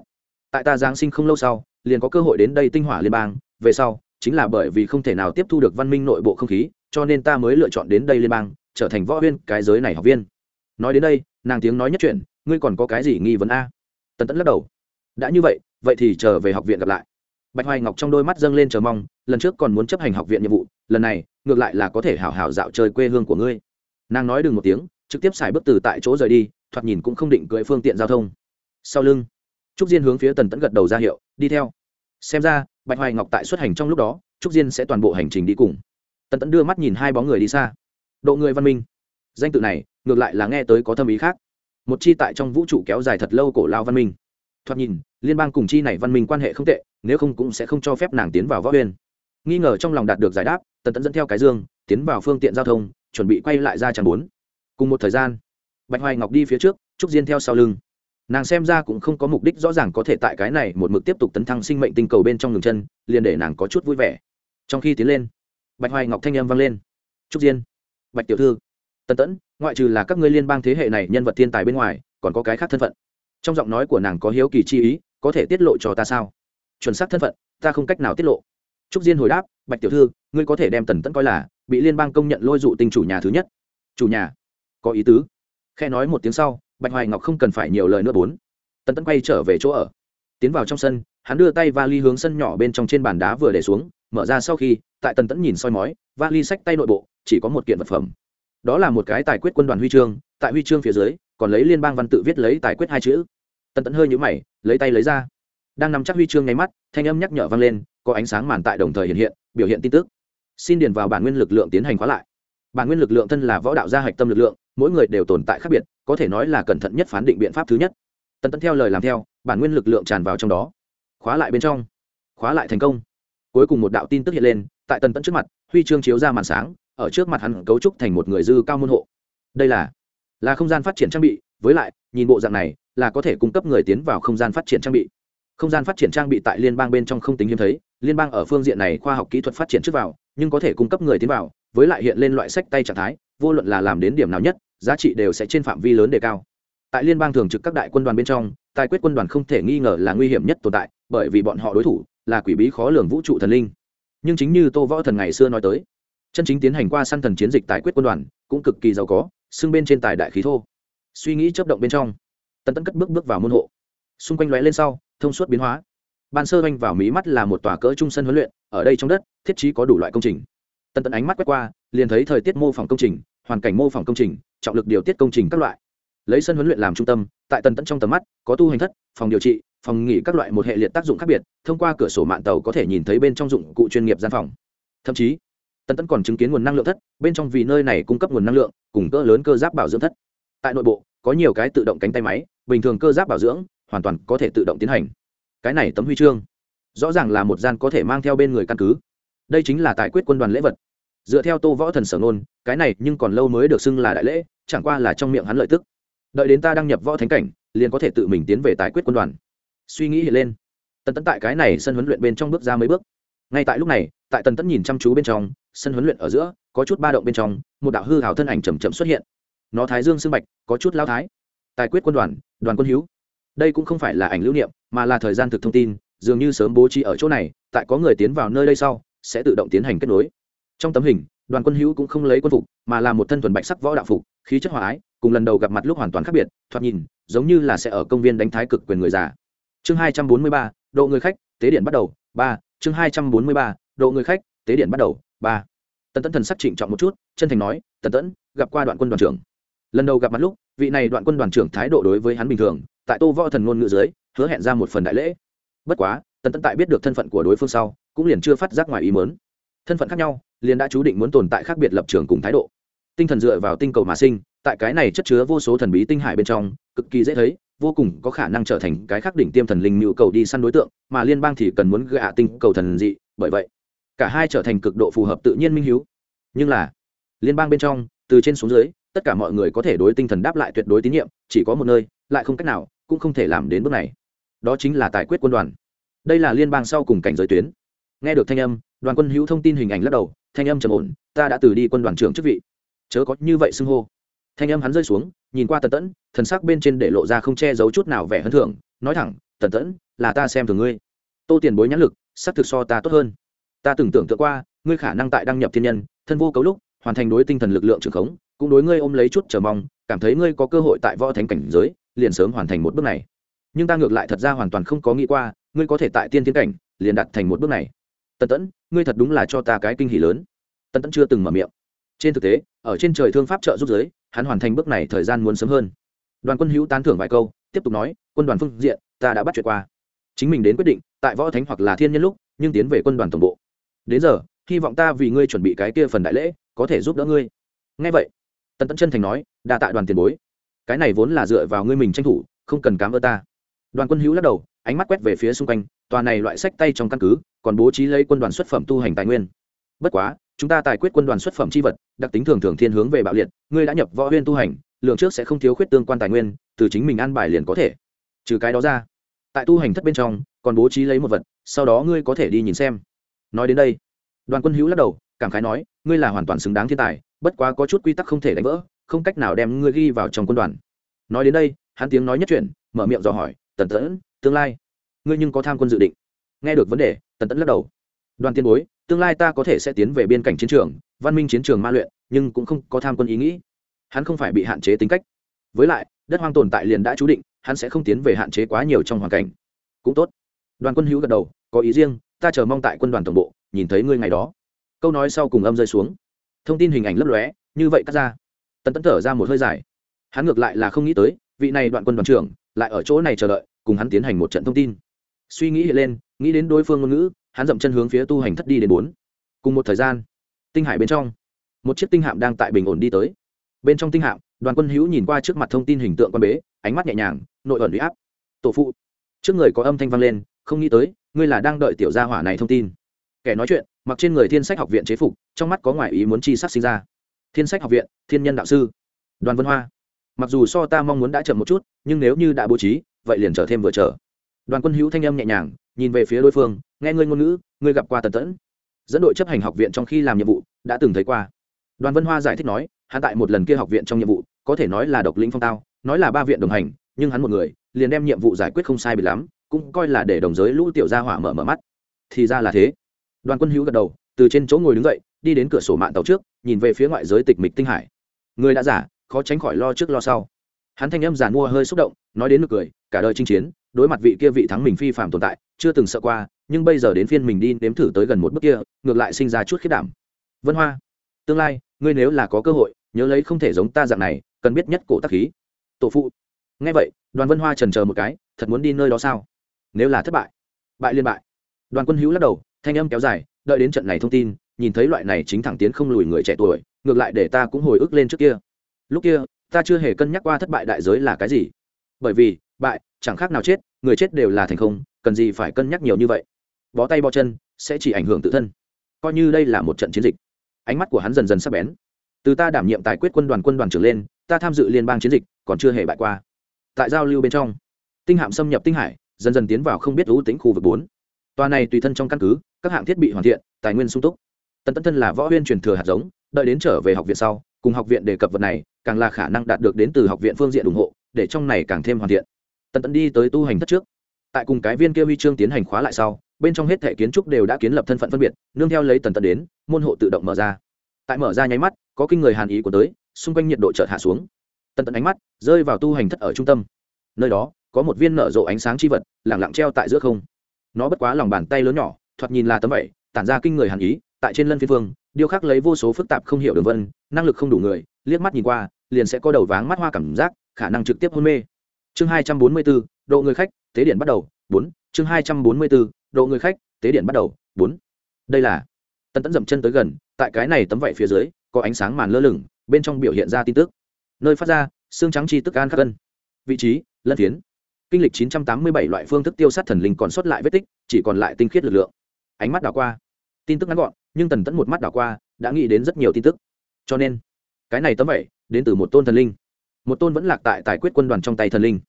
Tại ta giáng sinh không lâu sau, liền có cơ hội đến đây tinh hỏa liên bang, về sau, chính là bởi vì không thể nào tiếp thu được văn minh nội bộ không khí, cho nên ta mới lựa chọn đến đây liên bang, trở thành võ viên cái giới này học viên. Nói đến đây, nàng tiếng nói nhất chuyện ngươi còn có cái gì nghi vấn a? Tần tẫn lắc đầu. Đã như vậy vậy thì trở về học viện gặp lại. Bạch hoài ngọc trong đôi mắt dâng lên chờ mong, lần trước còn muốn chấp hành học viện nhiệm vụ, lần này, ngược lại là có thể hảo hảo dạo chơi quê hương của ngươi. Nàng nói đừng một tiếng, trực tiếp xài bước từ tại chỗ rời đi thoạt nhìn cũng không định cưỡi phương tiện giao thông. Sau lưng, trúc diên hướng phía tần tẫn gật đầu ra hiệu, đi theo. Xem ra, bạch hoài ngọc tại xuất hành trong lúc đó, trúc diên sẽ toàn bộ hành trình đi cùng. Tần tẫn đưa mắt nhìn hai bóng người đi xa. Độ người văn minh. Danh tự này, ngược lại là nghe tới có thâm ý khác. Một chi tại trong vũ trụ kéo dài thật lâu cổ lao văn minh. Thoạt nhìn, liên bang cùng chi này văn minh quan hệ không tệ, nếu không cũng sẽ không cho phép nàng tiến vào võ huyên nghi ngờ trong lòng đạt được giải đáp, tần tẫn dẫn theo cái dương, tiến vào phương tiện giao thông, chuẩn bị quay lại ra tràng bốn. Cùng một thời gian bạch hoài ngọc đi phía trước, trúc diên theo sau lưng. Nàng xem ra cũng không có mục đích rõ ràng có thể tại cái này một mực tiếp tục tấn thăng sinh mệnh tinh cầu bên trong ngừng chân, liền để nàng có chút vui vẻ. Trong khi tiến lên, bạch hoài ngọc thanh âm vang lên. Trúc diên. Bạch tiểu thư. Tân tẫn, ngoại trừ là các ngươi liên bang thế hệ này nhân vật thiên tài bên ngoài, còn có cái khác thân phận. Trong giọng nói của nàng có hiếu kỳ chi ý, có thể tiết lộ cho ta sao? Chuẩn xác thân phận, ta không cách nào tiết lộ. Trúc diên hồi đáp, bạch tiểu thư, ngươi có thể đem tần tẫn coi là, bị liên bang công nhận lôi dụ tinh chủ nhà thứ nhất. Chủ nhà. Có ý tứ khe nói một tiếng sau, bạch hoài ngọc không cần phải nhiều lời nữa bốn. Tần tẫn quay trở về chỗ ở. Tiến vào trong sân, hắn đưa tay va ly hướng sân nhỏ bên trong trên bàn đá vừa để xuống, mở ra sau khi, tại tần tẫn nhìn soi mói va ly sách tay nội bộ, chỉ có một kiện vật phẩm. Đó là một cái tài quyết quân đoàn huy chương, tại huy chương phía dưới, còn lấy liên bang văn tự viết lấy tài quyết hai chữ. Tần tẫn hơi nhũ mày, lấy tay lấy ra. Đang nằm chắc huy chương nháy mắt, thanh âm nhắc nhở vang lên, có ánh sáng màn tại đồng thời hiện hiện, biểu hiện tin tức. Xin điền vào bản nguyên lực lượng tiến hành khóa lại. Bản nguyên lực lượng thân là võ đạo gia hạch tâm lực lượng mỗi người đều tồn tại khác biệt, có thể nói là cẩn thận nhất phán định biện pháp thứ nhất. Tần tẫn theo lời làm theo, bản nguyên lực lượng tràn vào trong đó, khóa lại bên trong, khóa lại thành công. Cuối cùng một đạo tin tức hiện lên, tại tần tẫn trước mặt, huy chương chiếu ra màn sáng, ở trước mặt hắn cấu trúc thành một người dư cao môn hộ. Đây là là không gian phát triển trang bị, với lại, nhìn bộ dạng này, là có thể cung cấp người tiến vào không gian phát triển trang bị. Không gian phát triển trang bị tại liên bang bên trong không tính hiếm thấy, liên bang ở phương diện này khoa học kỹ thuật phát triển trước vào nhưng có thể cung cấp người tiến vào, với lại hiện lên loại sách tay trạng thái, vô luận là làm đến điểm nào nhất, giá trị đều sẽ trên phạm vi lớn đề cao. Tại liên bang thường trực các đại quân đoàn bên trong, tài quyết quân đoàn không thể nghi ngờ là nguy hiểm nhất tồn tại, bởi vì bọn họ đối thủ là quỷ bí khó lường vũ trụ thần linh. Nhưng chính như tô võ thần ngày xưa nói tới, chân chính tiến hành qua săn thần chiến dịch tài quyết quân đoàn cũng cực kỳ giàu có, xưng bên trên tài đại khí thô. Suy nghĩ chấp động bên trong, tần tấn cất bước bước vào môn hộ. Xung quanh lóe lên sau, thông suốt biến hóa. Ban sơ oanh vào mí mắt là một tòa cỡ trung sân huấn luyện ở đây trong đất, thiết trí có đủ loại công trình. Tần tần ánh mắt quét qua, liền thấy thời tiết mô phỏng công trình, hoàn cảnh mô phỏng công trình, trọng lực điều tiết công trình các loại. Lấy sân huấn luyện làm trung tâm, tại tần tẫn trong tầm mắt, có tu hành thất, phòng điều trị, phòng nghỉ các loại một hệ liệt tác dụng khác biệt, thông qua cửa sổ mạng tàu có thể nhìn thấy bên trong dụng cụ chuyên nghiệp gian phòng. Thậm chí, tần tẫn còn chứng kiến nguồn năng lượng thất, bên trong vì nơi này cung cấp nguồn năng lượng, cùng cỡ lớn cơ giáp bảo dưỡng thất. Tại nội bộ, có nhiều cái tự động cánh tay máy, bình thường cơ giáp bảo dưỡng, hoàn toàn có thể tự động tiến hành. Cái này tấm huy chương rõ ràng là một gian có thể mang theo bên người căn cứ. Đây chính là tài quyết quân đoàn lễ vật. Dựa theo tô võ thần sở nôn cái này nhưng còn lâu mới được xưng là đại lễ, chẳng qua là trong miệng hắn lợi tức. Đợi đến ta đăng nhập võ thánh cảnh, liền có thể tự mình tiến về tài quyết quân đoàn. Suy nghĩ hiện lên, tần tẫn tại cái này sân huấn luyện bên trong bước ra mấy bước. Ngay tại lúc này, tại tần tẫn nhìn chăm chú bên trong, sân huấn luyện ở giữa, có chút ba động bên trong, một đạo hư hào thân ảnh chầm chậm xuất hiện. Nó thái dương sưng bạch, có chút lao thái. Tài quyết quân đoàn đoàn quân hữu. Đây cũng không phải là ảnh lưu niệm, mà là thời gian thực thông tin dường như sớm bố trí ở chỗ này, tại có người tiến vào nơi đây sau, sẽ tự động tiến hành kết nối. Trong tấm hình, đoàn quân hữu cũng không lấy quân phục, mà là một thân thuần bạch sắc võ đạo phục, khí chất hòa ái, cùng lần đầu gặp mặt lúc hoàn toàn khác biệt, thoạt nhìn, giống như là sẽ ở công viên đánh thái cực quyền người già. Chương hai trăm bốn mươi ba, độ người khách, tế điện bắt đầu, ba. Chương hai trăm bốn mươi ba, độ người khách, tế điện bắt đầu, ba. Tần tẫn thần sắc trịnh trọng một chút, chân thành nói, tần tẫn, gặp qua đoạn quân đoàn trưởng. Lần đầu gặp mặt lúc, vị này đoạn quân đoàn trưởng thái độ đối với hắn bình thường, tại tô võ thần ngôn ngữ dưới, hứa hẹn ra một phần đại lễ bất quá, tần tẫn tại biết được thân phận của đối phương sau, cũng liền chưa phát giác ngoài ý mớn thân phận khác nhau, liền đã chú định muốn tồn tại khác biệt lập trường cùng thái độ. Tinh thần dựa vào tinh cầu mà sinh, tại cái này chất chứa vô số thần bí tinh hải bên trong, cực kỳ dễ thấy, vô cùng có khả năng trở thành cái khác đỉnh tiêm thần linh nhu cầu đi săn đối tượng, mà liên bang thì cần muốn gạ tinh cầu thần dị, bởi vậy, cả hai trở thành cực độ phù hợp tự nhiên minh hiếu. Nhưng là, liên bang bên trong, từ trên xuống dưới, tất cả mọi người có thể đối tinh thần đáp lại tuyệt đối tín nhiệm, chỉ có một nơi, lại không cách nào, cũng không thể làm đến bước này đó chính là tài quyết quân đoàn. Đây là liên bang sau cùng cảnh giới tuyến. Nghe được thanh âm, đoàn quân hữu thông tin hình ảnh lắc đầu, thanh âm trầm ổn, ta đã từ đi quân đoàn trưởng chức vị. Chớ có như vậy xưng hô. Thanh âm hắn rơi xuống, nhìn qua tần tẫn, thần sắc bên trên để lộ ra không che giấu chút nào vẻ hân thưởng nói thẳng, tần tẫn, là ta xem thường ngươi. Tô tiền bối nhãn lực xác thực so ta tốt hơn. Ta từng tưởng tượng qua, ngươi khả năng tại đăng nhập thiên nhân, thân vô cấu lúc, hoàn thành đối tinh thần lực lượng trường khống, cũng đối ngươi ôm lấy chút chờ mong, cảm thấy ngươi có cơ hội tại võ thánh cảnh giới, liền sớm hoàn thành một bước này nhưng ta ngược lại thật ra hoàn toàn không có nghĩ qua, ngươi có thể tại tiên tiến cảnh liền đặt thành một bước này. Tần tẫn, ngươi thật đúng là cho ta cái kinh hỉ lớn. Tần tẫn chưa từng mở miệng. Trên thực tế, ở trên trời thương pháp trợ giúp giới, hắn hoàn thành bước này thời gian muốn sớm hơn. Đoàn quân hữu tán thưởng vài câu, tiếp tục nói, quân đoàn phương diện, ta đã bắt chuyện qua. Chính mình đến quyết định, tại võ thánh hoặc là thiên nhân lúc, nhưng tiến về quân đoàn tổng bộ. Đến giờ, hy vọng ta vì ngươi chuẩn bị cái kia phần đại lễ, có thể giúp đỡ ngươi. Ngay vậy, tần tẫn chân thành nói, đa tạ đoàn tiền bối. Cái này vốn là dựa vào ngươi mình tranh thủ, không cần cám ơn ta đoàn quân hữu lắc đầu, ánh mắt quét về phía xung quanh, tòa này loại sách tay trong căn cứ, còn bố trí lấy quân đoàn xuất phẩm tu hành tài nguyên. Bất quá, chúng ta tài quyết quân đoàn xuất phẩm c h i vật, đặc tính thường thường thiên hướng về bạo liệt, ngươi đã nhập võ huyên tu hành, lượng trước sẽ không thiếu khuyết tương quan tài nguyên, từ chính mình an bài liền có thể. Trừ cái đó ra, tại tu hành thất bên trong, còn bố trí lấy một vật, sau đó ngươi có thể đi nhìn xem. Nói đến đây, đoàn quân hữu lắc đầu, cảm khái nói, ngươi là hoàn toàn xứng đáng thiên tài, bất quá có chút quy tắc không thể đánh vỡ, không cách nào đem ngươi ghi vào trong quân đoàn. Nói đến đây, hắn tiếng nói nhất chuyển, mở miệng dò hỏi tần tẫn, tương lai. Ngươi nhưng có tham quân dự định. Nghe được vấn đề, tần tẫn lắc đầu. Đoàn tiên bối, tương lai ta có thể sẽ tiến về biên cảnh chiến trường, văn minh chiến trường ma luyện, nhưng cũng không có tham quân ý nghĩ. Hắn không phải bị hạn chế tính cách. Với lại, đất hoang tồn tại liền đã chú định, hắn sẽ không tiến về hạn chế quá nhiều trong hoàn cảnh. Cũng tốt. Đoàn quân hữu gật đầu, có ý riêng, ta chờ mong tại quân đoàn tổng bộ, nhìn thấy ngươi ngày đó. Câu nói sau cùng âm rơi xuống. Thông tin hình ảnh lấp lóe, như vậy cắt ra. Tần tẫn thở ra một hơi dài. Hắn ngược lại là không nghĩ tới vị này đoạn quân đoàn trưởng lại ở chỗ này chờ đợi, cùng hắn tiến hành một trận thông tin. Suy nghĩ hiện lên, nghĩ đến đối phương ngôn ngữ, hắn dậm chân hướng phía tu hành thất đi đến bốn. Cùng một thời gian, tinh hải bên trong, một chiếc tinh hạm đang tại bình ổn đi tới. Bên trong tinh hạm, đoàn quân hữu nhìn qua trước mặt thông tin hình tượng quan bế, ánh mắt nhẹ nhàng, nội ẩn huy áp. Tổ phụ. Trước người có âm thanh vang lên, không nghĩ tới, ngươi là đang đợi tiểu gia hỏa này thông tin. Kẻ nói chuyện, mặc trên người thiên sách học viện chế phục, trong mắt có ngoại ý muốn chi sắc sinh ra. Thiên sách học viện, thiên nhân đạo sư. Đoàn vân hoa mặc dù so ta mong muốn đã chậm một chút, nhưng nếu như đã bố trí, vậy liền trở thêm vừa trở đoàn quân hữu thanh âm nhẹ nhàng, nhìn về phía đối phương, nghe ngươi ngôn ngữ, ngươi gặp qua tần tẫn. Dẫn đội chấp hành học viện trong khi làm nhiệm vụ, đã từng thấy qua. Đoàn vân hoa giải thích nói, hắn tại một lần kia học viện trong nhiệm vụ, có thể nói là độc lĩnh phong tao, nói là ba viện đồng hành, nhưng hắn một người, liền đem nhiệm vụ giải quyết không sai bị lắm, cũng coi là để đồng giới lũ tiểu gia hỏa mở mở mắt. Thì ra là thế. Đoàn quân hữu gật đầu, từ trên chỗ ngồi đứng dậy, đi đến cửa sổ mạng tàu trước, nhìn về phía ngoại giới tịch mịch tinh hải. Người đã giả khó tránh khỏi lo trước lo sau. Hắn thanh âm giàn mua hơi xúc động, nói đến nực cười, cả đời chinh chiến, đối mặt vị kia vị thắng mình phi phạm tồn tại, chưa từng sợ qua, nhưng bây giờ đến phiên mình đi nếm thử tới gần một bước kia, ngược lại sinh ra chút khiết đảm. Vân hoa, tương lai, ngươi nếu là có cơ hội, nhớ lấy không thể giống ta dạng này, cần biết nhất cổ tắc khí. Tổ phụ, nghe vậy, đoàn vân hoa trần chờ một cái, thật muốn đi nơi đó sao? Nếu là thất bại bại liên bại. Đoàn quân hữu lắc đầu, thanh âm kéo dài, đợi đến trận này thông tin, nhìn thấy loại này chính thẳng tiến không lùi người trẻ tuổi, ngược lại để ta cũng hồi ức lên trước kia lúc kia, ta chưa hề cân nhắc qua thất bại đại giới là cái gì. Bởi vì, bại, chẳng khác nào chết, người chết đều là thành không, cần gì phải cân nhắc nhiều như vậy. Bó tay bó chân, sẽ chỉ ảnh hưởng tự thân. Coi như đây là một trận chiến dịch. Ánh mắt của hắn dần dần sắp bén. Từ ta đảm nhiệm tài quyết quân đoàn quân đoàn trưởng lên, ta tham dự liên bang chiến dịch, còn chưa hề bại qua. Tại giao lưu bên trong, tinh hạm xâm nhập tinh hải, dần dần tiến vào không biết ưu tính khu vực bốn. Tòa này tùy thân trong căn cứ, các hạng thiết bị hoàn thiện, tài nguyên sung túc. Tần tân thân là võ huyên truyền thừa hạt giống, đợi đến trở về học viện sau, cùng học viện đề cập vật này càng là khả năng đạt được đến từ học viện phương diện ủng hộ, để trong này càng thêm hoàn thiện. Tần tận đi tới tu hành thất trước. Tại cùng cái viên kia huy chương tiến hành khóa lại sau, bên trong hết thể kiến trúc đều đã kiến lập thân phận phân biệt, nương theo lấy tần tận đến, môn hộ tự động mở ra. Tại mở ra nháy mắt, có kinh người hàn ý của tới, xung quanh nhiệt độ chợt hạ xuống. Tần tận ánh mắt rơi vào tu hành thất ở trung tâm. Nơi đó, có một viên nở rộ ánh sáng chi vật lẳng lặng treo tại giữa không. Nó bất quá lòng bàn tay lớn nhỏ, thoạt nhìn là tấm vậy tản ra kinh người hàn ý tại trên lân phiên phương điêu khắc lấy vô số phức tạp không hiểu đường vân, năng lực không đủ người, liếc mắt nhìn qua, liền sẽ có đầu váng mắt hoa cảm giác, khả năng trực tiếp hôn mê. Chương hai trăm bốn mươi bốn độ người khách, tế điện bắt đầu, bốn. Chương hai trăm bốn mươi bốn độ người khách, tế điện bắt đầu, bốn. Đây là tân tấn dậm chân tới gần, tại cái này tấm vảy phía dưới, có ánh sáng màn lơ lửng, bên trong biểu hiện ra tin tức. Nơi phát ra, xương trắng chi tức an khắc cân vị trí, lân phiến kinh lịch chín trăm tám mươi bảy loại phương thức tiêu sát thần linh còn sót lại vết tích, chỉ còn lại tinh khiết lực lượng. Ánh mắt đảo qua. Tin tức ngắn gọn nhưng tần tẫn một mắt đảo qua, đã nghĩ đến rất nhiều tin tức. Cho nên, cái này tấm vậy, đến từ một tôn thần linh. Một tôn vẫn lạc tại tài quyết quân đoàn trong tay thần linh.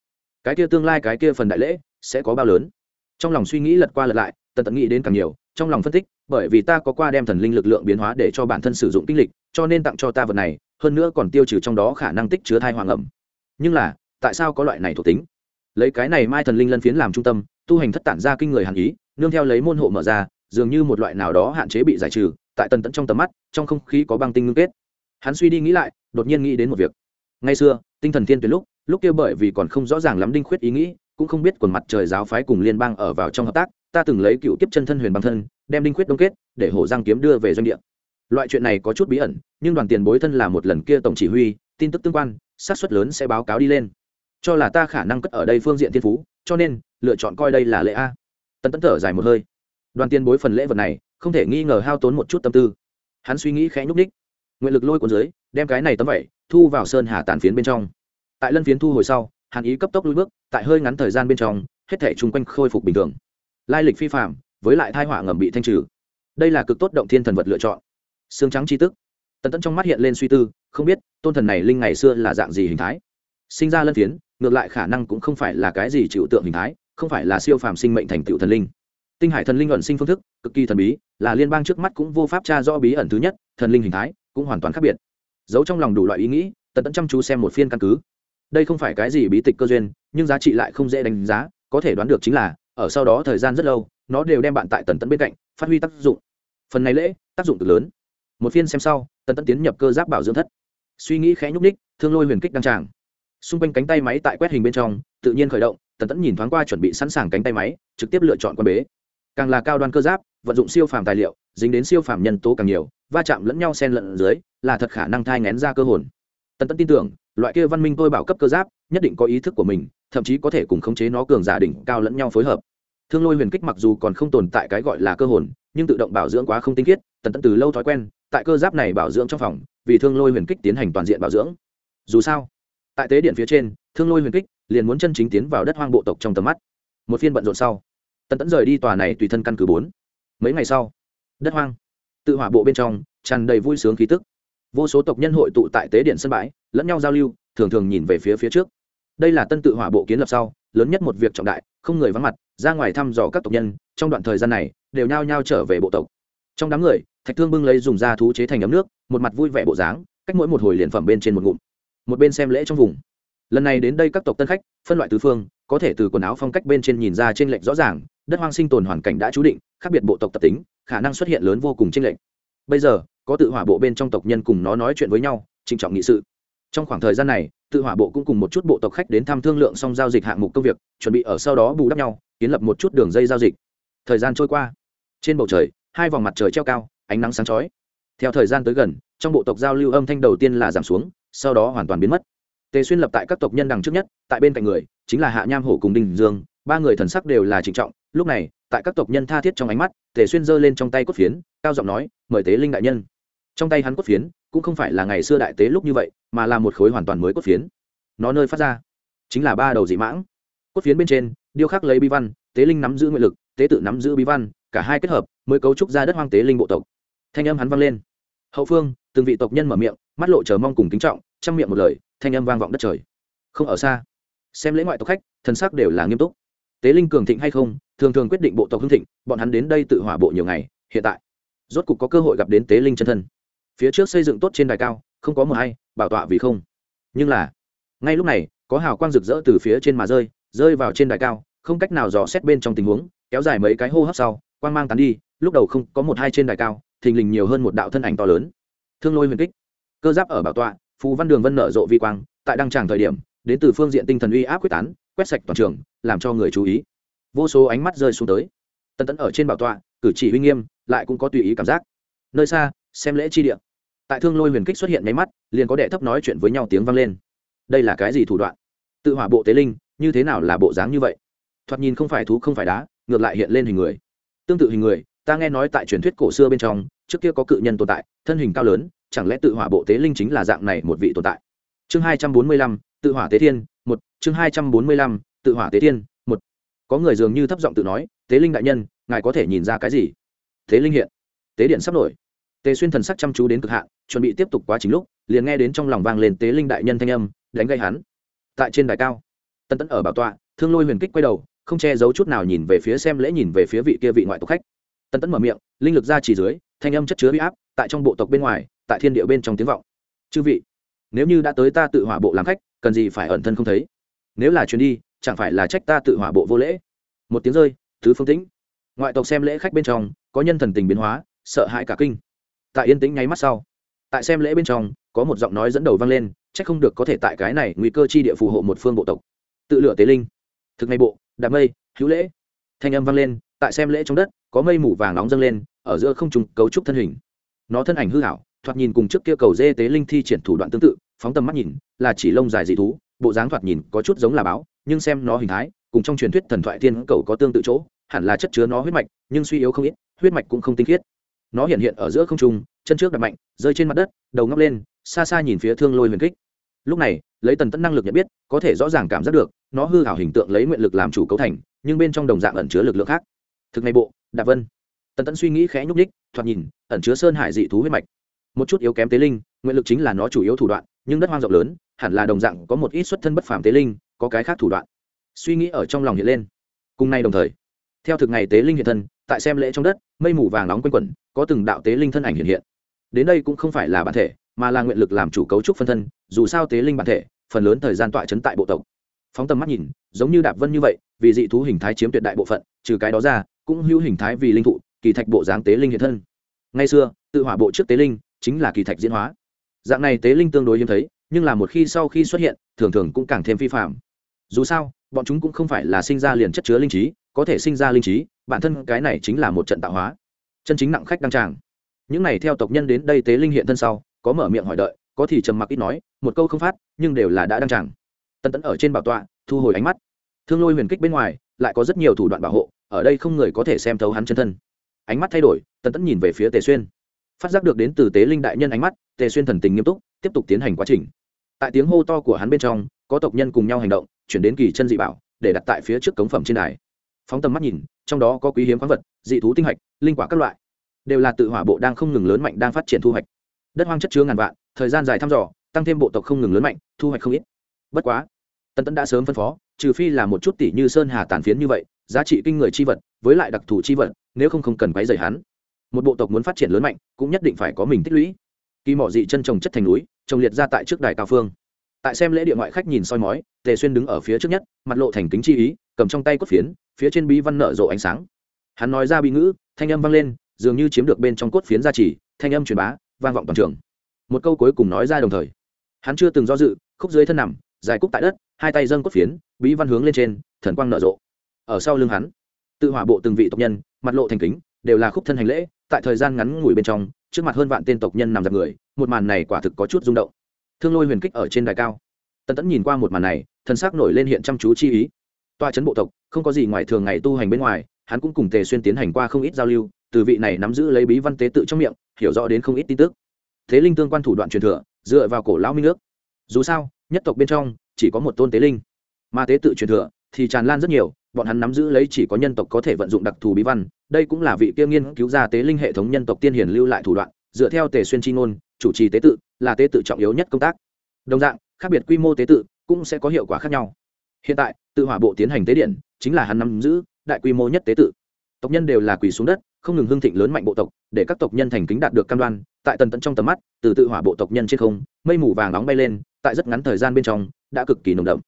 Cái kia tương lai, cái kia phần đại lễ, sẽ có bao lớn? Trong lòng suy nghĩ lật qua lật lại, tần tận nghĩ đến càng nhiều, trong lòng phân tích, bởi vì ta có qua đem thần linh lực lượng biến hóa để cho bản thân sử dụng kinh lịch, cho nên tặng cho ta vật này, hơn nữa còn tiêu trừ trong đó khả năng tích chứa thai hoàng ẩm. Nhưng là, tại sao có loại này thuộc tính? Lấy cái này mai thần linh lân phiến làm trung tâm, tu hành thất tản ra kinh người hàn ý, nương theo lấy môn hộ mở ra dường như một loại nào đó hạn chế bị giải trừ, tại tần tẫn trong tầm mắt, trong không khí có băng tinh ngưng kết. Hắn suy đi nghĩ lại, đột nhiên nghĩ đến một việc. Ngay xưa, tinh thần thiên tuyến lúc lúc kia bởi vì còn không rõ ràng lắm đinh khuyết ý nghĩ, cũng không biết quần mặt trời giáo phái cùng liên bang ở vào trong hợp tác, ta từng lấy cựu kiếp chân thân huyền băng thân, đem đinh khuyết đông kết, để hổ giang kiếm đưa về doanh địa. Loại chuyện này có chút bí ẩn, nhưng đoàn tiền bối thân là một lần kia tổng chỉ huy, tin tức tương quan, xác suất lớn sẽ báo cáo đi lên. Cho là ta khả năng cất ở đây phương diện thiên phú, cho nên, lựa chọn coi đây là lễ a. Tần tẫn thở dài một hơi đoàn tiền bối phần lễ vật này, không thể nghi ngờ hao tốn một chút tâm tư. Hắn suy nghĩ khẽ nhúc ních nguyện lực lôi cuốn dưới, đem cái này tấm vẩy thu vào sơn hà tàn phiến bên trong. Tại lân phiến thu hồi sau hàn ý cấp tốc lui bước, tại hơi ngắn thời gian bên trong, hết thể chung quanh khôi phục bình thường. Lai lịch phi phạm với lại thai họa ngầm bị thanh trừ. Đây là cực tốt động thiên thần vật lựa chọn. Xương trắng chi tức. Tần tẫn trong mắt hiện lên suy tư, không biết, tôn thần này linh ngày xưa là dạng gì hình thái? Sinh ra lân phiến, ngược lại khả năng cũng không phải là cái gì chịu tượng hình thái, không phải là siêu phàm sinh mệnh thành tựu thần linh tinh hải thần linh ẩn sinh phương thức, cực kỳ thần bí, là liên bang trước mắt cũng vô pháp tra rõ bí ẩn thứ nhất, thần linh hình thái cũng hoàn toàn khác biệt. Giấu trong lòng đủ loại ý nghĩ tần tẫn chăm chú xem một phiên căn cứ. Đây không phải cái gì bí tịch cơ duyên, nhưng giá trị lại không dễ đánh giá, có thể đoán được chính là, ở sau đó thời gian rất lâu, nó đều đem bạn tại tần tẫn bên cạnh, phát huy tác dụng. Phần này lễ, tác dụng cực lớn. Một phiên xem sau, tần tẫn tiến nhập cơ giáp bảo dưỡng thất. Suy nghĩ khẽ nhúc ních thương lôi huyền kích đăng tràng. Xung quanh cánh tay máy tại quét hình bên trong, tự nhiên khởi động, tần tẫn nhìn thoáng qua chuẩn bị sẵn sàng cánh tay máy, trực tiếp lựa chọn quan bế càng là cao đoan cơ giáp, vận dụng siêu phàm tài liệu, dính đến siêu phàm nhân tố càng nhiều, va chạm lẫn nhau sen lẫn dưới, là thật khả năng thai ngén ra cơ hồn. Tần tẫn tin tưởng, loại kia văn minh tôi bảo cấp cơ giáp, nhất định có ý thức của mình, thậm chí có thể cùng khống chế nó cường giả đỉnh cao lẫn nhau phối hợp. Thương lôi huyền kích mặc dù còn không tồn tại cái gọi là cơ hồn, nhưng tự động bảo dưỡng quá không tinh khiết, tần tẫn từ lâu thói quen, tại cơ giáp này bảo dưỡng trong phòng, vì thương lôi huyền kích tiến hành toàn diện bảo dưỡng. Dù sao, tại tế điện phía trên, thương lôi huyền kích liền muốn chân chính tiến vào đất hoang bộ tộc trong tầm mắt. Một phiên bận rộn sau tần tẫn rời đi tòa này tùy thân căn cứ bốn. Mấy ngày sau, đất hoang, tự hỏa bộ bên trong, tràn đầy vui sướng khí tức. Vô số tộc nhân hội tụ tại tế điện sân bãi, lẫn nhau giao lưu, thường thường nhìn về phía phía trước. Đây là tân tự hỏa bộ kiến lập sau, lớn nhất một việc trọng đại, không người vắng mặt, ra ngoài thăm dò các tộc nhân, trong đoạn thời gian này, đều nhao nhao trở về bộ tộc. Trong đám người, thạch thương bưng lấy dùng da thú chế thành ấm nước, một mặt vui vẻ bộ dáng, cách mỗi một hồi liền phẩm bên trên một ngụm. Một bên xem lễ trong vùng. Lần này đến đây các tộc tân khách, phân loại tứ phương có thể từ quần áo phong cách bên trên nhìn ra trên lệnh rõ ràng, đất hoang sinh tồn hoàn cảnh đã chú định, khác biệt bộ tộc tập tính, khả năng xuất hiện lớn vô cùng trên lệnh bây giờ, có tự hỏa bộ bên trong tộc nhân cùng nó nói chuyện với nhau, trịnh trọng nghị sự. Trong khoảng thời gian này, tự hỏa bộ cũng cùng một chút bộ tộc khách đến thăm thương lượng xong giao dịch hạng mục công việc, chuẩn bị ở sau đó bù đắp nhau, kiến lập một chút đường dây giao dịch. Thời gian trôi qua. Trên bầu trời, hai vòng mặt trời treo cao, ánh nắng sáng chói. Theo thời gian tới gần, trong bộ tộc giao lưu âm thanh đầu tiên là giảm xuống, sau đó hoàn toàn biến mất. Tề xuyên lập tại các tộc nhân đằng trước nhất, tại bên cạnh người chính là hạ nham hổ cùng đình dương, ba người thần sắc đều là trịnh trọng. Lúc này, tại các tộc nhân tha thiết trong ánh mắt, tề xuyên giơ lên trong tay cốt phiến, cao giọng nói, mời tế linh đại nhân. Trong tay hắn cốt phiến, cũng không phải là ngày xưa đại tế lúc như vậy, mà là một khối hoàn toàn mới cốt phiến. Nó nơi phát ra, chính là ba đầu dị mãng. Cốt phiến bên trên, điêu khắc lấy bi văn, tế linh nắm giữ nguyện lực, tế tự nắm giữ bí văn, cả hai kết hợp, mới cấu trúc ra đất hoang tế linh bộ tộc. Thanh âm hắn vang lên. Hậu phương, từng vị tộc nhân mở miệng, mắt lộ chờ mong cùng kính trọng chăm miệng một lời, thanh âm vang vọng đất trời. Không ở xa xem lễ ngoại tộc khách, thần sắc đều là nghiêm túc. Tế linh cường thịnh hay không, thường thường quyết định bộ tộc hưng thịnh, bọn hắn đến đây tự hỏa bộ nhiều ngày, hiện tại, rốt cục có cơ hội gặp đến tế linh chân thân. Phía trước xây dựng tốt trên đài cao, không có mờ hay, bảo tọa vì không. Nhưng là, ngay lúc này, có hào quang rực rỡ từ phía trên mà rơi rơi vào trên đài cao, không cách nào dò xét bên trong tình huống, kéo dài mấy cái hô hấp sau, quang mang tán đi, lúc đầu không có một hai trên đài cao, thình lình nhiều hơn một đạo thân ảnh to lớn. Thương lôi huyền kích. Cơ giáp ở bảo tọa, phù văn đường vân nở rộ vi quang, tại đăng tràng thời điểm đến từ phương diện tinh thần uy áp quyết tán, quét sạch toàn trường, làm cho người chú ý. Vô số ánh mắt rơi xuống tới. Tần Tẫn ở trên bảo tọa, cử chỉ uy nghiêm, lại cũng có tùy ý cảm giác. Nơi xa, xem lễ chi địa. Tại thương lôi huyền kích xuất hiện nháy mắt, liền có đệ thấp nói chuyện với nhau tiếng vang lên. Đây là cái gì thủ đoạn? Tự hỏa bộ tế linh, như thế nào là bộ dáng như vậy? Thoạt nhìn không phải thú, không phải đá, ngược lại hiện lên hình người. Tương tự hình người, ta nghe nói tại truyền thuyết cổ xưa bên trong, trước kia có cự nhân tồn tại, thân hình cao lớn, chẳng lẽ tự hỏa bộ tế linh chính là dạng này một vị tồn tại? Chương hai trăm bốn mươi lăm tự hỏa tế thiên, một, chương hai trăm bốn mươi lăm, tự hỏa tế thiên, một. Có người dường như thấp giọng tự nói, tế linh đại nhân, ngài có thể nhìn ra cái gì? Tế linh hiện. Tế điện sắp nổi. Tề xuyên thần sắc chăm chú đến cực hạn, chuẩn bị tiếp tục quá trình lúc, liền nghe đến trong lòng vang lên tế linh đại nhân thanh âm, đánh gây hắn. Tại trên đài cao tân tẫn ở bảo tọa, thương lôi huyền kích quay đầu, không che giấu chút nào nhìn về phía xem lễ nhìn về phía vị kia vị ngoại tộc khách. Tân tẫn mở miệng, linh lực ra chỉ dưới, thanh âm chất chứa huy áp, tại trong bộ tộc bên ngoài, tại thiên địa bên trong tiếng vọng. Chư vị, nếu như đã tới ta tự hỏa bộ làm khách cần gì phải ẩn thân không thấy. Nếu là chuyến đi, chẳng phải là trách ta tự hỏa bộ vô lễ. Một tiếng rơi, thứ phương tĩnh. Ngoại tộc xem lễ khách bên trong, có nhân thần tình biến hóa, sợ hãi cả kinh. Tại yên tĩnh nháy mắt sau, tại xem lễ bên trong, có một giọng nói dẫn đầu vang lên trách không được có thể tại cái này nguy cơ chi địa phù hộ một phương bộ tộc. Tự lựa tế linh. Thực ngày bộ, đạp mây, hữu lễ. Thanh âm vang lên, tại xem lễ trong đất, có mây mù vàng nóng dâng lên, ở giữa không trùng cấu trúc thân hình. Nó thân ảnh hư hảo, thoạt nhìn cùng trước kia cầu dê tế linh thi triển thủ đoạn tương tự phóng tầm mắt nhìn, là chỉ lông dài dị thú, bộ dáng thoạt nhìn có chút giống là báo, nhưng xem nó hình thái, cùng trong truyền thuyết thần thoại thiên cầu có tương tự chỗ, hẳn là chất chứa nó huyết mạch, nhưng suy yếu không ít, huyết mạch cũng không tinh khiết. Nó hiện hiện ở giữa không trung, chân trước đập mạnh, rơi trên mặt đất, đầu ngóc lên, xa xa nhìn phía thương lôi huyền kích. Lúc này, lấy tần tẫn năng lực nhận biết, có thể rõ ràng cảm giác được, nó hư hảo hình tượng lấy nguyện lực làm chủ cấu thành, nhưng bên trong đồng dạng ẩn chứa lực lượng khác. Thực này bộ đạp vân. Tần tẫn suy nghĩ khẽ nhúc ních thoạt nhìn, ẩn chứa sơn hải dị thú huyết mạch. Một chút yếu kém tế linh, nguyện lực chính là nó chủ yếu thủ đoạn nhưng đất hoang rộng lớn, hẳn là đồng dạng có một ít xuất thân bất phàm tế linh, có cái khác thủ đoạn. Suy nghĩ ở trong lòng hiện lên. Cùng nay đồng thời, theo thực ngày tế linh hiện thân, tại xem lễ trong đất, mây mù vàng nóng quanh quẩn, có từng đạo tế linh thân ảnh hiện hiện. Đến đây cũng không phải là bản thể, mà là nguyện lực làm chủ cấu trúc phân thân, dù sao tế linh bản thể, phần lớn thời gian tọa chấn tại bộ tộc. Phóng tầm mắt nhìn, giống như đạp vân như vậy, vì dị thú hình thái chiếm tuyệt đại bộ phận, trừ cái đó ra, cũng hữu hình thái vì linh thụ, kỳ thạch bộ dáng tế linh hiện thân. Ngay xưa, tự hỏa bộ trước tế linh, chính là kỳ thạch diễn hóa dạng này tế linh tương đối hiếm thấy, nhưng là một khi sau khi xuất hiện, thường thường cũng càng thêm phi phạm. Dù sao, bọn chúng cũng không phải là sinh ra liền chất chứa linh trí, có thể sinh ra linh trí, bản thân cái này chính là một trận tạo hóa. Chân chính nặng khách đăng tràng. Những này theo tộc nhân đến đây tế linh hiện thân sau, có mở miệng hỏi đợi, có thì trầm mặc ít nói, một câu không phát, nhưng đều là đã đăng tràng. Tân tẫn ở trên bảo tọa, thu hồi ánh mắt. Thương lôi huyền kích bên ngoài, lại có rất nhiều thủ đoạn bảo hộ, ở đây không người có thể xem thấu hắn chân thân. Ánh mắt thay đổi tân tẫn nhìn về phía tề xuyên phát giác được đến từ tế linh đại nhân ánh mắt, tề xuyên thần tình nghiêm túc, tiếp tục tiến hành quá trình. Tại tiếng hô to của hắn bên trong, có tộc nhân cùng nhau hành động, chuyển đến kỳ chân dị bảo, để đặt tại phía trước cống phẩm trên đài. Phóng tầm mắt nhìn, trong đó có quý hiếm khoáng vật, dị thú tinh hạch, linh quả các loại. Đều là tự hỏa bộ đang không ngừng lớn mạnh đang phát triển thu hoạch. Đất hoang chất chứa ngàn vạn, thời gian dài thăm dò, tăng thêm bộ tộc không ngừng lớn mạnh, thu hoạch không ít. Bất quá tân tấn đã sớm phân phó, trừ phi là một chút tỷ như sơn hà tàn phiến như vậy, giá trị kinh người chi vật, với lại đặc thù chi vật, nếu không không cần quấy rầy hắn một bộ tộc muốn phát triển lớn mạnh, cũng nhất định phải có mình tích lũy. Kỳ mỏ dị chân trồng chất thành núi, trồng liệt ra tại trước đài cao phương. Tại xem lễ địa ngoại khách nhìn soi mói, tề xuyên đứng ở phía trước nhất, mặt lộ thành kính chi ý, cầm trong tay cốt phiến, phía trên bí văn nở rộ ánh sáng. Hắn nói ra bí ngữ, thanh âm vang lên, dường như chiếm được bên trong cốt phiến gia trì, thanh âm truyền bá, vang vọng toàn trường. Một câu cuối cùng nói ra đồng thời. Hắn chưa từng do dự, khúc dưới thân nằm, dài cúc tại đất, hai tay dâng cốt phiến, bí văn hướng lên trên, thần quang nở rộ. Ở sau lưng hắn, tự hỏa bộ từng vị tộc nhân, mặt lộ thành kính, đều là khúc thân hành lễ tại thời gian ngắn ngủi bên trong, trước mặt hơn vạn tên tộc nhân nằm dạp người, một màn này quả thực có chút rung động. Thương lôi huyền kích ở trên đài cao. Tần tẫn nhìn qua một màn này thân xác nổi lên hiện chăm chú chi ý. Toa chấn bộ tộc, không có gì ngoài thường ngày tu hành bên ngoài, hắn cũng cùng tề xuyên tiến hành qua không ít giao lưu, từ vị này nắm giữ lấy bí văn tế tự trong miệng, hiểu rõ đến không ít tin tức. Thế linh tương quan thủ đoạn truyền thừa, dựa vào cổ lão minh nước dù sao, nhất tộc bên trong, chỉ có một tôn tế linh. Mà tế tự truyền thừa, thì tràn lan rất nhiều bọn hắn nắm giữ lấy chỉ có nhân tộc có thể vận dụng đặc thù bí văn, đây cũng là vị kia nghiên cứu ra tế linh hệ thống nhân tộc tiên hiển lưu lại thủ đoạn, dựa theo tề xuyên chi ngôn, chủ trì tế tự, là tế tự trọng yếu nhất công tác. Đồng dạng, khác biệt quy mô tế tự cũng sẽ có hiệu quả khác nhau. Hiện tại, tự hỏa bộ tiến hành tế điện, chính là hắn nắm giữ đại quy mô nhất tế tự. Tộc nhân đều là quỳ xuống đất, không ngừng hưng thịnh lớn mạnh bộ tộc, để các tộc nhân thành kính đạt được cam đoan, tại tần tận trong tầm mắt, từ tự hỏa bộ tộc nhân trên không, mây mù vàng nóng bay lên, tại rất ngắn thời gian bên trong, đã cực kỳ nồng đậm.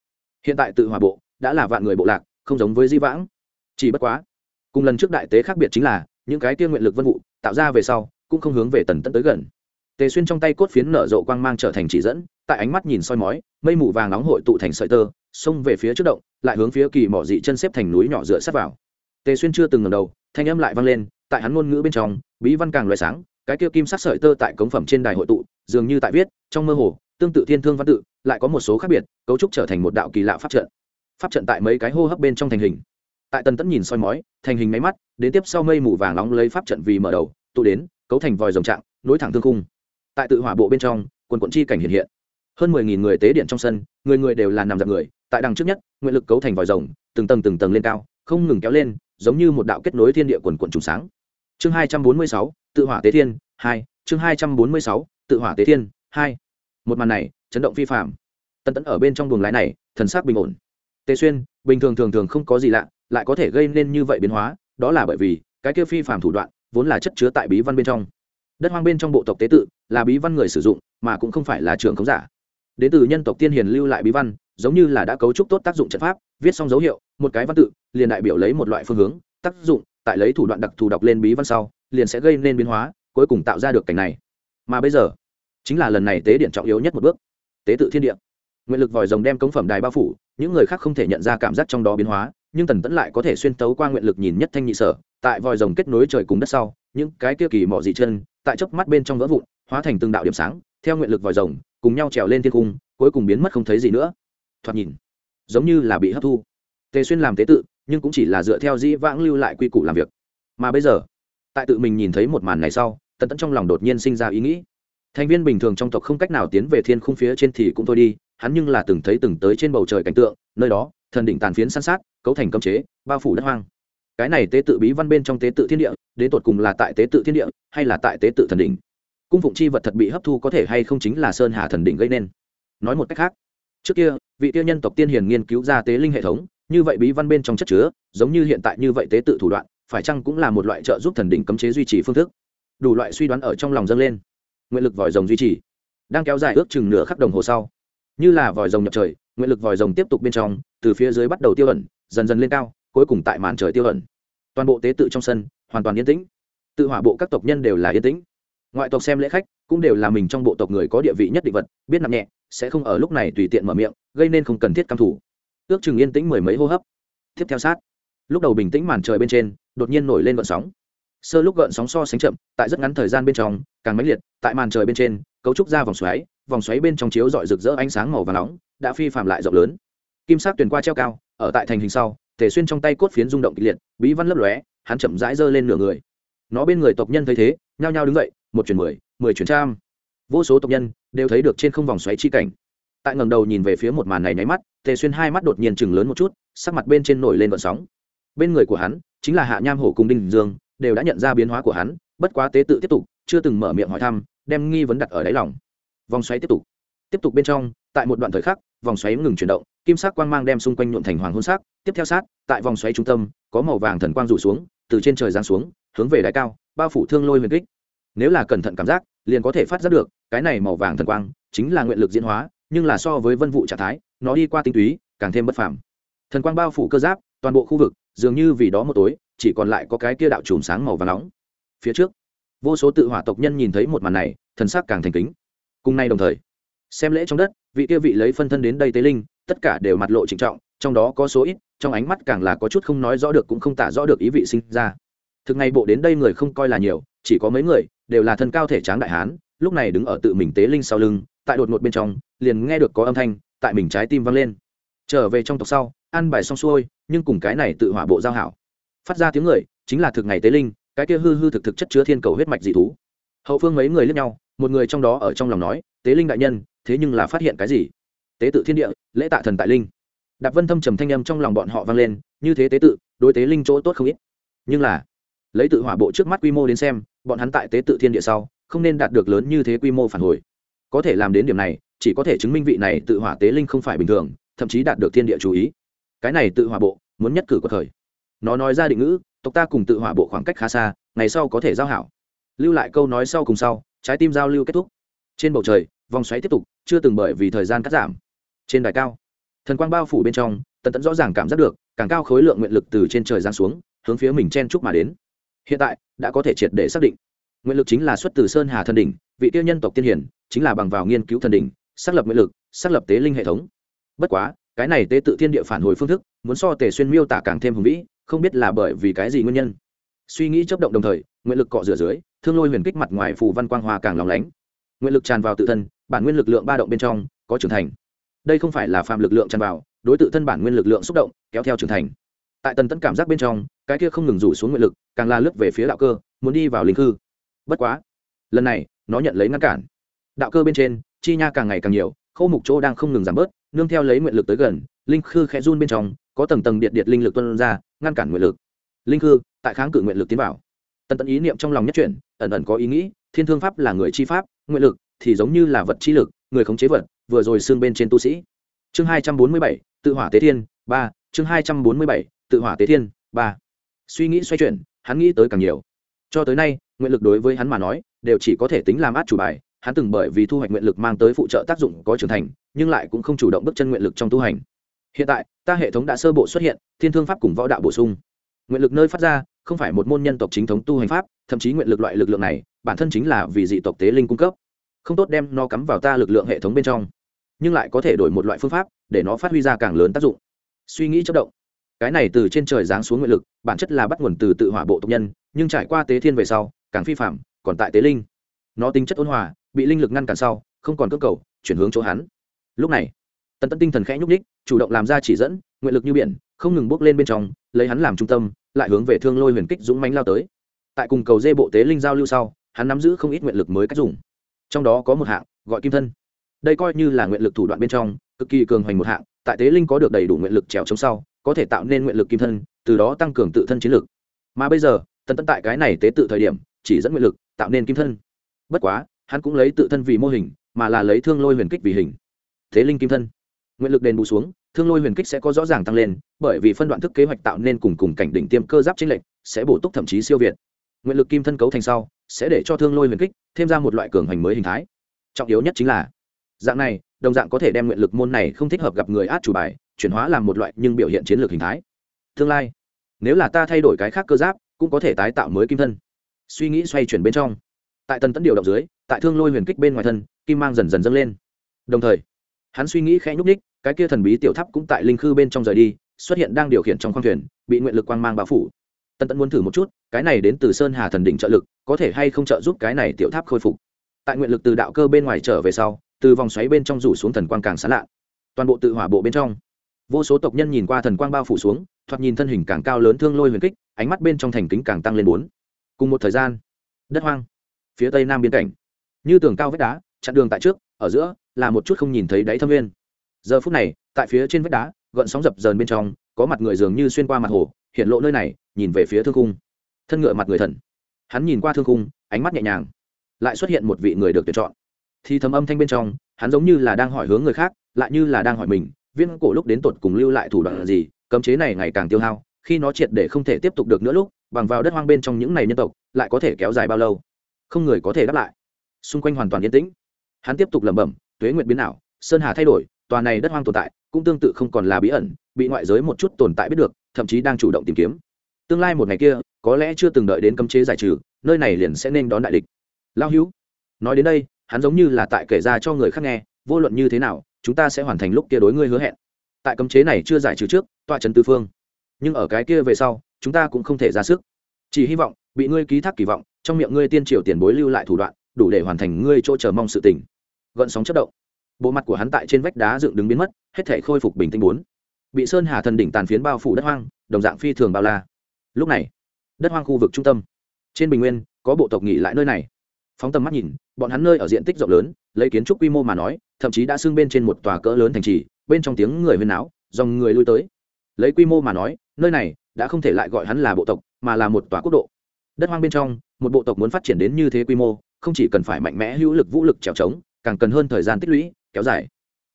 Hiện tại tự hỏa bộ đã là vạn người bộ lạc không giống với di vãng. Chỉ bất quá, cùng lần trước đại tế khác biệt chính là, những cái tiên nguyện lực vân vụ, tạo ra về sau, cũng không hướng về tần tẫn tới gần. Tề xuyên trong tay cốt phiến nở rộ quang mang trở thành chỉ dẫn, tại ánh mắt nhìn soi mói, mây mù vàng nóng hội tụ thành sợi tơ, xông về phía trước động, lại hướng phía kỳ mỏ dị chân xếp thành núi nhỏ dựa sát vào. Tề xuyên chưa từng ngầm đầu, thanh âm lại vang lên, tại hắn ngôn ngữ bên trong, bí văn càng loại sáng, cái kia kim sắc sợi tơ tại cống phẩm trên đài hội tụ, dường như tại viết, trong mơ hồ, tương tự thiên thương văn tự, lại có một số khác biệt, cấu trúc trở thành một đạo kỳ lạ pháp trận pháp trận tại mấy cái hô hấp bên trong thành hình. Tại tần tẫn nhìn soi mói, thành hình máy mắt, đến tiếp sau mây mù vàng nóng lấy pháp trận vì mở đầu, tụ đến, cấu thành vòi rồng trạng, nối thẳng thương cung. tại tự hỏa bộ bên trong, quần quận chi cảnh hiện hiện. Hơn mười nghìn người tế điện trong sân, người người đều là nằm giặc người, tại đằng trước nhất, nguyện lực cấu thành vòi rồng, từng tầng từng tầng lên cao, không ngừng kéo lên, giống như một đạo kết nối thiên địa quần quận trùng sáng. Chương hai trăm bốn mươi sáu, tự hỏa tế thiên, hai, chương hai trăm bốn mươi sáu, tự hỏa tế thiên, hai. Một màn này, chấn động phi phạm tần tẫn ở bên trong buồng lái này, thần sắc bình ổn tề xuyên, bình thường thường thường không có gì lạ, lại có thể gây nên như vậy biến hóa, đó là bởi vì, cái kia phi phạm thủ đoạn vốn là chất chứa tại bí văn bên trong. Đất hoang bên trong bộ tộc tế tự là bí văn người sử dụng, mà cũng không phải là trường khống giả. Đến từ nhân tộc tiên hiền lưu lại bí văn, giống như là đã cấu trúc tốt tác dụng trận pháp, viết xong dấu hiệu, một cái văn tự, liền đại biểu lấy một loại phương hướng, tác dụng, tại lấy thủ đoạn đặc thù đọc lên bí văn sau, liền sẽ gây nên biến hóa, cuối cùng tạo ra được cảnh này. Mà bây giờ, chính là lần này tế điện trọng yếu nhất một bước. Tế tự thiên địa nguyện lực vòi rồng đem cống phẩm đài bao phủ, những người khác không thể nhận ra cảm giác trong đó biến hóa, nhưng tần tẫn lại có thể xuyên tấu qua nguyện lực nhìn nhất thanh nhị sở, tại vòi rồng kết nối trời cùng đất sau, những cái kia kỳ mỏ dị chân, tại chốc mắt bên trong vỡ vụn, hóa thành từng đạo điểm sáng, theo nguyện lực vòi rồng, cùng nhau trèo lên thiên cung, cuối cùng biến mất không thấy gì nữa. Thoạt nhìn, giống như là bị hấp thu. Tề xuyên làm tế tự, nhưng cũng chỉ là dựa theo dĩ vãng lưu lại quy củ làm việc. Mà bây giờ, tại tự mình nhìn thấy một màn này sau, tần tẫn trong lòng đột nhiên sinh ra ý nghĩ. Thành viên bình thường trong tộc không cách nào tiến về thiên khung phía trên thì cũng thôi đi hắn nhưng là từng thấy từng tới trên bầu trời cảnh tượng, nơi đó, thần đỉnh tàn phiến san sát, cấu thành cấm chế, bao phủ đất hoang. Cái này tế tự bí văn bên trong tế tự thiên địa, đến tột cùng là tại tế tự thiên địa, hay là tại tế tự thần đỉnh? Cung phụng chi vật thật bị hấp thu có thể hay không chính là sơn hà thần đỉnh gây nên. Nói một cách khác, trước kia, vị tiêu nhân tộc tiên hiền nghiên cứu ra tế linh hệ thống, như vậy bí văn bên trong chất chứa, giống như hiện tại như vậy tế tự thủ đoạn, phải chăng cũng là một loại trợ giúp thần đỉnh cấm chế duy trì phương thức? Đủ loại suy đoán ở trong lòng dâng lên. Nguyện lực vòi rồng duy trì. Đang kéo dài ước chừng nửa khắc đồng hồ sau như là vòi rồng nhập trời, nguyện lực vòi rồng tiếp tục bên trong, từ phía dưới bắt đầu tiêu ẩn, dần dần lên cao, cuối cùng tại màn trời tiêu ẩn. Toàn bộ tế tự trong sân, hoàn toàn yên tĩnh. Tự hỏa bộ các tộc nhân đều là yên tĩnh. Ngoại tộc xem lễ khách, cũng đều là mình trong bộ tộc người có địa vị nhất định vật, biết nặng nhẹ, sẽ không ở lúc này tùy tiện mở miệng, gây nên không cần thiết căm thủ ước chừng yên tĩnh mười mấy hô hấp. Tiếp theo sát. Lúc đầu bình tĩnh màn trời bên trên, đột nhiên nổi lên gợn sóng. Sơ lúc gợn sóng so sánh chậm, tại rất ngắn thời gian bên trong, càng mãnh liệt, tại màn trời bên trên, cấu trúc ra vòng xoáy vòng xoáy bên trong chiếu dọi rực rỡ ánh sáng màu và nóng, đã phi phạm lại rộng lớn. Kim sắc tuyển qua treo cao, ở tại thành hình sau thể xuyên trong tay cốt phiến rung động kịch liệt, bí văn lấp lóe, hắn chậm rãi giơ lên nửa người. Nó bên người tộc nhân thấy thế, nhao nhao đứng dậy, một chuyển mười mười chuyển trăm. Vô số tộc nhân đều thấy được trên không vòng xoáy chi cảnh. Tại ngầm đầu nhìn về phía một màn này nháy mắt, tề xuyên hai mắt đột nhiên chừng lớn một chút, sắc mặt bên trên nổi lên vận sóng. Bên người của hắn, chính là hạ nham hổ cùng đinh dương, đều đã nhận ra biến hóa của hắn, bất quá tế tự tiếp tục, chưa từng mở miệng hỏi thăm, đem nghi vấn đặt ở đáy lòng vòng xoáy tiếp tục. Tiếp tục bên trong, tại một đoạn thời khắc, vòng xoáy ngừng chuyển động, kim sắc quang mang đem xung quanh nhuộn thành hoàng hôn sắc. Tiếp theo sát, tại vòng xoáy trung tâm, có màu vàng thần quang rủ xuống, từ trên trời giáng xuống, hướng về đáy cao, bao phủ thương lôi huyền kích. Nếu là cẩn thận cảm giác, liền có thể phát giác được, cái này màu vàng thần quang chính là nguyện lực diễn hóa, nhưng là so với vân vụ trạng thái, nó đi qua tinh túy, càng thêm bất phàm. Thần quang bao phủ cơ giáp, toàn bộ khu vực, dường như vì đó một tối, chỉ còn lại có cái kia đạo chùm sáng màu và nóng. Phía trước, vô số tự hỏa tộc nhân nhìn thấy một màn này, thần sắc càng thành kính cùng nay đồng thời, xem lễ trong đất, vị kia vị lấy phân thân đến đây tế linh, tất cả đều mặt lộ trịnh trọng, trong đó có số ít, trong ánh mắt càng là có chút không nói rõ được cũng không tả rõ được ý vị sinh ra. Thực ngày bộ đến đây người không coi là nhiều, chỉ có mấy người, đều là thân cao thể tráng đại hán, lúc này đứng ở tự mình tế linh sau lưng, tại đột ngột bên trong, liền nghe được có âm thanh, tại mình trái tim vang lên. Trở về trong tộc sau ăn bài xong xuôi, nhưng cùng cái này tự hỏa bộ giao hảo. Phát ra tiếng người, chính là thực ngày tế linh, cái kia hư hư thực thực chất chứa thiên cầu huyết mạch dị thú. Hậu phương mấy người lướt nhau một người trong đó ở trong lòng nói, tế linh đại nhân, thế nhưng là phát hiện cái gì? Tế tự thiên địa, lễ tạ thần tại linh. Đạp vân thâm trầm thanh âm trong lòng bọn họ vang lên, như thế tế tự, đối tế linh chỗ tốt không ít. Nhưng là, lấy tự hỏa bộ trước mắt quy mô đến xem, bọn hắn tại tế tự thiên địa sau, không nên đạt được lớn như thế quy mô phản hồi. Có thể làm đến điểm này, chỉ có thể chứng minh vị này tự hỏa tế linh không phải bình thường, thậm chí đạt được thiên địa chú ý. Cái này tự hỏa bộ, muốn nhất cử của thời. Nó nói ra định ngữ, tộc ta cùng tự hỏa bộ khoảng cách khá xa, ngày sau có thể giao hảo. Lưu lại câu nói sau cùng sau trái tim giao lưu kết thúc. Trên bầu trời, vòng xoáy tiếp tục, chưa từng bởi vì thời gian cắt giảm. Trên đài cao, thần quang bao phủ bên trong, tần tẫn rõ ràng cảm giác được, càng cao khối lượng nguyện lực từ trên trời giáng xuống, hướng phía mình chen chúc mà đến. Hiện tại, đã có thể triệt để xác định. Nguyện lực chính là xuất từ sơn hà thần đỉnh, vị tiêu nhân tộc tiên hiển, chính là bằng vào nghiên cứu thần đỉnh, xác lập nguyện lực, xác lập tế linh hệ thống. Bất quá, cái này tế tự thiên địa phản hồi phương thức, muốn so tề xuyên miêu tả càng thêm hùng vĩ, không biết là bởi vì cái gì nguyên nhân. Suy nghĩ chấp động đồng thời, nguyện lực cọ rửa dưới thương lôi huyền kích mặt ngoài phù văn quang hoa càng lóng lánh. Nguyện lực tràn vào tự thân, bản nguyên lực lượng ba động bên trong, có trưởng thành. Đây không phải là phạm lực lượng tràn vào, đối tự thân bản nguyên lực lượng xúc động, kéo theo trưởng thành. Tại tần tẫn cảm giác bên trong, cái kia không ngừng rủ xuống nguyện lực, càng la lướt về phía đạo cơ, muốn đi vào linh hư bất quá, lần này, nó nhận lấy ngăn cản. Đạo cơ bên trên, chi nha càng ngày càng nhiều khâu mục chỗ đang không ngừng giảm bớt, nương theo lấy nguyện lực tới gần, linh khư khẽ run bên trong, có tầng tầng điện điện linh lực tuân ra, ngăn cản nguyện lực. Linh khư tại kháng cự nguyện lực tiến vào tần tận ý niệm trong lòng nhất chuyển, ẩn ẩn có ý nghĩ, thiên thương pháp là người chi pháp, nguyện lực thì giống như là vật chi lực, người khống chế vật, vừa rồi xương bên trên tu sĩ. Chương hai trăm bốn mươi bảy, tự hỏa tế thiên, ba. Chương hai trăm bốn mươi bảy, tự hỏa tế thiên, ba. Suy nghĩ xoay chuyển, hắn nghĩ tới càng nhiều. Cho tới nay, nguyện lực đối với hắn mà nói, đều chỉ có thể tính làm át chủ bài, hắn từng bởi vì thu hoạch nguyện lực mang tới phụ trợ tác dụng có trưởng thành, nhưng lại cũng không chủ động bước chân nguyện lực trong tu hành. Hiện tại, ta hệ thống đã sơ bộ xuất hiện, thiên thương pháp cùng võ đạo bổ sung. Nguyện lực nơi phát ra không phải một môn nhân tộc chính thống tu hành pháp, thậm chí nguyện lực loại lực lượng này, bản thân chính là vì dị tộc tế linh cung cấp. Không tốt đem nó cắm vào ta lực lượng hệ thống bên trong. Nhưng lại có thể đổi một loại phương pháp, để nó phát huy ra càng lớn tác dụng. Suy nghĩ chất động. Cái này từ trên trời giáng xuống nguyện lực, bản chất là bắt nguồn từ tự hỏa bộ tộc nhân, nhưng trải qua tế thiên về sau, càng phi phạm, còn tại tế linh. Nó tính chất ôn hòa, bị linh lực ngăn cản sau, không còn cơ cầu, chuyển hướng chỗ hắn. Lúc này, tần tân tinh thần khẽ nhúc ních chủ động làm ra chỉ dẫn, nguyện lực như biển, không ngừng bước lên bên trong lấy hắn làm trung tâm, lại hướng về thương lôi huyền kích dũng mánh lao tới. Tại cùng cầu dê bộ tế linh giao lưu sau, hắn nắm giữ không ít nguyện lực mới cách dùng. Trong đó có một hạng, gọi kim thân. Đây coi như là nguyện lực thủ đoạn bên trong, cực kỳ cường hoành một hạng, tại tế linh có được đầy đủ nguyện lực trèo chống sau, có thể tạo nên nguyện lực kim thân, từ đó tăng cường tự thân chiến lực. Mà bây giờ, tần tân tại cái này tế tự thời điểm, chỉ dẫn nguyện lực, tạo nên kim thân. Bất quá, hắn cũng lấy tự thân vì mô hình, mà là lấy thương lôi huyền kích vì hình. Thế linh kim thân. Nguyện lực đền bù xuống thương lôi huyền kích sẽ có rõ ràng tăng lên, bởi vì phân đoạn thức kế hoạch tạo nên cùng cùng cảnh đỉnh tiêm cơ giáp chính lệnh sẽ bổ túc thậm chí siêu việt. Nguyện lực kim thân cấu thành sau, sẽ để cho thương lôi huyền kích thêm ra một loại cường hành mới hình thái. Trọng yếu nhất chính là, dạng này, đồng dạng có thể đem nguyện lực môn này không thích hợp gặp người át chủ bài, chuyển hóa làm một loại nhưng biểu hiện chiến lược hình thái. Tương lai, nếu là ta thay đổi cái khác cơ giáp, cũng có thể tái tạo mới kim thân. Suy nghĩ xoay chuyển bên trong. Tại tần tấn điều động dưới, tại thương lôi huyền kích bên ngoài thân, kim mang dần dần dâng lên. Đồng thời hắn suy nghĩ khẽ nhúc ních cái kia thần bí tiểu tháp cũng tại linh khư bên trong rời đi, xuất hiện đang điều khiển trong khoang thuyền, bị nguyện lực quang mang bao phủ. Tần tẫn muốn thử một chút, cái này đến từ sơn hà thần đỉnh trợ lực, có thể hay không trợ giúp cái này tiểu tháp khôi phục. Tại nguyện lực từ đạo cơ bên ngoài trở về sau, từ vòng xoáy bên trong rủ xuống thần quang càng sán lạ. Toàn bộ tự hỏa bộ bên trong, vô số tộc nhân nhìn qua thần quang bao phủ xuống, thoạt nhìn thân hình càng cao lớn thương lôi huyền kích, ánh mắt bên trong thành kính càng tăng lên bốn. Cùng một thời gian, đất hoang, phía tây nam biên cảnh. Như tường cao vách đá, chặn đường tại trước ở giữa là một chút không nhìn thấy đáy thâm viên. Giờ phút này, tại phía trên vách đá, gợn sóng dập dờn bên trong, có mặt người dường như xuyên qua mặt hồ, hiện lộ nơi này, nhìn về phía thương cung thân ngựa mặt người thần. Hắn nhìn qua thương cung ánh mắt nhẹ nhàng. Lại xuất hiện một vị người được tuyển chọn. Thì thầm âm thanh bên trong, hắn giống như là đang hỏi hướng người khác, lại như là đang hỏi mình viên cổ lúc đến tột cùng lưu lại thủ đoạn là gì, cấm chế này ngày càng tiêu hao, khi nó triệt để không thể tiếp tục được nữa lúc, bằng vào đất hoang bên trong những này nhân tộc, lại có thể kéo dài bao lâu? Không người có thể đáp lại. Xung quanh hoàn toàn yên tĩnh hắn tiếp tục lẩm bẩm, tuế nguyệt biến ảo, sơn hà thay đổi, tòa này đất hoang tồn tại, cũng tương tự không còn là bí ẩn, bị ngoại giới một chút tồn tại biết được, thậm chí đang chủ động tìm kiếm. Tương lai một ngày kia, có lẽ chưa từng đợi đến cấm chế giải trừ, nơi này liền sẽ nên đón đại địch. Lao hữu, nói đến đây, hắn giống như là tại kể ra cho người khác nghe, vô luận như thế nào, chúng ta sẽ hoàn thành lúc kia đối ngươi hứa hẹn. Tại cấm chế này chưa giải trừ trước, tọa trần tư phương. Nhưng ở cái kia về sau, chúng ta cũng không thể ra sức. Chỉ hy vọng, bị ngươi ký thác kỳ vọng, trong miệng ngươi tiên triều tiền bối lưu lại thủ đoạn, đủ để hoàn thành ngươi chỗ chờ mong sự tình gợn sóng chất động. Bộ mặt của hắn tại trên vách đá dựng đứng biến mất, hết thể khôi phục bình tĩnh bốn. Bị sơn hà thần đỉnh tàn phiến bao phủ đất hoang, đồng dạng phi thường bao la. Lúc này, đất hoang khu vực trung tâm. Trên bình nguyên, có bộ tộc nghỉ lại nơi này. Phóng tầm mắt nhìn, bọn hắn nơi ở diện tích rộng lớn, lấy kiến trúc quy mô mà nói, thậm chí đã xưng bên trên một tòa cỡ lớn thành trì, bên trong tiếng người huyên náo, dòng người lui tới. Lấy quy mô mà nói, nơi này đã không thể lại gọi hắn là bộ tộc, mà là một tòa quốc độ. Đất hoang bên trong, một bộ tộc muốn phát triển đến như thế quy mô, không chỉ cần phải mạnh mẽ hữu lực vũ lực trèo trống càng cần hơn thời gian tích lũy, kéo dài.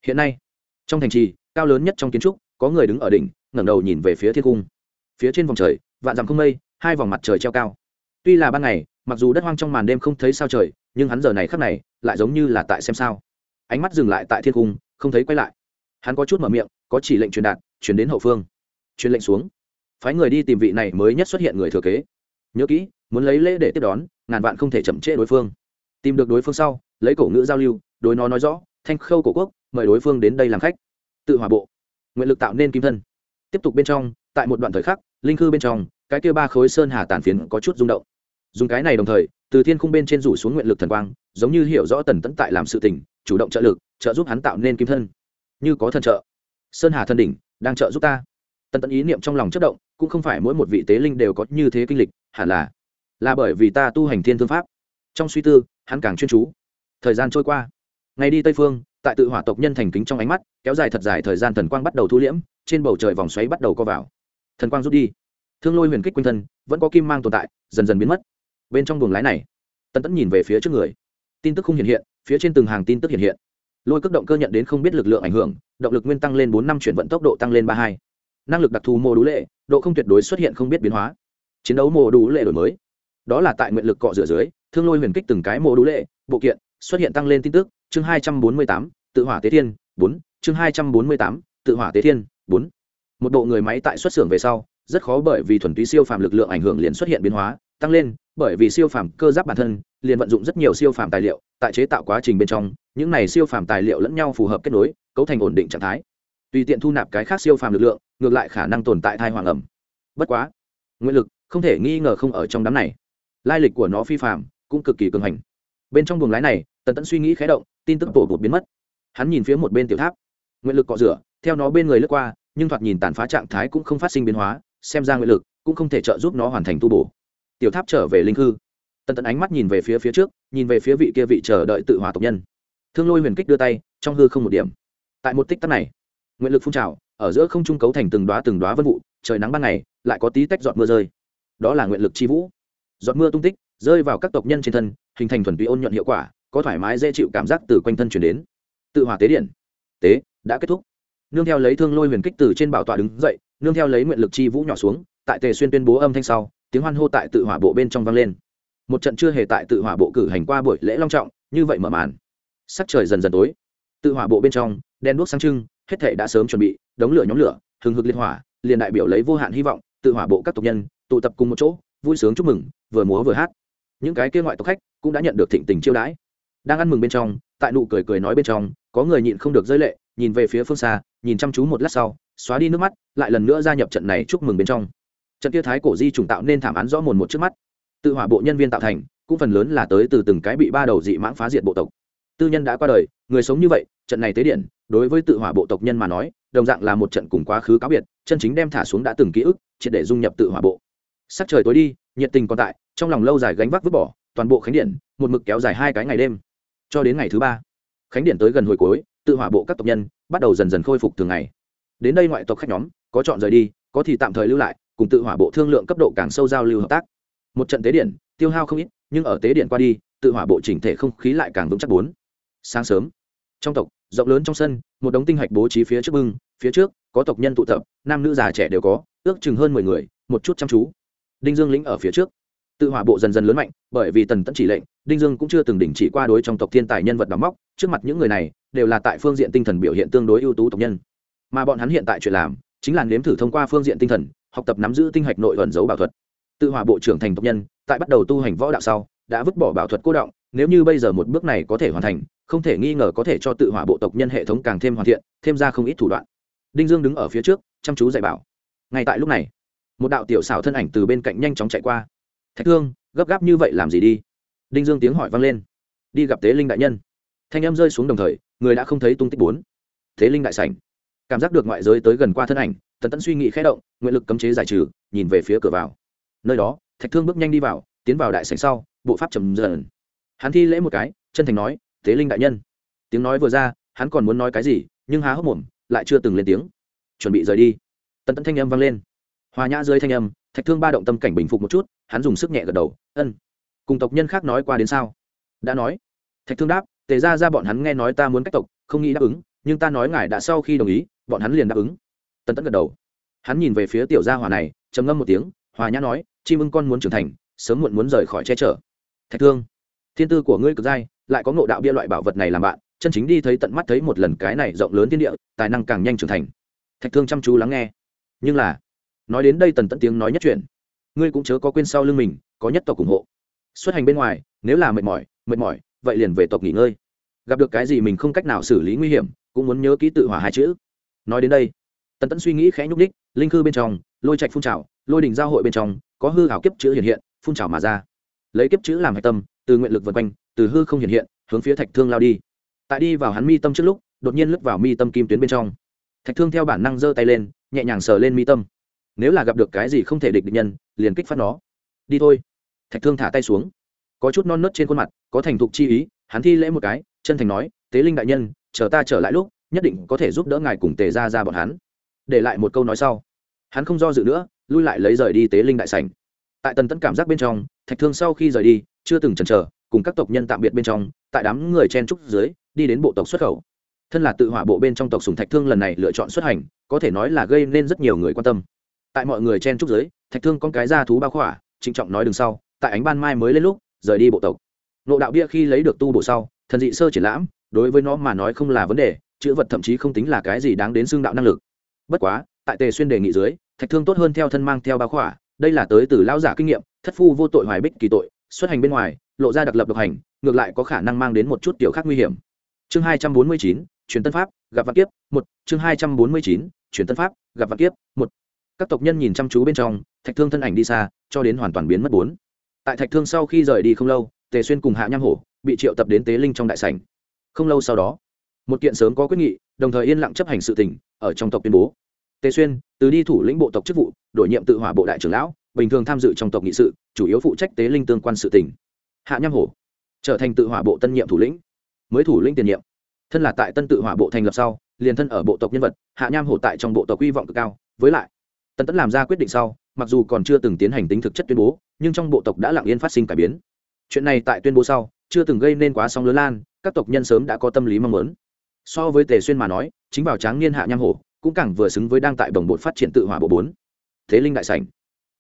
Hiện nay, trong thành trì, cao lớn nhất trong kiến trúc, có người đứng ở đỉnh, ngẩng đầu nhìn về phía thiên cung. Phía trên vòng trời, vạn dặm không mây, hai vòng mặt trời treo cao. Tuy là ban ngày, mặc dù đất hoang trong màn đêm không thấy sao trời, nhưng hắn giờ này khắc này, lại giống như là tại xem sao. Ánh mắt dừng lại tại thiên cung, không thấy quay lại. Hắn có chút mở miệng, có chỉ lệnh truyền đạt, chuyển đến hậu phương. Truyền lệnh xuống. Phái người đi tìm vị này mới nhất xuất hiện người thừa kế. Nhớ kỹ, muốn lấy lễ để tiếp đón, ngàn vạn không thể chậm trễ đối phương. Tìm được đối phương sau lấy cổ ngữ giao lưu, đối nó nói rõ, thanh khâu cổ quốc, mời đối phương đến đây làm khách. Tự hòa bộ, nguyện lực tạo nên kim thân. Tiếp tục bên trong, tại một đoạn thời khắc, linh khư bên trong, cái kia ba khối sơn hà tàn phiến có chút rung động. Dùng cái này đồng thời, từ thiên khung bên trên rủ xuống nguyện lực thần quang, giống như hiểu rõ tần tẫn tại làm sự tình, chủ động trợ lực, trợ giúp hắn tạo nên kim thân. Như có thần trợ. Sơn hà thần đỉnh, đang trợ giúp ta. Tần tẫn ý niệm trong lòng chất động, cũng không phải mỗi một vị tế linh đều có như thế kinh lịch, hẳn là là bởi vì ta tu hành thiên thương pháp. Trong suy tư, hắn càng chuyên chú thời gian trôi qua. Ngày đi tây phương, tại tự hỏa tộc nhân thành kính trong ánh mắt, kéo dài thật dài thời gian thần quang bắt đầu thu liễm, trên bầu trời vòng xoáy bắt đầu co vào. Thần quang rút đi. Thương lôi huyền kích quanh thân vẫn có kim mang tồn tại, dần dần biến mất. Bên trong buồng lái này tân tẫn nhìn về phía trước người. Tin tức không hiện hiện, phía trên từng hàng tin tức hiện hiện. Lôi cước động cơ nhận đến không biết lực lượng ảnh hưởng, động lực nguyên tăng lên bốn năm chuyển vận tốc độ tăng lên ba hai. Năng lực đặc thù mô đũ lệ, độ không tuyệt đối xuất hiện không biết biến hóa. Chiến đấu mô đũ lệ đổi mới. Đó là tại nguyện lực cọ rửa dưới, thương lôi huyền kích từng cái mô đũ lệ, bộ kiện xuất hiện tăng lên tin tức, chương hai trăm bốn mươi tám, tự hỏa tế thiên, bốn, chương hai trăm bốn mươi tám, tự hỏa tế thiên, bốn. Một bộ người máy tại xuất xưởng về sau, rất khó bởi vì thuần túy siêu phàm lực lượng ảnh hưởng liền xuất hiện biến hóa, tăng lên, bởi vì siêu phàm cơ giáp bản thân, liền vận dụng rất nhiều siêu phàm tài liệu, tại chế tạo quá trình bên trong, những này siêu phàm tài liệu lẫn nhau phù hợp kết nối, cấu thành ổn định trạng thái. Tùy tiện thu nạp cái khác siêu phàm lực lượng, ngược lại khả năng tồn tại thai hoàng ẩm. Bất quá nguyện lực không thể nghi ngờ không ở trong đám này. Lai lịch của nó phi phàm, cũng cực kỳ cường hành. Bên trong buồng lái này tần tẫn suy nghĩ khé động, tin tức bổ bột biến mất. Hắn nhìn phía một bên tiểu tháp. Nguyện lực cọ rửa, theo nó bên người lướt qua, nhưng thoạt nhìn tàn phá trạng thái cũng không phát sinh biến hóa, xem ra nguyện lực cũng không thể trợ giúp nó hoàn thành tu bổ. Tiểu tháp trở về linh hư. Tần tẫn ánh mắt nhìn về phía phía trước, nhìn về phía vị kia vị chờ đợi tự hòa tộc nhân. Thương lôi huyền kích đưa tay, trong hư không một điểm. Tại một tích tắc này, nguyện lực phun trào, ở giữa không trung cấu thành từng đoá từng đoá vân vụ, trời nắng ban ngày, lại có tí tách giọt mưa rơi. Đó là nguyện lực chi vũ. Giọt mưa tung tích, rơi vào các tộc nhân trên thân, hình thành thuần túy ôn nhuận hiệu quả có thoải mái dễ chịu cảm giác từ quanh thân chuyển đến. Tự hỏa tế điện. Tế, đã kết thúc. Nương theo lấy thương lôi huyền kích từ trên bảo tọa đứng dậy, nương theo lấy nguyện lực chi vũ nhỏ xuống, tại tề xuyên tuyên bố âm thanh sau, tiếng hoan hô tại tự hỏa bộ bên trong vang lên. Một trận chưa hề tại tự hỏa bộ cử hành qua buổi lễ long trọng, như vậy mở màn. Sắc trời dần dần tối. Tự hỏa bộ bên trong đen đuốc sáng trưng, hết thể đã sớm chuẩn bị, đống lửa nhóm lửa, hừng hực liên hỏa, liền đại biểu lấy vô hạn hy vọng, tự hỏa bộ các tộc nhân, tụ tập cùng một chỗ, vui sướng chúc mừng, vừa múa vừa hát. Những cái kia ngoại tộc khách cũng đã nhận được thịnh tình chiêu đãi đang ăn mừng bên trong, tại nụ cười cười nói bên trong, có người nhịn không được rơi lệ, nhìn về phía phương xa, nhìn chăm chú một lát sau, xóa đi nước mắt, lại lần nữa gia nhập trận này chúc mừng bên trong. Trận kia thái cổ di trùng tạo nên thảm án rõ mồn một trước mắt. Tự hỏa bộ nhân viên tạo thành, cũng phần lớn là tới từ từng cái bị ba đầu dị mãng phá diệt bộ tộc. Tư nhân đã qua đời, người sống như vậy, trận này tế điện, đối với tự hỏa bộ tộc nhân mà nói, đồng dạng là một trận cùng quá khứ cáo biệt, chân chính đem thả xuống đã từng ký ức, triệt để dung nhập tự hỏa bộ. Sắc trời tối đi, nhiệt tình còn tại, trong lòng lâu dài gánh vác vứt bỏ, toàn bộ khánh điện, một mực kéo dài hai cái ngày đêm cho đến ngày thứ ba, khánh điện tới gần hồi cuối, tự hỏa bộ các tộc nhân bắt đầu dần dần khôi phục thường ngày. Đến đây ngoại tộc khách nhóm, có chọn rời đi, có thì tạm thời lưu lại, cùng tự hỏa bộ thương lượng cấp độ càng sâu giao lưu hợp tác. Một trận tế điện tiêu hao không ít, nhưng ở tế điện qua đi, tự hỏa bộ chỉnh thể không khí lại càng vững chắc bốn. Sáng sớm, trong tộc, rộng lớn trong sân, một đống tinh hạch bố trí phía trước bưng, phía trước, có tộc nhân tụ tập, nam nữ già trẻ đều có, ước chừng hơn mười người, một chút chăm chú. Đinh dương lĩnh ở phía trước tự hỏa bộ dần dần lớn mạnh, bởi vì tần tẫn chỉ lệnh, đinh dương cũng chưa từng đỉnh chỉ qua đối trong tộc thiên tài nhân vật đóng móc, trước mặt những người này đều là tại phương diện tinh thần biểu hiện tương đối ưu tú tộc nhân. Mà bọn hắn hiện tại chuyện làm, chính là nếm thử thông qua phương diện tinh thần, học tập nắm giữ tinh hạch nội ẩn dấu bảo thuật. Tự hỏa bộ trưởng thành tộc nhân, tại bắt đầu tu hành võ đạo sau, đã vứt bỏ bảo thuật cô động, nếu như bây giờ một bước này có thể hoàn thành, không thể nghi ngờ có thể cho tự hỏa bộ tộc nhân hệ thống càng thêm hoàn thiện, thêm ra không ít thủ đoạn. Đinh dương đứng ở phía trước, chăm chú dạy bảo. Ngay tại lúc này, một đạo tiểu xảo thân ảnh từ bên cạnh nhanh chóng chạy qua thạch thương, gấp gáp như vậy làm gì đi? Đinh dương tiếng hỏi vang lên. Đi gặp tế linh đại nhân. Thanh em rơi xuống đồng thời, người đã không thấy tung tích bốn. Thế linh đại sảnh. Cảm giác được ngoại giới tới gần qua thân ảnh, tần tẫn suy nghĩ khẽ động, nguyện lực cấm chế giải trừ, nhìn về phía cửa vào. Nơi đó, thạch thương bước nhanh đi vào, tiến vào đại sảnh sau, bộ pháp trầm dần. Hắn thi lễ một cái, chân thành nói thế linh đại nhân. Tiếng nói vừa ra, hắn còn muốn nói cái gì, nhưng há hốc mồm, lại chưa từng lên tiếng. Chuẩn bị rời đi. Tần tẫn thanh âm vang lên hòa nhã dưới thanh âm, thạch thương ba động tâm cảnh bình phục một chút, hắn dùng sức nhẹ gật đầu, ân, cùng tộc nhân khác nói qua đến sao? Đã nói. Thạch thương đáp, tề ra ra bọn hắn nghe nói ta muốn cách tộc, không nghĩ đáp ứng, nhưng ta nói ngài đã sau khi đồng ý, bọn hắn liền đáp ứng. Tần tẫn gật đầu. Hắn nhìn về phía tiểu gia hòa này, trầm ngâm một tiếng, hòa nhã nói, chim ưng con muốn trưởng thành, sớm muộn muốn rời khỏi che chở. Thạch thương, thiên tư của ngươi cực dai, lại có ngộ đạo bia loại bảo vật này làm bạn, chân chính đi thấy tận mắt thấy một lần cái này rộng lớn thiên địa, tài năng càng nhanh trưởng thành. Thạch thương chăm chú lắng nghe. Nhưng là nói đến đây tần tẫn tiếng nói nhất chuyện ngươi cũng chớ có quên sau lưng mình, có nhất tộc ủng hộ. Xuất hành bên ngoài, nếu là mệt mỏi mệt mỏi, vậy liền về tộc nghỉ ngơi. Gặp được cái gì mình không cách nào xử lý nguy hiểm, cũng muốn nhớ ký tự hỏa hai chữ. Nói đến đây, tần tẫn suy nghĩ khẽ nhúc đích linh khư bên trong, lôi trạch phun trào, lôi đình giao hội bên trong, có hư hảo kiếp chữ hiện hiện, phun trào mà ra. Lấy kiếp chữ làm hạch tâm, từ nguyện lực vân quanh, từ hư không hiện hiện, hướng phía thạch thương lao đi. Tại đi vào hắn mi tâm trước lúc, đột nhiên lướt vào mi tâm kim tuyến bên trong. Thạch thương theo bản năng giơ tay lên, nhẹ nhàng sờ lên mi tâm nếu là gặp được cái gì không thể địch địch nhân, liền kích phát nó. Đi thôi. Thạch thương thả tay xuống. Có chút non nớt trên khuôn mặt, có thành thục chi ý, hắn thi lễ một cái, chân thành nói, tế linh đại nhân, chờ ta trở lại lúc, nhất định có thể giúp đỡ ngài cùng tề ra ra bọn hắn. Để lại một câu nói sau. Hắn không do dự nữa, lui lại lấy rời đi tế linh đại sảnh. Tại tần tẫn cảm giác bên trong, thạch thương sau khi rời đi, chưa từng chần chờ, cùng các tộc nhân tạm biệt bên trong, tại đám người chen trúc dưới, đi đến bộ tộc xuất khẩu. Thân là tự hỏa bộ bên trong tộc sùng thạch thương lần này lựa chọn xuất hành, có thể nói là gây nên rất nhiều người quan tâm tại mọi người chen trúc dưới, thạch thương con cái ra thú bao khỏa, trịnh trọng nói đường sau, tại ánh ban mai mới lên lúc, rời đi bộ tộc. Nộ đạo bia khi lấy được tu bộ sau, thần dị sơ triển lãm, đối với nó mà nói không là vấn đề, chữ vật thậm chí không tính là cái gì đáng đến xương đạo năng lực. Bất quá, tại tề xuyên đề nghị dưới, thạch thương tốt hơn theo thân mang theo bao khỏa, đây là tới từ lão giả kinh nghiệm, thất phu vô tội hoài bích kỳ tội, xuất hành bên ngoài, lộ ra đặc lập độc hành, ngược lại có khả năng mang đến một chút tiểu khác nguy hiểm. Chương hai trăm bốn mươi chín, truyền tân pháp, gặp vạn kiếp, một, chương hai trăm bốn mươi chín, truyền tân pháp, gặp vạn kiếp, một các tộc nhân nhìn chăm chú bên trong, thạch thương thân ảnh đi xa, cho đến hoàn toàn biến mất bốn. Tại thạch thương sau khi rời đi không lâu, tề xuyên cùng hạ nham hổ bị triệu tập đến tế linh trong đại sảnh. Không lâu sau đó, một kiện sớm có quyết nghị, đồng thời yên lặng chấp hành sự tình, ở trong tộc tuyên bố. Tề xuyên, từ đi thủ lĩnh bộ tộc chức vụ, đổi nhiệm tự hỏa bộ đại trưởng lão, bình thường tham dự trong tộc nghị sự, chủ yếu phụ trách tế linh tương quan sự tỉnh hạ nham hổ trở thành tự hỏa bộ tân nhiệm thủ lĩnh, mới thủ lĩnh tiền nhiệm. Thân là tại tân tự hỏa bộ thành lập sau, liền thân ở bộ tộc nhân vật, hạ nham hổ tại trong bộ tộc hy vọng cực cao, với lại Tần tấn làm ra quyết định sau, mặc dù còn chưa từng tiến hành tính thực chất tuyên bố, nhưng trong bộ tộc đã lặng yên phát sinh cải biến. Chuyện này tại tuyên bố sau, chưa từng gây nên quá sóng lớn lan, các tộc nhân sớm đã có tâm lý mong muốn. So với tề xuyên mà nói, chính bảo tráng niên hạ nham hổ, cũng càng vừa xứng với đang tại bồng bột phát triển tự hỏa bộ bốn. Thế linh đại sảnh.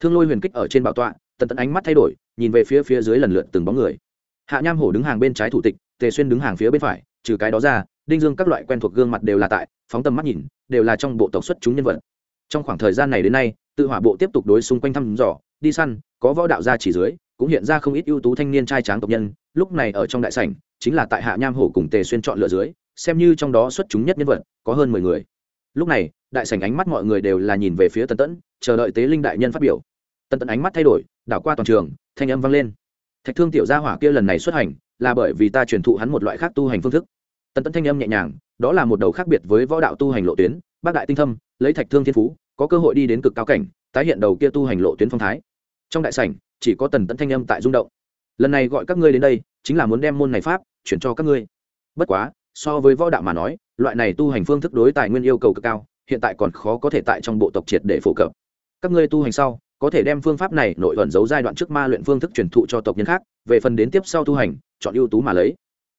Thương lôi huyền kích ở trên bảo tọa, tần tẫn ánh mắt thay đổi, nhìn về phía phía dưới lần lượt từng bóng người. Hạ nham hổ đứng hàng bên trái thủ tịch, tề xuyên đứng hàng phía bên phải, trừ cái đó ra, đinh dương các loại quen thuộc gương mặt đều là tại, phóng tầm mắt nhìn, đều là trong bộ tộc xuất chúng nhân vật trong khoảng thời gian này đến nay, tự hỏa bộ tiếp tục đối xung quanh thăm dò, đi săn, có võ đạo gia chỉ dưới, cũng hiện ra không ít ưu tú thanh niên trai tráng tộc nhân, lúc này ở trong đại sảnh, chính là tại hạ nham hổ cùng tề xuyên chọn lựa dưới, xem như trong đó xuất chúng nhất nhân vật, có hơn mười người. Lúc này, đại sảnh ánh mắt mọi người đều là nhìn về phía tần tẫn, chờ đợi tế linh đại nhân phát biểu. Tần tẫn ánh mắt thay đổi, đảo qua toàn trường, thanh âm vang lên. Thạch thương tiểu gia hỏa kia lần này xuất hành, là bởi vì ta truyền thụ hắn một loại khác tu hành phương thức. Tần tẫn thanh âm nhẹ nhàng, đó là một đầu khác biệt với võ đạo tu hành lộ tuyến, bác đại tinh thâm lấy thạch thương thiên phú, có cơ hội đi đến cực cao cảnh, tái hiện đầu kia tu hành lộ tuyến phong thái. Trong đại sảnh, chỉ có tần tẫn thanh âm tại rung động. Lần này gọi các ngươi đến đây, chính là muốn đem môn này pháp chuyển cho các ngươi. Bất quá, so với võ đạo mà nói, loại này tu hành phương thức đối tài nguyên yêu cầu cực cao, hiện tại còn khó có thể tại trong bộ tộc triệt để phổ cập. Các ngươi tu hành sau, có thể đem phương pháp này nội ẩn giấu giai đoạn trước ma luyện phương thức truyền thụ cho tộc nhân khác, về phần đến tiếp sau tu hành, chọn ưu tú mà lấy.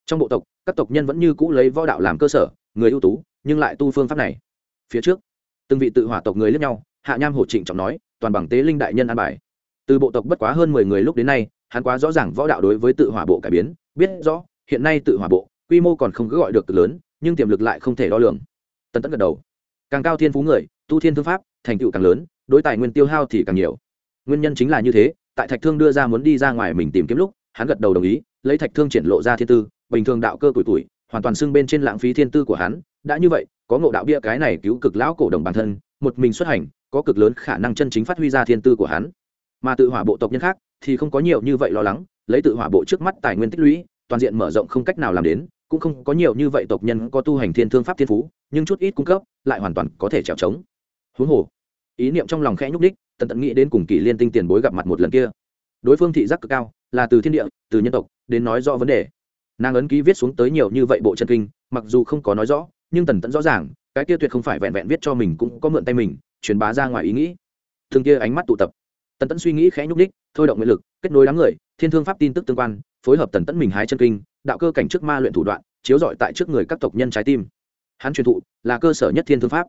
Trong bộ tộc, các tộc nhân vẫn như cũ lấy võ đạo làm cơ sở, người ưu tú, nhưng lại tu phương pháp này. Phía trước từng vị tự hỏa tộc người lẫn nhau, hạ nham hổ trịnh trọng nói, toàn bằng tế linh đại nhân an bài. Từ bộ tộc bất quá hơn mười người lúc đến nay, hắn quá rõ ràng võ đạo đối với tự hỏa bộ cải biến, biết rõ, hiện nay tự hỏa bộ, quy mô còn không cứ gọi được lớn, nhưng tiềm lực lại không thể đo lường. Tần tẫn gật đầu. Càng cao thiên phú người, tu thiên thương pháp, thành tựu càng lớn, đối tài nguyên tiêu hao thì càng nhiều. Nguyên nhân chính là như thế, tại thạch thương đưa ra muốn đi ra ngoài mình tìm kiếm lúc, hắn gật đầu đồng ý, lấy thạch thương triển lộ ra thiên tư, bình thường đạo cơ tuổi tuổi hoàn toàn xưng bên trên lãng phí thiên tư của hắn, đã như vậy có ngộ đạo bia cái này cứu cực lão cổ đồng bản thân, một mình xuất hành, có cực lớn khả năng chân chính phát huy ra thiên tư của hắn. Mà tự hỏa bộ tộc nhân khác thì không có nhiều như vậy lo lắng, lấy tự hỏa bộ trước mắt tài nguyên tích lũy, toàn diện mở rộng không cách nào làm đến, cũng không có nhiều như vậy tộc nhân có tu hành thiên thương pháp thiên phú, nhưng chút ít cung cấp lại hoàn toàn có thể trèo trống. Huống hồ, ý niệm trong lòng khẽ nhúc đích tần tận nghĩ đến cùng kỳ liên tinh tiền bối gặp mặt một lần kia. Đối phương thị giác cực cao, là từ thiên địa, từ nhân tộc, đến nói rõ vấn đề. Nàng ấn ký viết xuống tới nhiều như vậy bộ chân kinh, mặc dù không có nói rõ nhưng tần tẫn rõ ràng, cái kia tuyệt không phải vẹn vẹn viết cho mình cũng có mượn tay mình, truyền bá ra ngoài ý nghĩ. Thường kia ánh mắt tụ tập. Tần tẫn suy nghĩ khẽ nhúc đích thôi động nguyện lực, kết nối đám người, thiên thương pháp tin tức tương quan, phối hợp tần tẫn mình hái chân kinh, đạo cơ cảnh trước ma luyện thủ đoạn, chiếu dọi tại trước người các tộc nhân trái tim. Hắn truyền thụ là cơ sở nhất thiên thương pháp.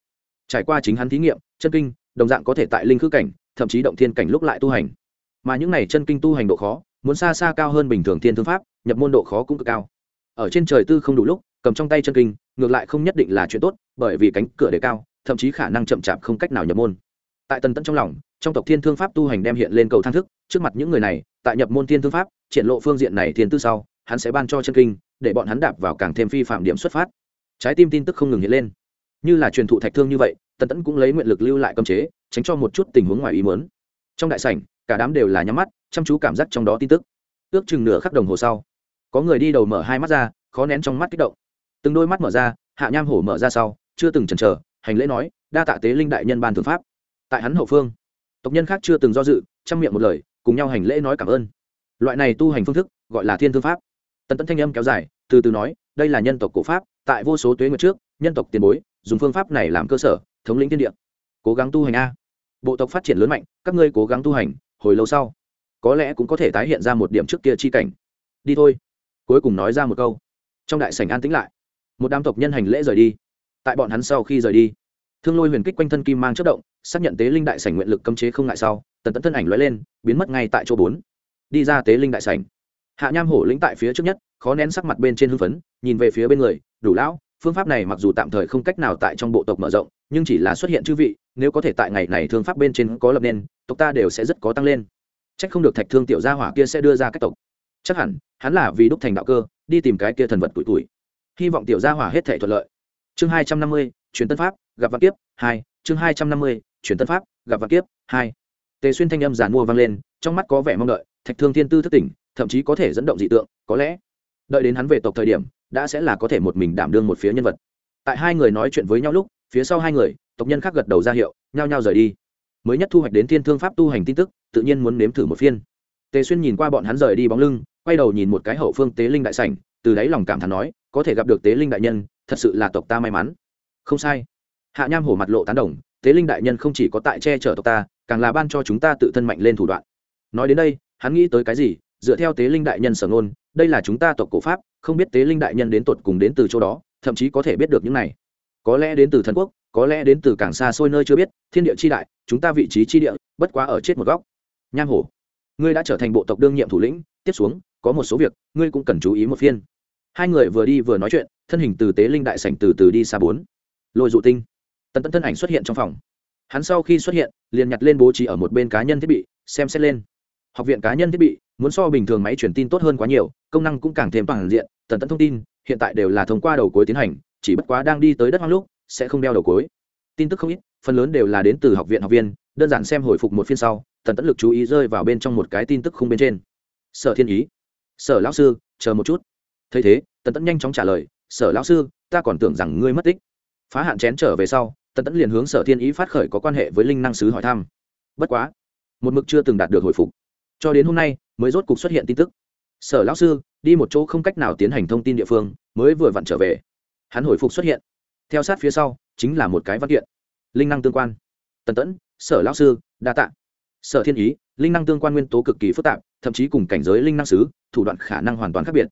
Trải qua chính hắn thí nghiệm, chân kinh, đồng dạng có thể tại linh khư cảnh, thậm chí động thiên cảnh lúc lại tu hành. Mà những này chân kinh tu hành độ khó, muốn xa xa cao hơn bình thường thiên thương pháp, nhập môn độ khó cũng cực cao. Ở trên trời tư không đủ lúc cầm trong tay chân kinh, ngược lại không nhất định là chuyện tốt, bởi vì cánh cửa đề cao, thậm chí khả năng chậm chạp không cách nào nhập môn. Tại tần tẫn trong lòng, trong tộc thiên thương pháp tu hành đem hiện lên cầu thang thức, trước mặt những người này, tại nhập môn thiên thương pháp, triển lộ phương diện này thiên tư sau, hắn sẽ ban cho chân kinh, để bọn hắn đạp vào càng thêm phi phạm điểm xuất phát. Trái tim tin tức không ngừng hiện lên. Như là truyền thụ thạch thương như vậy, tần tẫn cũng lấy nguyện lực lưu lại cơm chế, tránh cho một chút tình huống ngoài ý muốn. Trong đại sảnh, cả đám đều là nhắm mắt, chăm chú cảm giác trong đó tin tức. Ước chừng nửa khắc đồng hồ sau, có người đi đầu mở hai mắt ra, khó nén trong mắt kích động từng đôi mắt mở ra, hạ nham hổ mở ra sau, chưa từng chần chờ, hành lễ nói, đa tạ tế linh đại nhân ban thượng pháp. Tại hắn hậu phương, tộc nhân khác chưa từng do dự, chăm miệng một lời, cùng nhau hành lễ nói cảm ơn. Loại này tu hành phương thức, gọi là thiên thương pháp. Tần tẫn thanh âm kéo dài, từ từ nói, đây là nhân tộc cổ pháp, tại vô số tuế nguyệt trước, nhân tộc tiền bối, dùng phương pháp này làm cơ sở, thống lĩnh thiên địa. Cố gắng tu hành a. Bộ tộc phát triển lớn mạnh, các ngươi cố gắng tu hành, hồi lâu sau, có lẽ cũng có thể tái hiện ra một điểm trước kia chi cảnh. Đi thôi. Cuối cùng nói ra một câu. Trong đại sảnh an tĩnh lại một đám tộc nhân hành lễ rời đi. Tại bọn hắn sau khi rời đi, thương lôi huyền kích quanh thân kim mang chất động, xác nhận tế linh đại sảnh nguyện lực cấm chế không ngại sau, tần tẫn thân ảnh lóe lên, biến mất ngay tại chỗ bốn. Đi ra tế linh đại sảnh. Hạ nham hổ lĩnh tại phía trước nhất, khó nén sắc mặt bên trên hưng phấn, nhìn về phía bên người, đủ lão, phương pháp này mặc dù tạm thời không cách nào tại trong bộ tộc mở rộng, nhưng chỉ là xuất hiện chư vị, nếu có thể tại ngày này thương pháp bên trên có lập nên, tộc ta đều sẽ rất có tăng lên. C không được thạch thương tiểu gia hỏa kia sẽ đưa ra cách tộc. Chắc hẳn, hắn là vì đúc thành đạo cơ, đi tìm cái kia thần vật tuổi tuổi hy vọng tiểu gia hỏa hết thể thuận lợi. Chương hai trăm năm mươi truyền tân pháp, gặp văn kiếp, hai, chương hai trăm năm mươi truyền tân pháp, gặp văn kiếp, hai. Tề xuyên thanh âm giàn mua vang lên, trong mắt có vẻ mong đợi, thạch thương thiên tư thất tỉnh, thậm chí có thể dẫn động dị tượng, có lẽ đợi đến hắn về tộc thời điểm, đã sẽ là có thể một mình đảm đương một phía nhân vật. Tại hai người nói chuyện với nhau lúc, phía sau hai người, tộc nhân khác gật đầu ra hiệu, nhao nhao rời đi. Mới nhất thu hoạch đến thiên thương pháp tu hành tin tức, tự nhiên muốn nếm thử một phiên. Tề xuyên nhìn qua bọn hắn rời đi bóng lưng, quay đầu nhìn một cái hậu phương tế linh đại sảnh từ đáy lòng cảm thán nói, có thể gặp được tế linh đại nhân, thật sự là tộc ta may mắn. Không sai. Hạ nham hổ mặt lộ tán đồng, tế linh đại nhân không chỉ có tại che chở tộc ta, càng là ban cho chúng ta tự thân mạnh lên thủ đoạn. Nói đến đây, hắn nghĩ tới cái gì, dựa theo tế linh đại nhân sở ngôn, đây là chúng ta tộc cổ pháp, không biết tế linh đại nhân đến tột cùng đến từ chỗ đó, thậm chí có thể biết được những này. Có lẽ đến từ thần quốc, có lẽ đến từ càng xa xôi nơi chưa biết, thiên địa chi đại, chúng ta vị trí chi địa, bất quá ở chết một góc. Nham hổ, ngươi đã trở thành bộ tộc đương nhiệm thủ lĩnh tiếp xuống, có một số việc, ngươi cũng cần chú ý một phiên. Hai người vừa đi vừa nói chuyện, thân hình từ tế linh đại sảnh từ từ đi xa bốn. Lôi dụ tinh. Tần tẫn thân ảnh xuất hiện trong phòng. Hắn sau khi xuất hiện, liền nhặt lên bố trí ở một bên cá nhân thiết bị, xem xét lên. Học viện cá nhân thiết bị, muốn so bình thường máy truyền tin tốt hơn quá nhiều, công năng cũng càng thêm toàn diện, tần tẫn thông tin, hiện tại đều là thông qua đầu cuối tiến hành, chỉ bất quá đang đi tới đất hoang lúc, sẽ không đeo đầu cuối. Tin tức không ít, phần lớn đều là đến từ học viện học viên, đơn giản xem hồi phục một phiên sau, tần tẫn lực chú ý rơi vào bên trong một cái tin tức không bên trên sở thiên ý. Sở lão sư, chờ một chút. Thấy thế, tần tẫn nhanh chóng trả lời, sở lão sư, ta còn tưởng rằng ngươi mất tích. Phá hạn chén trở về sau, tần tẫn liền hướng sở thiên ý phát khởi có quan hệ với linh năng sứ hỏi thăm. Bất quá, một mực chưa từng đạt được hồi phục. Cho đến hôm nay, mới rốt cục xuất hiện tin tức. Sở lão sư, đi một chỗ không cách nào tiến hành thông tin địa phương, mới vừa vặn trở về. Hắn hồi phục xuất hiện. Theo sát phía sau, chính là một cái văn kiện. Linh năng tương quan. Tần tẫn, sở lão sư, đa t ạ sở thiên ý, linh năng tương quan nguyên tố cực kỳ phức tạp, thậm chí cùng cảnh giới linh năng sứ, thủ đoạn khả năng hoàn toàn khác biệt.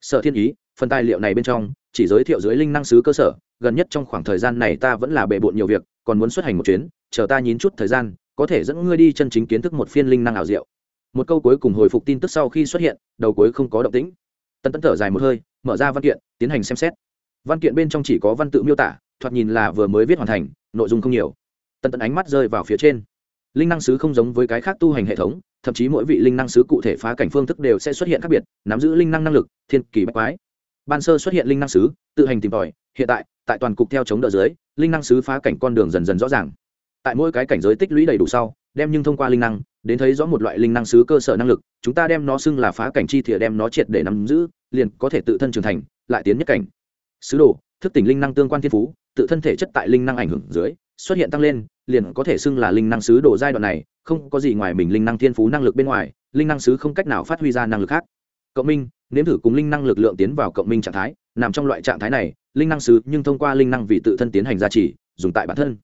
Sở thiên ý, phần tài liệu này bên trong, chỉ giới thiệu dưới linh năng sứ cơ sở, gần nhất trong khoảng thời gian này ta vẫn là bề bộn nhiều việc, còn muốn xuất hành một chuyến, chờ ta nhín chút thời gian, có thể dẫn ngươi đi chân chính kiến thức một phiên linh năng ảo diệu. Một câu cuối cùng hồi phục tin tức sau khi xuất hiện, đầu cuối không có động tĩnh. Tân Tẫn thở dài một hơi, mở ra văn kiện, tiến hành xem xét. Văn kiện bên trong chỉ có văn tự miêu tả, thoạt nhìn là vừa mới viết hoàn thành, nội dung không nhiều. Tân Tẫn ánh mắt rơi vào phía trên linh năng sứ không giống với cái khác tu hành hệ thống, thậm chí mỗi vị linh năng sứ cụ thể phá cảnh phương thức đều sẽ xuất hiện khác biệt, nắm giữ linh năng năng lực, thiên kỳ bách quái. Ban sơ xuất hiện linh năng sứ, tự hành tìm tòi, hiện tại tại toàn cục theo chống đỡ dưới, linh năng sứ phá cảnh con đường dần dần rõ ràng. Tại mỗi cái cảnh giới tích lũy đầy đủ sau, đem nhưng thông qua linh năng, đến thấy rõ một loại linh năng sứ cơ sở năng lực, chúng ta đem nó xưng là phá cảnh chi thìa đem nó triệt để nắm giữ, liền có thể tự thân trưởng thành, lại tiến nhất cảnh. Sứ đồ, thức tỉnh linh năng tương quan thiên phú tự thân thể chất tại linh năng ảnh hưởng dưới xuất hiện tăng lên liền có thể xưng là linh năng sứ đồ giai đoạn này không có gì ngoài mình linh năng thiên phú năng lực bên ngoài linh năng sứ không cách nào phát huy ra năng lực khác cộng minh nếm thử cùng linh năng lực lượng tiến vào cộng minh trạng thái nằm trong loại trạng thái này linh năng sứ nhưng thông qua linh năng vì tự thân tiến hành gia trì dùng tại bản thân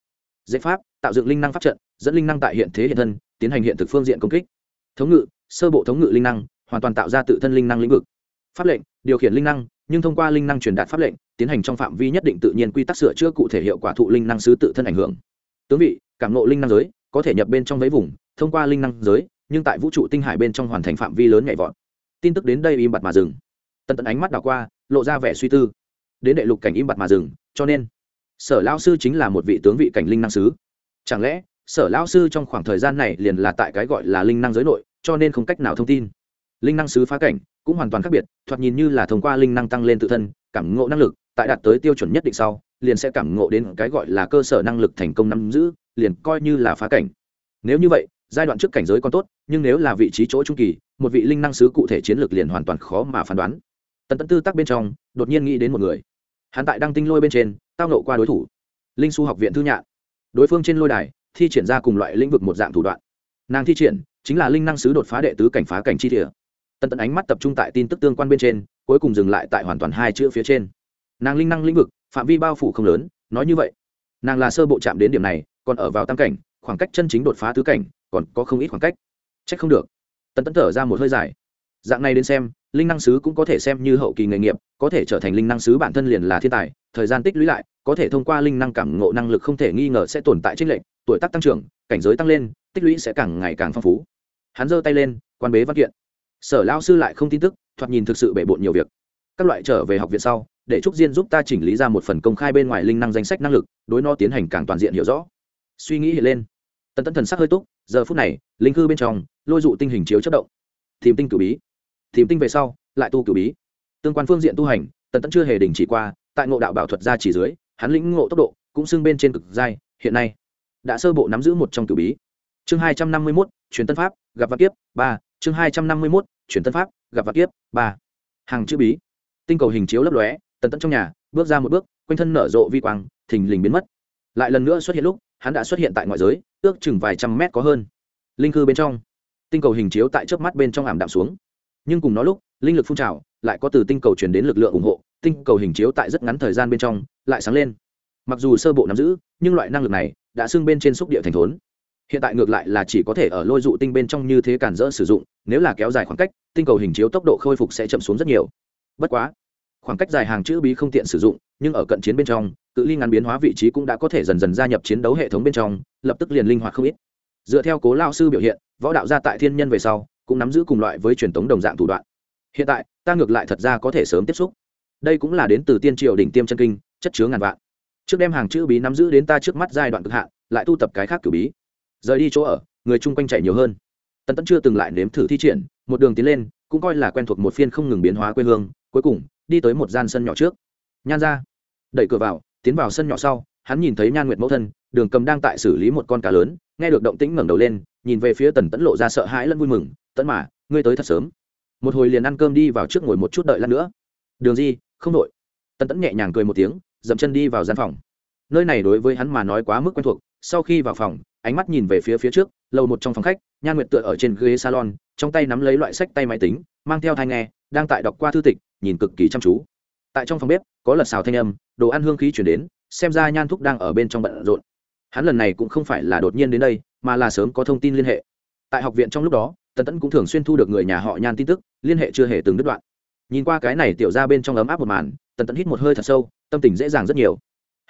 dễ pháp tạo dựng linh năng pháp trận dẫn linh năng tại hiện thế hiện thân tiến hành hiện thực phương diện công kích thống ngự sơ bộ thống ngự linh năng hoàn toàn tạo ra tự thân linh năng lĩnh vực pháp lệnh điều khiển linh năng nhưng thông qua linh năng truyền đạt pháp lệnh, tiến hành trong phạm vi nhất định tự nhiên quy tắc sửa chữa cụ thể hiệu quả thụ linh năng sứ tự thân ảnh hưởng. Tướng vị, cảm nộ linh năng giới, có thể nhập bên trong mấy vùng, thông qua linh năng giới, nhưng tại vũ trụ tinh hải bên trong hoàn thành phạm vi lớn nhảy vọt. Tin tức đến đây im bặt mà dừng. Tần tận ánh mắt đảo qua, lộ ra vẻ suy tư. Đến đệ lục cảnh im bặt mà dừng, cho nên, sở lao sư chính là một vị tướng vị cảnh linh năng sứ. Chẳng lẽ, sở lao sư trong khoảng thời gian này liền là tại cái gọi là linh năng giới nội, cho nên không cách nào thông tin. Linh năng sứ phá cảnh cũng hoàn toàn khác biệt, thoạt nhìn như là thông qua linh năng tăng lên tự thân, cảm ngộ năng lực, tại đạt tới tiêu chuẩn nhất định sau, liền sẽ cảm ngộ đến cái gọi là cơ sở năng lực thành công nắm giữ, liền coi như là phá cảnh. Nếu như vậy, giai đoạn trước cảnh giới còn tốt, nhưng nếu là vị trí chỗ trung kỳ, một vị linh năng sứ cụ thể chiến lược liền hoàn toàn khó mà phán đoán. Tần tấn tư tắc bên trong, đột nhiên nghĩ đến một người. Hắn tại đang tinh lôi bên trên, tao nộ qua đối thủ. Linh su học viện thư nhạn. Đối phương trên lôi đài, thi triển ra cùng loại lĩnh vực một dạng thủ đoạn. Nàng thi triển, chính là linh năng sứ đột phá đệ tứ cảnh phá cảnh chi địa tần tấn ánh mắt tập trung tại tin tức tương quan bên trên, cuối cùng dừng lại tại hoàn toàn hai chữ phía trên. Nàng linh năng lĩnh vực, phạm vi bao phủ không lớn, nói như vậy. Nàng là sơ bộ chạm đến điểm này, còn ở vào tam cảnh, khoảng cách chân chính đột phá tứ cảnh, còn có không ít khoảng cách. C h ắ c không được. Tần Tẫn thở ra một hơi dài. Dạng này đến xem, linh năng sứ cũng có thể xem như hậu kỳ nghề nghiệp, có thể trở thành linh năng sứ bản thân liền là thiên tài, thời gian tích lũy lại, có thể thông qua linh năng cảm ngộ năng lực không thể nghi ngờ sẽ tồn tại trên lệnh tuổi tác tăng trưởng, cảnh giới tăng lên, tích lũy sẽ càng ngày càng phong phú. Hắn giơ tay lên, quan bế văn kiện sở lao sư lại không tin tức, thoạt nhìn thực sự bể bộn nhiều việc. Các loại trở về học viện sau, để trúc diên giúp ta chỉnh lý ra một phần công khai bên ngoài linh năng danh sách năng lực, đối nó tiến hành càng toàn diện hiểu rõ. Suy nghĩ hiện lên. Tần tẫn thần sắc hơi túc, giờ phút này, linh cư bên trong, lôi dụ tinh hình chiếu chất động. Tìm tinh cử bí. Tìm tinh về sau, lại tu cử bí. Tương quan phương diện tu hành, tần tẫn chưa hề đình chỉ qua, tại ngộ đạo bảo thuật ra chỉ dưới, hắn lĩnh ngộ tốc độ, cũng xưng bên trên cực giai hiện nay, đã sơ bộ nắm giữ một trong cử bí. Chương hai trăm năm mươi mốt, truyền tân pháp, gặp và kiếp, ba chương hai trăm năm mươi mốt, chuyển tân pháp, gặp vạn kiếp, ba. Hàng chữ bí. Tinh cầu hình chiếu lấp lóe, tần tận trong nhà, bước ra một bước, quanh thân nở rộ vi quang, thình lình biến mất. Lại lần nữa xuất hiện lúc, hắn đã xuất hiện tại ngoại giới, ước chừng vài trăm mét có hơn. Linh cư bên trong. Tinh cầu hình chiếu tại trước mắt bên trong ảm đạm xuống. Nhưng cùng nó lúc, linh lực phun trào, lại có từ tinh cầu chuyển đến lực lượng ủng hộ. Tinh cầu hình chiếu tại rất ngắn thời gian bên trong, lại sáng lên. Mặc dù sơ bộ nắm giữ, nhưng loại năng lực này đã xưng bên trên xúc địa thành thốn. Hiện tại ngược lại là chỉ có thể ở lôi dụ tinh bên trong như thế cản rỡ sử dụng nếu là kéo dài khoảng cách, tinh cầu hình chiếu tốc độ khôi phục sẽ chậm xuống rất nhiều. Bất quá, khoảng cách dài hàng chữ bí không tiện sử dụng, nhưng ở cận chiến bên trong, cự ly ngắn biến hóa vị trí cũng đã có thể dần dần gia nhập chiến đấu hệ thống bên trong, lập tức liền linh hoạt không ít. Dựa theo cố lao sư biểu hiện, võ đạo gia tại thiên nhân về sau, cũng nắm giữ cùng loại với truyền thống đồng dạng thủ đoạn. Hiện tại, ta ngược lại thật ra có thể sớm tiếp xúc. Đây cũng là đến từ tiên triều đỉnh tiêm chân kinh, chất chứa ngàn vạn. Trước đem hàng chữ bí nắm giữ đến ta trước mắt giai đoạn cực hạn, lại tu tập cái khác cử bí. Rời đi chỗ ở, người chung quanh chạy nhiều hơn. Tần tẫn chưa từng lại nếm thử thi triển, một đường tiến lên, cũng coi là quen thuộc một phiên không ngừng biến hóa quê hương, cuối cùng, đi tới một gian sân nhỏ trước. Nhan ra, đẩy cửa vào, tiến vào sân nhỏ sau, hắn nhìn thấy nhan nguyệt mẫu thân, đường cầm đang tại xử lý một con cá lớn, nghe được động tĩnh ngẩng đầu lên, nhìn về phía tần tẫn lộ ra sợ hãi lẫn vui mừng tẫn mà, ngươi tới thật sớm. Một hồi liền ăn cơm đi vào trước ngồi một chút đợi lát nữa. Đường di, không đội tần tẫn nhẹ nhàng cười một tiếng, dậm chân đi vào gian phòng. Nơi này đối với hắn mà nói quá mức quen thuộc, sau khi vào phòng, ánh mắt nhìn về phía phía trước lầu một trong phòng khách, nhan nguyệt tựa ở trên ghế salon, trong tay nắm lấy loại sách tay máy tính, mang theo thai nghe, đang tại đọc qua thư tịch, nhìn cực kỳ chăm chú. Tại trong phòng bếp, có lật xào thanh âm, đồ ăn hương khí chuyển đến, xem ra nhan thúc đang ở bên trong bận rộn. Hắn lần này cũng không phải là đột nhiên đến đây, mà là sớm có thông tin liên hệ. Tại học viện trong lúc đó, tần tẫn cũng thường xuyên thu được người nhà họ nhan tin tức, liên hệ chưa hề từng đứt đoạn. Nhìn qua cái này tiểu ra bên trong ấm áp một màn, tần tẫn hít một hơi thật sâu, tâm tình dễ dàng rất nhiều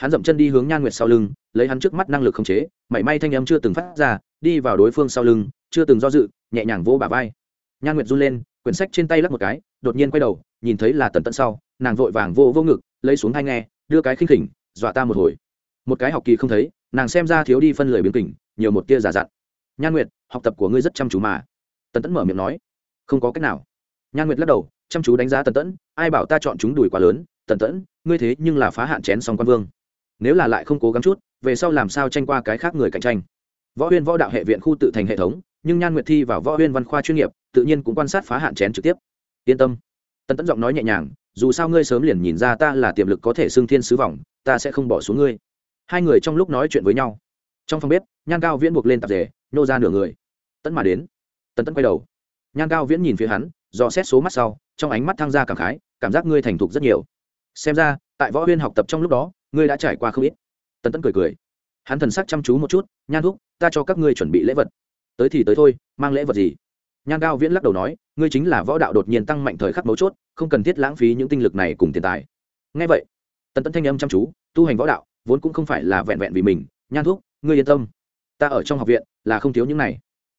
hắn dậm chân đi hướng nhan nguyệt sau lưng, lấy hắn trước mắt năng lực khống chế, mảy may thanh âm chưa từng phát ra, đi vào đối phương sau lưng, chưa từng do dự, nhẹ nhàng vỗ bả vai. Nhan nguyệt run lên, quyển sách trên tay lắc một cái, đột nhiên quay đầu, nhìn thấy là tần tận sau, nàng vội vàng vô vô ngực, lấy xuống hai nghe, đưa cái khinh khỉnh, dọa ta một hồi. Một cái học kỳ không thấy, nàng xem ra thiếu đi phân lời biến kỉnh nhiều một tia giả dặn. Nhan nguyệt, học tập của ngươi rất chăm chú mà. Tần tẫn mở miệng nói. Không có cách nào. Nhan nguyệt lắc đầu, chăm chú đánh giá tần tẫn, ai bảo ta chọn chúng đùi quá lớn, tần tẫn, ngươi thế nhưng là phá hạn chén song quan vương nếu là lại không cố gắng chút, về sau làm sao tranh qua cái khác người cạnh tranh? Võ huyên võ đạo hệ viện khu tự thành hệ thống, nhưng nhan nguyệt thi vào võ huyên văn khoa chuyên nghiệp, tự nhiên cũng quan sát phá hạn chén trực tiếp. Yên tâm. Tần tẫn giọng nói nhẹ nhàng, dù sao ngươi sớm liền nhìn ra ta là tiềm lực có thể xưng thiên sứ vòng ta sẽ không bỏ xuống ngươi. Hai người trong lúc nói chuyện với nhau. Trong phòng bếp, nhan cao viễn buộc lên tạp rể nhô ra nửa người. Tẫn mà đến. Tần tẫn quay đầu. Nhan cao viễn nhìn phía hắn, dò xét số mắt sau, trong ánh mắt thăng ra cảm khái, cảm giác ngươi thành thục rất nhiều. Xem ra, tại võ huyên học tập trong lúc đó ngươi đã trải qua không ít. Tần tẫn cười cười. Hắn thần sắc chăm chú một chút, nhan thúc, ta cho các ngươi chuẩn bị lễ vật. Tới thì tới thôi, mang lễ vật gì? Nhan cao viễn lắc đầu nói, ngươi chính là võ đạo đột nhiên tăng mạnh thời khắc mấu chốt, không cần thiết lãng phí những tinh lực này cùng tiền tài. Ngay vậy, tần tẫn thanh âm chăm chú, tu hành võ đạo, vốn cũng không phải là vẹn vẹn vì mình. Nhan thúc, ngươi yên tâm. Ta ở trong học viện là không thiếu những này.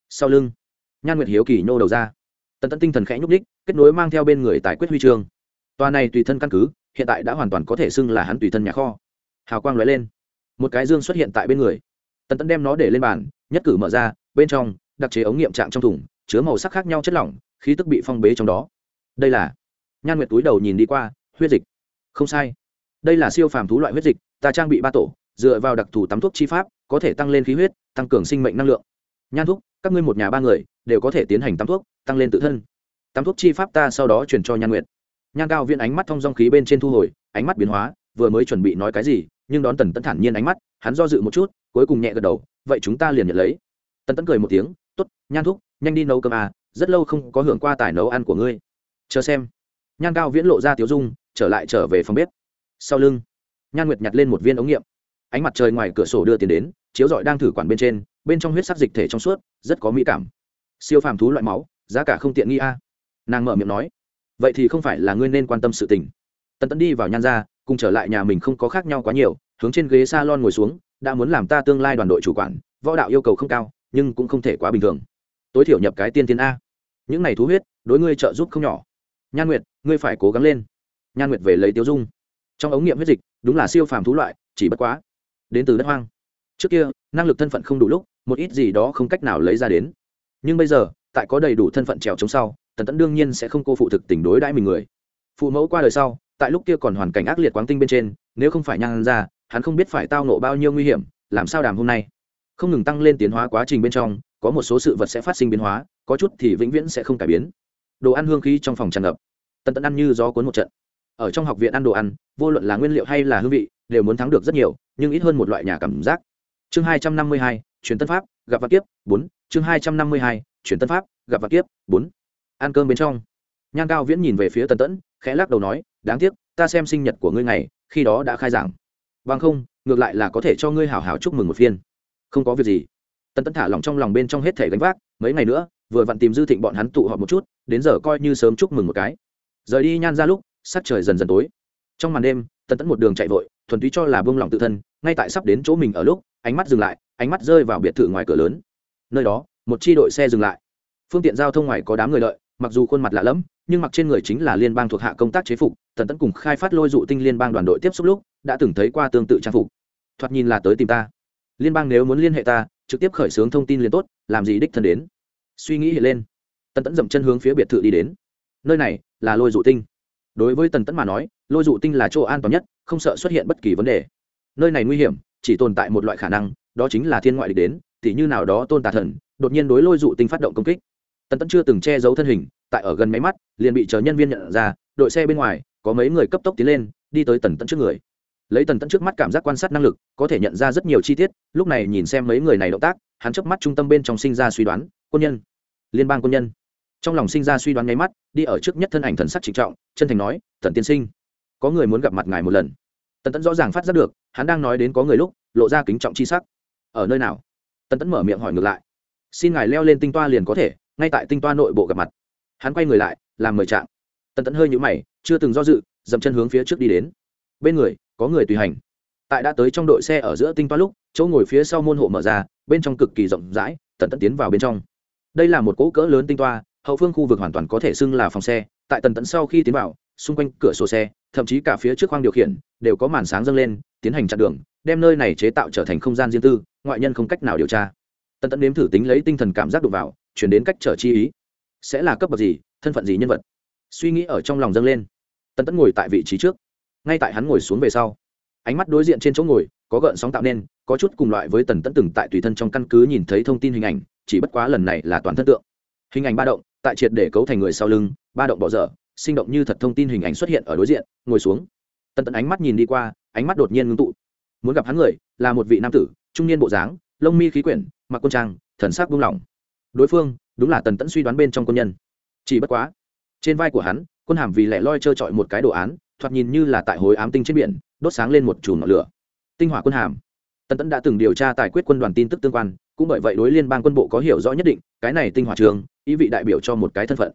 Sau lưng, nhan nguyệt hiếu kỳ nhô đầu ra. Tần tẫn tinh thần khẽ nhúc đích kết nối mang theo bên người tài quyết huy chương tòa này tùy thân căn cứ, hiện tại đã hoàn toàn có thể xưng là hắn tùy thân nhà kho hào quang lóe lên. Một cái dương xuất hiện tại bên người. Tần tẫn đem nó để lên bàn, nhất cử mở ra, bên trong, đặc chế ống nghiệm trạng trong thùng, chứa màu sắc khác nhau chất lỏng, khí tức bị phong bế trong đó. Đây là nhan nguyệt túi đầu nhìn đi qua, huyết dịch. Không sai. Đây là siêu phàm thú loại huyết dịch, ta trang bị ba tổ, dựa vào đặc thù tắm thuốc chi pháp, có thể tăng lên khí huyết, tăng cường sinh mệnh năng lượng. Nhan thuốc các ngươi một nhà ba người, đều có thể tiến hành tắm thuốc, tăng lên tự thân. Tắm thuốc chi pháp ta sau đó chuyển cho nhan nguyệt. Nhan cao viên ánh mắt thông dong khí bên trên thu hồi, ánh mắt biến hóa, vừa mới chuẩn bị nói cái gì nhưng đón tần tẫn thản nhiên ánh mắt, hắn do dự một chút, cuối cùng nhẹ gật đầu, vậy chúng ta liền nhận lấy. Tần tẫn cười một tiếng t ố t nhan thúc, nhanh đi nấu cơm à rất lâu không có hưởng qua tài nấu ăn của ngươi. Chờ xem. Nhan cao viễn lộ ra tiếu dung, trở lại trở về phòng bếp. Sau lưng, nhan nguyệt nhặt lên một viên ống nghiệm. Ánh mặt trời ngoài cửa sổ đưa tiền đến, chiếu rọi đang thử quản bên trên, bên trong huyết sắc dịch thể trong suốt, rất có mỹ cảm. Siêu phàm thú loại máu, giá cả không tiện nghi a. Nàng mở miệng nói, vậy thì không phải là ngươi nên quan tâm sự tình. Tần tấn đi vào nhan ra cùng trở lại nhà mình không có khác nhau quá nhiều, hướng trên ghế s a lon ngồi xuống, đã muốn làm ta tương lai đoàn đội chủ quản, võ đạo yêu cầu không cao, nhưng cũng không thể quá bình thường. Tối thiểu nhập cái tiên tiến a. Những này thú huyết, đối ngươi trợ giúp không nhỏ. Nhan nguyệt, ngươi phải cố gắng lên. Nhan nguyệt về lấy tiêu dung. Trong ống nghiệm huyết dịch, đúng là siêu phàm thú loại, chỉ bất quá, đến từ đất hoang. Trước kia, năng lực thân phận không đủ lúc, một ít gì đó không cách nào lấy ra đến. Nhưng bây giờ, tại có đầy đủ thân phận trèo chống sau, tần tẫn đương nhiên sẽ không cô phụ thực tình đối đãi mình người. Phụ mẫu qua đời sau tại lúc kia còn hoàn cảnh ác liệt quáng tinh bên trên, nếu không phải nhang ra, hắn không biết phải tao nộ bao nhiêu nguy hiểm, làm sao đàm hôm nay? Không ngừng tăng lên tiến hóa quá trình bên trong, có một số sự vật sẽ phát sinh biến hóa, có chút thì vĩnh viễn sẽ không cải biến. Đồ ăn hương khí trong phòng tràn ngập. Tần tẫn ăn như gió cuốn một trận. Ở trong học viện ăn đồ ăn, vô luận là nguyên liệu hay là hương vị, đều muốn thắng được rất nhiều, nhưng ít hơn một loại nhà cảm giác. Chương hai trăm năm mươi hai, truyền tân pháp, gặp vật kiếp, bốn. Chương hai trăm năm mươi hai, truyền tân pháp, gặp vật kiếp, bốn. Ăn cơm bên trong. Nhan cao viễn nhìn về phía tần tẫn khẽ lắc đầu nói đáng tiếc, ta xem sinh nhật của ngươi ngày, khi đó đã khai giảng. Bằng không, ngược lại là có thể cho ngươi hào hào chúc mừng một phiên. Không có việc gì. Tần tẫn thả lòng trong lòng bên trong hết thể gánh vác, mấy ngày nữa, vừa vặn tìm dư thịnh bọn hắn tụ họp một chút, đến giờ coi như sớm chúc mừng một cái. Rời đi nhan ra lúc, sắc trời dần dần tối. Trong màn đêm, tần tẫn một đường chạy vội, thuần túy cho là bông lòng tự thân, ngay tại sắp đến chỗ mình ở lúc, ánh mắt dừng lại, ánh mắt rơi vào biệt thự ngoài cửa lớn. Nơi đó, một chi đội xe dừng lại. Phương tiện giao thông ngoài có đám người lợi, mặc dù khuôn mặt lạ lẫm nhưng mặc trên người chính là liên bang thuộc hạ công tác chế phục, tần tẫn cùng khai phát lôi dụ tinh liên bang đoàn đội tiếp xúc lúc, đã từng thấy qua tương tự trang phục. Thoạt nhìn là tới tìm ta. Liên bang nếu muốn liên hệ ta, trực tiếp khởi xướng thông tin liền tốt, làm gì đích thân đến. Suy nghĩ hiện lên, tần tẫn dậm chân hướng phía biệt thự đi đến. Nơi này là lôi dụ tinh. Đối với tần tẫn mà nói, lôi dụ tinh là chỗ an toàn nhất, không sợ xuất hiện bất kỳ vấn đề. Nơi này nguy hiểm, chỉ tồn tại một loại khả năng, đó chính là thiên ngoại địch đến, tỉ như nào đó tôn tà thần, đột nhiên đối lôi dụ tinh phát động công kích. Tần tẫn chưa từng che giấu thân hình tại ở gần máy mắt, liền bị chờ nhân viên nhận ra, đội xe bên ngoài, có mấy người cấp tốc tiến lên, đi tới tần tẫn trước người. Lấy tần tẫn trước mắt cảm giác quan sát năng lực, có thể nhận ra rất nhiều chi tiết, lúc này nhìn xem mấy người này động tác, hắn chớp mắt trung tâm bên trong sinh ra suy đoán, quân nhân. Liên bang quân nhân. Trong lòng sinh ra suy đoán nháy mắt, đi ở trước nhất thân ảnh thần sắc trịnh trọng, chân thành nói, tần tiên sinh, có người muốn gặp mặt ngài một lần. Tần tẫn rõ ràng phát giác được, hắn đang nói đến có người lúc, lộ ra kính trọng chi sắc. Ở nơi nào? Tần tẫn mở miệng hỏi ngược lại. Xin ngài leo lên tinh toa liền có thể, ngay tại tinh toa nội bộ gặp mặt hắn quay người lại, làm mời trạng. Tần tẫn hơi nhũ mày, chưa từng do dự, dậm chân hướng phía trước đi đến. Bên người, có người tùy hành. Tại đã tới trong đội xe ở giữa tinh toa lúc, chỗ ngồi phía sau môn hộ mở ra, bên trong cực kỳ rộng rãi, tần tẫn tiến vào bên trong. Đây là một cỗ cỡ lớn tinh toa, hậu phương khu vực hoàn toàn có thể xưng là phòng xe, tại tần tẫn sau khi tiến vào, xung quanh cửa sổ xe, thậm chí cả phía trước khoang điều khiển, đều có màn sáng dâng lên, tiến hành chặn đường, đem nơi này chế tạo trở thành không gian riêng tư, ngoại nhân không cách nào điều tra. Tần tẫn nếm thử tính lấy tinh thần cảm giác đụng vào, chuyển đến cách trở chi ý sẽ là cấp bậc gì, thân phận gì nhân vật? Suy nghĩ ở trong lòng dâng lên. Tần tẫn ngồi tại vị trí trước. Ngay tại hắn ngồi xuống về sau, ánh mắt đối diện trên chỗ ngồi, có gợn sóng tạo nên, có chút cùng loại với tần tẫn từng tại tùy thân trong căn cứ nhìn thấy thông tin hình ảnh, chỉ bất quá lần này là toàn thân tượng. Hình ảnh ba động, tại triệt để cấu thành người sau lưng, ba động bỏ dở, sinh động như thật thông tin hình ảnh xuất hiện ở đối diện, ngồi xuống. Tần tẫn ánh mắt nhìn đi qua, ánh mắt đột nhiên ngưng tụ. Muốn gặp hắn người, là một vị nam tử, trung niên bộ dáng, lông mi khí quyển, mặc quân trang, thần sắc buông lỏng. Đối phương đúng là tần tẫn suy đoán bên trong quân nhân. Chỉ bất quá, trên vai của hắn, quân hàm vì lẻ loi trơ trọi một cái đồ án, thoạt nhìn như là tại hối ám tinh trên biển, đốt sáng lên một chùm ngọn lửa. Tinh hỏa quân hàm. Tần tẫn đã từng điều tra tài quyết quân đoàn tin tức tương quan, cũng bởi vậy đối liên bang quân bộ có hiểu rõ nhất định, cái này tinh hỏa trường, ý vị đại biểu cho một cái thân phận.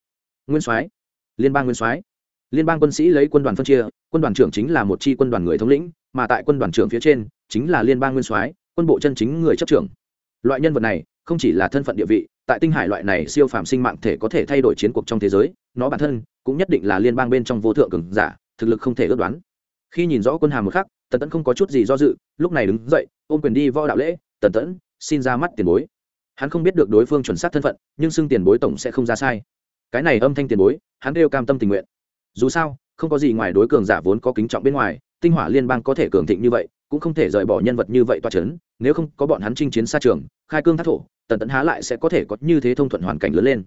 Nguyên soái. Liên bang nguyên soái. Liên bang quân sĩ lấy quân đoàn phân chia, quân đoàn trưởng chính là một chi quân đoàn người thống lĩnh, mà tại quân đoàn trưởng phía trên, chính là liên bang nguyên soái, quân bộ chân chính người chấp trưởng. Loại nhân vật này, không chỉ là thân phận địa vị tại tinh hải loại này siêu phàm sinh mạng thể có thể thay đổi chiến cuộc trong thế giới, nó bản thân cũng nhất định là liên bang bên trong vô thượng cường giả, thực lực không thể ước đoán. Khi nhìn rõ quân hàm một khắc, tần tẫn không có chút gì do dự, lúc này đứng dậy, ôm quyền đi võ đạo lễ, tần tẫn, xin ra mắt tiền bối. Hắn không biết được đối phương chuẩn xác thân phận, nhưng xưng tiền bối tổng sẽ không ra sai. Cái này âm thanh tiền bối, hắn đều cam tâm tình nguyện. Dù sao, không có gì ngoài đối cường giả vốn có kính trọng bên ngoài, tinh hỏa liên bang có thể cường thịnh như vậy, cũng không thể rời bỏ nhân vật như vậy toa c h ấ n nếu không có bọn hắn chinh chiến xa trường, khai cương thác thổ tần tẫn há lại sẽ có thể có như thế thông thuận hoàn cảnh lớn lên.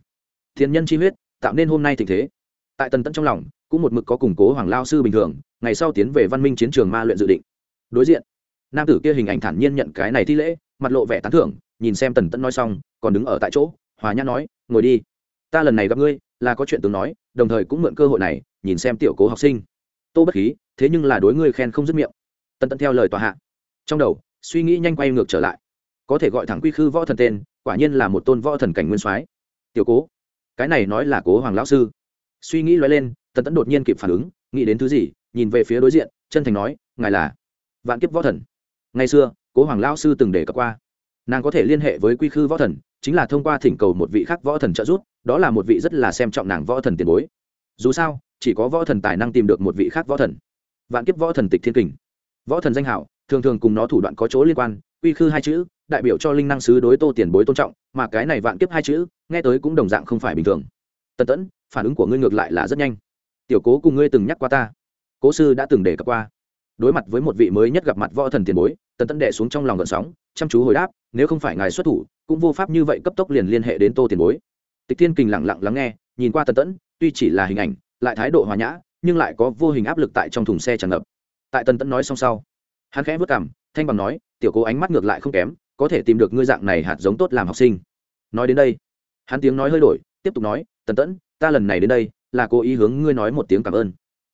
Thiên nhân chi huyết, tạo nên hôm nay tình thế. Tại tần tẫn trong lòng, cũng một mực có củng cố hoàng lao sư bình thường, ngày sau tiến về văn minh chiến trường ma luyện dự định. Đối diện, nam tử kia hình ảnh thản nhiên nhận cái này thi lễ, mặt lộ vẻ tán thưởng, nhìn xem tần tẫn nói xong, còn đứng ở tại chỗ, hòa nhã nói, ngồi đi. Ta lần này gặp ngươi, là có chuyện tướng nói, đồng thời cũng mượn cơ hội này, nhìn xem tiểu cố học sinh. Tô bất khí, thế nhưng là đối ngươi khen không dứt miệng. Tần tẫn theo lời tòa hạ. Trong đầu, suy nghĩ nhanh quay ngược trở lại. Có thể gọi thẳng quy khư võ thần tên quả nhiên là một tôn võ thần cảnh nguyên soái. Tiểu cố, cái này nói là cố hoàng lão sư. Suy nghĩ loay lên, tần tẫn đột nhiên kịp phản ứng, nghĩ đến thứ gì, nhìn về phía đối diện, chân thành nói, ngài là vạn kiếp võ thần. Ngày xưa, cố hoàng lão sư từng đề cập qua. Nàng có thể liên hệ với quy khư võ thần, chính là thông qua thỉnh cầu một vị khác võ thần trợ giúp, đó là một vị rất là xem trọng nàng võ thần tiền bối. Dù sao, chỉ có võ thần tài năng tìm được một vị khác võ thần. Vạn kiếp võ thần tịch thiên kình. Võ thần danh hảo, thường thường cùng nó thủ đoạn có chỗ liên quan uy khư hai chữ, đại biểu cho linh năng sứ đối tô tiền bối tôn trọng, mà cái này vạn kiếp hai chữ, nghe tới cũng đồng dạng không phải bình thường. Tần tẫn, phản ứng của ngươi ngược lại là rất nhanh. Tiểu cố cùng ngươi từng nhắc qua ta. Cố sư đã từng đề cập qua. Đối mặt với một vị mới nhất gặp mặt võ thần tiền bối, tần tẫn đệ xuống trong lòng gợn sóng, chăm chú hồi đáp, nếu không phải ngài xuất thủ, cũng vô pháp như vậy cấp tốc liền liên hệ đến tô tiền bối. Tịch thiên kình lặng lặng lắng nghe, nhìn qua tần tẫn, tuy chỉ là hình ảnh, lại thái độ hòa nhã, nhưng lại có vô hình áp lực tại trong thùng xe tràn ngập. Tại tần tẫn nói xong sau, hắn khẽ vất cảm thanh bằng nói, tiểu cố ánh mắt ngược lại không kém, có thể tìm được ngươi dạng này hạt giống tốt làm học sinh. Nói đến đây, hắn tiếng nói hơi đổi, tiếp tục nói, tần tẫn, ta lần này đến đây, là cố ý hướng ngươi nói một tiếng cảm ơn.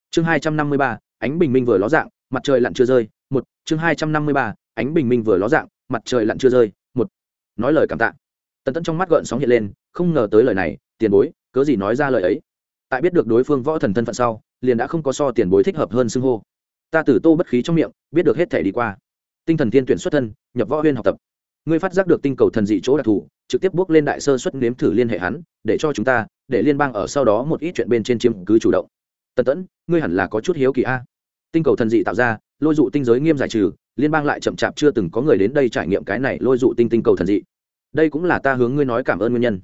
Chương hai trăm năm mươi ba, ánh bình minh vừa ló dạng, mặt trời lặn chưa rơi, một, chương hai trăm năm mươi ba, ánh bình minh vừa ló dạng, mặt trời lặn chưa rơi, một. Nói lời cảm tạ. Tần tẫn trong mắt gợn sóng hiện lên, không ngờ tới lời này, tiền bối, cớ gì nói ra lời ấy? Tại biết được đối phương võ thần thân phận sau, liền đã không có so tiền bối thích hợp hơn xưng hô. Ta tử tô bất khí trong miệng, biết được hết thể đi qua tinh thần thiên tuyển xuất thân, nhập võ huyên học tập. Ngươi phát giác được tinh cầu thần dị chỗ đặc thù, trực tiếp bước lên đại sơ xuất nếm thử liên hệ hắn, để cho chúng ta, để liên bang ở sau đó một ít chuyện bên trên chiếm cứ chủ động. Tần tẫn, ngươi hẳn là có chút hiếu kỳ a. Tinh cầu thần dị tạo ra, lôi dụ tinh giới nghiêm giải trừ, liên bang lại chậm chạp chưa từng có người đến đây trải nghiệm cái này lôi dụ tinh tinh cầu thần dị. Đây cũng là ta hướng ngươi nói cảm ơn nguyên nhân.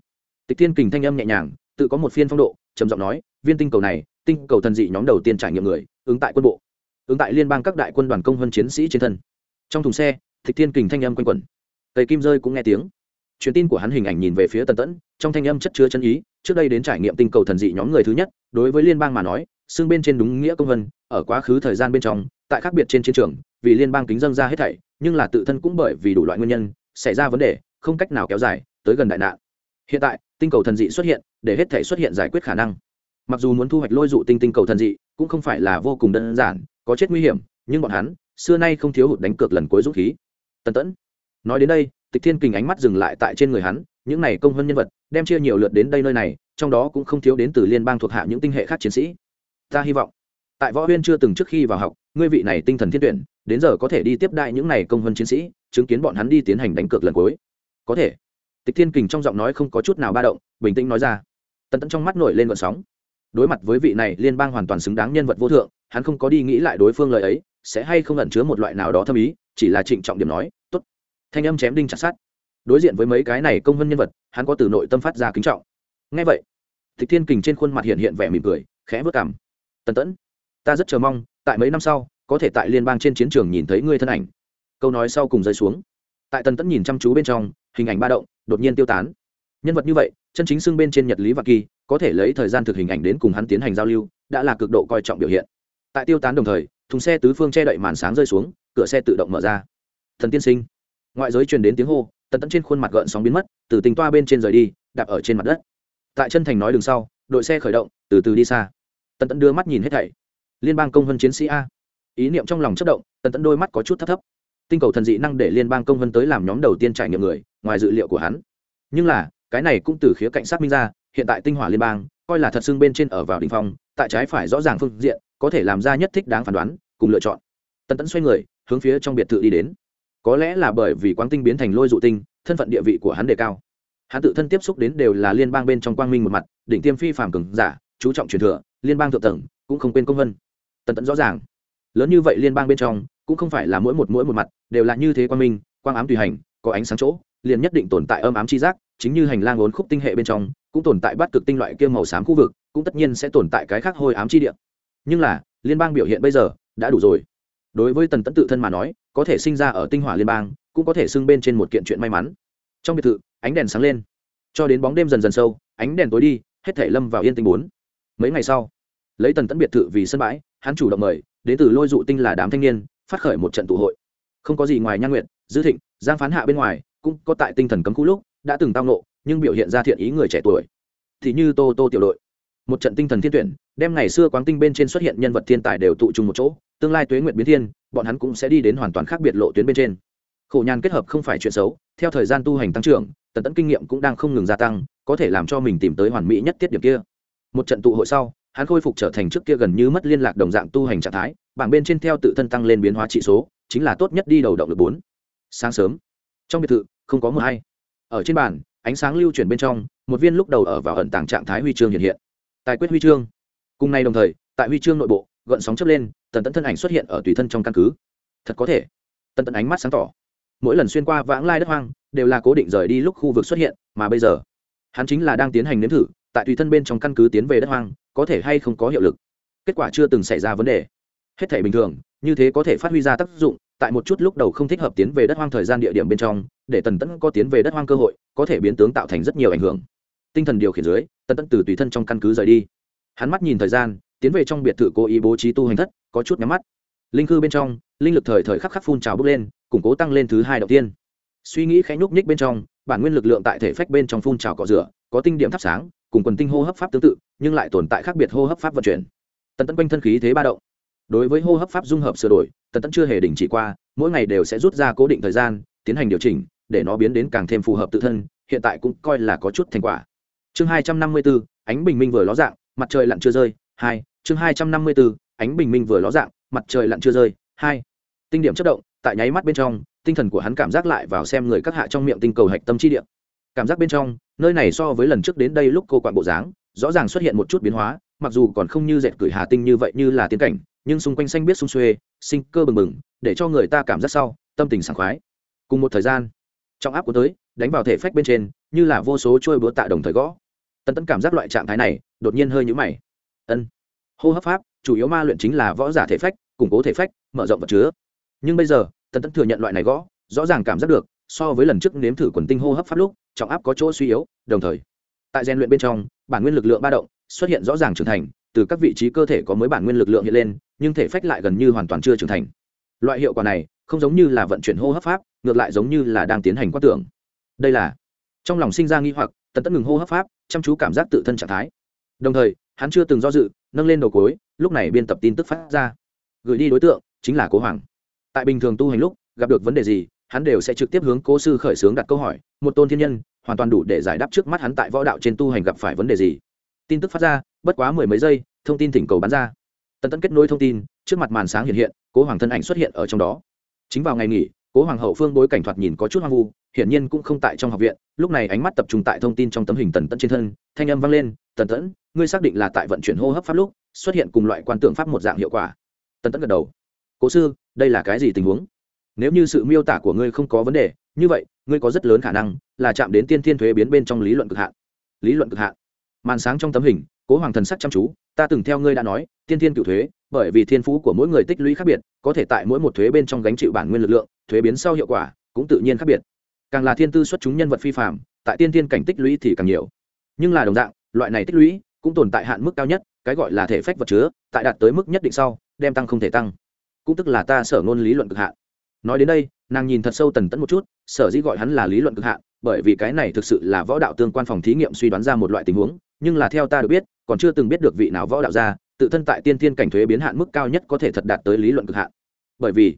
Tịch thiên kình thanh âm nhẹ nhàng, tự có một phiên phong độ, trầm giọng nói, viên tinh cầu này, tinh cầu thần dị nhóm đầu tiên trải nghiệm người, ứng tại quân bộ, ứng tại liên bang các đại quân đoàn công hơn chiến sĩ trên thân trong thùng xe tịch thiên kình thanh âm quanh quẩn. Tây kim rơi cũng nghe tiếng. Truyền tin của hắn hình ảnh nhìn về phía tần tẫn, trong thanh âm chất chứa chân ý, trước đây đến trải nghiệm tinh cầu thần dị nhóm người thứ nhất, đối với liên bang mà nói xương bên trên đúng nghĩa công vân, ở quá khứ thời gian bên trong, tại khác biệt trên chiến trường, vì liên bang kính dân ra hết thảy, nhưng là tự thân cũng bởi vì đủ loại nguyên nhân, xảy ra vấn đề, không cách nào kéo dài, tới gần đại nạn. Hiện tại, tinh cầu thần dị xuất hiện, để hết thảy xuất hiện giải quyết khả năng. Mặc dù muốn thu hoạch lôi dụ tinh tinh cầu thần dị, cũng không phải là vô cùng đơn giản, có chết nguy hiểm, nhưng bọn hắn xưa nay không thiếu hụt đánh cược lần cuối dũng khí. Tần tẫn, nói đến đây, tịch thiên kình ánh mắt dừng lại tại trên người hắn, những này công hơn nhân vật, đem chia nhiều lượt đến đây nơi này, trong đó cũng không thiếu đến từ liên bang thuộc hạ những tinh hệ khác chiến sĩ. Ta hy vọng, tại võ huyên chưa từng trước khi vào học, ngươi vị này tinh thần thiên tuyển, đến giờ có thể đi tiếp đại những này công hơn chiến sĩ, chứng kiến bọn hắn đi tiến hành đánh cược lần cuối. Có thể. Tịch thiên kình trong giọng nói không có chút nào ba động, bình tĩnh nói ra. Tần tẫn trong mắt nổi lên vận sóng. Đối mặt với vị này liên bang hoàn toàn xứng đáng nhân vật vô thượng, hắn không có đi nghĩ lại đối phương lời ấy sẽ hay không ẩn chứa một loại nào đó thâm ý, chỉ là trịnh trọng điểm nói t ố t thanh âm chém đinh chặt sát đối diện với mấy cái này công vân nhân vật, hắn có từ nội tâm phát ra kính trọng. Ngay vậy thích thiên kình trên khuôn mặt hiện hiện vẻ mỉm cười, khẽ vớt cảm tần tẫn, ta rất chờ mong, tại mấy năm sau, có thể tại liên bang trên chiến trường nhìn thấy ngươi thân ảnh. Câu nói sau cùng rơi xuống. Tại tần tẫn nhìn chăm chú bên trong, hình ảnh ba động, đột nhiên tiêu tán. Nhân vật như vậy, chân chính xưng bên trên nhật lý và kỳ, có thể lấy thời gian thực hình ảnh đến cùng hắn tiến hành giao lưu, đã là cực độ coi trọng biểu hiện. Tại tiêu tán đồng thời thùng xe tứ phương che đậy màn sáng rơi xuống, cửa xe tự động mở ra. Thần tiên sinh. Ngoại giới truyền đến tiếng hô, tần tẫn trên khuôn mặt gợn sóng biến mất, từ tình toa bên trên rời đi, đạp ở trên mặt đất. Tại chân thành nói đường sau, đội xe khởi động, từ từ đi xa. Tần tẫn đưa mắt nhìn hết thảy. Liên bang công vân chiến sĩ a. Ý niệm trong lòng chất động, tần tẫn đôi mắt có chút thấp thấp. Tinh cầu thần dị năng để liên bang công vân tới làm nhóm đầu tiên trải nghiệm người, ngoài dự liệu của hắn. Nhưng là, cái này cũng từ khía cạnh xác minh ra, hiện tại tinh hỏa liên bang, coi là thật xưng bên trên ở vào đ ỉ n h phong, tại trái phải rõ ràng phương diện, có thể làm ra nhất thích đáng phán đoán cùng lựa chọn. Tần tẫn xoay người, hướng phía trong biệt thự đi đến. Có lẽ là bởi vì quang tinh biến thành lôi dụ tinh, thân phận địa vị của hắn đề cao. Hắn tự thân tiếp xúc đến đều là liên bang bên trong quang minh một mặt, đỉnh tiêm phi phạm cường giả, chú trọng truyền thừa, liên bang thượng tầng, cũng không quên công vân. Tần tận rõ ràng, lớn như vậy liên bang bên trong, cũng không phải là mỗi một mỗi một mặt, đều là như thế quang minh, quang ám tùy hành, có ánh sáng chỗ, liền nhất định tồn tại âm ám chi giác, chính như hành lang ốn khúc tinh hệ bên trong, cũng tồn tại bắt cực tinh loại kia màu xám khu vực, cũng tất nhiên sẽ tồn tại cái khác hôi ám chi địa. Nhưng là, liên bang biểu hiện bây giờ đã đủ rồi. Đối với tần tẫn tự thân mà nói, có thể sinh ra ở tinh hỏa liên bang, cũng có thể xưng bên trên một kiện chuyện may mắn. Trong biệt thự, ánh đèn sáng lên. Cho đến bóng đêm dần dần sâu, ánh đèn tối đi, hết thể lâm vào yên tĩnh bốn. Mấy ngày sau, lấy tần tẫn biệt thự vì sân bãi, hắn chủ động mời, đến từ lôi dụ tinh là đám thanh niên, phát khởi một trận tụ hội. Không có gì ngoài nhan nguyện dư thịnh, giang phán hạ bên ngoài, cũng có tại tinh thần cấm khu lúc, đã từng tao nộ nhưng biểu hiện ra thiện ý người trẻ tuổi. Thì như tô tô tiểu đội một trận tinh thần thiên tuyển, đem ngày xưa quáng tinh bên trên xuất hiện nhân vật thiên tài đều tụ trung một chỗ, tương lai tuế nguyện biến thiên, bọn hắn cũng sẽ đi đến hoàn toàn khác biệt lộ tuyến bên trên. Khổ nhàn kết hợp không phải chuyện xấu, theo thời gian tu hành tăng trưởng, tần tẫn kinh nghiệm cũng đang không ngừng gia tăng, có thể làm cho mình tìm tới hoàn mỹ nhất tiết điểm kia. Một trận tụ hội sau, hắn khôi phục trở thành trước kia gần như mất liên lạc đồng dạng tu hành trạng thái, bảng bên trên theo tự thân tăng lên biến hóa trị số, chính là tốt nhất đi đầu động lực bốn. Sáng sớm. Trong biệt thự, không có mưa hay. Ở trên bàn, ánh sáng lưu chuyển bên trong, một viên lúc đầu ở vào ẩn tàng trạng thái huy chương hiện hiện tài quyết huy chương. Cùng nay đồng thời, tại huy chương nội bộ, gợn sóng chớp lên, tần tẫn thân ảnh xuất hiện ở tùy thân trong căn cứ. Thật có thể, tần tẫn ánh mắt sáng tỏ. Mỗi lần xuyên qua vãng lai đất hoang, đều là cố định rời đi lúc khu vực xuất hiện, mà bây giờ, hắn chính là đang tiến hành nếm thử, tại tùy thân bên trong căn cứ tiến về đất hoang, có thể hay không có hiệu lực. Kết quả chưa từng xảy ra vấn đề. Hết thể bình thường, như thế có thể phát huy ra tác dụng, tại một chút lúc đầu không thích hợp tiến về đất hoang thời gian địa điểm bên trong, để tần tẫn có tiến về đất hoang cơ hội, có thể biến tướng tạo thành rất nhiều ảnh hưởng tinh thần điều khiển dưới, tần tẫn từ tùy thân trong căn cứ rời đi. Hắn mắt nhìn thời gian, tiến về trong biệt thự cố ý bố trí tu hành thất, có chút nhắm mắt. Linh cư bên trong, linh lực thời thời khắc khắc phun trào bước lên, củng cố tăng lên thứ hai đầu tiên. Suy nghĩ khẽ nhúc nhích bên trong, bản nguyên lực lượng tại thể phách bên trong phun trào cọ rửa, có tinh điểm thắp sáng, cùng quần tinh hô hấp pháp tương tự, nhưng lại tồn tại khác biệt hô hấp pháp vận chuyển. Tần tẫn quanh thân khí thế ba động. Đối với hô hấp pháp dung hợp sửa đổi, tần tẫn chưa hề đình chỉ qua, mỗi ngày đều sẽ rút ra cố định thời gian, tiến hành điều chỉnh, để nó biến đến càng thêm phù hợp tự thân, hiện tại cũng coi là có chút thành quả chương hai trăm năm mươi bốn ánh bình minh vừa ló dạng, mặt trời lặn chưa rơi, hai, chương hai trăm năm mươi bốn ánh bình minh vừa ló dạng, mặt trời lặn chưa rơi, hai. Tinh điểm chất động, tại nháy mắt bên trong, tinh thần của hắn cảm giác lại vào xem người các hạ trong miệng tinh cầu hạch tâm chi điện cảm giác bên trong, nơi này so với lần trước đến đây lúc cô quản bộ dáng, rõ ràng xuất hiện một chút biến hóa, mặc dù còn không như dệt cửi hà tinh như vậy như là tiến cảnh, nhưng xung quanh xanh biết sung xuê, sinh cơ bừng bừng, để cho người ta cảm giác sau, tâm tình sảng khoái. Cùng một thời gian trong áp của tới, đánh vào thể phách bên trên, như là vô số trôi búa tạ đồng thời gõ tân Tẫn cảm giác loại trạng thái này đột nhiên hơi nhũ mày. Ân. Hô hấp pháp, chủ yếu ma luyện chính là võ giả thể phách, củng cố thể phách, mở rộng vật chứa. Nhưng bây giờ tân Tẫn thừa nhận loại này gõ, rõ ràng cảm giác được, so với lần trước nếm thử quần tinh hô hấp pháp lúc, trọng áp có chỗ suy yếu, đồng thời, tại rèn luyện bên trong, bản nguyên lực lượng ba động xuất hiện rõ ràng trưởng thành, từ các vị trí cơ thể có mới bản nguyên lực lượng hiện lên, nhưng thể phách lại gần như hoàn toàn chưa trưởng thành. Loại hiệu quả này không giống như là vận chuyển hô hấp pháp, ngược lại giống như là đang tiến hành quan tưởng. Đây là, trong lòng sinh ra nghi hoặc tần Tẫn ngừng hô hấp pháp, chăm chú cảm giác tự thân trạng thái. Đồng thời, hắn chưa từng do dự, nâng lên đầu cối, lúc này biên tập tin tức phát ra. Gửi đi đối tượng, chính là cố hoàng. Tại bình thường tu hành lúc, gặp được vấn đề gì, hắn đều sẽ trực tiếp hướng cố sư khởi xướng đặt câu hỏi, một tôn thiên nhân, hoàn toàn đủ để giải đáp trước mắt hắn tại võ đạo trên tu hành gặp phải vấn đề gì. Tin tức phát ra, bất quá mười mấy giây, thông tin thỉnh cầu bán ra. Tần Tẫn kết nối thông tin, trước mặt màn sáng hiện hiện, cố hoàng thân ảnh xuất hiện ở trong đó. Chính vào ngày nghỉ cố hoàng hậu phương bối cảnh thoạt nhìn có chút hoang vu, hiển nhiên cũng không tại trong học viện, lúc này ánh mắt tập trung tại thông tin trong tấm hình tần tẫn trên thân, thanh âm vang lên, tần tẫn, ngươi xác định là tại vận chuyển hô hấp pháp lúc, xuất hiện cùng loại quan tượng pháp một dạng hiệu quả. Tần tẫn gật đầu. Cố sư, đây là cái gì tình huống? Nếu như sự miêu tả của ngươi không có vấn đề, như vậy, ngươi có rất lớn khả năng là chạm đến tiên thiên thuế biến bên trong lý luận cực hạn. Lý luận cực hạn. Màn sáng trong tấm hình cố hoàng thần sắc chăm chú, ta từng theo ngươi đã nói, tiên thiên cựu thuế, bởi vì thiên phú của mỗi người tích lũy khác biệt, có thể tại mỗi một thuế bên trong gánh chịu bản nguyên lực lượng, thuế biến sau hiệu quả cũng tự nhiên khác biệt. Càng là thiên tư xuất chúng nhân vật phi phạm tại tiên thiên cảnh tích lũy thì càng nhiều. Nhưng là đồng dạng, loại này tích lũy cũng tồn tại hạn mức cao nhất, cái gọi là thể phách vật chứa, tại đạt tới mức nhất định sau, đem tăng không thể tăng. Cũng tức là ta sở ngôn lý luận cực hạn. Nói đến đây, nàng nhìn thật sâu tần tẫn một chút, sở dĩ gọi hắn là lý luận cực hạn, bởi vì cái này thực sự là võ đạo tương quan phòng thí nghiệm suy đoán ra một loại tình huống, nhưng là theo ta được biết còn chưa từng biết được vị nào võ đạo gia, tự thân tại tiên tiên cảnh thuế biến hạn mức cao nhất có thể thật đạt tới lý luận cực hạn. Bởi vì,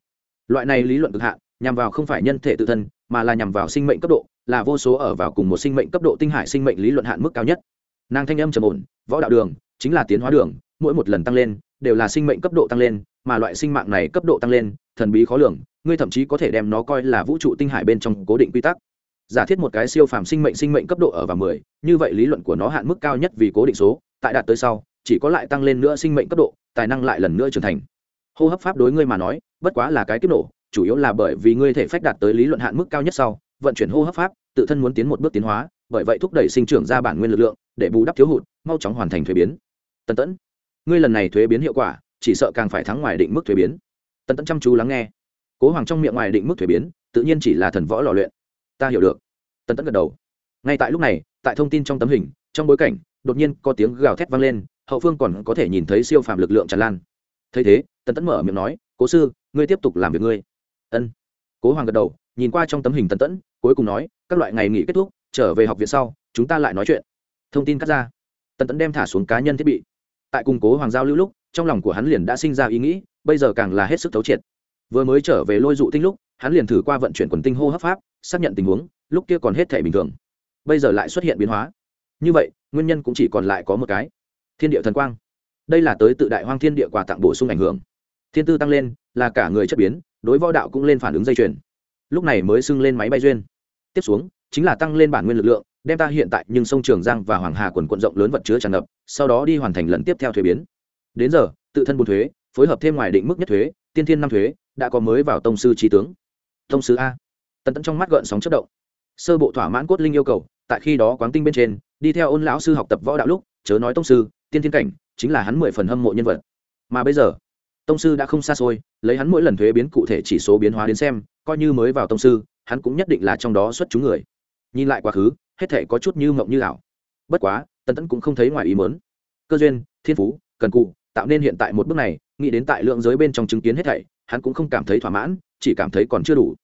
loại này lý luận cực hạn nhằm vào không phải nhân thể tự thân, mà là nhằm vào sinh mệnh cấp độ, là vô số ở vào cùng một sinh mệnh cấp độ tinh hải sinh mệnh lý luận hạn mức cao nhất. Nàng thanh âm trầm ổn, võ đạo đường, chính là tiến hóa đường, mỗi một lần tăng lên, đều là sinh mệnh cấp độ tăng lên, mà loại sinh mạng này cấp độ tăng lên, thần bí khó lường, ngươi thậm chí có thể đem nó coi là vũ trụ tinh hải bên trong cố định quy tắc. Giả thiết một cái siêu phàm sinh mệnh sinh mệnh cấp độ ở và mười, như vậy lý luận của nó hạn mức cao nhất vì cố định số tại đạt tới sau, chỉ có lại tăng lên nữa sinh mệnh cấp độ, tài năng lại lần nữa trưởng thành. Hô hấp pháp đối ngươi mà nói, bất quá là cái kích nổ, chủ yếu là bởi vì ngươi thể phách đạt tới lý luận hạn mức cao nhất sau, vận chuyển hô hấp pháp, tự thân muốn tiến một bước tiến hóa, bởi vậy thúc đẩy sinh trưởng ra bản nguyên lực lượng, để bù đắp thiếu hụt, mau chóng hoàn thành thuế biến. Tần tẫn, ngươi lần này thuế biến hiệu quả, chỉ sợ càng phải thắng ngoài định mức thuế biến. Tần tẫn chăm chú lắng nghe. Cố hoàng trong miệng ngoài định mức thuế biến, tự nhiên chỉ là thần võ lò luyện. Ta hiểu được. Tần tẫn gật đầu. Ngay tại lúc này, tại thông tin trong tấm hình, trong bối cảnh đột nhiên có tiếng gào thét vang lên, hậu phương còn có thể nhìn thấy siêu phàm lực lượng tràn lan. Thấy thế, tần tẫn mở miệng nói, cố sư, ngươi tiếp tục làm việc ngươi. Ân. Cố hoàng gật đầu, nhìn qua trong tấm hình tần tẫn, cuối cùng nói, các loại ngày nghỉ kết thúc, trở về học viện sau, chúng ta lại nói chuyện. Thông tin cắt ra. Tần tẫn đem thả xuống cá nhân thiết bị. Tại cùng cố hoàng giao lưu lúc, trong lòng của hắn liền đã sinh ra ý nghĩ, bây giờ càng là hết sức thấu triệt. Vừa mới trở về lôi dụ tinh lúc, hắn liền thử qua vận chuyển quần tinh hô hấp pháp, xác nhận tình huống, lúc kia còn hết thể bình thường. Bây giờ lại xuất hiện biến hóa như vậy, nguyên nhân cũng chỉ còn lại có một cái. Thiên địa thần quang. Đây là tới tự đại hoang thiên địa quà tặng bổ sung ảnh hưởng. Thiên tư tăng lên, là cả người chất biến, đối võ đạo cũng lên phản ứng dây chuyền. Lúc này mới xưng lên máy bay duyên. Tiếp xuống, chính là tăng lên bản nguyên lực lượng, đem ta hiện tại nhưng sông trường giang và hoàng hà quần quận rộng lớn vật chứa tràn ngập, sau đó đi hoàn thành lần tiếp theo thuế biến. Đến giờ, tự thân bùn thuế, phối hợp thêm ngoài định mức nhất thuế, tiên thiên năm thuế, đã có mới vào tông sư trí tướng. Tông sứ a. Tần tẫn trong mắt gợn sóng chất động. Sơ bộ thỏa mãn cốt linh yêu cầu tại khi đó quán tinh bên trên, đi theo ôn lão sư học tập võ đạo lúc, chớ nói tông sư, tiên thiên cảnh, chính là hắn mười phần hâm mộ nhân vật. Mà bây giờ, tông sư đã không xa xôi, lấy hắn mỗi lần thuế biến cụ thể chỉ số biến hóa đến xem, coi như mới vào tông sư, hắn cũng nhất định là trong đó xuất chúng người. Nhìn lại quá khứ, hết thể có chút như mộng như ảo. Bất quá, tần tẫn cũng không thấy ngoài ý mớn cơ duyên, thiên phú, cần cụ, tạo nên hiện tại một bước này, nghĩ đến tại lượng giới bên trong chứng kiến hết thảy, hắn cũng không cảm thấy thỏa mãn, chỉ cảm thấy còn chưa đủ.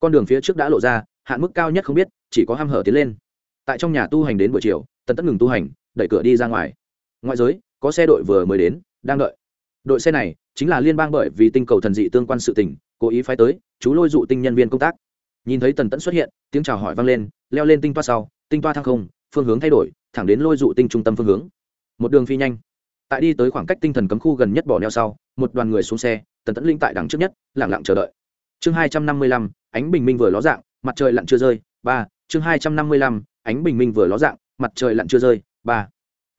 Con đường phía trước đã lộ ra, hạn mức cao nhất không biết, chỉ có h hở tiến lên tại trong nhà tu hành đến buổi chiều, tần tất ngừng tu hành, đẩy cửa đi ra ngoài. Ngoại giới, có xe đội vừa mới đến, đang đợi. Đội xe này chính là liên bang bởi vì tinh cầu thần dị tương quan sự tình, cố ý phái tới, chú lôi dụ tinh nhân viên công tác. Nhìn thấy tần tẫn xuất hiện, tiếng chào hỏi vang lên, leo lên tinh toa sau, tinh toa thăng không, phương hướng thay đổi, thẳng đến lôi dụ tinh trung tâm phương hướng. Một đường phi nhanh. Tại đi tới khoảng cách tinh thần cấm khu gần nhất bỏ neo sau, một đoàn người xuống xe, tần tẫn linh tại đằng trước nhất lẳng lặng chờ đợi. Chương hai trăm năm mươi lăm, ánh bình minh vừa ló dạng, mặt trời lặn chưa rơi. Ba, chương hai trăm năm mươi lăm ánh bình minh vừa ló dạng, mặt trời lặn chưa rơi, ba.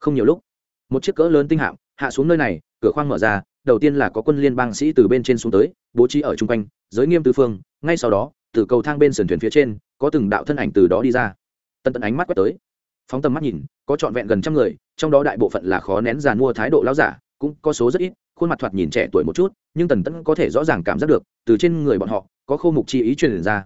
Không nhiều lúc, một chiếc cỡ lớn tinh hạm hạ xuống nơi này, cửa khoang mở ra, đầu tiên là có quân liên bang sĩ từ bên trên xuống tới, bố trí ở chung quanh, giới nghiêm tư phương, ngay sau đó, từ cầu thang bên sườn thuyền phía trên, có từng đạo thân ảnh từ đó đi ra. Tân tận ánh mắt quét tới, phóng tầm mắt nhìn, có trọn vẹn gần trăm người, trong đó đại bộ phận là khó nén giàn mua thái độ lão giả, cũng có số rất ít, khuôn mặt thoạt nhìn trẻ tuổi một chút, nhưng tần tẫn có thể rõ ràng cảm giác được, từ trên người bọn họ, có khô mục chi ý truyền ra.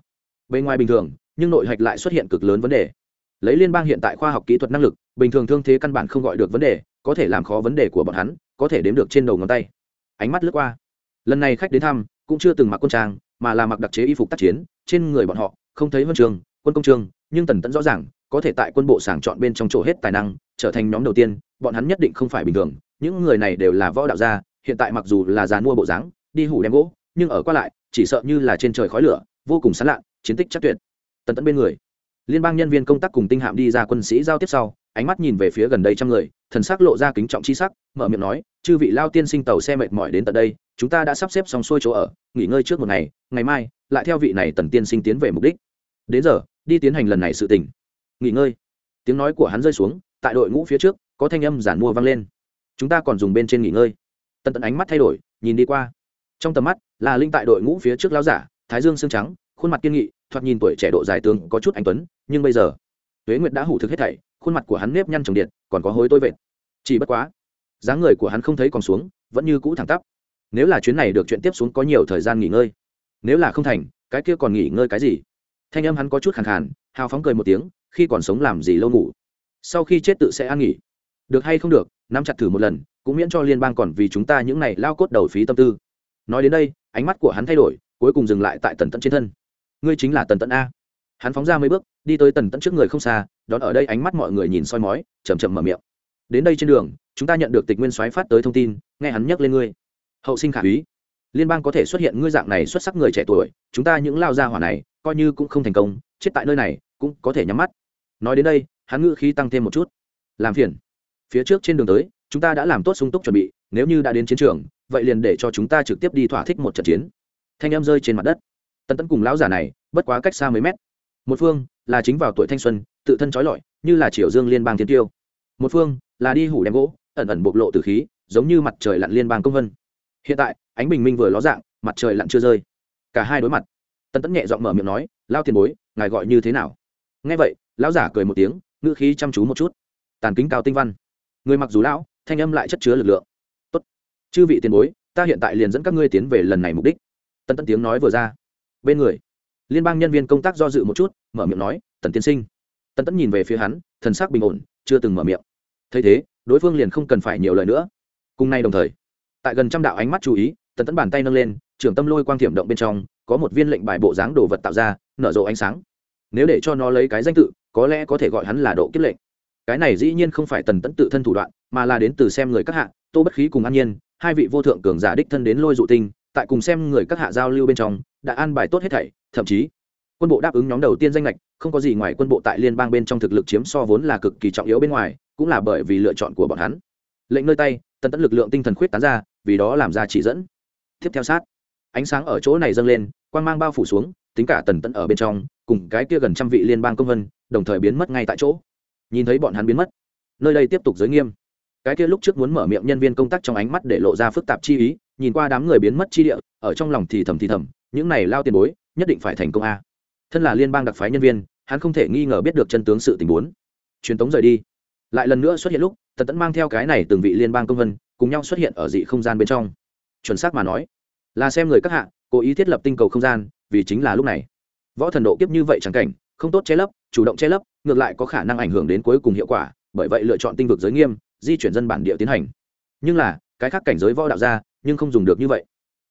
Bên ngoài bình thường, nhưng nội hạch lại xuất hiện cực lớn vấn đề lấy liên bang hiện tại khoa học kỹ thuật năng lực, bình thường thương thế căn bản không gọi được vấn đề, có thể làm khó vấn đề của bọn hắn, có thể đếm được trên đầu ngón tay. Ánh mắt lướt qua. Lần này khách đến thăm, cũng chưa từng mặc quân trang, mà là mặc đặc chế y phục tác chiến, trên người bọn họ, không thấy huân trường, quân công trường, nhưng tần tẫn rõ ràng, có thể tại quân bộ sàng chọn bên trong chỗ hết tài năng, trở thành nhóm đầu tiên, bọn hắn nhất định không phải bình thường, những người này đều là võ đạo gia, hiện tại mặc dù là giàn mua bộ dáng, đi hủ đem gỗ, nhưng ở qua lại, chỉ sợ như là trên trời khói lửa, vô cùng sán lạ chiến tích chắc tuyệt. Tần tẫn bên người liên bang nhân viên công tác cùng tinh hạm đi ra quân sĩ giao tiếp sau, ánh mắt nhìn về phía gần đây trăm người, thần sắc lộ ra kính trọng chi sắc, mở miệng nói, chư vị lao tiên sinh tàu xe mệt mỏi đến tận đây, chúng ta đã sắp xếp xong xuôi chỗ ở, nghỉ ngơi trước một ngày ngày mai, lại theo vị này tần tiên sinh tiến về mục đích. Đến giờ, đi tiến hành lần này sự tình. Nghỉ ngơi. Tiếng nói của hắn rơi xuống, tại đội ngũ phía trước, có thanh âm giản mua vang lên. Chúng ta còn dùng bên trên nghỉ ngơi. Tần tận ánh mắt thay đổi, nhìn đi qua. Trong tầm mắt, là linh tại đội ngũ phía trước lao giả, thái dương xương trắng, khuôn mặt kiên nghị thoạt nhìn tuổi trẻ độ dài tướng có chút anh tuấn, nhưng bây giờ, tuế nguyệt đã hủ thực hết thảy, khuôn mặt của hắn nếp nhăn trồng điện, còn có hối tôi vệt. Chỉ bất quá, dáng người của hắn không thấy còn xuống, vẫn như cũ thẳng tắp. Nếu là chuyến này được chuyện tiếp xuống có nhiều thời gian nghỉ ngơi. Nếu là không thành, cái kia còn nghỉ ngơi cái gì? Thanh âm hắn có chút khẳng khàn, hào phóng cười một tiếng, khi còn sống làm gì lâu ngủ. Sau khi chết tự sẽ ăn nghỉ. Được hay không được, nắm chặt thử một lần, cũng miễn cho liên bang còn vì chúng ta những này lao cốt đầu phí tâm tư. Nói đến đây, ánh mắt của hắn thay đổi, cuối cùng dừng lại tại tần tận trên thân ngươi chính là tần Tẫn a. Hắn phóng ra mấy bước, đi tới tần Tẫn trước người không xa, đón ở đây ánh mắt mọi người nhìn soi mói chầm chậm mở miệng. Đến đây trên đường, chúng ta nhận được tịch nguyên soái phát tới thông tin, nghe hắn nhắc lên ngươi. Hậu sinh khả úy. Liên bang có thể xuất hiện ngươi dạng này xuất sắc người trẻ tuổi, chúng ta những lao gia hỏa này, coi như cũng không thành công, chết tại nơi này, cũng có thể nhắm mắt. Nói đến đây, hắn ngữ khí tăng thêm một chút. Làm phiền. Phía trước trên đường tới, chúng ta đã làm tốt sung túc chuẩn bị, nếu như đã đến chiến trường, vậy liền để cho chúng ta trực tiếp đi thỏa thích một trận chiến. Thanh em rơi trên mặt đất tần tẫn cùng lão giả này bất quá cách xa mấy mét. Một phương là chính vào tuổi thanh xuân, tự thân trói lọi, như là triều dương liên bang thiên tiêu. Một phương là đi hủ đem gỗ, ẩn ẩn bộc lộ từ khí, giống như mặt trời lặn liên bang công vân. Hiện tại, ánh bình minh vừa ló dạng, mặt trời lặn chưa rơi. Cả hai đối mặt. Tần tẫn nhẹ giọng mở miệng nói lao tiền bối, ngài gọi như thế nào? Nghe vậy, lão giả cười một tiếng, ngữ khí chăm chú một chút. Tàn kính cao tinh văn. Người mặc dù lão, thanh âm lại chất chứa lực lượng. Tốt. Chư vị tiền bối, ta hiện tại liền dẫn các ngươi tiến về lần này mục đích. Tân tân tiếng nói vừa ra bên người. Liên bang nhân viên công tác do dự một chút, mở miệng nói, tần tiên sinh. Tần tẫn nhìn về phía hắn, thần sắc bình ổn, chưa từng mở miệng. Thấy thế, đối phương liền không cần phải nhiều lời nữa. Cùng nay đồng thời, tại gần trăm đạo ánh mắt chú ý, tần tẫn bàn tay nâng lên, trưởng tâm lôi quang thiểm động bên trong, có một viên lệnh bài bộ dáng đồ vật tạo ra, nở rộ ánh sáng. Nếu để cho nó lấy cái danh tự, có lẽ có thể gọi hắn là độ kiếp lệnh. Cái này dĩ nhiên không phải tần tẫn tự thân thủ đoạn, mà là đến từ xem người các hạ, tô bất khí cùng an nhiên, hai vị vô thượng cường giả đích thân đến lôi dụ tinh, tại cùng xem người các hạ giao lưu bên trong đã an bài tốt hết thảy, thậm chí, quân bộ đáp ứng nhóm đầu tiên danh lệch không có gì ngoài quân bộ tại liên bang bên trong thực lực chiếm so vốn là cực kỳ trọng yếu bên ngoài, cũng là bởi vì lựa chọn của bọn hắn. Lệnh nơi tay, tần tấn lực lượng tinh thần khuyết tán ra, vì đó làm ra chỉ dẫn. Tiếp theo sát, ánh sáng ở chỗ này dâng lên, quang mang bao phủ xuống, tính cả tần tấn ở bên trong, cùng cái kia gần trăm vị liên bang công vân, đồng thời biến mất ngay tại chỗ. Nhìn thấy bọn hắn biến mất, nơi đây tiếp tục giới nghiêm. Cái kia lúc trước muốn mở miệng nhân viên công tác trong ánh mắt để lộ ra phức tạp chi ý, nhìn qua đám người biến mất chi địa, ở trong lòng thì thầm thì thầm những này lao tiền bối, nhất định phải thành công a. Thân là liên bang đặc phái nhân viên, hắn không thể nghi ngờ biết được chân tướng sự tình bốn. Truyền tống rời đi. Lại lần nữa xuất hiện lúc, tần tẫn mang theo cái này từng vị liên bang công vân, cùng nhau xuất hiện ở dị không gian bên trong. Chuẩn xác mà nói, là xem người các hạ, cố ý thiết lập tinh cầu không gian, vì chính là lúc này. Võ thần độ kiếp như vậy chẳng cảnh, không tốt che lấp, chủ động che lấp, ngược lại có khả năng ảnh hưởng đến cuối cùng hiệu quả, bởi vậy lựa chọn tinh vực giới nghiêm, di chuyển dân bản địa tiến hành. Nhưng là, cái khác cảnh giới võ đạo ra, nhưng không dùng được như vậy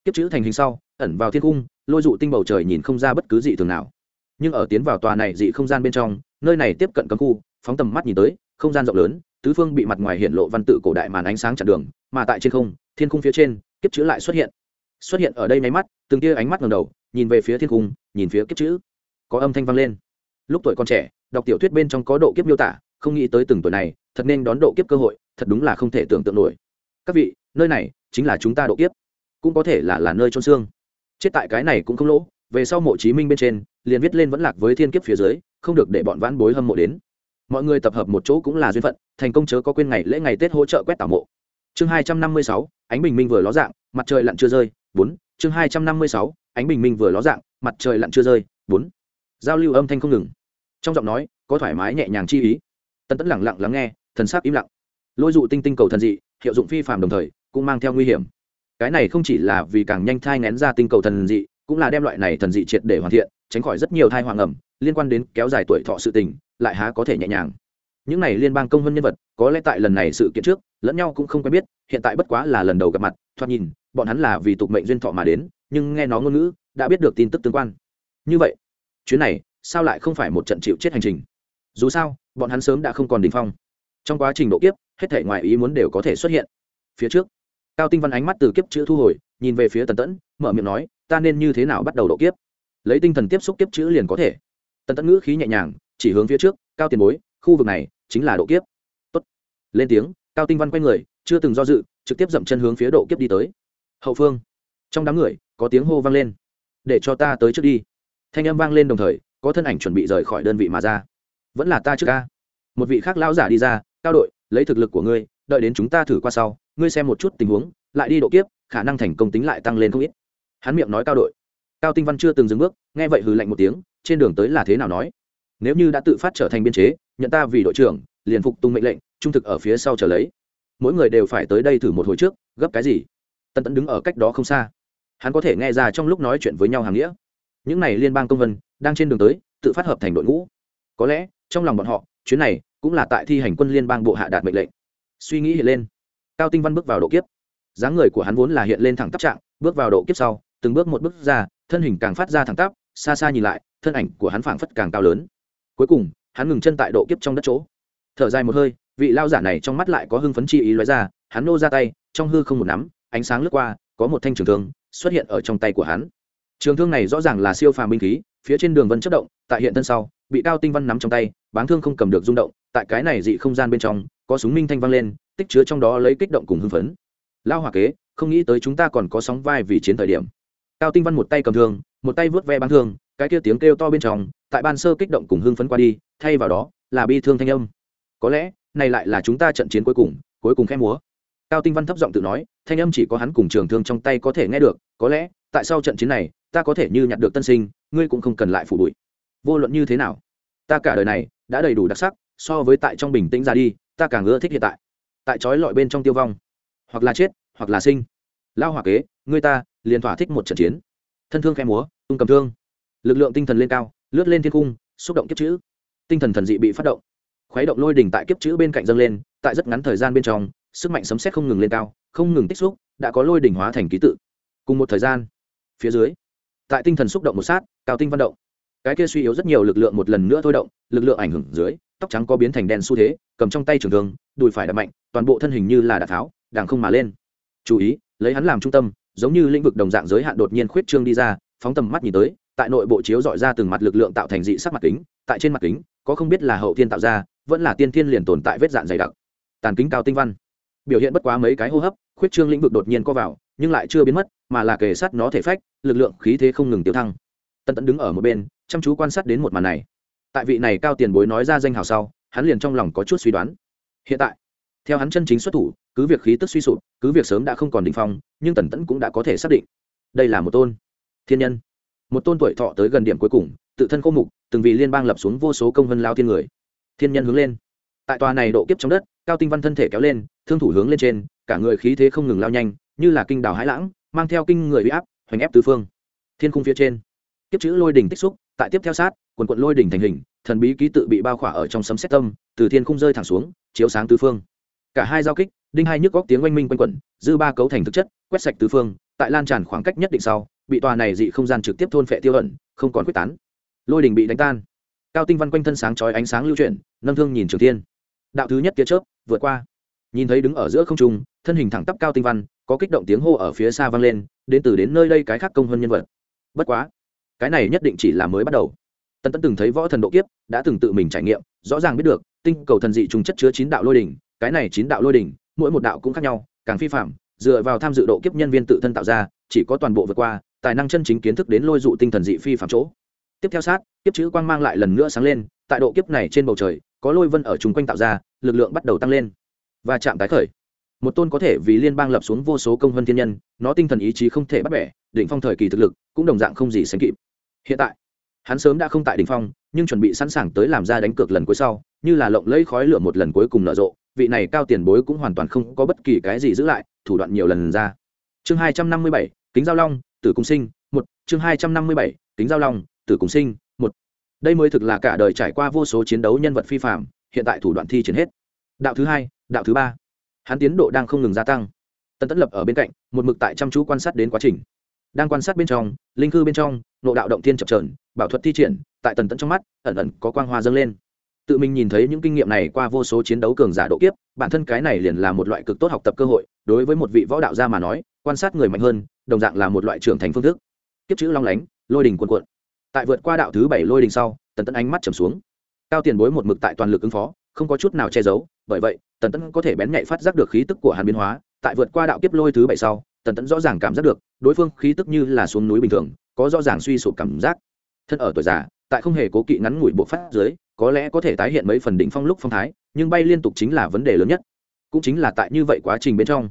kiếp chữ thành hình sau, ẩn vào thiên cung lôi dụ tinh bầu trời nhìn không ra bất cứ gì thường nào. Nhưng ở tiến vào tòa này dị không gian bên trong, nơi này tiếp cận cấm khu, phóng tầm mắt nhìn tới, không gian rộng lớn, tứ phương bị mặt ngoài hiện lộ văn tự cổ đại màn ánh sáng chặn đường, mà tại trên không, thiên cung phía trên, kiếp chữ lại xuất hiện. Xuất hiện ở đây máy mắt, từng tia ánh mắt ngầm đầu, nhìn về phía thiên cung nhìn phía kiếp chữ. Có âm thanh vang lên. Lúc tuổi còn trẻ, đọc tiểu thuyết bên trong có độ kiếp miêu tả, không nghĩ tới từng tuổi này, thật nên đón độ kiếp cơ hội, thật đúng là không thể tưởng tượng nổi. Các vị, nơi này chính là chúng ta độ kiếp cũng có thể là là nơi trôn xương. Chết tại cái này cũng không lỗ, về sau mộ chí minh bên trên, liền viết lên vẫn lạc với thiên kiếp phía dưới, không được để bọn vãn bối hâm mộ đến. Mọi người tập hợp một chỗ cũng là duyên phận, thành công chớ có quên ngày lễ ngày tết hỗ trợ quét tảo mộ. Chương hai trăm năm mươi sáu, ánh bình minh vừa ló dạng, mặt trời lặn chưa rơi, bốn. Chương hai trăm năm mươi sáu, ánh bình minh vừa ló dạng, mặt trời lặn chưa rơi, bốn. Giao lưu âm thanh không ngừng. Trong giọng nói, có thoải mái nhẹ nhàng chi ý. Tân tẫn lẳng lặng lắng nghe, thần sắc im lặng. Lôi dụ tinh tinh cầu thần dị, hiệu dụng phi phạm đồng thời, cũng mang theo nguy hiểm cái này không chỉ là vì càng nhanh thai ngén ra tinh cầu thần dị, cũng là đem loại này thần dị triệt để hoàn thiện, tránh khỏi rất nhiều thai hoàng ẩm, liên quan đến kéo dài tuổi thọ sự tình, lại há có thể nhẹ nhàng. Những này liên bang công hơn nhân vật, có lẽ tại lần này sự kiện trước, lẫn nhau cũng không quen biết, hiện tại bất quá là lần đầu gặp mặt, thoạt nhìn, bọn hắn là vì tục mệnh duyên thọ mà đến, nhưng nghe nó ngôn ngữ, đã biết được tin tức tương quan. Như vậy, chuyến này, sao lại không phải một trận chịu chết hành trình? Dù sao, bọn hắn sớm đã không còn đình phong. Trong quá trình độ kiếp, hết thể ngoài ý muốn đều có thể xuất hiện. Phía trước cao tinh văn ánh mắt từ kiếp chữ thu hồi, nhìn về phía tần tẫn, mở miệng nói, ta nên như thế nào bắt đầu độ kiếp? Lấy tinh thần tiếp xúc kiếp chữ liền có thể. Tần tẫn ngữ khí nhẹ nhàng, chỉ hướng phía trước, cao tiền bối, khu vực này chính là độ kiếp. Tốt. lên tiếng, cao tinh văn quay người, chưa từng do dự, trực tiếp dậm chân hướng phía độ kiếp đi tới. Hậu phương. Trong đám người, có tiếng hô vang lên. Để cho ta tới trước đi. Thanh âm vang lên đồng thời, có thân ảnh chuẩn bị rời khỏi đơn vị mà ra. Vẫn là ta trước ca. Một vị khác lão giả đi ra, cao đội, lấy thực lực của ngươi đợi đến chúng ta thử qua sau, ngươi xem một chút tình huống, lại đi độ kiếp, khả năng thành công tính lại tăng lên không ít. Hắn miệng nói cao đội. Cao tinh văn chưa từng dừng bước, nghe vậy hừ lạnh một tiếng, trên đường tới là thế nào nói? Nếu như đã tự phát trở thành biên chế, nhận ta vì đội trưởng, liền phục tung mệnh lệnh, trung thực ở phía sau trở lấy. Mỗi người đều phải tới đây thử một hồi trước, gấp cái gì? Tân tẫn đứng ở cách đó không xa. Hắn có thể nghe ra trong lúc nói chuyện với nhau hàng nghĩa. Những này liên bang công vân, đang trên đường tới, tự phát hợp thành đội ngũ. Có lẽ, trong lòng bọn họ, chuyến này cũng là tại thi hành quân liên bang bộ hạ đạt mệnh lệnh suy nghĩ hiện lên. Cao tinh văn bước vào độ kiếp. Dáng người của hắn vốn là hiện lên thẳng tắp trạng, bước vào độ kiếp sau, từng bước một bước ra, thân hình càng phát ra thẳng tắp, xa xa nhìn lại, thân ảnh của hắn phảng phất càng cao lớn. Cuối cùng, hắn ngừng chân tại độ kiếp trong đất chỗ. Thở dài một hơi, vị lao giả này trong mắt lại có hưng phấn chi ý lóe ra, hắn nô ra tay, trong hư không một nắm, ánh sáng lướt qua, có một thanh trường thương xuất hiện ở trong tay của hắn. Trường thương này rõ ràng là siêu phàm binh khí, phía trên đường vân chất động, tại hiện thân sau, bị cao tinh văn nắm trong tay, báng thương không cầm được rung động, tại cái này dị không gian bên trong có súng minh thanh vang lên, tích chứa trong đó lấy kích động cùng hưng phấn. Lao hòa kế, không nghĩ tới chúng ta còn có sóng vai vì chiến thời điểm. Cao tinh văn một tay cầm thương, một tay vớt ve bán thương, cái kia tiếng kêu to bên trong, tại ban sơ kích động cùng hưng phấn qua đi, thay vào đó là bi thương thanh âm. Có lẽ, này lại là chúng ta trận chiến cuối cùng cuối cùng khẽ múa. Cao tinh văn thấp giọng tự nói, thanh âm chỉ có hắn cùng trường thương trong tay có thể nghe được, có lẽ, tại sao trận chiến này, ta có thể như nhặt được tân sinh, ngươi cũng không cần lại phủ bụi. Vô luận như thế nào, ta cả đời này đã đầy đủ đặc sắc, so với tại trong bình tĩnh ra đi ta càng ưa thích hiện tại. Tại trói lọi bên trong tiêu vong. Hoặc là chết, hoặc là sinh. Lao hỏa kế, ngươi ta, liền thỏa thích một trận chiến. Thân thương khe múa, tung cầm thương. Lực lượng tinh thần lên cao, lướt lên thiên cung, xúc động kiếp chữ. Tinh thần thần dị bị phát động. Khuấy động lôi đỉnh tại kiếp chữ bên cạnh dâng lên, tại rất ngắn thời gian bên trong, sức mạnh sấm xét không ngừng lên cao, không ngừng tích xúc, đã có lôi đỉnh hóa thành ký tự. Cùng một thời gian, phía dưới, tại tinh thần xúc động một sát, cao tinh văn động. Cái kia suy yếu rất nhiều lực lượng một lần nữa thôi động, lực lượng ảnh hưởng dưới tóc trắng có biến thành đen xu thế, cầm trong tay trường thương, đùi phải đập mạnh, toàn bộ thân hình như là đạn tháo, đàng không mà lên. Chú ý, lấy hắn làm trung tâm, giống như lĩnh vực đồng dạng giới hạn đột nhiên khuyết trương đi ra, phóng tầm mắt nhìn tới, tại nội bộ chiếu dọi ra từng mặt lực lượng tạo thành dị sắc mặt kính, tại trên mặt kính, có không biết là hậu thiên tạo ra, vẫn là tiên thiên liền tồn tại vết dạn dày đặc. Tàn kính cao tinh văn. Biểu hiện bất quá mấy cái hô hấp, khuyết trương lĩnh vực đột nhiên co vào, nhưng lại chưa biến mất, mà là kề sát nó thể phách, lực lượng khí thế không ngừng tiêu thăng. Tân tẫn đứng ở một bên, chăm chú quan sát đến một màn này tại vị này cao tiền bối nói ra danh hào sau, hắn liền trong lòng có chút suy đoán. Hiện tại, theo hắn chân chính xuất thủ, cứ việc khí tức suy sụp, cứ việc sớm đã không còn đ ỉ n h phong, nhưng tần tẫn cũng đã có thể xác định. Đây là một tôn thiên nhân. Một tôn tuổi thọ tới gần điểm cuối cùng, tự thân khô mục, từng vì liên bang lập xuống vô số công vân lao thiên người. Thiên nhân hướng lên. Tại tòa này độ kiếp trong đất, cao tinh văn thân thể kéo lên, thương thủ hướng lên trên, cả người khí thế không ngừng lao nhanh, như là kinh đào hãi lãng, mang theo kinh người huy áp, hoành ép tứ phương. Thiên khung phía trên, kiếp chữ lôi đỉnh tích xúc tại tiếp theo sát, quần quận lôi đỉnh thành hình, thần bí ký tự bị bao khỏa ở trong sấm xét tâm, từ thiên khung rơi thẳng xuống, chiếu sáng tứ phương. Cả hai giao kích, đinh hai nhức góc tiếng oanh minh quanh quẩn, dư ba cấu thành thực chất, quét sạch tứ phương, tại lan tràn khoảng cách nhất định sau, bị tòa này dị không gian trực tiếp thôn phệ tiêu ẩn, không còn quyết tán. Lôi đỉnh bị đánh tan. Cao tinh văn quanh thân sáng chói ánh sáng lưu chuyển, nâng thương nhìn trường thiên. Đạo thứ nhất kia chớp, vượt qua. Nhìn thấy đứng ở giữa không trung, thân hình thẳng tắp cao tinh văn, có kích động tiếng hô ở phía xa vang lên, đến từ đến nơi đây cái khác công hơn nhân vật. Bất quá cái này nhất định chỉ là mới bắt đầu. Tân tẫn từng thấy võ thần độ kiếp, đã từng tự mình trải nghiệm, rõ ràng biết được, tinh cầu thần dị trùng chất chứa chín đạo lôi đỉnh, cái này chín đạo lôi đỉnh, mỗi một đạo cũng khác nhau, càng phi phạm dựa vào tham dự độ kiếp nhân viên tự thân tạo ra, chỉ có toàn bộ vượt qua, tài năng chân chính kiến thức đến lôi dụ tinh thần dị phi phạm chỗ. Tiếp theo sát, kiếp chữ quang mang lại lần nữa sáng lên, tại độ kiếp này trên bầu trời, có lôi vân ở chung quanh tạo ra, lực lượng bắt đầu tăng lên. Và chạm tái khởi. Một tôn có thể vì liên bang lập xuống vô số công vân thiên nhân, nó tinh thần ý chí không thể bắt bẻ định phong thời kỳ thực lực, cũng đồng dạng không gì sánh kịp hiện tại, hắn sớm đã không tại đỉnh phong, nhưng chuẩn bị sẵn sàng tới làm ra đánh cược lần cuối sau, như là lộng lẫy khói lửa một lần cuối cùng nở rộ, vị này cao tiền bối cũng hoàn toàn không có bất kỳ cái gì giữ lại, thủ đoạn nhiều lần ra. Chương hai trăm năm mươi bảy, kính giao long, tử cung sinh, một. Chương hai trăm năm mươi bảy, kính giao long, tử cung sinh, một. Đây mới thực là cả đời trải qua vô số chiến đấu nhân vật phi phạm hiện tại thủ đoạn thi triển hết. Đạo thứ hai, đạo thứ ba. Hắn tiến độ đang không ngừng gia tăng. Tân tẫn lập ở bên cạnh, một mực tại chăm chú quan sát đến quá trình đang quan sát bên trong, linh cư bên trong, nộ đạo động thiên chập trờn bảo thuật thi triển, tại tần tẫn trong mắt, ẩn ẩn có quang hoa dâng lên. Tự mình nhìn thấy những kinh nghiệm này qua vô số chiến đấu cường giả độ kiếp, bản thân cái này liền là một loại cực tốt học tập cơ hội, đối với một vị võ đạo gia mà nói, quan sát người mạnh hơn, đồng dạng là một loại trưởng thành phương thức. Kiếp chữ long lánh, lôi đình cuồn cuộn. Tại vượt qua đạo thứ bảy lôi đình sau, tần tẫn ánh mắt trầm xuống. Cao tiền bối một mực tại toàn lực ứng phó, không có chút nào che giấu, bởi vậy, tần tẫn có thể bén nhạy phát giác được khí tức của hàn biến hóa. Tại vượt qua đạo kiếp lôi thứ bảy sau, tần tẫn rõ ràng cảm giác được đối phương khí tức như là xuống núi bình thường, có rõ ràng suy sụp cảm giác. Thân ở tuổi già, tại không hề cố kỵ ngắn ngủi bộ phát dưới, có lẽ có thể tái hiện mấy phần đỉnh phong lúc phong thái, nhưng bay liên tục chính là vấn đề lớn nhất. Cũng chính là tại như vậy quá trình bên trong.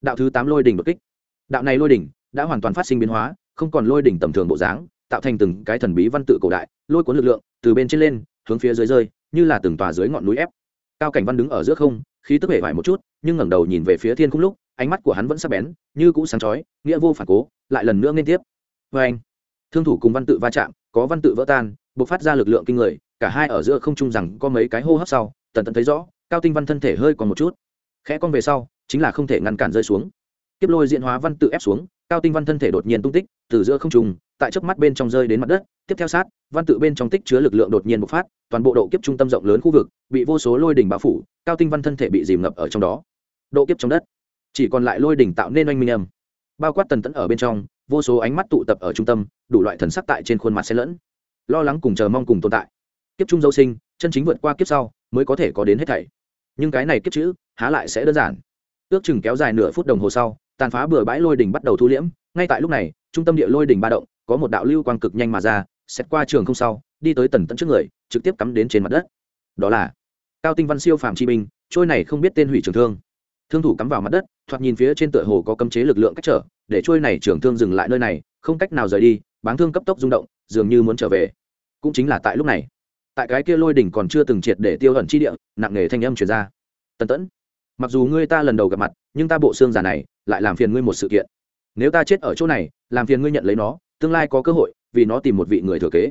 Đạo thứ tám lôi đỉnh đột kích. Đạo này lôi đỉnh đã hoàn toàn phát sinh biến hóa, không còn lôi đỉnh tầm thường bộ dáng, tạo thành từng cái thần bí văn tự cổ đại, lôi cuốn lực lượng từ bên trên lên, hướng phía dưới rơi, như là từng tòa dưới ngọn núi ép. Cao cảnh văn đứng ở giữa không, khí tức hệ vải một chút, nhưng ngẩng đầu nhìn về phía thiên khung lúc ánh mắt của hắn vẫn sắc bén, như cũ sáng chói, nghĩa vô phản cố, lại lần nữa liên tiếp. Vê anh, thương thủ cùng văn tự va chạm, có văn tự vỡ tan, bộc phát ra lực lượng kinh người, cả hai ở giữa không trung rằng có mấy cái hô hấp sau, tần tần thấy rõ, cao tinh văn thân thể hơi còn một chút. Khẽ con về sau, chính là không thể ngăn cản rơi xuống. Tiếp lôi diện hóa văn tự ép xuống, cao tinh văn thân thể đột nhiên tung tích, từ giữa không trung, tại chớp mắt bên trong rơi đến mặt đất, tiếp theo sát, văn tự bên trong tích chứa lực lượng đột nhiên bộc phát, toàn bộ độ kiếp trung tâm rộng lớn khu vực, bị vô số lôi đỉnh bao phủ, cao tinh văn thân thể bị dìm ngập ở trong đó. Độ kiếp trong đất chỉ còn lại lôi đỉnh tạo nên oanh minh âm. Bao quát tần tẫn ở bên trong, vô số ánh mắt tụ tập ở trung tâm, đủ loại thần sắc tại trên khuôn mặt xen lẫn. Lo lắng cùng chờ mong cùng tồn tại. Kiếp trung dâu sinh, chân chính vượt qua kiếp sau, mới có thể có đến hết thảy. Nhưng cái này kiếp chữ, há lại sẽ đơn giản. Ước chừng kéo dài nửa phút đồng hồ sau, tàn phá bừa bãi lôi đỉnh bắt đầu thu liễm. Ngay tại lúc này, trung tâm địa lôi đỉnh ba động, có một đạo lưu quang cực nhanh mà ra xét qua trường không sau, đi tới tần tẫn trước người, trực tiếp cắm đến trên mặt đất. Đó là cao tinh văn siêu phàm chi binh, trôi này không biết tên hủy trường thương thương thủ cắm vào mặt đất, thoạt nhìn phía trên tựa hồ có cấm chế lực lượng cách trở, để trôi này trường thương dừng lại nơi này, không cách nào rời đi, báng thương cấp tốc rung động, dường như muốn trở về. Cũng chính là tại lúc này, tại cái kia lôi đỉnh còn chưa từng triệt để tiêu hận chi địa, nặng nghề thanh âm truyền ra. Tần tẫn, mặc dù ngươi ta lần đầu gặp mặt, nhưng ta bộ xương giả này lại làm phiền ngươi một sự kiện. Nếu ta chết ở chỗ này, làm phiền ngươi nhận lấy nó, tương lai có cơ hội, vì nó tìm một vị người thừa kế.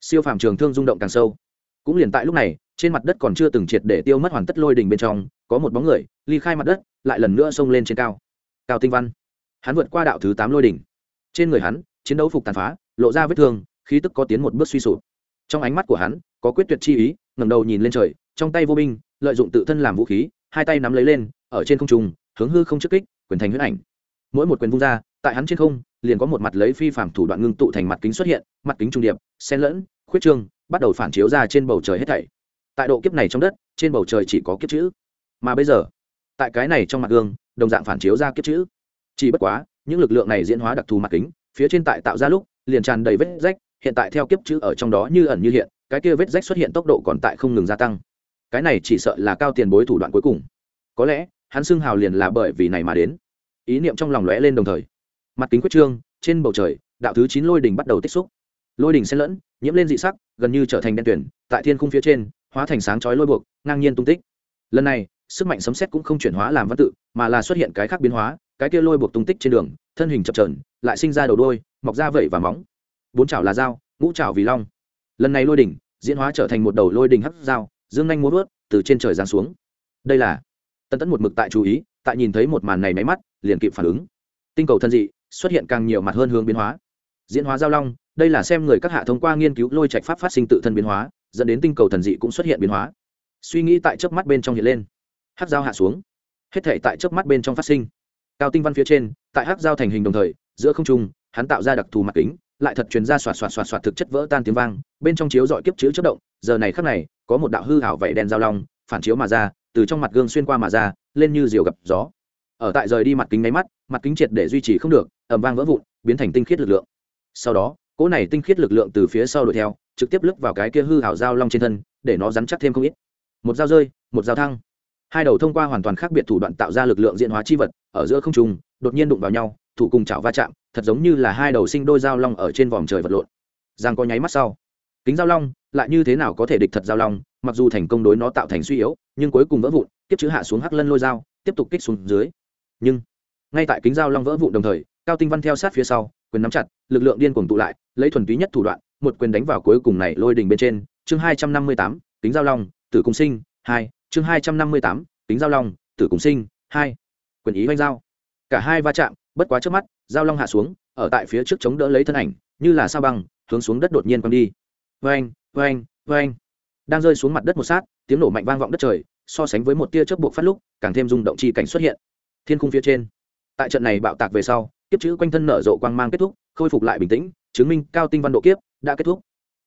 Siêu phàm trường thương rung động càng sâu. Cũng liền tại lúc này, trên mặt đất còn chưa từng triệt để tiêu mất hoàn tất lôi đỉnh bên trong có một bóng người, ly khai mặt đất, lại lần nữa xông lên trên cao. Cao tinh văn. Hắn vượt qua đạo thứ tám lôi đỉnh. Trên người hắn, chiến đấu phục tàn phá, lộ ra vết thương, khí tức có tiến một bước suy sụp. Trong ánh mắt của hắn, có quyết tuyệt chi ý, ngẩng đầu nhìn lên trời, trong tay vô binh, lợi dụng tự thân làm vũ khí, hai tay nắm lấy lên, ở trên không trung, hướng hư không trước kích, quyền thành huyết ảnh. Mỗi một quyền vung ra, tại hắn trên không, liền có một mặt lấy phi phạm thủ đoạn ngưng tụ thành mặt kính xuất hiện, mặt kính trung điệp, xen lẫn, khuyết trương, bắt đầu phản chiếu ra trên bầu trời hết thảy. Tại độ kiếp này trong đất, trên bầu trời chỉ có kiếp chữ mà bây giờ, tại cái này trong mặt gương, đồng dạng phản chiếu ra kiếp chữ. Chỉ bất quá, những lực lượng này diễn hóa đặc thù mặt kính, phía trên tại tạo ra lúc, liền tràn đầy vết rách, hiện tại theo kiếp chữ ở trong đó như ẩn như hiện, cái kia vết rách xuất hiện tốc độ còn tại không ngừng gia tăng. Cái này chỉ sợ là cao tiền bối thủ đoạn cuối cùng. Có lẽ, hắn xưng hào liền là bởi vì này mà đến. Ý niệm trong lòng lóe lên đồng thời. Mặt kính quyết trương, trên bầu trời, đạo thứ chín lôi đỉnh bắt đầu tích xúc. Lôi đỉnh xen lẫn, nhiễm lên dị sắc, gần như trở thành đen tuyển tại thiên khung phía trên, hóa thành sáng chói lôi buộc, ngang nhiên tung tích. Lần này sức mạnh sấm xét cũng không chuyển hóa làm văn tự, mà là xuất hiện cái khác biến hóa, cái kia lôi buộc tung tích trên đường, thân hình chập trờn lại sinh ra đầu đôi mọc ra vẩy và móng. Bốn chảo là dao, ngũ chảo vì long. Lần này lôi đỉnh, diễn hóa trở thành một đầu lôi đỉnh hấp dao, dương nhanh muốn vớt từ trên trời giáng xuống. Đây là tân tấn một mực tại chú ý, tại nhìn thấy một màn này máy mắt, liền kịp phản ứng. Tinh cầu thân dị, xuất hiện càng nhiều mặt hơn hướng biến hóa. Diễn hóa giao long, đây là xem người các hạ thông qua nghiên cứu lôi trạch pháp phát sinh tự thân biến hóa, dẫn đến tinh cầu thần dị cũng xuất hiện biến hóa. Suy nghĩ tại chớp mắt bên trong hiện lên hắc dao hạ xuống. Hết thể tại chớp mắt bên trong phát sinh. Cao tinh văn phía trên, tại hắc dao thành hình đồng thời, giữa không trung, hắn tạo ra đặc thù mặt kính, lại thật truyền ra xoạt xoạt xoạt xoạt thực chất vỡ tan tiếng vang, bên trong chiếu dọi kiếp chữ chất động, giờ này khắc này, có một đạo hư hảo vẩy đen giao long, phản chiếu mà ra, từ trong mặt gương xuyên qua mà ra, lên như diều gặp gió. Ở tại rời đi mặt kính máy mắt, mặt kính triệt để duy trì không được ẩm vang vỡ vụn, biến thành tinh khiết lực lượng. Sau đó, cỗ này tinh khiết lực lượng từ phía sau đuổi theo, trực tiếp lướt vào cái kia hư hảo dao long trên thân, để nó rắn chắc thêm không ít. Một dao rơi, một dao thăng hai đầu thông qua hoàn toàn khác biệt thủ đoạn tạo ra lực lượng diện hóa chi vật, ở giữa không trung, đột nhiên đụng vào nhau, thủ cùng chảo va chạm, thật giống như là hai đầu sinh đôi dao long ở trên vòm trời vật lộn. Giang có nháy mắt sau. Kính dao long, lại như thế nào có thể địch thật dao long, mặc dù thành công đối nó tạo thành suy yếu, nhưng cuối cùng vỡ vụn tiếp chữ hạ xuống hắc lân lôi dao, tiếp tục kích xuống dưới. Nhưng, ngay tại kính dao long vỡ vụn đồng thời, cao tinh văn theo sát phía sau, quyền nắm chặt, lực lượng điên cuồng tụ lại, lấy thuần túy nhất thủ đoạn, một quyền đánh vào cuối cùng này lôi đỉnh bên trên. Chương hai trăm năm mươi tám, kính giao long, tử cung sinh, hai chương hai trăm năm mươi tám tính giao long, tử cùng sinh, hai. Quyền ý oanh giao. Cả hai va chạm, bất quá trước mắt, giao long hạ xuống, ở tại phía trước chống đỡ lấy thân ảnh, như là sao băng, hướng xuống đất đột nhiên quăng đi. Oanh oanh oanh đang rơi xuống mặt đất một sát, tiếng nổ mạnh vang vọng đất trời, so sánh với một tia chớp buộc phát lúc, càng thêm rung động chi cảnh xuất hiện. Thiên khung phía trên. Tại trận này bạo tạc về sau, kiếp chữ quanh thân nở rộ quang mang kết thúc, khôi phục lại bình tĩnh, chứng minh cao tinh văn độ kiếp đã kết thúc.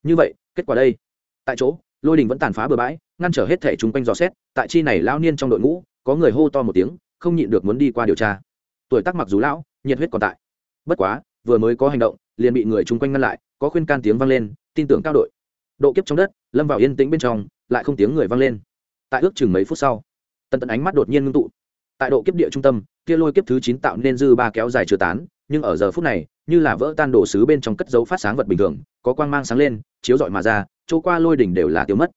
Như vậy, kết quả đây. Tại chỗ lôi đình vẫn tàn phá bừa bãi, ngăn trở hết thể chung quanh dò xét, tại chi này lao niên trong đội ngũ, có người hô to một tiếng, không nhịn được muốn đi qua điều tra. Tuổi tác mặc dù lão, nhiệt huyết còn tại. Bất quá, vừa mới có hành động, liền bị người chung quanh ngăn lại, có khuyên can tiếng vang lên, tin tưởng cao đội. Độ kiếp trong đất, lâm vào yên tĩnh bên trong, lại không tiếng người vang lên. Tại ước chừng mấy phút sau, tần tần ánh mắt đột nhiên ngưng tụ. Tại độ kiếp địa trung tâm, kia lôi kiếp thứ chín tạo nên dư ba kéo dài chưa tán, nhưng ở giờ phút này, như là vỡ tan đổ sứ bên trong cất dấu phát sáng vật bình thường, có quang mang sáng lên, chiếu rọi mà ra chỗ qua lôi đỉnh đều là tiêu mất.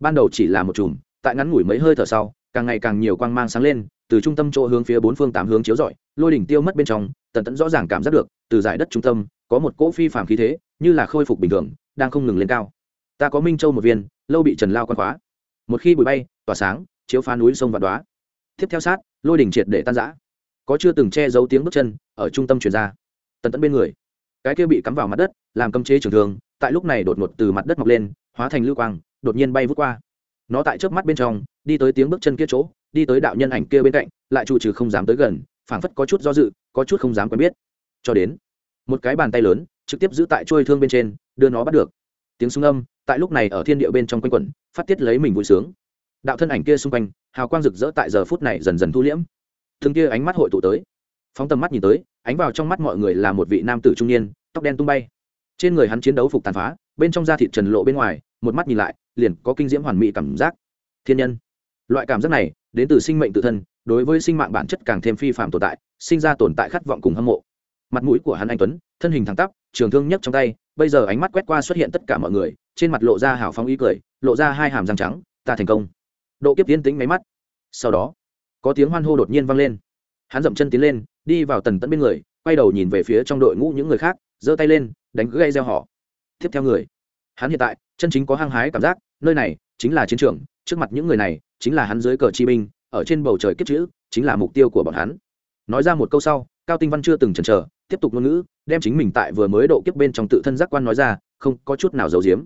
Ban đầu chỉ là một chùm, tại ngắn ngủi mấy hơi thở sau, càng ngày càng nhiều quang mang sáng lên, từ trung tâm chỗ hướng phía bốn phương tám hướng chiếu rọi, lôi đỉnh tiêu mất bên trong, tần tẫn rõ ràng cảm giác được, từ giải đất trung tâm, có một cỗ phi phàm khí thế, như là khôi phục bình thường, đang không ngừng lên cao. Ta có minh châu một viên, lâu bị trần lao quan khóa. Một khi bụi bay, tỏa sáng, chiếu phá núi sông và đoá tiếp theo sát, lôi đỉnh triệt để tan rã. Có chưa từng che giấu tiếng bước chân, ở trung tâm truyền ra. Tần tẫn bên người, cái kia bị cắm vào mặt đất, làm cấm chế trường thường tại lúc này đột ngột từ mặt đất mọc lên, hóa thành lưu quang, đột nhiên bay vút qua. Nó tại trước mắt bên trong, đi tới tiếng bước chân kia chỗ, đi tới đạo nhân ảnh kia bên cạnh, lại trụ trừ không dám tới gần, phảng phất có chút do dự, có chút không dám quen biết. Cho đến, một cái bàn tay lớn, trực tiếp giữ tại trôi thương bên trên, đưa nó bắt được. Tiếng súng âm, tại lúc này ở thiên địa bên trong quanh quẩn, phát tiết lấy mình vui sướng. Đạo thân ảnh kia xung quanh, hào quang rực rỡ tại giờ phút này dần dần thu liễm. Thương kia ánh mắt hội tụ tới. Phóng tầm mắt nhìn tới, ánh vào trong mắt mọi người là một vị nam tử trung niên, tóc đen tung bay trên người hắn chiến đấu phục tàn phá, bên trong da thịt trần lộ bên ngoài, một mắt nhìn lại, liền có kinh diễm hoàn mỹ cảm giác. Thiên nhân. Loại cảm giác này, đến từ sinh mệnh tự thân, đối với sinh mạng bản chất càng thêm phi phạm tồn tại, sinh ra tồn tại khát vọng cùng hâm mộ. Mặt mũi của hắn anh tuấn, thân hình thẳng tắp, trường thương nhất trong tay, bây giờ ánh mắt quét qua xuất hiện tất cả mọi người, trên mặt lộ ra hào phóng ý cười, lộ ra hai hàm răng trắng, ta thành công. Độ kiếp tiến tính máy mắt. Sau đó, có tiếng hoan hô đột nhiên vang lên. Hắn dậm chân tiến lên, đi vào tần tẫn bên người, quay đầu nhìn về phía trong đội ngũ những người khác giơ tay lên, đánh gây gieo họ. Tiếp theo người. Hắn hiện tại, chân chính có hăng hái cảm giác, nơi này chính là chiến trường, trước mặt những người này chính là hắn dưới cờ chi binh, ở trên bầu trời kiếp chữ, chính là mục tiêu của bọn hắn. Nói ra một câu sau, cao tinh văn chưa từng chần chờ, tiếp tục ngôn ngữ, đem chính mình tại vừa mới độ kiếp bên trong tự thân giác quan nói ra, không có chút nào giấu giếm.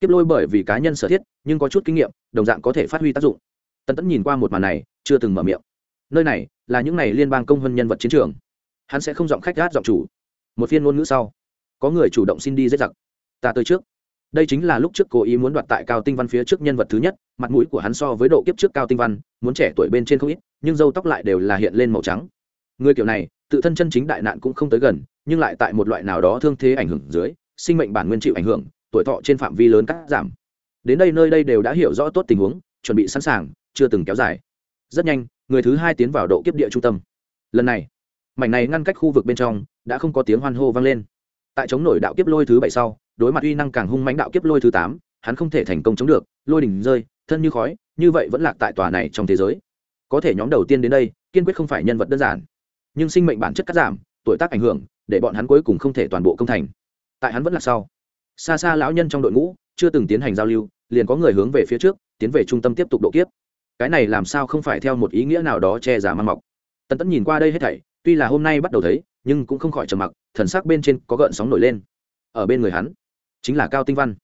Kiếp lôi bởi vì cá nhân sở thiết, nhưng có chút kinh nghiệm, đồng dạng có thể phát huy tác dụng. Tần tẫn nhìn qua một màn này, chưa từng mở miệng. Nơi này là những này liên bang công vân nhân vật chiến trường. Hắn sẽ không giọng khách gát giọng chủ một phiên ngôn ngữ sau. Có người chủ động xin đi giết giặc. Ta tới trước. Đây chính là lúc trước cố ý muốn đoạt tại cao tinh văn phía trước nhân vật thứ nhất, mặt mũi của hắn so với độ kiếp trước cao tinh văn, muốn trẻ tuổi bên trên không ít, nhưng dâu tóc lại đều là hiện lên màu trắng. Người kiểu này, tự thân chân chính đại nạn cũng không tới gần, nhưng lại tại một loại nào đó thương thế ảnh hưởng dưới, sinh mệnh bản nguyên chịu ảnh hưởng, tuổi thọ trên phạm vi lớn cắt giảm. Đến đây nơi đây đều đã hiểu rõ tốt tình huống, chuẩn bị sẵn sàng, chưa từng kéo dài. Rất nhanh, người thứ hai tiến vào độ kiếp địa trung tâm. Lần này, mảnh này ngăn cách khu vực bên trong đã không có tiếng hoan hô vang lên. Tại chống nổi đạo kiếp lôi thứ bảy sau, đối mặt uy năng càng hung mãnh đạo kiếp lôi thứ tám, hắn không thể thành công chống được, lôi đỉnh rơi, thân như khói, như vậy vẫn lạc tại tòa này trong thế giới. Có thể nhóm đầu tiên đến đây, kiên quyết không phải nhân vật đơn giản. Nhưng sinh mệnh bản chất cắt giảm, tuổi tác ảnh hưởng, để bọn hắn cuối cùng không thể toàn bộ công thành. Tại hắn vẫn là sau xa xa lão nhân trong đội ngũ, chưa từng tiến hành giao lưu, liền có người hướng về phía trước, tiến về trung tâm tiếp tục độ kiếp. Cái này làm sao không phải theo một ý nghĩa nào đó che giả mang mọc. Tần tẫn nhìn qua đây hết thảy, tuy là hôm nay bắt đầu thấy nhưng cũng không khỏi trầm mặc, thần sắc bên trên có gợn sóng nổi lên. Ở bên người hắn, chính là cao tinh văn.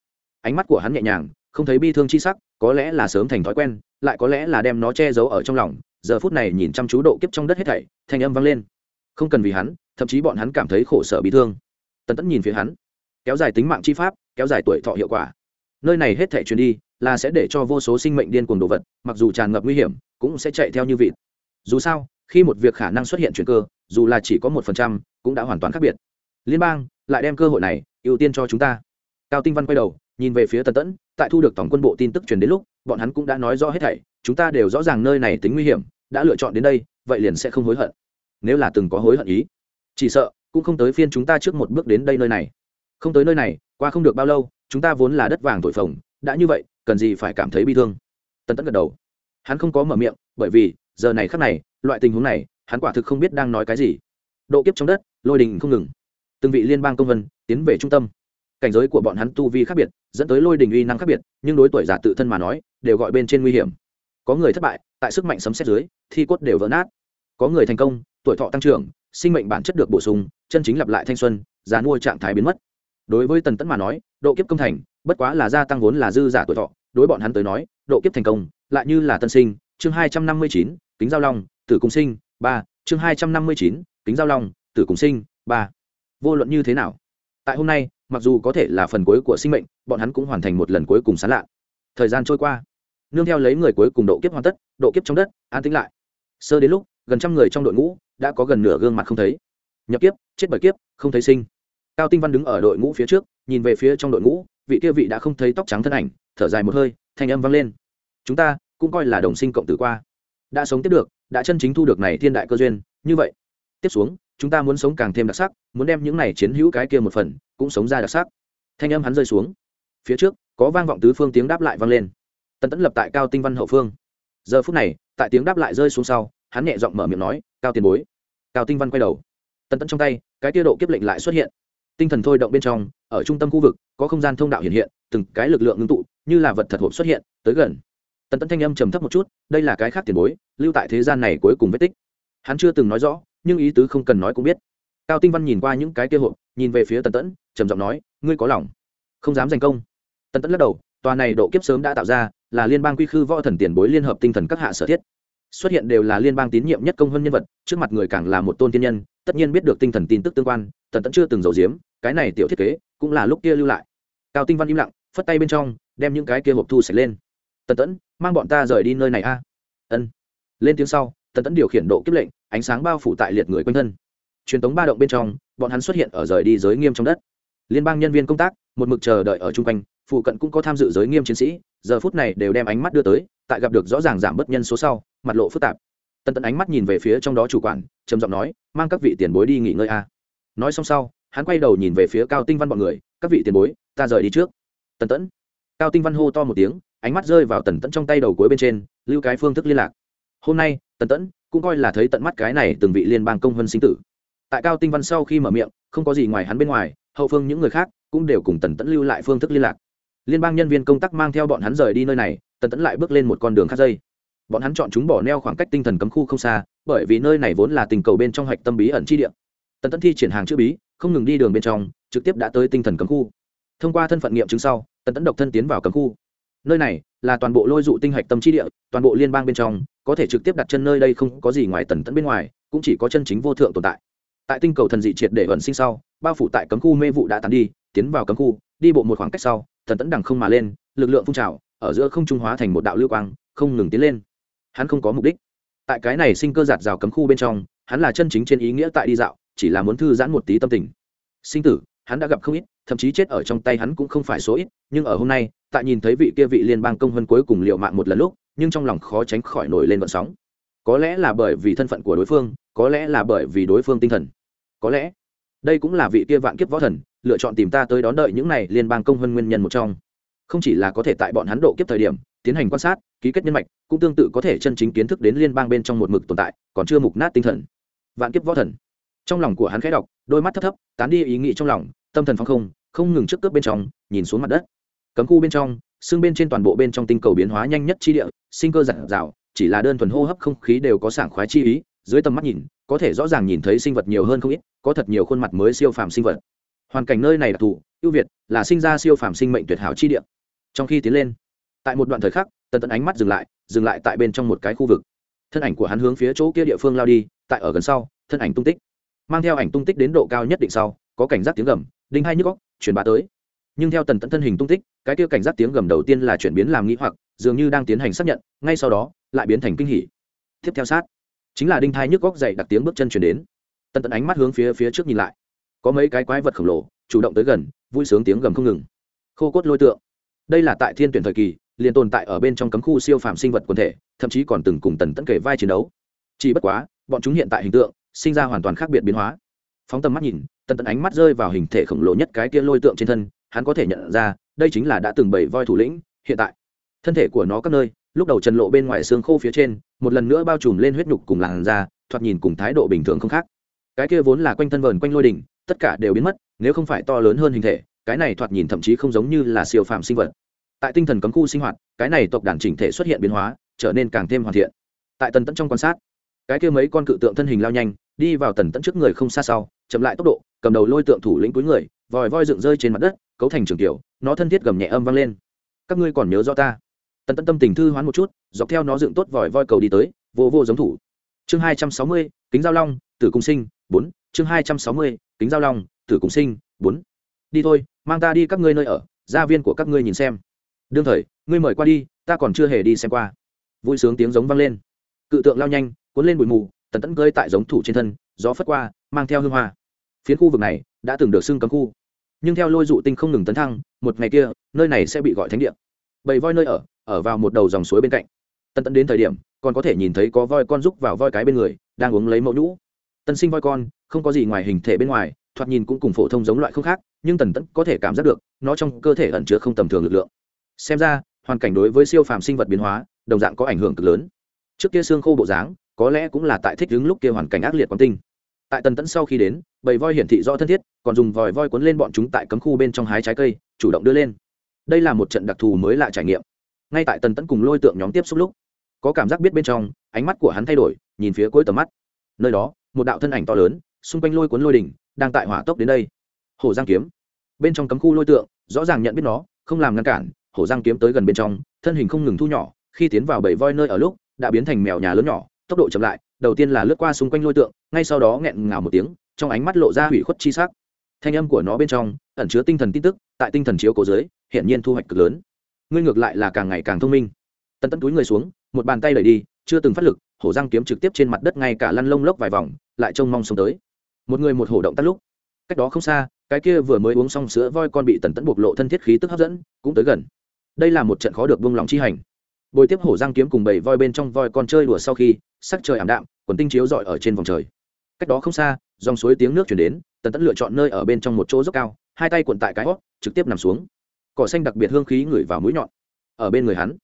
Ánh mắt của hắn nhẹ nhàng, không thấy bi thương chi sắc, có lẽ là sớm thành thói quen, lại có lẽ là đem nó che giấu ở trong lòng. Giờ phút này nhìn chăm chú độ kiếp trong đất hết thảy, thanh âm vang lên. Không cần vì hắn, thậm chí bọn hắn cảm thấy khổ sở bị thương. Tần tẫn nhìn phía hắn. Kéo dài tính mạng chi pháp, kéo dài tuổi thọ hiệu quả. Nơi này hết thảy truyền đi, là sẽ để cho vô số sinh mệnh điên cuồng đồ vật, mặc dù tràn ngập nguy hiểm, cũng sẽ chạy theo như vịt. Dù sao khi một việc khả năng xuất hiện chuyển cơ, dù là chỉ có một phần trăm, cũng đã hoàn toàn khác biệt. Liên bang lại đem cơ hội này ưu tiên cho chúng ta. Cao tinh văn quay đầu, nhìn về phía tần tẫn, tại thu được tổng quân bộ tin tức truyền đến lúc, bọn hắn cũng đã nói rõ hết thảy, chúng ta đều rõ ràng nơi này tính nguy hiểm, đã lựa chọn đến đây, vậy liền sẽ không hối hận. Nếu là từng có hối hận ý, chỉ sợ cũng không tới phiên chúng ta trước một bước đến đây nơi này. Không tới nơi này, qua không được bao lâu, chúng ta vốn là đất vàng thổi phồng, đã như vậy, cần gì phải cảm thấy bi thương? Tần tẫn gật đầu. Hắn không có mở miệng, bởi vì giờ này khắc này loại tình huống này, hắn quả thực không biết đang nói cái gì. Độ kiếp trong đất, lôi đình không ngừng. Từng vị liên bang công vân, tiến về trung tâm. Cảnh giới của bọn hắn tu vi khác biệt, dẫn tới lôi đình uy năng khác biệt, nhưng đối tuổi giả tự thân mà nói, đều gọi bên trên nguy hiểm. Có người thất bại, tại sức mạnh sấm xét dưới, thi cốt đều vỡ nát. Có người thành công, tuổi thọ tăng trưởng, sinh mệnh bản chất được bổ sung, chân chính lặp lại thanh xuân giá mua trạng thái biến mất. Đối với tần tẫn mà nói, độ kiếp công thành, bất quá là gia tăng vốn là dư giả tuổi thọ. Đối bọn hắn tới nói, độ kiếp thành công, lại như là tân sinh, chương hai trăm năm mươi chín, kính giao long tử cung sinh, ba, chương hai trăm năm mươi chín, kính giao long, tử cung sinh, ba. Vô luận như thế nào? Tại hôm nay, mặc dù có thể là phần cuối của sinh mệnh, bọn hắn cũng hoàn thành một lần cuối cùng sán lạ. Thời gian trôi qua, nương theo lấy người cuối cùng độ kiếp hoàn tất, độ kiếp trong đất, an tĩnh lại. Sơ đến lúc, gần trăm người trong đội ngũ đã có gần nửa gương mặt không thấy. Nhập kiếp, chết bởi kiếp, không thấy sinh. Cao tinh văn đứng ở đội ngũ phía trước, nhìn về phía trong đội ngũ, vị kia vị đã không thấy tóc trắng thân ảnh, thở dài một hơi, thanh âm vang lên. Chúng ta cũng coi là đồng sinh cộng tử qua đã sống tiếp được, đã chân chính thu được này thiên đại cơ duyên, như vậy, tiếp xuống, chúng ta muốn sống càng thêm đặc sắc, muốn đem những này chiến hữu cái kia một phần, cũng sống ra đặc sắc. Thanh âm hắn rơi xuống. Phía trước, có vang vọng tứ phương tiếng đáp lại vang lên. Tần tẫn lập tại cao tinh văn hậu phương. Giờ phút này, tại tiếng đáp lại rơi xuống sau, hắn nhẹ giọng mở miệng nói, cao tiền bối. Cao tinh văn quay đầu. Tần tẫn trong tay, cái tiêu độ kiếp lệnh lại xuất hiện. Tinh thần thôi động bên trong, ở trung tâm khu vực, có không gian thông đạo hiện hiện, từng cái lực lượng ngưng tụ, như là vật thật hộp xuất hiện, tới gần tần tẫn thanh âm trầm thấp một chút, đây là cái khác tiền bối, lưu tại thế gian này cuối cùng vết tích. Hắn chưa từng nói rõ, nhưng ý tứ không cần nói cũng biết. Cao tinh văn nhìn qua những cái kia hộp, nhìn về phía tần tẫn trầm giọng nói, ngươi có lòng? Không dám giành công. Tần tẫn lắc đầu, tòa này độ kiếp sớm đã tạo ra, là liên bang quy khư võ thần tiền bối liên hợp tinh thần các hạ sở thiết. Xuất hiện đều là liên bang tín nhiệm nhất công hơn nhân vật, trước mặt người càng là một tôn tiên nhân, tất nhiên biết được tinh thần tin tức tương quan, tần tẫn chưa từng giấu giếm, cái này tiểu thiết kế cũng là lúc kia lưu lại. Cao tinh văn im lặng, phất tay bên trong, đem những cái kia hộp thu sạch lên tần tẫn, mang bọn ta rời đi nơi này a. Ân. Lên tiếng sau, tần tẫn điều khiển độ kiếp lệnh, ánh sáng bao phủ tại liệt người quanh thân. Truyền tống ba động bên trong, bọn hắn xuất hiện ở rời đi giới nghiêm trong đất. Liên bang nhân viên công tác, một mực chờ đợi ở chung quanh, phụ cận cũng có tham dự giới nghiêm chiến sĩ, giờ phút này đều đem ánh mắt đưa tới, tại gặp được rõ ràng giảm bớt nhân số sau, mặt lộ phức tạp. Tần tẫn ánh mắt nhìn về phía trong đó chủ quản, trầm giọng nói, mang các vị tiền bối đi nghỉ ngơi a. Nói xong sau, hắn quay đầu nhìn về phía cao tinh văn b ọ n người, các vị tiền bối, ta rời đi trước. Tần tẫn. Cao tinh văn hô to một tiếng ánh mắt rơi vào tần tẫn trong tay đầu cuối bên trên, lưu cái phương thức liên lạc. Hôm nay, tần tẫn cũng coi là thấy tận mắt cái này từng vị liên bang công vân sinh tử. Tại cao tinh văn sau khi mở miệng, không có gì ngoài hắn bên ngoài, hậu phương những người khác cũng đều cùng tần tẫn lưu lại phương thức liên lạc. Liên bang nhân viên công tác mang theo bọn hắn rời đi nơi này, tần tẫn lại bước lên một con đường khác dây. Bọn hắn chọn chúng bỏ neo khoảng cách tinh thần cấm khu không xa, bởi vì nơi này vốn là tình cầu bên trong hạch tâm bí ẩn chi địa. Tần tẫn thi triển hàng chữ bí, không ngừng đi đường bên trong, trực tiếp đã tới tinh thần cấm khu. Thông qua thân phận nghiệm chứng sau, tần tẫn độc thân tiến vào cấm khu nơi này là toàn bộ lôi dụ tinh hạch tâm trí địa, toàn bộ liên bang bên trong, có thể trực tiếp đặt chân nơi đây không có gì ngoài tần tẫn bên ngoài, cũng chỉ có chân chính vô thượng tồn tại. Tại tinh cầu thần dị triệt để ẩn sinh sau, bao phủ tại cấm khu mê vụ đã tàn đi, tiến vào cấm khu, đi bộ một khoảng cách sau, thần tẫn đằng không mà lên, lực lượng phun trào, ở giữa không trung hóa thành một đạo lưu quang, không ngừng tiến lên. Hắn không có mục đích. Tại cái này sinh cơ giạt rào cấm khu bên trong, hắn là chân chính trên ý nghĩa tại đi dạo, chỉ là muốn thư giãn một tí tâm tình. Sinh tử hắn đã gặp không ít, thậm chí chết ở trong tay hắn cũng không phải số ít, nhưng ở hôm nay, tại nhìn thấy vị kia vị liên bang công hơn cuối cùng liệu mạng một lần lúc, nhưng trong lòng khó tránh khỏi nổi lên vận sóng. Có lẽ là bởi vì thân phận của đối phương, có lẽ là bởi vì đối phương tinh thần. Có lẽ, đây cũng là vị kia vạn kiếp võ thần, lựa chọn tìm ta tới đón đợi những này liên bang công hơn nguyên nhân một trong. Không chỉ là có thể tại bọn hắn độ kiếp thời điểm, tiến hành quan sát, ký kết nhân mạch, cũng tương tự có thể chân chính kiến thức đến liên bang bên trong một mực tồn tại, còn chưa mục nát tinh thần. Vạn kiếp võ thần trong lòng của hắn khẽ đọc, đôi mắt thấp thấp, tán đi ý nghĩ trong lòng, tâm thần phong không không ngừng trước cướp bên trong, nhìn xuống mặt đất. Cấm khu bên trong, xương bên trên toàn bộ bên trong tinh cầu biến hóa nhanh nhất chi địa, sinh cơ giản dạo chỉ là đơn thuần hô hấp không khí đều có sảng khoái chi ý, dưới tầm mắt nhìn, có thể rõ ràng nhìn thấy sinh vật nhiều hơn không ít, có thật nhiều khuôn mặt mới siêu phàm sinh vật. Hoàn cảnh nơi này đặc thù, ưu việt, là sinh ra siêu phàm sinh mệnh tuyệt hảo chi địa. Trong khi tiến lên, tại một đoạn thời khắc, tần tận ánh mắt dừng lại dừng lại tại bên trong một cái khu vực. Thân ảnh của hắn hướng phía chỗ kia địa phương lao đi, tại ở gần sau, thân ảnh tung tích mang theo ảnh tung tích đến độ cao nhất định sau, có cảnh giác tiếng gầm, đinh hai nhức góc truyền bá tới. Nhưng theo tần tận thân hình tung tích, cái kia cảnh giác tiếng gầm đầu tiên là chuyển biến làm nghĩ hoặc, dường như đang tiến hành xác nhận, ngay sau đó, lại biến thành kinh hỉ. Tiếp theo sát, chính là đinh thai nhức góc dậy đặc tiếng bước chân chuyển đến. Tần tận ánh mắt hướng phía phía trước nhìn lại. Có mấy cái quái vật khổng lồ, chủ động tới gần, vui sướng tiếng gầm không ngừng. Khô cốt lôi tượng. Đây là tại thiên tuyển thời kỳ, liền tồn tại ở bên trong cấm khu siêu phạm sinh vật quần thể, thậm chí còn từng cùng tần tẫn kể vai chiến đấu. Chỉ bất quá bọn chúng hiện tại hình tượng sinh ra hoàn toàn khác biệt biến hóa. Phóng tầm mắt nhìn, tần tẫn ánh mắt rơi vào hình thể khổng lồ nhất cái kia lôi tượng trên thân, hắn có thể nhận ra, đây chính là đã từng bảy voi thủ lĩnh, hiện tại. Thân thể của nó các nơi, lúc đầu trần lộ bên ngoài xương khô phía trên, một lần nữa bao trùm lên huyết nhục cùng làn da, thoạt nhìn cùng thái độ bình thường không khác. Cái kia vốn là quanh thân vờn quanh lôi đỉnh, tất cả đều biến mất, nếu không phải to lớn hơn hình thể, cái này thoạt nhìn thậm chí không giống như là siêu phàm sinh vật. Tại tinh thần cấm khu sinh hoạt, cái này tộc đàn chỉnh thể xuất hiện biến hóa, trở nên càng thêm hoàn thiện. Tại tần tẫn trong quan sát cái kia mấy con cự tượng thân hình lao nhanh, đi vào tần tẫn trước người không xa sau, chậm lại tốc độ, cầm đầu lôi tượng thủ lĩnh cuối người, vòi voi dựng rơi trên mặt đất, cấu thành trường kiểu, nó thân thiết gầm nhẹ âm vang lên. Các ngươi còn nhớ rõ ta? Tần tẫn tâm tình thư hoán một chút, dọc theo nó dựng tốt vòi voi cầu đi tới, vô vô giống thủ. Chương hai trăm sáu mươi, kính giao long, tử cung sinh, bốn. Chương hai trăm sáu mươi, kính giao long, tử cung sinh, bốn. Đi thôi, mang ta đi các ngươi nơi ở, gia viên của các ngươi nhìn xem. Đương thời, ngươi mời qua đi, ta còn chưa hề đi xem qua. Vui sướng tiếng giống vang lên. Cự tượng lao nhanh cuốn lên bụi mù, tần tẫn cơi tại giống thủ trên thân, gió phất qua, mang theo hương hoa. Phiến khu vực này đã từng được xưng cấm khu. Nhưng theo lôi dụ tinh không ngừng tấn thăng, một ngày kia, nơi này sẽ bị gọi thánh địa. Bầy voi nơi ở ở vào một đầu dòng suối bên cạnh. Tần tẫn đến thời điểm, còn có thể nhìn thấy có voi con rúc vào voi cái bên người, đang uống lấy mẫu nhũ. Tân sinh voi con, không có gì ngoài hình thể bên ngoài, thoạt nhìn cũng cùng phổ thông giống loại không khác, nhưng tần tẫn có thể cảm giác được, nó trong cơ thể ẩn chứa không tầm thường lực lượng. Xem ra, hoàn cảnh đối với siêu phàm sinh vật biến hóa, đồng dạng có ảnh hưởng cực lớn. Trước kia xương khô bộ dáng có lẽ cũng là tại thích đứng lúc kia hoàn cảnh ác liệt quán tinh. Tại tần tẫn sau khi đến, bầy voi hiển thị rõ thân thiết, còn dùng vòi voi cuốn lên bọn chúng tại cấm khu bên trong hái trái cây, chủ động đưa lên. Đây là một trận đặc thù mới lạ trải nghiệm. Ngay tại tần tẫn cùng lôi tượng nhóm tiếp xúc lúc, có cảm giác biết bên trong, ánh mắt của hắn thay đổi, nhìn phía cuối tầm mắt. Nơi đó, một đạo thân ảnh to lớn, xung quanh lôi cuốn lôi đỉnh, đang tại hỏa tốc đến đây. Hồ giang kiếm. Bên trong cấm khu lôi tượng, rõ ràng nhận biết nó, không làm ngăn cản, hổ giang kiếm tới gần bên trong, thân hình không ngừng thu nhỏ, khi tiến vào bảy voi nơi ở lúc, đã biến thành mèo nhà lớn nhỏ tốc độ chậm lại, đầu tiên là lướt qua xung quanh lôi tượng, ngay sau đó nghẹn ngào một tiếng, trong ánh mắt lộ ra hủy khuất chi sắc. Thanh âm của nó bên trong ẩn chứa tinh thần tin tức, tại tinh thần chiếu cố dưới hiện nhiên thu hoạch cực lớn. Ngươi ngược lại là càng ngày càng thông minh. Tần tẫn túi người xuống, một bàn tay đẩy đi, chưa từng phát lực, hổ răng kiếm trực tiếp trên mặt đất ngay cả lăn lông lốc vài vòng, lại trông mong xuống tới. Một người một hổ động tắt lúc, cách đó không xa, cái kia vừa mới uống xong sữa voi con bị tần tẫn bộc lộ thân thiết khí tức hấp dẫn, cũng tới gần. Đây là một trận khó được buông lòng chi hành bồi tiếp hổ giang kiếm cùng bảy voi bên trong voi con chơi đùa sau khi, sắc trời ảm đạm, quần tinh chiếu rọi ở trên vòng trời. Cách đó không xa, dòng suối tiếng nước chuyển đến, tần tẫn lựa chọn nơi ở bên trong một chỗ dốc cao, hai tay cuộn tại cái hót, trực tiếp nằm xuống. Cỏ xanh đặc biệt hương khí ngửi vào mũi nhọn. Ở bên người hắn,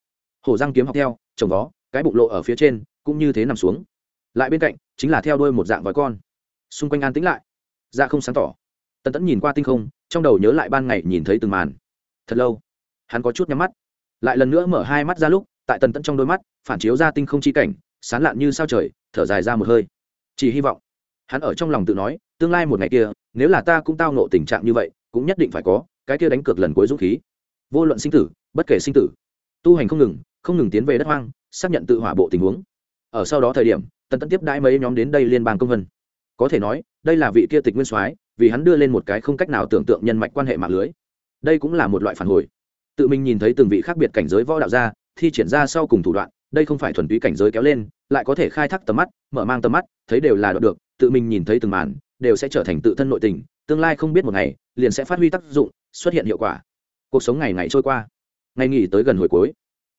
hổ giang kiếm học theo, trồng vó, cái bụng lộ ở phía trên, cũng như thế nằm xuống. Lại bên cạnh, chính là theo đuôi một dạng voi con. Xung quanh an tĩnh lại. Da không sáng tỏ. Tần tẫn nhìn qua tinh không, trong đầu nhớ lại ban ngày nhìn thấy từng màn. Thật lâu. Hắn có chút nhắm mắt. Lại lần nữa mở hai mắt ra lúc tại tần tẫn trong đôi mắt, phản chiếu ra tinh không chi cảnh, sán lạn như sao trời, thở dài ra một hơi. Chỉ hy vọng, hắn ở trong lòng tự nói, tương lai một ngày kia, nếu là ta cũng tao nộ tình trạng như vậy, cũng nhất định phải có, cái kia đánh cược lần cuối dũng khí. Vô luận sinh tử, bất kể sinh tử. Tu hành không ngừng không ngừng tiến về đất hoang, xác nhận tự hỏa bộ tình huống. Ở sau đó thời điểm, tần tẫn tiếp đãi mấy nhóm đến đây liên bang công vân. Có thể nói, đây là vị kia tịch nguyên soái, vì hắn đưa lên một cái không cách nào tưởng tượng nhân mạch quan hệ mạng lưới. Đây cũng là một loại phản hồi. Tự mình nhìn thấy từng vị khác biệt cảnh giới võ đạo gia thi triển ra sau cùng thủ đoạn, đây không phải thuần túy cảnh giới kéo lên, lại có thể khai thác tầm mắt, mở mang tầm mắt, thấy đều là được, tự mình nhìn thấy từng màn, đều sẽ trở thành tự thân nội tình, tương lai không biết một ngày, liền sẽ phát huy tác dụng, xuất hiện hiệu quả. Cuộc sống ngày ngày trôi qua, ngày nghỉ tới gần hồi cuối.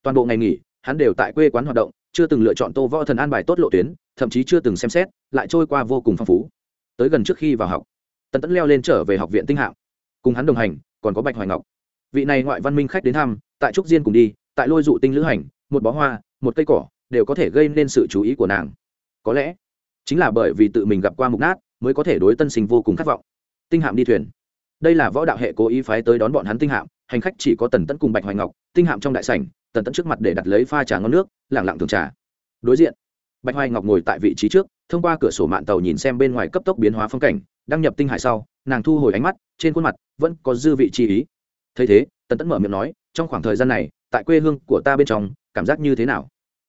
Toàn bộ ngày nghỉ, hắn đều tại quê quán hoạt động, chưa từng lựa chọn tô võ thần an bài tốt lộ tuyến, thậm chí chưa từng xem xét, lại trôi qua vô cùng phong phú. Tới gần trước khi vào học, tần tẫn leo lên trở về học viện tinh hạng. Cùng hắn đồng hành, còn có bạch hoài ngọc. Vị này ngoại văn minh khách đến thăm, tại trúc diên cùng đi tại lôi dụ tinh lữ hành, một bó hoa, một cây cỏ đều có thể gây nên sự chú ý của nàng. Có lẽ chính là bởi vì tự mình gặp qua mục nát mới có thể đối tân sinh vô cùng khát vọng. Tinh hạm đi thuyền. Đây là võ đạo hệ cố ý phái tới đón bọn hắn tinh hạm, hành khách chỉ có tần tẫn cùng bạch hoài ngọc, tinh hạm trong đại sảnh, tần tẫn trước mặt để đặt lấy pha trà ngon nước lẳng lặng thường trà. Đối diện, bạch hoài ngọc ngồi tại vị trí trước, thông qua cửa sổ mạng tàu nhìn xem bên ngoài cấp tốc biến hóa phong cảnh, đăng nhập tinh hải sau, nàng thu hồi ánh mắt, trên khuôn mặt vẫn có dư vị chi ý. Thấy thế, tần tẫn mở miệng nói, trong khoảng thời gian này tại quê hương của ta bên trong, cảm giác như thế nào?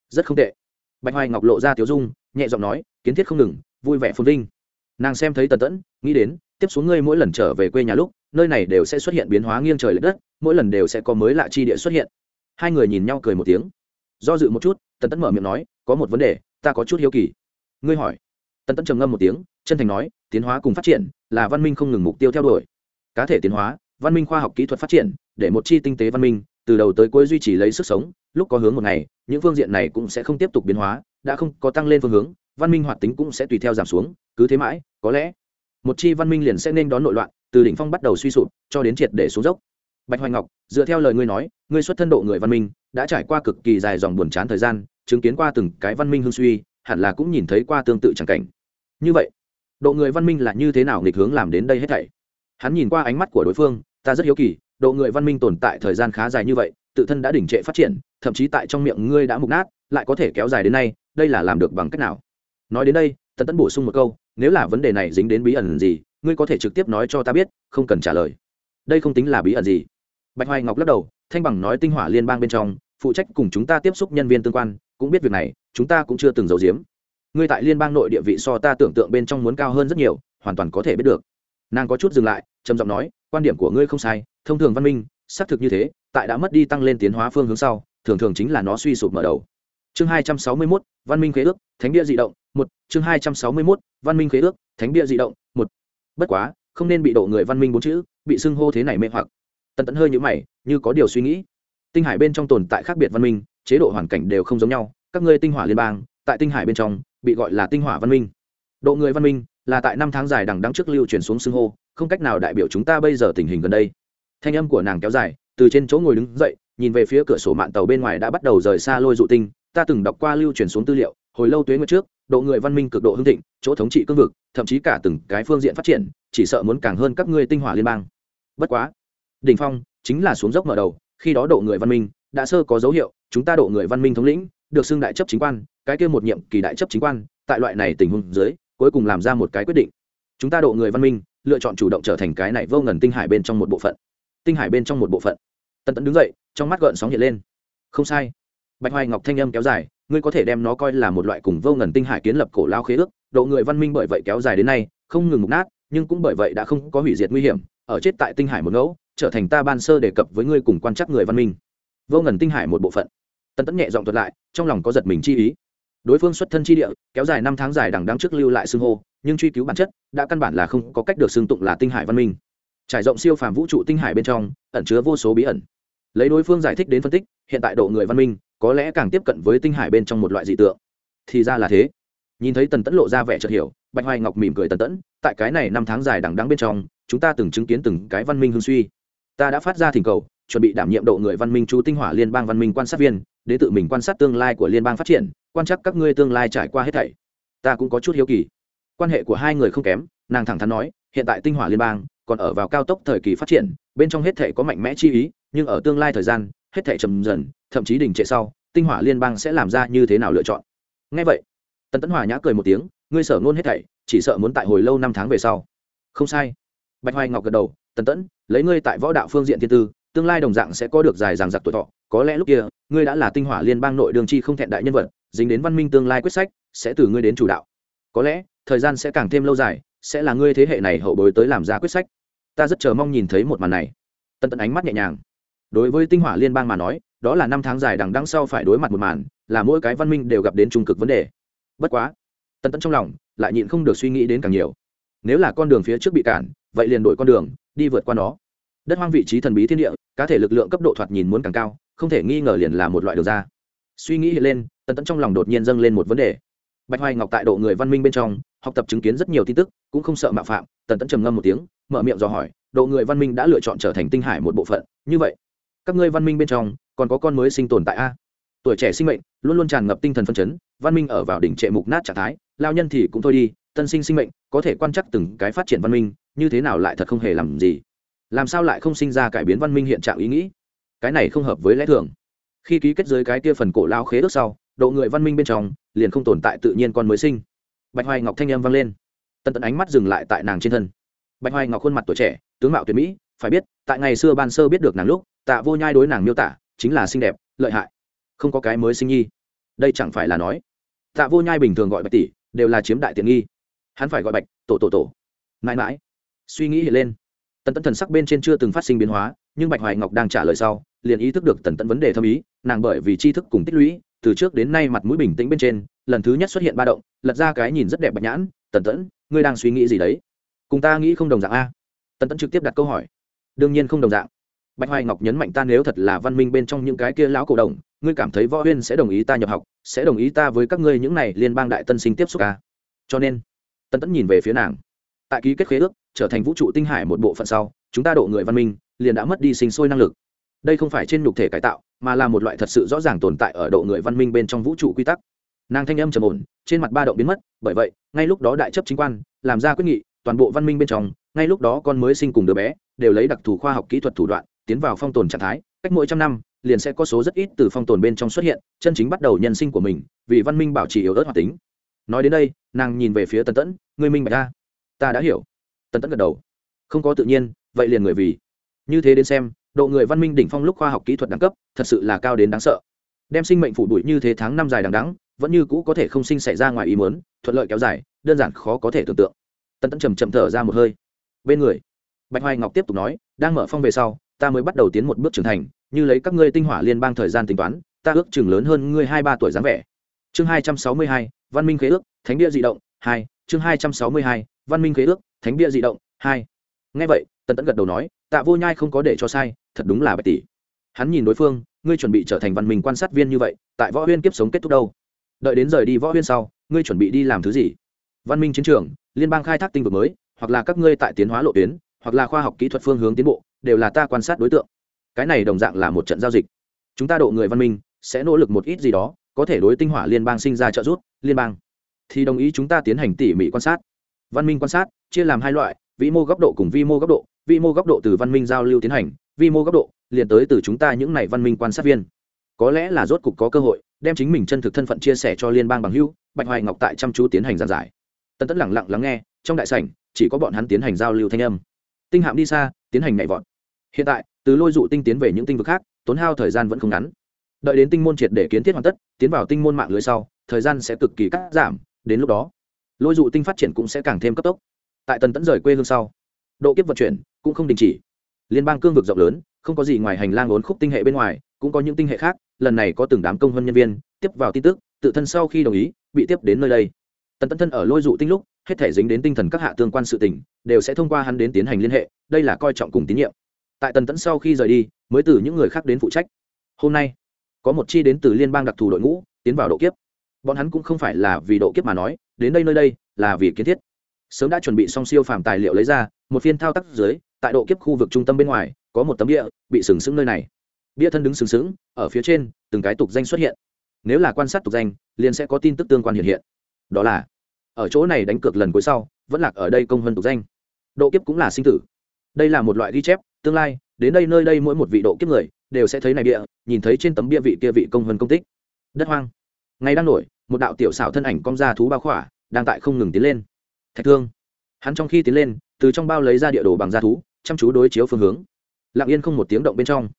Rất không tệ. Bạch hoài ngọc lộ ra tiếu dung, nhẹ giọng nói, kiến thiết không ngừng, vui vẻ phồn vinh. Nàng xem thấy tần tẫn, nghĩ đến, tiếp xuống ngươi mỗi lần trở về quê nhà lúc, nơi này đều sẽ xuất hiện biến hóa nghiêng trời l ệ đất, mỗi lần đều sẽ có mới lạ chi địa xuất hiện. Hai người nhìn nhau cười một tiếng. Do dự một chút, tần tẫn mở miệng nói, có một vấn đề, ta có chút hiếu kỳ. Ngươi hỏi. Tần tẫn trầm ngâm một tiếng, chân thành nói, tiến hóa cùng phát triển, là văn minh không ngừng mục tiêu theo đuổi. Cá thể tiến hóa, văn minh khoa học kỹ thuật phát triển, để một chi tinh tế văn minh từ đầu tới cuối duy trì lấy sức sống, lúc có hướng một ngày, những phương diện này cũng sẽ không tiếp tục biến hóa, đã không có tăng lên phương hướng, văn minh hoạt tính cũng sẽ tùy theo giảm xuống, cứ thế mãi, có lẽ một chi văn minh liền sẽ nên đón nội loạn, từ đỉnh phong bắt đầu suy sụp, cho đến triệt để xuống dốc. Bạch hoài ngọc, dựa theo lời ngươi nói, ngươi xuất thân độ người văn minh, đã trải qua cực kỳ dài dòng buồn chán thời gian, chứng kiến qua từng cái văn minh hương suy, hẳn là cũng nhìn thấy qua tương tự chẳng cảnh. Như vậy, độ người văn minh là như thế nào nghịch hướng làm đến đây hết thảy? Hắn nhìn qua ánh mắt của đối phương, ta rất hiếu kỳ độ người văn minh tồn tại thời gian khá dài như vậy, tự thân đã đỉnh trệ phát triển, thậm chí tại trong miệng ngươi đã mục nát, lại có thể kéo dài đến nay, đây là làm được bằng cách nào? Nói đến đây, tần tẫn bổ sung một câu, nếu là vấn đề này dính đến bí ẩn gì, ngươi có thể trực tiếp nói cho ta biết, không cần trả lời. Đây không tính là bí ẩn gì. Bạch hoài ngọc lắc đầu, thanh bằng nói tinh hỏa liên bang bên trong, phụ trách cùng chúng ta tiếp xúc nhân viên tương quan, cũng biết việc này, chúng ta cũng chưa từng giấu giếm. Ngươi tại liên bang nội địa vị so ta tưởng tượng bên trong muốn cao hơn rất nhiều, hoàn toàn có thể biết được. Nàng có chút dừng lại, trầm giọng nói, quan điểm của ngươi không sai thông thường văn minh, xác thực như thế, tại đã mất đi tăng lên tiến hóa phương hướng sau, thường thường chính là nó suy sụp mở đầu. Chương hai trăm sáu mươi mốt, văn minh khế ước, thánh địa dị động, một. Chương hai trăm sáu mươi mốt, văn minh khế ước, thánh địa dị động, một. Bất quá, không nên bị độ người văn minh bốn chữ, bị xưng hô thế này mê hoặc. Tần tẫn hơi nhữ mày, như có điều suy nghĩ. Tinh hải bên trong tồn tại khác biệt văn minh, chế độ hoàn cảnh đều không giống nhau, các ngươi tinh hỏa liên bang, tại tinh hải bên trong, bị gọi là tinh hỏa văn minh. Độ người văn minh, là tại năm tháng dài đằng đắng trước lưu chuyển xuống xưng hô, không cách nào đại biểu chúng ta bây giờ tình hình gần đây thanh âm của nàng kéo dài, từ trên chỗ ngồi đứng dậy, nhìn về phía cửa sổ mạng tàu bên ngoài đã bắt đầu rời xa lôi dụ tinh. Ta từng đọc qua lưu truyền xuống tư liệu, hồi lâu tuế nguyệt trước, độ người văn minh cực độ hưng thịnh, chỗ thống trị cương vực, thậm chí cả từng cái phương diện phát triển, chỉ sợ muốn càng hơn các ngươi tinh hỏa liên bang. Bất quá, đỉnh phong chính là xuống dốc mở đầu, khi đó độ người văn minh đã sơ có dấu hiệu, chúng ta độ người văn minh thống lĩnh, được xưng đại chấp chính quan, cái kia một nhiệm kỳ đại chấp chính quan, tại loại này tình huống dưới, cuối cùng làm ra một cái quyết định. Chúng ta độ người văn minh lựa chọn chủ động trở thành cái này vô ngần tinh hải bên trong một bộ phận tinh hải bên trong một bộ phận. Tần tẫn đứng dậy, trong mắt gợn sóng hiện lên. Không sai. Bạch hoài ngọc thanh âm kéo dài, ngươi có thể đem nó coi là một loại cùng vô ngần tinh hải kiến lập cổ lao khế ước. Độ người văn minh bởi vậy kéo dài đến nay, không ngừng mục nát, nhưng cũng bởi vậy đã không có hủy diệt nguy hiểm. Ở chết tại tinh hải một ngẫu, trở thành ta ban sơ đề cập với ngươi cùng quan chắc người văn minh. Vô ngần tinh hải một bộ phận. Tần tẫn nhẹ giọng thuật lại, trong lòng có giật mình chi ý. Đối phương xuất thân chi địa, kéo dài năm tháng dài đằng đắng trước lưu lại xưng hô, nhưng truy cứu bản chất, đã căn bản là không có cách được xưng tụng là tinh hải văn minh trải rộng siêu phàm vũ trụ tinh hải bên trong, ẩn chứa vô số bí ẩn. Lấy đối phương giải thích đến phân tích, hiện tại độ người văn minh, có lẽ càng tiếp cận với tinh hải bên trong một loại dị tượng. Thì ra là thế. Nhìn thấy tần tẫn lộ ra vẻ chợt hiểu, bạch hoài ngọc mỉm cười tần tẫn, tại cái này năm tháng dài đằng đắng bên trong, chúng ta từng chứng kiến từng cái văn minh hương suy. Ta đã phát ra thỉnh cầu, chuẩn bị đảm nhiệm độ người văn minh chú tinh hỏa liên bang văn minh quan sát viên, để tự mình quan sát tương lai của liên bang phát triển, quan chắc các ngươi tương lai trải qua hết thảy. Ta cũng có chút hiếu kỳ. Quan hệ của hai người không kém, nàng thẳng thắn nói, hiện tại tinh hỏa liên bang còn ở vào cao tốc thời kỳ phát triển, bên trong hết thể có mạnh mẽ chi ý, nhưng ở tương lai thời gian, hết thể trầm dần, thậm chí đình trệ sau, tinh hỏa liên bang sẽ làm ra như thế nào lựa chọn? Ngay vậy, tần tấn hòa nhã cười một tiếng, ngươi sở ngôn hết thảy, chỉ sợ muốn tại hồi lâu năm tháng về sau. Không sai. Bạch hoài ngọc gật đầu, tần tẫn lấy ngươi tại võ đạo phương diện thiên tư, tương lai đồng dạng sẽ có được dài dằng dặc tuổi thọ, có lẽ lúc kia, ngươi đã là tinh hỏa liên bang nội đường chi không thẹn đại nhân vật, dính đến văn minh tương lai quyết sách, sẽ từ ngươi đến chủ đạo. Có lẽ, thời gian sẽ càng thêm lâu dài, sẽ là ngươi thế hệ này hậu bối tới làm ra quyết sách ta rất chờ mong nhìn thấy một màn này. Tân tận ánh mắt nhẹ nhàng. Đối với tinh hỏa liên bang mà nói, đó là năm tháng dài đằng đăng sau phải đối mặt một màn, là mỗi cái văn minh đều gặp đến trung cực vấn đề. Bất quá tân tận trong lòng lại nhịn không được suy nghĩ đến càng nhiều. Nếu là con đường phía trước bị cản, vậy liền đổi con đường, đi vượt qua nó. Đất hoang vị trí thần bí thiên địa, cá thể lực lượng cấp độ thoạt nhìn muốn càng cao, không thể nghi ngờ liền là một loại đường ra. Suy nghĩ lên, tần tẫn trong lòng đột nhiên dâng lên một vấn đề bạch hoài ngọc tại độ người văn minh bên trong, học tập chứng kiến rất nhiều tin tức, cũng không sợ mạo phạm, tần tẫn trầm ngâm một tiếng, mở miệng dò hỏi, độ người văn minh đã lựa chọn trở thành tinh hải một bộ phận, như vậy, các ngươi văn minh bên trong, còn có con mới sinh tồn tại a? Tuổi trẻ sinh mệnh, luôn luôn tràn ngập tinh thần phân chấn, văn minh ở vào đỉnh trệ mục nát trạng thái, lao nhân thì cũng thôi đi, tân sinh sinh mệnh, có thể quan trắc từng cái phát triển văn minh, như thế nào lại thật không hề làm gì? Làm sao lại không sinh ra cải biến văn minh hiện trạng ý nghĩ? Cái này không hợp với lẽ thường. Khi ký kết giới cái kia phần cổ lao khế ước sau độ người văn minh bên trong, liền không tồn tại tự nhiên con mới sinh. Bạch hoài ngọc thanh âm vang lên. Tần tận ánh mắt dừng lại tại nàng trên thân. Bạch hoài ngọc khuôn mặt tuổi trẻ, tướng mạo tuyệt mỹ, phải biết, tại ngày xưa ban sơ biết được nàng lúc, tạ vô nhai đối nàng miêu tả, chính là xinh đẹp, lợi hại. Không có cái mới sinh nhi đây chẳng phải là nói, tạ vô nhai bình thường gọi bạch tỷ, đều là chiếm đại tiện nghi. Hắn phải gọi bạch, tổ tổ tổ. Mãi mãi, suy nghĩ hiện lên. Tần tận thần sắc bên trên chưa từng phát sinh biến hóa, nhưng bạch hoài ngọc đang trả lời sau, liền ý thức được tần tận vấn đề thâm ý, nàng bởi vì tri thức cùng tích lũy từ trước đến nay mặt mũi bình tĩnh bên trên, lần thứ nhất xuất hiện ba động, lật ra cái nhìn rất đẹp bạch nhãn, tần tẫn, ngươi đang suy nghĩ gì đấy? Cùng ta nghĩ không đồng dạng a. Tần tẫn trực tiếp đặt câu hỏi. Đương nhiên không đồng dạng. Bạch hoài ngọc nhấn mạnh ta nếu thật là văn minh bên trong những cái kia lão cổ đồng, ngươi cảm thấy võ huyên sẽ đồng ý ta nhập học, sẽ đồng ý ta với các ngươi những này liên bang đại tân sinh tiếp xúc ca cho nên, tần tẫn nhìn về phía nàng. Tại ký kết khế ước, trở thành vũ trụ tinh hải một bộ phận sau, chúng ta độ người văn minh liền đã mất đi sinh sôi năng lực. Đây không phải trên nhục thể cải tạo mà là một loại thật sự rõ ràng tồn tại ở độ người văn minh bên trong vũ trụ quy tắc. Nàng thanh âm trầm ổn, trên mặt ba động biến mất, bởi vậy, ngay lúc đó đại chấp chính quan, làm ra quyết nghị, toàn bộ văn minh bên trong, ngay lúc đó con mới sinh cùng đứa bé, đều lấy đặc thù khoa học kỹ thuật thủ đoạn, tiến vào phong tồn trạng thái, cách mỗi trăm năm, liền sẽ có số rất ít từ phong tồn bên trong xuất hiện, chân chính bắt đầu nhân sinh của mình, vì văn minh bảo trì yếu ớt hoạt tính. Nói đến đây, nàng nhìn về phía tần tẫn người minh bạch ta? Ta đã hiểu. Tần tẫn gật đầu. Không có tự nhiên, vậy liền người vì. Như thế đến xem độ người văn minh đỉnh phong lúc khoa học kỹ thuật đẳng cấp, thật sự là cao đến đáng sợ. Đem sinh mệnh phủ đuổi như thế tháng năm dài đằng đắng vẫn như cũ có thể không sinh xảy ra ngoài ý muốn, thuận lợi kéo dài, đơn giản khó có thể tưởng tượng. Tần tẫn trầm chậm thở ra một hơi. Bên người, bạch hoài ngọc tiếp tục nói, đang mở phong về sau, ta mới bắt đầu tiến một bước trưởng thành, như lấy các ngươi tinh hỏa liên bang thời gian tính toán, ta ước chừng lớn hơn ngươi hai ba tuổi dáng vẻ. Chương hai trăm sáu mươi hai, văn minh khế ước, thánh địa di động, hai, chương hai trăm sáu mươi hai, văn minh khế ước, thánh địa di động, hai. Ngay vậy tần Tẫn gật đầu nói, tạ vô nhai không có để cho sai, thật đúng là bạch tỷ. Hắn nhìn đối phương, ngươi chuẩn bị trở thành văn minh quan sát viên như vậy, tại võ huyên kiếp sống kết thúc đâu? Đợi đến rời đi võ huyên sau, ngươi chuẩn bị đi làm thứ gì? Văn minh chiến trường, liên bang khai thác tinh vực mới, hoặc là các ngươi tại tiến hóa lộ tuyến, hoặc là khoa học kỹ thuật phương hướng tiến bộ, đều là ta quan sát đối tượng. Cái này đồng dạng là một trận giao dịch. Chúng ta độ người văn minh, sẽ nỗ lực một ít gì đó, có thể đối tinh hỏa liên bang sinh ra trợ giúp, liên bang. Thì đồng ý chúng ta tiến hành tỉ mỉ quan sát. Văn minh quan sát, chia làm hai loại vĩ mô góc độ cùng vi mô góc độ vi mô góc độ từ văn minh giao lưu tiến hành vi mô góc độ liền tới từ chúng ta những này văn minh quan sát viên. Có lẽ là rốt cục có cơ hội, đem chính mình chân thực thân phận chia sẻ cho liên bang bằng hữu, bạch hoài ngọc tại chăm chú tiến hành giảng giải. Tân tất lẳng lặng lắng nghe, trong đại sảnh, chỉ có bọn hắn tiến hành giao lưu thanh âm. Tinh hạm đi xa, tiến hành nhảy vọt. Hiện tại, từ lôi dụ tinh tiến về những tinh vực khác, tốn hao thời gian vẫn không ngắn. Đợi đến tinh môn triệt để kiến thiết hoàn tất, tiến vào tinh môn mạng lưới sau, thời gian sẽ cực kỳ cắt giảm, đến lúc đó, lôi dụ tinh phát triển cũng sẽ càng thêm cấp tốc tại tần tẫn rời quê hương sau, độ kiếp vận chuyển cũng không đình chỉ. Liên bang cương vực rộng lớn, không có gì ngoài hành lang ốn khúc tinh hệ bên ngoài, cũng có những tinh hệ khác, lần này có từng đám công hơn nhân viên tiếp vào tin tức, tự thân sau khi đồng ý, bị tiếp đến nơi đây. Tần Tẫn thân ở lôi dụ tinh lúc, hết thể dính đến tinh thần các hạ tương quan sự tỉnh đều sẽ thông qua hắn đến tiến hành liên hệ, đây là coi trọng cùng tín nhiệm. Tại tần Tẫn sau khi rời đi, mới từ những người khác đến phụ trách. Hôm nay, có một chi đến từ liên bang đặc thù đội ngũ, tiến vào độ kiếp. Bọn hắn cũng không phải là vì độ kiếp mà nói, đến đây nơi đây là vì kiến thiết sớm đã chuẩn bị xong siêu phàm tài liệu lấy ra, một phiên thao tác dưới, tại độ kiếp khu vực trung tâm bên ngoài, có một tấm địa bị sừng sững nơi này. Bia thân đứng sừng sững, ở phía trên, từng cái tục danh xuất hiện. Nếu là quan sát tục danh, liền sẽ có tin tức tương quan hiện hiện. Đó là, ở chỗ này đánh cược lần cuối sau, vẫn lạc ở đây công hơn tục danh. Độ kiếp cũng là sinh tử. Đây là một loại ghi chép, tương lai, đến đây nơi đây mỗi một vị độ kiếp người, đều sẽ thấy này địa nhìn thấy trên tấm bia vị kia vị công hơn công tích. Đất hoang. Ngày đang nổi, một đạo tiểu xảo thân ảnh cong ra thú bao khỏa, đang tại không ngừng tiến lên thạch thương. Hắn trong khi tiến lên, từ trong bao lấy ra địa đồ bằng da thú, chăm chú đối chiếu phương hướng. Lặng yên không một tiếng động bên trong.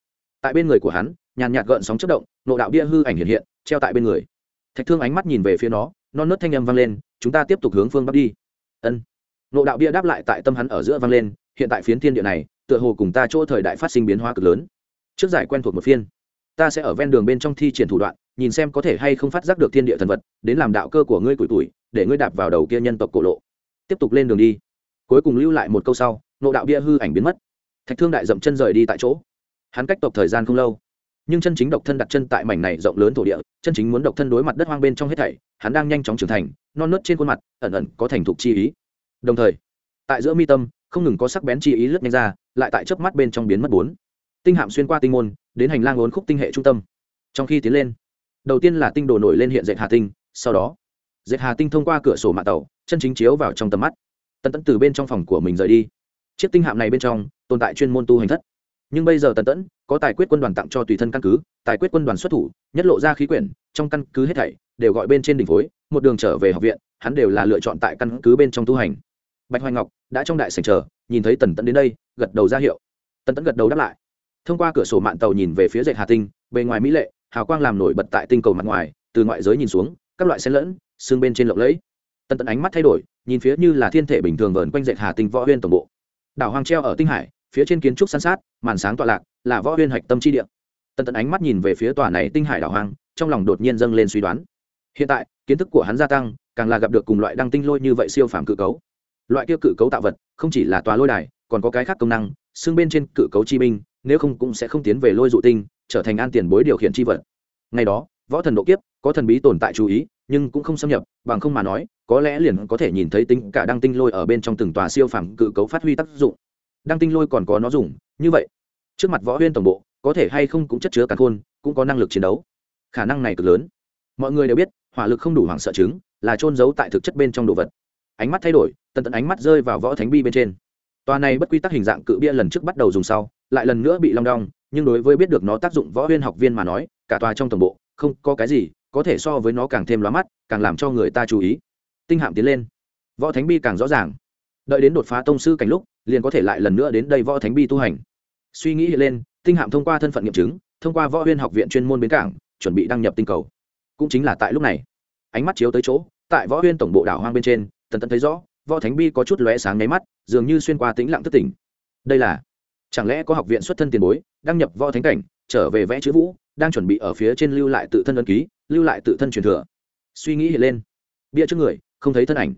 Tại bên người của hắn, nhàn nhạt gợn sóng chất động, nộ đạo bia hư ảnh hiện hiện, treo tại bên người. Thạch thương ánh mắt nhìn về phía nó, non nớt thanh âm vang lên, chúng ta tiếp tục hướng phương bắc đi. Ân. Nộ đạo bia đáp lại tại tâm hắn ở giữa vang lên, hiện tại phiến thiên địa này, tựa hồ cùng ta chỗ thời đại phát sinh biến hóa cực lớn. Trước giải quen thuộc một phiên, ta sẽ ở ven đường bên trong thi triển thủ đoạn, nhìn xem có thể hay không phát giác được thiên địa thần vật, đến làm đạo cơ của ngươi củi tuổi để ngươi đạp vào đầu kia nhân tộc cổ lộ tiếp tục lên đường đi. Cuối cùng lưu lại một câu sau, nộ đạo bia hư ảnh biến mất. Thạch thương đại dậm chân rời đi tại chỗ. Hắn cách tộc thời gian không lâu, nhưng chân chính độc thân đặt chân tại mảnh này rộng lớn thổ địa, chân chính muốn độc thân đối mặt đất hoang bên trong hết thảy, hắn đang nhanh chóng trưởng thành, non nớt trên khuôn mặt, ẩn ẩn có thành thục chi ý. Đồng thời, tại giữa mi tâm, không ngừng có sắc bén chi ý lướt nhanh ra, lại tại chớp mắt bên trong biến mất bốn. Tinh hạm xuyên qua tinh môn, đến hành lang ốn khúc tinh hệ trung tâm. Trong khi tiến lên, đầu tiên là tinh đồ nổi lên hiện dạy hà tinh, sau đó dệt hà tinh thông qua cửa sổ mạng tàu, chân chính chiếu vào trong tầm mắt. Tần tẫn từ bên trong phòng của mình rời đi. Chiếc tinh hạm này bên trong, tồn tại chuyên môn tu hành thất. Nhưng bây giờ tần tẫn, có tài quyết quân đoàn tặng cho tùy thân căn cứ, tài quyết quân đoàn xuất thủ, nhất lộ ra khí quyển, trong căn cứ hết thảy, đều gọi bên trên đỉnh phối, một đường trở về học viện, hắn đều là lựa chọn tại căn cứ bên trong tu hành. Bạch hoài ngọc đã trong đại sảnh chờ, nhìn thấy tần tẫn đến đây, gật đầu ra hiệu. Tần tẫn gật đầu đáp lại. Thông qua cửa sổ mạng tàu nhìn về phía dệt hà tinh, bề ngoài mỹ lệ, hào quang làm nổi bật tại tinh cầu mặt ngoài, từ ngoại giới nhìn xuống các loại xen lẫn, xương bên trên lộng lẫy. Tần tần ánh mắt thay đổi, nhìn phía như là thiên thể bình thường vờn quanh dệt hà tinh võ huyên tổng bộ. Đảo hoàng treo ở tinh hải, phía trên kiến trúc san sát, màn sáng tọa lạc, là võ huyên hạch tâm chi địa. Tần tần ánh mắt nhìn về phía tòa này tinh hải đảo hoàng trong lòng đột nhiên dâng lên suy đoán. Hiện tại, kiến thức của hắn gia tăng, càng là gặp được cùng loại đăng tinh lôi như vậy siêu phàm cự cấu. Loại kia cự cấu tạo vật, không chỉ là tòa lôi đài, còn có cái khác công năng, xương bên trên cự cấu chi binh, nếu không cũng sẽ không tiến về lôi dụ tinh, trở thành an tiền bối điều khiển chi vật. Ngày đó võ thần độ kiếp, có thần bí tồn tại chú ý, nhưng cũng không xâm nhập, bằng không mà nói, có lẽ liền có thể nhìn thấy tính cả đăng tinh lôi ở bên trong từng tòa siêu phàm cự cấu phát huy tác dụng. Đăng tinh lôi còn có nó dùng, như vậy. Trước mặt võ huyên tổng bộ, có thể hay không cũng chất chứa càn khôn, cũng có năng lực chiến đấu. Khả năng này cực lớn. Mọi người đều biết, hỏa lực không đủ hoảng sợ chứng, là trôn giấu tại thực chất bên trong đồ vật. Ánh mắt thay đổi, tần tận ánh mắt rơi vào võ thánh bi bên trên. Tòa này bất quy tắc hình dạng cự bia lần trước bắt đầu dùng sau, lại lần nữa bị long đong, nhưng đối với biết được nó tác dụng võ huyên học viên mà nói, cả tòa trong tổng bộ không có cái gì, có thể so với nó càng thêm lóa mắt, càng làm cho người ta chú ý. Tinh hạm tiến lên. Võ thánh bi càng rõ ràng. Đợi đến đột phá tông sư cảnh lúc, liền có thể lại lần nữa đến đây võ thánh bi tu hành. Suy nghĩ hiện lên, tinh hạm thông qua thân phận nghiệm chứng, thông qua võ huyên học viện chuyên môn bến cảng, chuẩn bị đăng nhập tinh cầu. Cũng chính là tại lúc này, ánh mắt chiếu tới chỗ, tại võ huyên tổng bộ đảo hoang bên trên, tần tần thấy rõ, võ thánh bi có chút lóe sáng nháy mắt, dường như xuyên qua tĩnh lặng thất tỉnh. Đây là, chẳng lẽ có học viện xuất thân tiền bối, đăng nhập võ thánh cảnh trở về vẽ chữ vũ, đang chuẩn bị ở phía trên lưu lại tự thân ân ký, lưu lại tự thân truyền thừa. Suy nghĩ hiện lên. Bia trước người, không thấy thân ảnh.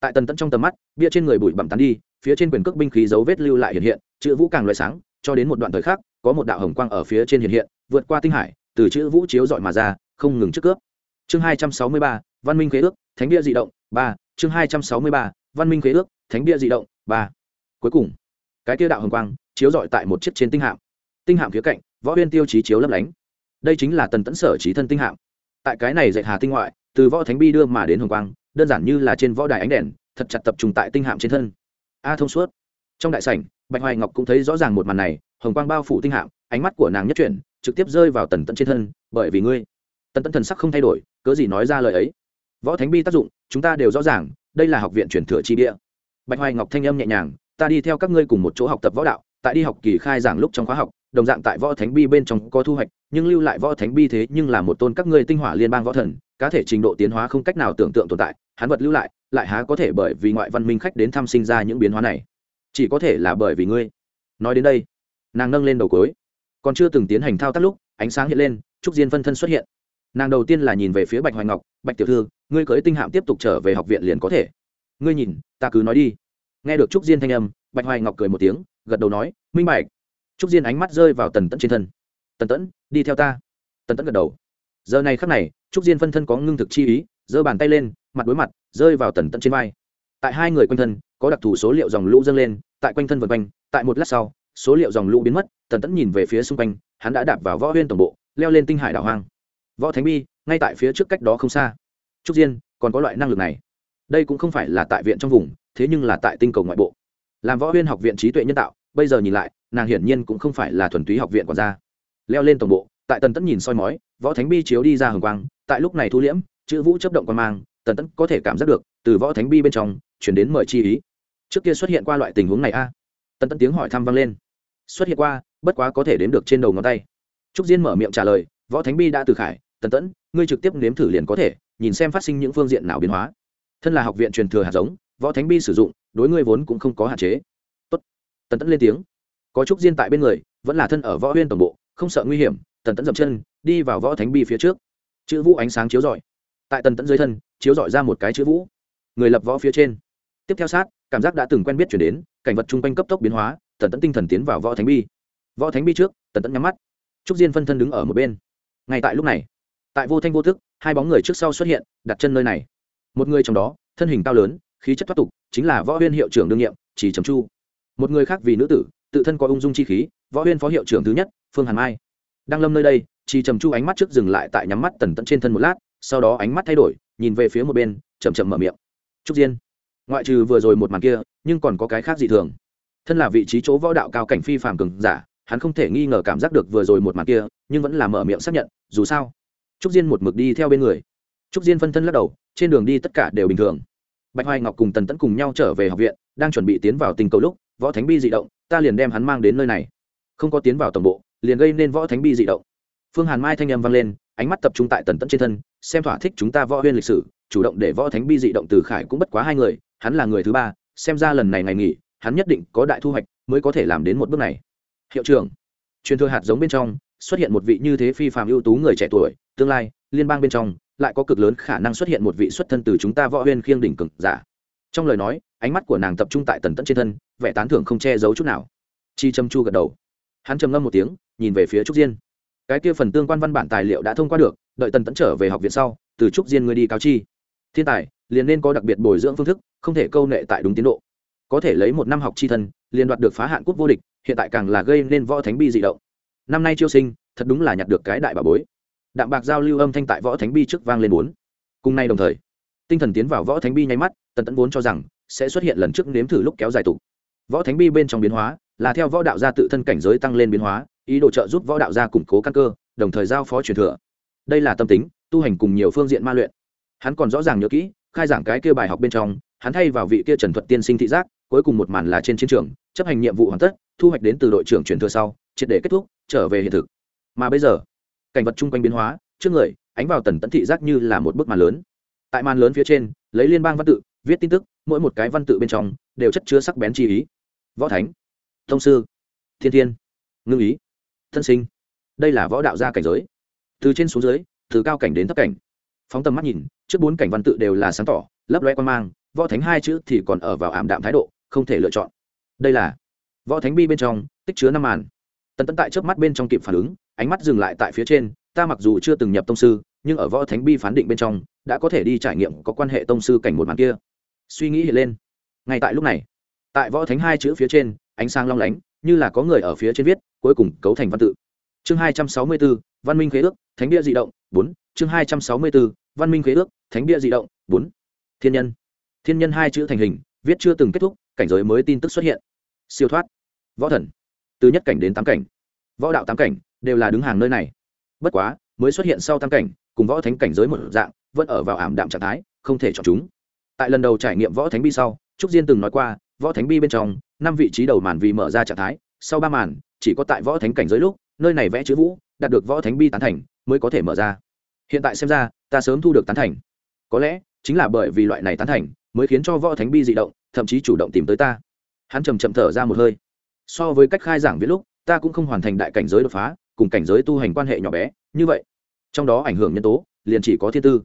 Tại tần tẫn trong tầm mắt, bia trên người bụi bặm tán đi, phía trên quyền cước binh khí dấu vết lưu lại hiện hiện, chữ vũ càng loại sáng, cho đến một đoạn thời khắc, có một đạo hồng quang ở phía trên hiện hiện, vượt qua tinh hải, từ chữ vũ chiếu dọi mà ra, không ngừng trước cướp. Chương hai trăm sáu mươi ba, văn minh khế ước, thánh bia di động, ba. Chương hai trăm sáu mươi ba, văn minh khế ước, thánh bia di động, ba. Cuối cùng, cái kia đạo hồng quang chiếu dọi tại một chiếc trên tinh hạm tinh hạm phía cạnh, võ huyên tiêu chí chiếu lấp lánh. Đây chính là tần tẫn sở trí thân tinh hạm. Tại cái này dạy hà tinh ngoại, từ võ thánh bi đưa mà đến hồng quang, đơn giản như là trên võ đài ánh đèn, thật chặt tập trung tại tinh hạm trên thân. A thông suốt. Trong đại sảnh, bạch hoài ngọc cũng thấy rõ ràng một màn này, hồng quang bao phủ tinh hạm, ánh mắt của nàng nhất chuyển, trực tiếp rơi vào tần tẫn trên thân, bởi vì ngươi. Tần tẫn thần sắc không thay đổi, cớ gì nói ra lời ấy. Võ thánh bi tác dụng, chúng ta đều rõ ràng, đây là học viện truyền thừa chi địa. Bạch hoài ngọc thanh âm nhẹ nhàng, ta đi theo các ngươi cùng một chỗ học tập võ đạo, tại đi học kỳ khai giảng lúc trong khóa học đồng dạng tại võ thánh bi bên trong có thu hoạch, nhưng lưu lại võ thánh bi thế nhưng là một tôn các ngươi tinh hỏa liên bang võ thần, cá thể trình độ tiến hóa không cách nào tưởng tượng tồn tại, hắn vật lưu lại lại há có thể bởi vì ngoại văn minh khách đến thăm sinh ra những biến hóa này? Chỉ có thể là bởi vì ngươi. Nói đến đây, nàng nâng lên đầu cối còn chưa từng tiến hành thao tác lúc, ánh sáng hiện lên, trúc diên phân thân xuất hiện. Nàng đầu tiên là nhìn về phía bạch hoài ngọc, bạch tiểu thư, ngươi cưới tinh hạm tiếp tục trở về học viện liền có thể. Ngươi nhìn, ta cứ nói đi. Nghe được trúc diên thanh âm, bạch hoài ngọc cười một tiếng, gật đầu nói, minh bạch trúc diên ánh mắt rơi vào tần tẫn trên thân. Tần tẫn, đi theo ta. Tần tẫn gật đầu. Giờ này khắc này, trúc diên phân thân có ngưng thực chi ý, giơ bàn tay lên, mặt đối mặt, rơi vào tần tẫn trên vai. Tại hai người quanh thân, có đặc thù số liệu dòng lũ dâng lên, tại quanh thân vân quanh, tại một lát sau, số liệu dòng lũ biến mất, tần tẫn nhìn về phía xung quanh, hắn đã đạp vào võ huyên tổng bộ, leo lên tinh hải đảo hoang. Võ thánh bi, ngay tại phía trước cách đó không xa. Trúc diên, còn có loại năng lực này. Đây cũng không phải là tại viện trong vùng, thế nhưng là tại tinh cầu ngoại bộ. Làm võ huyên học viện trí tuệ nhân tạo, bây giờ nhìn lại nàng hiển nhiên cũng không phải là thuần túy học viện quản gia. Leo lên tổng bộ, tại tần tẫn nhìn soi mói, võ thánh bi chiếu đi ra hồng quang, tại lúc này thu liễm, chữ vũ chấp động quan mang, tần tẫn có thể cảm giác được, từ võ thánh bi bên trong, chuyển đến mời chi ý. Trước kia xuất hiện qua loại tình huống này a? À? tần tẫn tiếng hỏi thăm vang lên. Xuất hiện qua, bất quá có thể đếm được trên đầu ngón tay. Trúc diên mở miệng trả lời, võ thánh bi đã từ khải, tần tẫn, ngươi trực tiếp nếm thử liền có thể, nhìn xem phát sinh những phương diện nào biến hóa. Thân là học viện truyền thừa hạt giống, võ thánh bi sử dụng, đối ngươi vốn cũng không có hạn chế. Tốt. tần tẫn lên tiếng có trúc diên tại bên người, vẫn là thân ở võ huyên tổng bộ, không sợ nguy hiểm, tần tẫn dậm chân, đi vào võ thánh bi phía trước. Chữ vũ ánh sáng chiếu rọi. Tại tần tẫn dưới thân, chiếu rọi ra một cái chữ vũ. Người lập võ phía trên. Tiếp theo sát, cảm giác đã từng quen biết chuyển đến, cảnh vật chung quanh cấp tốc biến hóa, tần tẫn tinh thần tiến vào võ thánh bi. Võ thánh bi trước, tần tẫn nhắm mắt. Trúc diên phân thân đứng ở một bên. Ngay tại lúc này, tại vô thanh vô thức hai bóng người trước sau xuất hiện, đặt chân nơi này. Một người trong đó, thân hình cao lớn, khí chất thoát tục, chính là võ huyên hiệu trưởng đương nhiệm chỉ trầm chu. Một người khác vì nữ tử tự thân có ung dung chi khí, võ huyên phó hiệu trưởng thứ nhất, phương hàn mai. Đang lâm nơi đây chỉ trầm chu ánh mắt trước dừng lại tại nhắm mắt tần tận trên thân một lát, sau đó ánh mắt thay đổi, nhìn về phía một bên, chậm chậm mở miệng. Trúc diên. Ngoại trừ vừa rồi một màn kia, nhưng còn có cái khác dị thường. Thân là vị trí chỗ võ đạo cao cảnh phi phàm cường giả, hắn không thể nghi ngờ cảm giác được vừa rồi một màn kia, nhưng vẫn là mở miệng xác nhận, dù sao. Trúc diên một mực đi theo bên người. Trúc diên phân thân lắc đầu, trên đường đi tất cả đều bình thường. Bạch hoài ngọc cùng tần tẫn cùng nhau trở về học viện, đang chuẩn bị tiến vào tình cầu lúc võ thánh bi dị động, ta liền đem hắn mang đến nơi này. Không có tiến vào tổng bộ, liền gây nên võ thánh bi dị động. Phương hàn mai thanh âm vang lên, ánh mắt tập trung tại tần tẫn trên thân, xem thỏa thích chúng ta võ huyên lịch sử, chủ động để võ thánh bi dị động từ khải cũng bất quá hai người, hắn là người thứ ba, xem ra lần này ngày nghỉ, hắn nhất định có đại thu hoạch mới có thể làm đến một bước này. Hiệu trưởng, truyền thừa hạt giống bên trong, xuất hiện một vị như thế phi phàm ưu tú người trẻ tuổi, tương lai, liên bang bên trong, lại có cực lớn khả năng xuất hiện một vị xuất thân từ chúng ta võ huyên khiêng đỉnh cực giả. Trong lời nói ánh mắt của nàng tập trung tại tần tẫn trên thân, vẻ tán thưởng không che giấu chút nào. Chi châm chu gật đầu. Hắn trầm ngâm một tiếng, nhìn về phía trúc diên. Cái kia phần tương quan văn bản tài liệu đã thông qua được, đợi tần tẫn trở về học viện sau, từ trúc diên người đi cáo chi. Thiên tài, liền nên có đặc biệt bồi dưỡng phương thức, không thể câu nệ tại đúng tiến độ. Có thể lấy một năm học chi thân, liền đoạt được phá hạn quốc vô địch, hiện tại càng là gây nên võ thánh bi dị động. Năm nay chiêu sinh, thật đúng là nhặt được cái đại bà bối. Đạm bạc giao lưu âm thanh tại võ thánh bi trước vang lên bốn. Cùng nay đồng thời, tinh thần tiến vào võ thánh bi nháy mắt, tần tẫn vốn cho rằng sẽ xuất hiện lần trước nếm thử lúc kéo dài tục võ thánh bi bên trong biến hóa là theo võ đạo gia tự thân cảnh giới tăng lên biến hóa, ý đồ trợ giúp võ đạo gia củng cố căn cơ, đồng thời giao phó truyền thừa. Đây là tâm tính, tu hành cùng nhiều phương diện ma luyện. Hắn còn rõ ràng nhớ kỹ, khai giảng cái kia bài học bên trong, hắn thay vào vị kia trần thuật tiên sinh thị giác, cuối cùng một màn là trên chiến trường, chấp hành nhiệm vụ hoàn tất, thu hoạch đến từ đội trưởng truyền thừa sau, triệt để kết thúc, trở về hiện thực. Mà bây giờ, cảnh vật chung quanh biến hóa, trước người, ánh vào tần tẫn thị giác như là một bức màn lớn. Tại màn lớn phía trên, lấy liên bang văn tự viết tin tức, mỗi một cái văn tự bên trong đều chất chứa sắc bén chi ý. Võ thánh, thông sư, thiên thiên, ngưng ý, thân sinh, đây là võ đạo gia cảnh giới. Từ trên xuống dưới, từ cao cảnh đến thấp cảnh. Phóng tầm mắt nhìn, trước bốn cảnh văn tự đều là sáng tỏ, lấp loe quan mang, võ thánh hai chữ thì còn ở vào ảm đạm thái độ, không thể lựa chọn. Đây là võ thánh bi bên trong, tích chứa năm màn. Tần tấn tại trước mắt bên trong kịp phản ứng, ánh mắt dừng lại tại phía trên, ta mặc dù chưa từng nhập tông sư, nhưng ở võ thánh bi phán định bên trong, đã có thể đi trải nghiệm có quan hệ tông sư cảnh một màn kia suy nghĩ hiện lên. Ngay tại lúc này, tại võ thánh hai chữ phía trên, ánh sáng long lánh, như là có người ở phía trên viết, cuối cùng cấu thành văn tự. Chương hai trăm sáu mươi b ố văn minh khế ước, thánh bia di động, bốn. Chương hai trăm sáu mươi b ố văn minh khế ước, thánh bia di động, bốn. Thiên nhân. Thiên nhân hai chữ thành hình, viết chưa từng kết thúc, cảnh giới mới tin tức xuất hiện. Siêu thoát. Võ thần. Từ nhất cảnh đến tám cảnh. Võ đạo tám cảnh, đều là đứng hàng nơi này. Bất quá, mới xuất hiện sau tam cảnh, cùng võ thánh cảnh giới một dạng, vẫn ở vào ảm đạm trạng thái, không thể chọn chúng tại lần đầu trải nghiệm võ thánh bi sau, trúc diên từng nói qua, võ thánh bi bên trong, năm vị trí đầu màn vì mở ra trạng thái, sau ba màn, chỉ có tại võ thánh cảnh giới lúc, nơi này vẽ chữ vũ, đạt được võ thánh bi tán thành, mới có thể mở ra. Hiện tại xem ra, ta sớm thu được tán thành. Có lẽ, chính là bởi vì loại này tán thành, mới khiến cho võ thánh bi dị động, thậm chí chủ động tìm tới ta. Hắn chầm chậm thở ra một hơi. So với cách khai giảng viết lúc, ta cũng không hoàn thành đại cảnh giới đột phá, cùng cảnh giới tu hành quan hệ nhỏ bé, như vậy. Trong đó ảnh hưởng nhân tố, liền chỉ có thiên tư.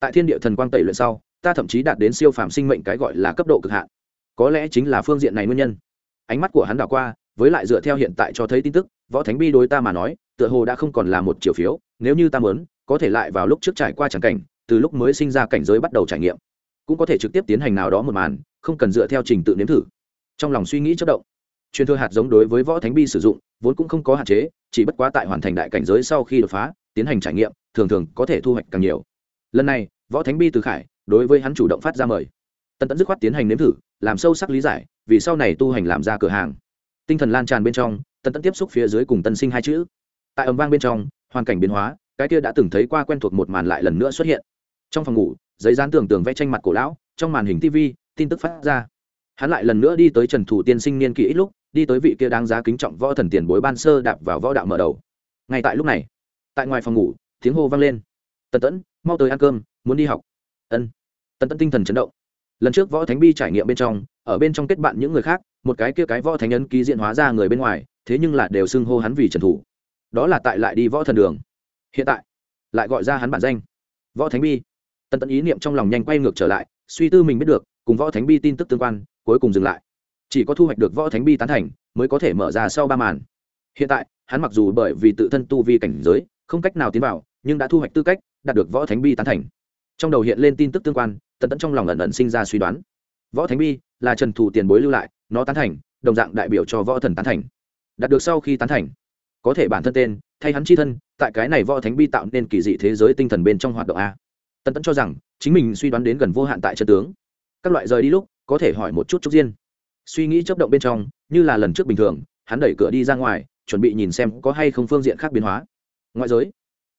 Tại thiên địa thần quang tẩy luyện sau ta thậm chí đạt đến siêu phàm sinh mệnh cái gọi là cấp độ cực hạn. Có lẽ chính là phương diện này nguyên nhân. Ánh mắt của hắn đảo qua, với lại dựa theo hiện tại cho thấy tin tức, võ thánh bi đối ta mà nói, tựa hồ đã không còn là một chiều phiếu, nếu như ta muốn, có thể lại vào lúc trước trải qua tràng cảnh, từ lúc mới sinh ra cảnh giới bắt đầu trải nghiệm. Cũng có thể trực tiếp tiến hành nào đó một màn, không cần dựa theo trình tự nếm thử. Trong lòng suy nghĩ chất động, truyền thừa hạt giống đối với võ thánh bi sử dụng, vốn cũng không có hạn chế, chỉ bất quá tại hoàn thành đại cảnh giới sau khi đột phá, tiến hành trải nghiệm, thường thường có thể thu hoạch càng nhiều. Lần này, võ thánh bi từ khải đối với hắn chủ động phát ra mời. Tân tẫn dứt khoát tiến hành nếm thử, làm sâu sắc lý giải, vì sau này tu hành làm ra cửa hàng. Tinh thần lan tràn bên trong tân tẫn tiếp xúc phía dưới cùng tân sinh hai chữ. Tại ầm vang bên trong, hoàn cảnh biến hóa, cái kia đã từng thấy qua quen thuộc một màn lại lần nữa xuất hiện. Trong phòng ngủ, giấy dán tường tường vẽ tranh mặt cổ lão, trong màn hình tv tin tức phát ra. Hắn lại lần nữa đi tới trần thủ tiên sinh niên kỷ ít lúc, đi tới vị kia đáng giá kính trọng võ thần tiền bối ban sơ đạp vào võ đạo mở đầu. Ngay tại lúc này, tại ngoài phòng ngủ, tiếng hô vang lên. Tần tẫn, mau tới ăn cơm, muốn đi học. Ân tần tẫn tinh thần chấn động. Lần trước võ thánh bi trải nghiệm bên trong, ở bên trong kết bạn những người khác, một cái kia cái võ thánh ấn ký diện hóa ra người bên ngoài, thế nhưng lại đều xưng hô hắn vì trần thủ. Đó là tại lại đi võ thần đường. Hiện tại, lại gọi ra hắn bản danh. Võ thánh bi. Tần tẫn ý niệm trong lòng nhanh quay ngược trở lại, suy tư mình biết được, cùng võ thánh bi tin tức tương quan, cuối cùng dừng lại. Chỉ có thu hoạch được võ thánh bi tán thành, mới có thể mở ra sau ba màn. Hiện tại, hắn mặc dù bởi vì tự thân tu vi cảnh giới, không cách nào tiến vào, nhưng đã thu hoạch tư cách, đạt được võ thánh bi tán thành trong đầu hiện lên tin tức tương quan, tần tẫn trong lòng ẩn ẩn sinh ra suy đoán. Võ thánh bi là trần thủ tiền bối lưu lại, nó tán thành, đồng dạng đại biểu cho võ thần tán thành. Đạt được sau khi tán thành, có thể bản thân tên, thay hắn chi thân, tại cái này võ thánh bi tạo nên kỳ dị thế giới tinh thần bên trong hoạt động a. Tần tẫn cho rằng, chính mình suy đoán đến gần vô hạn tại chân tướng. Các loại rời đi lúc, có thể hỏi một chút chút riêng suy nghĩ chấp động bên trong, như là lần trước bình thường, hắn đẩy cửa đi ra ngoài, chuẩn bị nhìn xem có hay không phương diện khác biến hóa. Ngoại giới,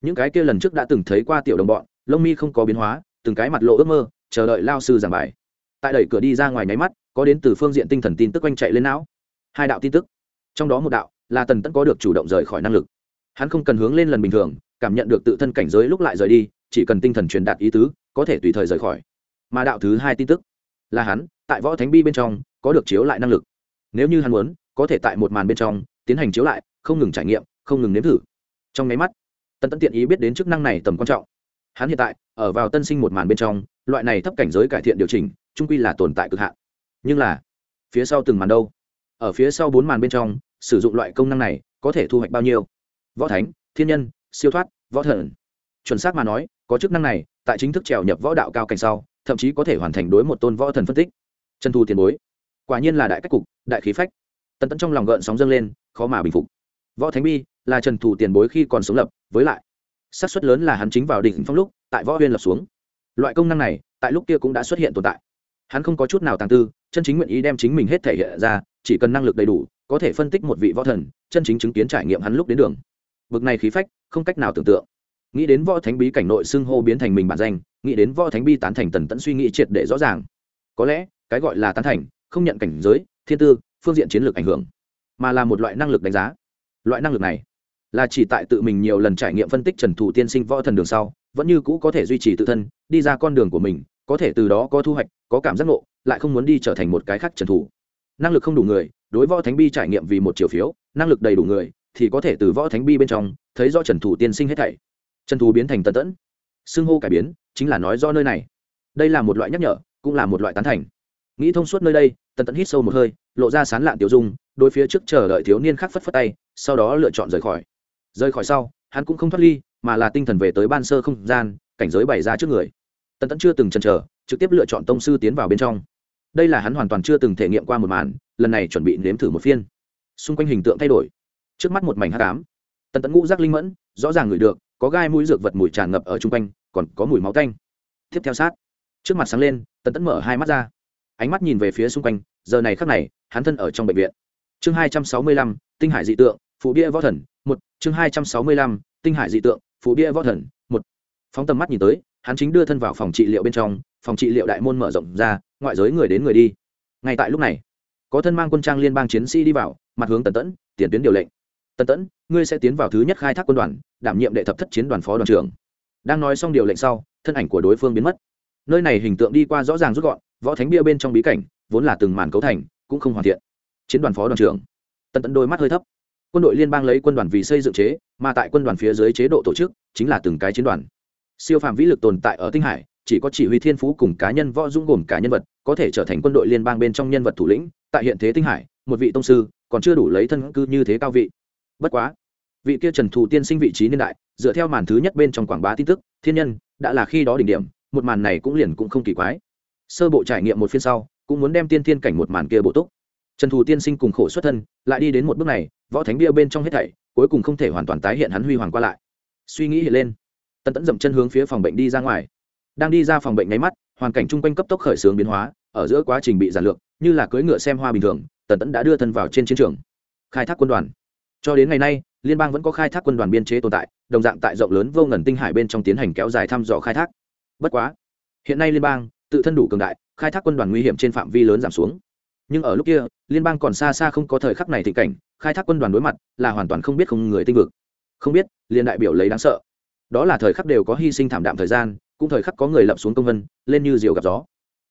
những cái kia lần trước đã từng thấy qua tiểu đồng bọn lông mi không có biến hóa, từng cái mặt lộ ước mơ, chờ đợi lao sư giảng bài. Tại đẩy cửa đi ra ngoài nháy mắt, có đến từ phương diện tinh thần tin tức quanh chạy lên não. Hai đạo tin tức. Trong đó một đạo là tần tẫn có được chủ động rời khỏi năng lực. Hắn không cần hướng lên lần bình thường, cảm nhận được tự thân cảnh giới lúc lại rời đi, chỉ cần tinh thần truyền đạt ý tứ, có thể tùy thời rời khỏi. Mà đạo thứ hai tin tức là hắn, tại võ thánh bi bên trong, có được chiếu lại năng lực. Nếu như hắn muốn, có thể tại một màn bên trong tiến hành chiếu lại, không ngừng trải nghiệm, không ngừng nếm thử. Trong nháy mắt, Tần Tẫn tiện ý biết đến chức năng này tầm quan trọng hắn hiện tại, ở vào tân sinh một màn bên trong, loại này thấp cảnh giới cải thiện điều chỉnh trung quy là tồn tại cực hạn. Nhưng là, phía sau từng màn đâu? Ở phía sau bốn màn bên trong, sử dụng loại công năng này, có thể thu hoạch bao nhiêu? Võ thánh, thiên nhân, siêu thoát, võ thần. Chuẩn xác mà nói, có chức năng này, tại chính thức trèo nhập võ đạo cao cảnh sau, thậm chí có thể hoàn thành đối một tôn võ thần phân tích. Chân thu tiền bối. Quả nhiên là đại cách cục, đại khí phách. Tần tẫn trong lòng gợn sóng dâng lên, khó mà bình phục. Võ thánh bi là trần thủ tiền bối khi còn sống lập, với lại xác suất lớn là hắn chính vào đỉnh phong lúc, tại võ huyên lập xuống. Loại công năng này, tại lúc kia cũng đã xuất hiện tồn tại. Hắn không có chút nào tàng tư, chân chính nguyện ý đem chính mình hết thể hiện ra, chỉ cần năng lực đầy đủ, có thể phân tích một vị võ thần, chân chính chứng kiến trải nghiệm hắn lúc đến đường. Bực này khí phách, không cách nào tưởng tượng. Nghĩ đến võ thánh bí cảnh nội xưng hô biến thành mình bản danh, nghĩ đến võ thánh bi tán thành tần tẫn suy nghĩ triệt để rõ ràng. Có lẽ, cái gọi là tán thành, không nhận cảnh giới, thiên tư, phương diện chiến lược ảnh hưởng, mà là một loại năng lực đánh giá. Loại năng lực này là chỉ tại tự mình nhiều lần trải nghiệm phân tích trần thủ tiên sinh võ thần đường sau, vẫn như cũ có thể duy trì tự thân, đi ra con đường của mình, có thể từ đó có thu hoạch, có cảm giác ngộ, lại không muốn đi trở thành một cái khác trần thủ. Năng lực không đủ người, đối võ thánh bi trải nghiệm vì một chiều phiếu, năng lực đầy đủ người, thì có thể từ võ thánh bi bên trong, thấy do trần thủ tiên sinh hết thảy. Trần thủ biến thành tần tẫn. Xưng hô cải biến, chính là nói do nơi này. Đây là một loại nhắc nhở, cũng là một loại tán thành. Nghĩ thông suốt nơi đây, tần tẫn hít sâu một hơi, lộ ra sán lạn tiểu dung, đối phía trước chờ đợi thiếu niên khác phất phất tay, sau đó lựa chọn rời khỏi rời khỏi sau, hắn cũng không thoát ly, mà là tinh thần về tới ban sơ không gian, cảnh giới bày ra trước người. Tần tẫn chưa từng chần chờ, trực tiếp lựa chọn tông sư tiến vào bên trong. Đây là hắn hoàn toàn chưa từng thể nghiệm qua một màn, lần này chuẩn bị nếm thử một phiên. Xung quanh hình tượng thay đổi. Trước mắt một mảnh hát cám tần tẫn ngũ giác linh mẫn, rõ ràng ngửi được, có gai mũi dược vật mùi tràn ngập ở chung quanh, còn có mùi máu canh tiếp theo sát. Trước mặt sáng lên, tần tẫn mở hai mắt ra. Ánh mắt nhìn về phía xung quanh, giờ này khắc này, hắn thân ở trong bệnh viện. Chương hai trăm sáu mươi lăm, tinh hải dị tượng, phụ bia võ thần một, chương hai trăm sáu mươi lăm, tinh hải dị tượng phú bia võ thần, một. Phóng tầm mắt nhìn tới, hắn chính đưa thân vào phòng trị liệu bên trong, phòng trị liệu đại môn mở rộng ra, ngoại giới người đến người đi. Ngay tại lúc này, có thân mang quân trang liên bang chiến sĩ đi vào, mặt hướng tần tẫn, tiền tuyến điều lệnh. Tần tẫn, ngươi sẽ tiến vào thứ nhất khai thác quân đoàn, đảm nhiệm đệ thập thất chiến đoàn phó đoàn trưởng. Đang nói xong điều lệnh sau, thân ảnh của đối phương biến mất. Nơi này hình tượng đi qua rõ ràng rút gọn, võ thánh bia bên trong bí cảnh, vốn là từng màn cấu thành, cũng không hoàn thiện. Chiến đoàn phó đoàn trưởng. Tần tẫn đôi mắt hơi thấp quân đội liên bang lấy quân đoàn vì xây dựng chế, mà tại quân đoàn phía dưới chế độ tổ chức, chính là từng cái chiến đoàn. Siêu phạm vĩ lực tồn tại ở tinh hải, chỉ có chỉ huy thiên phú cùng cá nhân võ dũng gồm cả nhân vật, có thể trở thành quân đội liên bang bên trong nhân vật thủ lĩnh. Tại hiện thế tinh hải, một vị tông sư, còn chưa đủ lấy thân cư như thế cao vị. Bất quá, vị kia trần thù tiên sinh vị trí niên đại, dựa theo màn thứ nhất bên trong quảng bá tin tức, thiên nhân, đã là khi đó đỉnh điểm, một màn này cũng liền cũng không kỳ quái. Sơ bộ trải nghiệm một phiên sau, cũng muốn đem tiên thiên cảnh một màn kia bổ túc. Trần thù tiên sinh cùng khổ xuất thân, lại đi đến một bước này võ thánh bia bên trong hết thảy, cuối cùng không thể hoàn toàn tái hiện hắn huy hoàng qua lại. Suy nghĩ hiện lên, Tần tẫn dậm chân hướng phía phòng bệnh đi ra ngoài. Đang đi ra phòng bệnh nháy mắt, hoàn cảnh chung quanh cấp tốc khởi xướng biến hóa, ở giữa quá trình bị giản lược, như là cưỡi ngựa xem hoa bình thường, tần tẫn đã đưa thân vào trên chiến trường. Khai thác quân đoàn. Cho đến ngày nay, liên bang vẫn có khai thác quân đoàn biên chế tồn tại, đồng dạng tại rộng lớn vô ngần tinh hải bên trong tiến hành kéo dài thăm dò khai thác. Bất quá, hiện nay liên bang, tự thân đủ cường đại, khai thác quân đoàn nguy hiểm trên phạm vi lớn giảm xuống nhưng ở lúc kia, liên bang còn xa xa không có thời khắc này thị cảnh, khai thác quân đoàn đối mặt là hoàn toàn không biết không người tinh vực. Không biết, liên đại biểu lấy đáng sợ. Đó là thời khắc đều có hy sinh thảm đạm thời gian, cũng thời khắc có người lập xuống công vân, lên như diều gặp gió.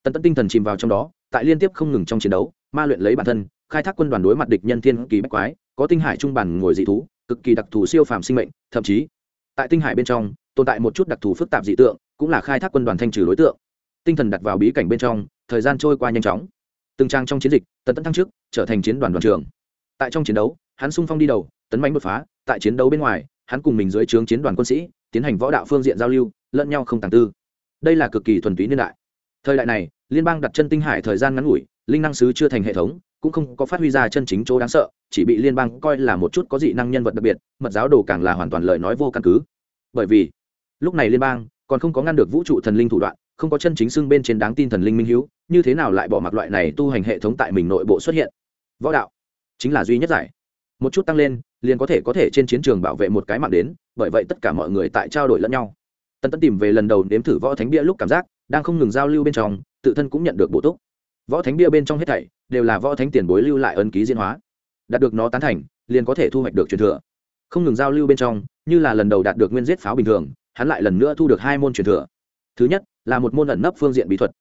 Tần tẫn tinh thần chìm vào trong đó, tại liên tiếp không ngừng trong chiến đấu, ma luyện lấy bản thân, khai thác quân đoàn đối mặt địch nhân thiên kỳ bách quái, có tinh hải trung bản ngồi dị thú, cực kỳ đặc thù siêu phàm sinh mệnh, thậm chí, tại tinh hải bên trong, tồn tại một chút đặc thù phức tạp dị tượng, cũng là khai thác quân đoàn thanh trừ đối tượng. Tinh thần đặt vào bí cảnh bên trong, thời gian trôi qua nhanh chóng từng trang trong chiến dịch, tần tấn thăng trước trở thành chiến đoàn đoàn trưởng. Tại trong chiến đấu, hắn sung phong đi đầu, tấn bánh đột phá, tại chiến đấu bên ngoài, hắn cùng mình dưới trướng chiến đoàn quân sĩ, tiến hành võ đạo phương diện giao lưu, lẫn nhau không tàng tư. Đây là cực kỳ thuần túy niên đại. Thời đại này, liên bang đặt chân tinh hải thời gian ngắn ngủi, linh năng sứ chưa thành hệ thống, cũng không có phát huy ra chân chính chỗ đáng sợ, chỉ bị liên bang coi là một chút có dị năng nhân vật đặc biệt, mật giáo đồ càng là hoàn toàn lời nói vô căn cứ. Bởi vì, lúc này liên bang còn không có ngăn được vũ trụ thần linh thủ đoạn không có chân chính xưng bên trên đáng tin thần linh minh hữu như thế nào lại bỏ mặc loại này tu hành hệ thống tại mình nội bộ xuất hiện? Võ đạo chính là duy nhất giải. Một chút tăng lên, liền có thể có thể trên chiến trường bảo vệ một cái mạng đến, bởi vậy tất cả mọi người tại trao đổi lẫn nhau. Tân tân tìm về lần đầu nếm thử võ thánh bia lúc cảm giác đang không ngừng giao lưu bên trong, tự thân cũng nhận được bổ túc. Võ thánh bia bên trong hết thảy đều là võ thánh tiền bối lưu lại ấn ký diễn hóa. Đạt được nó tán thành, liền có thể thu hoạch được truyền thừa. Không ngừng giao lưu bên trong, như là lần đầu đạt được nguyên giết pháo bình thường, hắn lại lần nữa thu được hai môn truyền thừa thứ nhất, là một môn ẩn nấp phương diện bí thuật.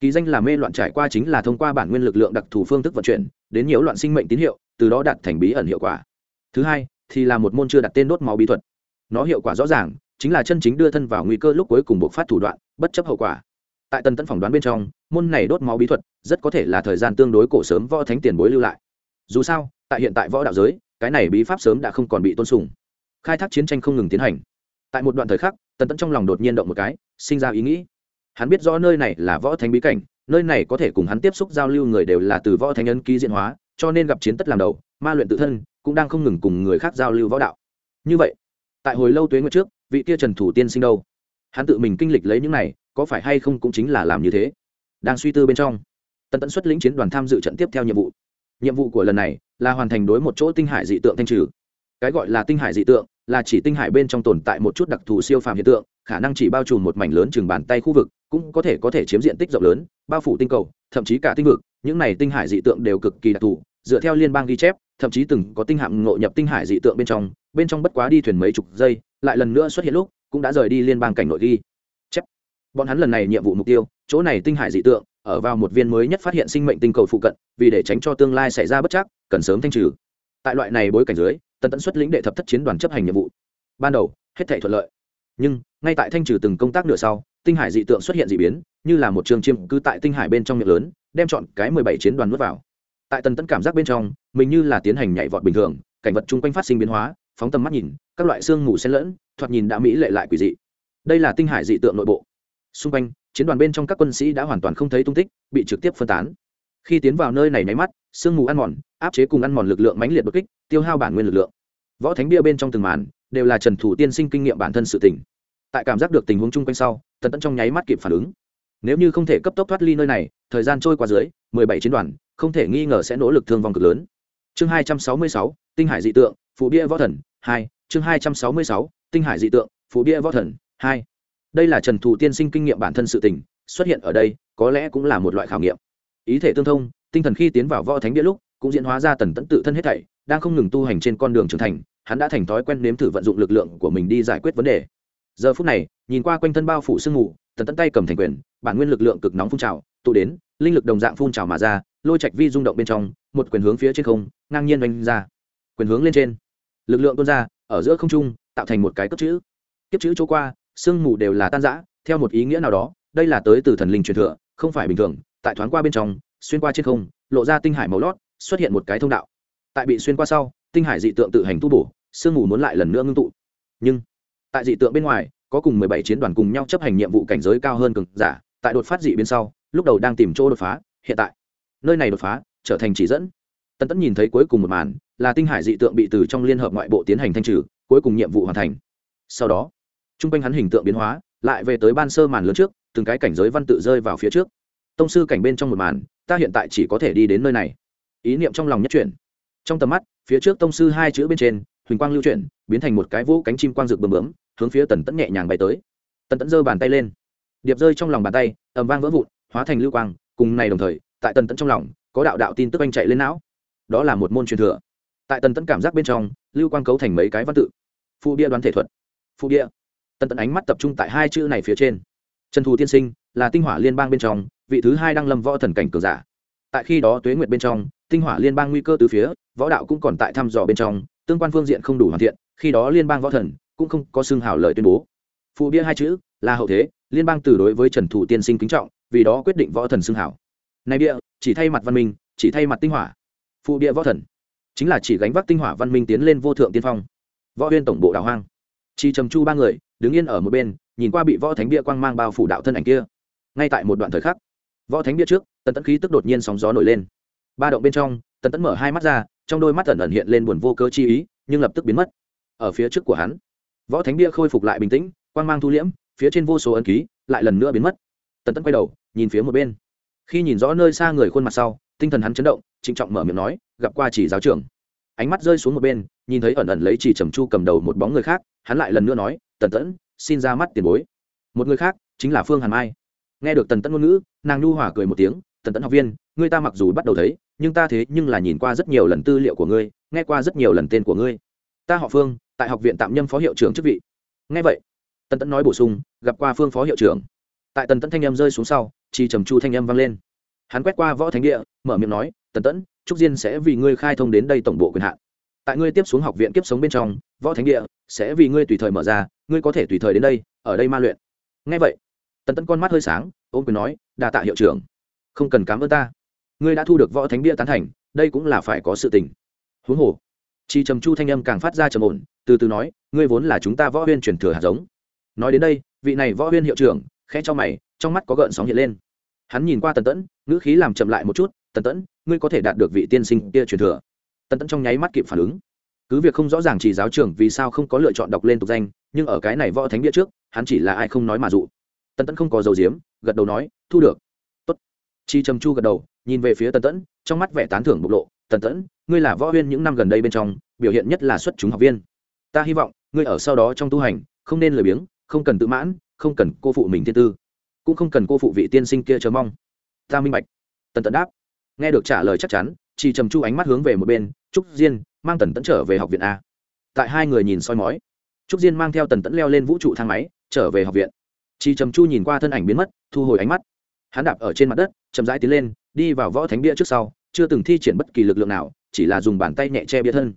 Kỳ danh là mê loạn trải qua chính là thông qua bản nguyên lực lượng đặc thù phương thức vận chuyển, đến nhiễu loạn sinh mệnh tín hiệu, từ đó đạt thành bí ẩn hiệu quả. Thứ hai, thì là một môn chưa đặt tên đốt máu bí thuật. Nó hiệu quả rõ ràng, chính là chân chính đưa thân vào nguy cơ lúc cuối cùng bộc phát thủ đoạn, bất chấp hậu quả. Tại tần tấn phỏng đoán bên trong, môn này đốt máu bí thuật rất có thể là thời gian tương đối cổ sớm võ thánh tiền bối lưu lại. Dù sao, tại hiện tại võ đạo giới, cái này bí pháp sớm đã không còn bị tôn sùng. Khai thác chiến tranh không ngừng tiến hành. Tại một đoạn thời khắc, tần tấn trong lòng đột nhiên động một cái sinh ra ý nghĩ. Hắn biết rõ nơi này là võ thánh bí cảnh, nơi này có thể cùng hắn tiếp xúc giao lưu người đều là từ võ thánh ấn ký diện hóa, cho nên gặp chiến tất làm đầu, ma luyện tự thân, cũng đang không ngừng cùng người khác giao lưu võ đạo. Như vậy, tại hồi lâu tuế nguyệt trước, vị kia trần thủ tiên sinh đâu? Hắn tự mình kinh lịch lấy những này, có phải hay không cũng chính là làm như thế? Đang suy tư bên trong, tần tẫn xuất lĩnh chiến đoàn tham dự trận tiếp theo nhiệm vụ. Nhiệm vụ của lần này là hoàn thành đối một chỗ tinh hải dị tượng thanh trừ. Cái gọi là tinh hải dị tượng là chỉ tinh hải bên trong tồn tại một chút đặc thù siêu phàm hiện tượng khả năng chỉ bao trùm một mảnh lớn chừng bàn tay khu vực, cũng có thể có thể chiếm diện tích rộng lớn, bao phủ tinh cầu, thậm chí cả tinh vực. Những này tinh hải dị tượng đều cực kỳ đặc thù, dựa theo liên bang ghi chép, thậm chí từng có tinh hạm ngộ nhập tinh hải dị tượng bên trong bên trong bất quá đi thuyền mấy chục giây, lại lần nữa xuất hiện lúc, cũng đã rời đi liên bang cảnh nội ghi chép. Bọn hắn lần này nhiệm vụ mục tiêu, chỗ này tinh hải dị tượng, ở vào một viên mới nhất phát hiện sinh mệnh tinh cầu phụ cận, vì để tránh cho tương lai xảy ra bất chắc, cần sớm thanh trừ. Tại loại này bối cảnh dưới, tần tẫn xuất lĩnh đệ thập thất chiến đoàn chấp hành nhiệm vụ. Ban đầu, hết thể thuận lợi nhưng, ngay tại thanh trừ từng công tác nửa sau, tinh hải dị tượng xuất hiện d ị biến, như là một trường chiêm cư tại tinh hải bên trong miệng lớn, đem chọn cái mười bảy chiến đoàn nuốt vào. Tại tần tẫn cảm giác bên trong, mình như là tiến hành nhảy vọt bình thường, cảnh vật chung quanh phát sinh biến hóa, phóng tầm mắt nhìn, các loại xương mù xen lẫn, thoạt nhìn đã mỹ lệ lại quỷ dị. Đây là tinh hải dị tượng nội bộ. Xung quanh, chiến đoàn bên trong các quân sĩ đã hoàn toàn không thấy tung tích, bị trực tiếp phân tán. Khi tiến vào nơi này nháy mắt sương mù ăn mòn, áp chế cùng ăn mòn lực lượng mãnh liệt đột kích, tiêu hao bản nguyên lực lượng. Võ thánh bia bên trong từng màn đều là trần thủ tiên sinh kinh nghiệm bản thân sự tỉnh tại cảm giác được tình huống chung quanh sau, tần tẫn trong nháy mắt kịp phản ứng. Nếu như không thể cấp tốc thoát ly nơi này, thời gian trôi qua dưới, mười bảy chiến đoàn, không thể nghi ngờ sẽ nỗ lực thương vong cực lớn. Chương hai trăm sáu mươi sáu, tinh hải dị tượng phụ bia võ thần, hai. Chương hai trăm sáu mươi sáu, tinh hải dị tượng phụ bia võ thần, hai. Đây là trần thủ tiên sinh kinh nghiệm bản thân sự tình, xuất hiện ở đây, có lẽ cũng là một loại khảo nghiệm. Ý thể tương thông, tinh thần khi tiến vào võ thánh bia lúc, cũng diễn hóa ra tần tẫn tự thân hết thảy, đang không ngừng tu hành trên con đường trưởng thành hắn đã thành thói quen nếm thử vận dụng lực lượng của mình đi giải quyết vấn đề. Giờ phút này, nhìn qua quanh thân bao phủ sương mù, tần tẫn tay cầm thành quyền, bản nguyên lực lượng cực nóng phun trào, tụ đến, linh lực đồng dạng phun trào mà ra, lôi trạch vi rung động bên trong, một quyền hướng phía trên không, ngang nhiên oanh ra. Quyền hướng lên trên. Lực lượng tuôn ra, ở giữa không trung, tạo thành một cái cấp chữ. Kiếp chữ chỗ qua, sương mù đều là tan rã, theo một ý nghĩa nào đó, đây là tới từ thần linh truyền thừa, không phải bình thường, tại thoáng qua bên trong, xuyên qua trên không, lộ ra tinh hải màu lót, xuất hiện một cái thông đạo. Tại bị xuyên qua sau, tinh hải dị tượng tự hành tu bổ sương mù muốn lại lần nữa ngưng tụ. Nhưng, tại dị tượng bên ngoài, có cùng mười bảy chiến đoàn cùng nhau chấp hành nhiệm vụ cảnh giới cao hơn cường giả, tại đột phát dị bên sau, lúc đầu đang tìm chỗ đột phá, hiện tại, nơi này đột phá, trở thành chỉ dẫn. Tân tẫn nhìn thấy cuối cùng một màn, là tinh hải dị tượng bị từ trong liên hợp ngoại bộ tiến hành thanh trừ, cuối cùng nhiệm vụ hoàn thành. Sau đó t r u n g quanh hắn hình tượng biến hóa, lại về tới ban sơ màn lớn trước, từng cái cảnh giới văn tự rơi vào phía trước. Tông sư cảnh bên trong một màn, ta hiện tại chỉ có thể đi đến nơi này. Ý niệm trong lòng nhất chuyển. Trong tầm mắt, phía trước tông sư hai chữ bên trên huỳnh quang lưu chuyển, biến thành một cái vũ cánh chim quang rực bầm bướm, hướng phía tần tẫn nhẹ nhàng bay tới. Tần tẫn giơ bàn tay lên. Điệp rơi trong lòng bàn tay, ầm vang vỡ vụn, hóa thành lưu quang, cùng này đồng thời, tại tần tẫn trong lòng, có đạo đạo tin tức anh chạy lên não. Đó là một môn truyền thừa. Tại tần tẫn cảm giác bên trong, lưu quang cấu thành mấy cái văn tự. Phụ bia đoán thể thuật. Phụ bia. Tần tẫn ánh mắt tập trung tại hai chữ này phía trên. Trần thù tiên sinh, là tinh hỏa liên bang bên trong, vị thứ hai đang lâm võ thần cảnh cường giả. Tại khi đó tuế nguyệt bên trong, tinh hỏa liên bang nguy cơ từ phía, võ đạo cũng còn tại thăm dò bên trong tương quan phương diện không đủ hoàn thiện, khi đó liên bang võ thần cũng không có xương hào lời tuyên bố. Phụ bia hai chữ là hậu thế, liên bang từ đối với trần thủ tiên sinh kính trọng, vì đó quyết định võ thần xương hào. Này bia, chỉ thay mặt văn minh, chỉ thay mặt tinh hỏa. Phụ bia võ thần, chính là chỉ gánh vác tinh hỏa văn minh tiến lên vô thượng tiên phong. Võ huyên tổng bộ đào hoang. Chi trầm chu ba người, đứng yên ở một bên, nhìn qua bị võ thánh bia quang mang bao phủ đạo thân ảnh kia. Ngay tại một đoạn thời khắc, võ thánh bia trước, tần tẫn khí tức đột nhiên sóng gió nổi lên. Ba động bên trong, tần tẫn mở hai mắt ra trong đôi mắt ẩn ẩn hiện lên buồn vô cơ chi ý, nhưng lập tức biến mất. Ở phía trước của hắn, võ thánh bia khôi phục lại bình tĩnh, quang mang thu liễm, phía trên vô số ấn ký lại lần nữa biến mất. Tần tẫn quay đầu, nhìn phía một bên. Khi nhìn rõ nơi xa người khuôn mặt sau, tinh thần hắn chấn động, trịnh trọng mở miệng nói, gặp qua chỉ giáo trưởng. Ánh mắt rơi xuống một bên, nhìn thấy ẩn ẩn lấy chỉ trầm chu cầm đầu một bóng người khác, hắn lại lần nữa nói, tần tẫn, xin ra mắt tiền bối. Một người khác chính là phương hàn mai. Nghe được tần tẫn ngôn ngữ, nàng nhu hỏa cười một tiếng tần tẫn học viên, ngươi ta mặc dù bắt đầu thấy, nhưng ta thế nhưng là nhìn qua rất nhiều lần tư liệu của ngươi, nghe qua rất nhiều lần tên của ngươi. Ta họ phương, tại học viện tạm nhâm phó hiệu trưởng chức vị. Nghe vậy, tần tẫn nói bổ sung, gặp qua phương phó hiệu trưởng. Tại tần tẫn thanh em rơi xuống sau, chi trầm chu thanh em vang lên. Hắn quét qua võ thánh địa, mở miệng nói, tần tẫn, trúc diên sẽ vì ngươi khai thông đến đây tổng bộ quyền hạn. Tại ngươi tiếp xuống học viện kiếp sống bên trong, võ thánh địa sẽ vì ngươi tùy thời mở ra, ngươi có thể tùy thời đến đây, ở đây ma luyện. Ngay vậy, tần tẫn con mắt hơi sáng ôm quyền nói đà tạ hiệu trưởng không cần cám ơn ta. Ngươi đã thu được võ thánh bia tán thành, đây cũng là phải có sự tình. Huống hồ, chi trầm chu thanh âm càng phát ra trầm ổn, từ từ nói, ngươi vốn là chúng ta võ huyên truyền thừa hạt giống. Nói đến đây, vị này võ huyên hiệu trưởng, khẽ cho mày, trong mắt có gợn sóng hiện lên. Hắn nhìn qua tần tẫn, ngữ khí làm chậm lại một chút, tần tẫn, ngươi có thể đạt được vị tiên sinh kia truyền thừa. Tần tẫn trong nháy mắt kịp phản ứng. Cứ việc không rõ ràng chỉ giáo trưởng vì sao không có lựa chọn đọc lên tục danh, nhưng ở cái này võ thánh bia trước, hắn chỉ là ai không nói mà dụ. Tần tẫn không có dầu diếm, gật đầu nói, thu được chi trầm chu gật đầu, nhìn về phía tần tẫn, trong mắt vẻ tán thưởng bộc lộ. Tần tẫn, ngươi là võ huyên những năm gần đây bên trong, biểu hiện nhất là xuất chúng học viên. Ta hy vọng, ngươi ở sau đó trong tu hành, không nên lười biếng, không cần tự mãn, không cần cô phụ mình thiên tư, cũng không cần cô phụ vị tiên sinh kia chờ mong. Ta minh bạch. Tần tẫn đáp. Nghe được trả lời chắc chắn, Chi trầm chu ánh mắt hướng về một bên, trúc diên, mang tần tẫn trở về học viện a. Tại hai người nhìn soi mói, trúc diên mang theo tần tẫn leo lên vũ trụ thang máy, trở về học viện. Chi trầm chu nhìn qua thân ảnh biến mất, thu hồi ánh mắt. Hắn đạp ở trên mặt đất chậm rãi tiến lên, đi vào võ thánh bia trước sau, chưa từng thi triển bất kỳ lực lượng nào, chỉ là dùng bàn tay nhẹ che bia thân.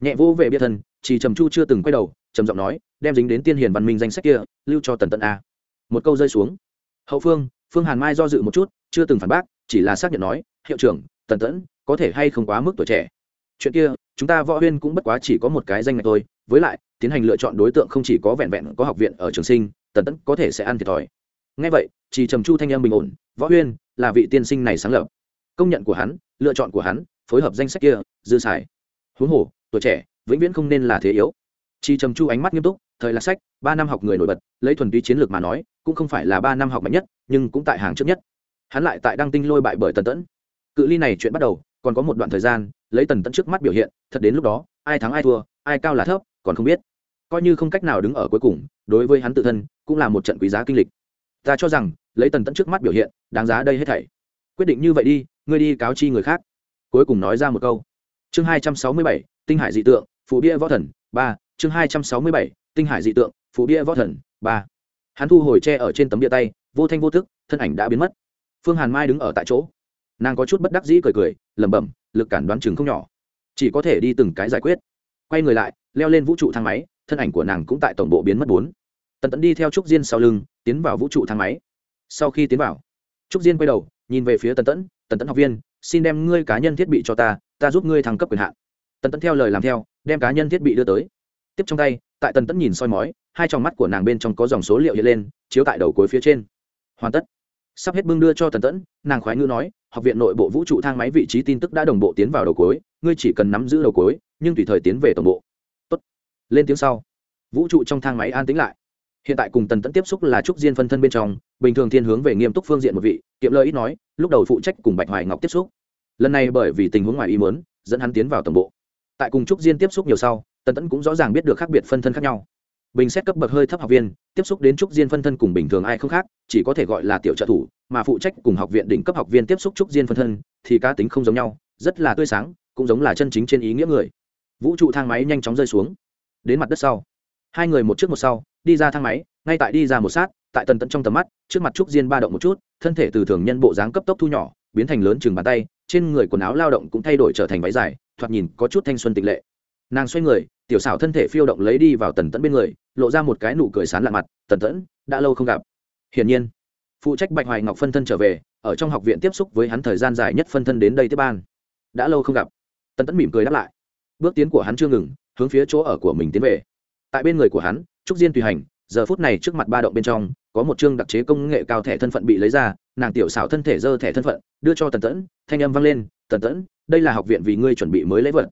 Nhẹ vô về bia thân chỉ trầm chu chưa từng quay đầu, trầm giọng nói, đem dính đến tiên hiền văn minh danh sách kia, lưu cho tần tận a. Một câu rơi xuống. Hậu phương phương hàn mai do dự một chút, chưa từng phản bác, chỉ là xác nhận nói, hiệu trưởng, tần tẫn, có thể hay không quá mức tuổi trẻ? Chuyện kia, chúng ta võ huyên cũng bất quá chỉ có một cái danh ngạch thôi, với lại, tiến hành lựa chọn đối tượng không chỉ có vẹn vẹn có học viện ở trường sinh, tần tẫn có thể sẽ ăn thiệt thòi ngay vậy chỉ trầm chu thanh em bình ổn, võ huyên, là vị tiên sinh này sáng lập. Công nhận của hắn, lựa chọn của hắn, phối hợp danh sách kia, dư xài. Huống hồ, tuổi trẻ, vĩnh viễn không nên là thế yếu. Chi trầm chu ánh mắt nghiêm túc, thời là sách, ba năm học người nổi bật, lấy thuần túy chiến lược mà nói, cũng không phải là ba năm học mạnh nhất, nhưng cũng tại hàng trước nhất. Hắn lại tại đăng tinh lôi bại bởi tần tẫn. Cự ly này chuyện bắt đầu, còn có một đoạn thời gian, lấy tần tẫn trước mắt biểu hiện, thật đến lúc đó, ai thắng ai thua, ai cao là thấp, còn không biết. Coi như không cách nào đứng ở cuối cùng, đối với hắn tự thân, cũng là một trận quý giá kinh lịch ta cho rằng, lấy tần tẫn trước mắt biểu hiện, đáng giá đây hết thảy. Quyết định như vậy đi, ngươi đi cáo chi người khác. Cuối cùng nói ra một câu. Chương hai trăm sáu mươi bảy, tinh hải dị tượng phụ bia võ thần, ba. Chương hai trăm sáu mươi bảy, tinh hải dị tượng phụ bia võ thần, ba. Hắn thu hồi tre ở trên tấm bia tay, vô thanh vô thức thân ảnh đã biến mất. Phương hàn mai đứng ở tại chỗ. Nàng có chút bất đắc dĩ cười cười, lẩm bẩm, lực cản đoán chừng không nhỏ. Chỉ có thể đi từng cái giải quyết. Quay người lại, leo lên vũ trụ thang máy, thân ảnh của nàng cũng tại tổng bộ biến mất bốn tần tẫn đi theo trúc diên sau lưng, tiến vào vũ trụ thang máy. Sau khi tiến vào, trúc diên quay đầu, nhìn về phía tần tẫn tần tẫn học viên, xin đem ngươi cá nhân thiết bị cho ta ta giúp ngươi thăng cấp quyền hạn. Tần tẫn theo lời làm theo, đem cá nhân thiết bị đưa tới. Tiếp trong tay, tại tần tẫn nhìn soi mói, hai trong mắt của nàng bên trong có dòng số liệu hiện lên, chiếu tại đầu cuối phía trên. Hoàn tất. Sắp hết bưng đưa cho tần tẫn, nàng khoái ngữ nói, học viện nội bộ vũ trụ thang máy vị trí tin tức đã đồng bộ tiến vào đầu cuối, ngươi chỉ cần nắm giữ đầu cuối, nhưng tùy thời tiến về tổng bộ. Tốt. lên tiếng sau, vũ trụ trong thang máy an tĩnh lại hiện tại cùng tần tẫn tiếp xúc là trúc diên phân thân bên trong, bình thường thiên hướng về nghiêm túc phương diện một vị, kiệm lời ít nói, lúc đầu phụ trách cùng bạch hoài ngọc tiếp xúc. Lần này bởi vì tình huống ngoài ý muốn, dẫn hắn tiến vào tổng bộ. Tại cùng trúc diên tiếp xúc nhiều sau, tần tẫn cũng rõ ràng biết được khác biệt phân thân khác nhau. Bình xét cấp bậc hơi thấp học viên, tiếp xúc đến trúc diên phân thân cùng bình thường ai không khác, chỉ có thể gọi là tiểu trợ thủ, mà phụ trách cùng học viện đỉnh cấp học viên tiếp xúc trúc diên phân thân, thì cá tính không giống nhau, rất là tươi sáng, cũng giống là chân chính trên ý nghĩa người. Vũ trụ thang máy nhanh chóng rơi xuống. Đến mặt đất sau, hai người một trước một sau đi ra thang máy, ngay tại đi ra một sát, tại tần tận trong tầm mắt, trước mặt trúc diên ba động một chút, thân thể từ thường nhân bộ dáng cấp tốc thu nhỏ, biến thành lớn chừng bàn tay, trên người quần áo lao động cũng thay đổi trở thành váy dài, thoạt nhìn có chút thanh xuân tịch lệ. Nàng xoay người, tiểu xảo thân thể phiêu động lấy đi vào tần tẫn bên người, lộ ra một cái nụ cười sán lạ mặt, tần tẫn đã lâu không gặp. Hiển nhiên, phụ trách bạch hoài ngọc phân thân trở về, ở trong học viện tiếp xúc với hắn thời gian dài nhất phân thân đến đây tiếp ban. Đã lâu không gặp. Tần tẫn mỉm cười đáp lại. Bước tiến của hắn chưa ngừng, hướng phía chỗ ở của mình tiến về. Tại bên người của hắn trúc diên tùy hành, giờ phút này trước mặt ba động bên trong, có một chương đặc chế công nghệ cao thẻ thân phận bị lấy ra, nàng tiểu xảo thân thể dơ thẻ thân phận, đưa cho tần tẫn, thanh âm vang lên, tần tẫn, đây là học viện vì ngươi chuẩn bị mới lấy vật.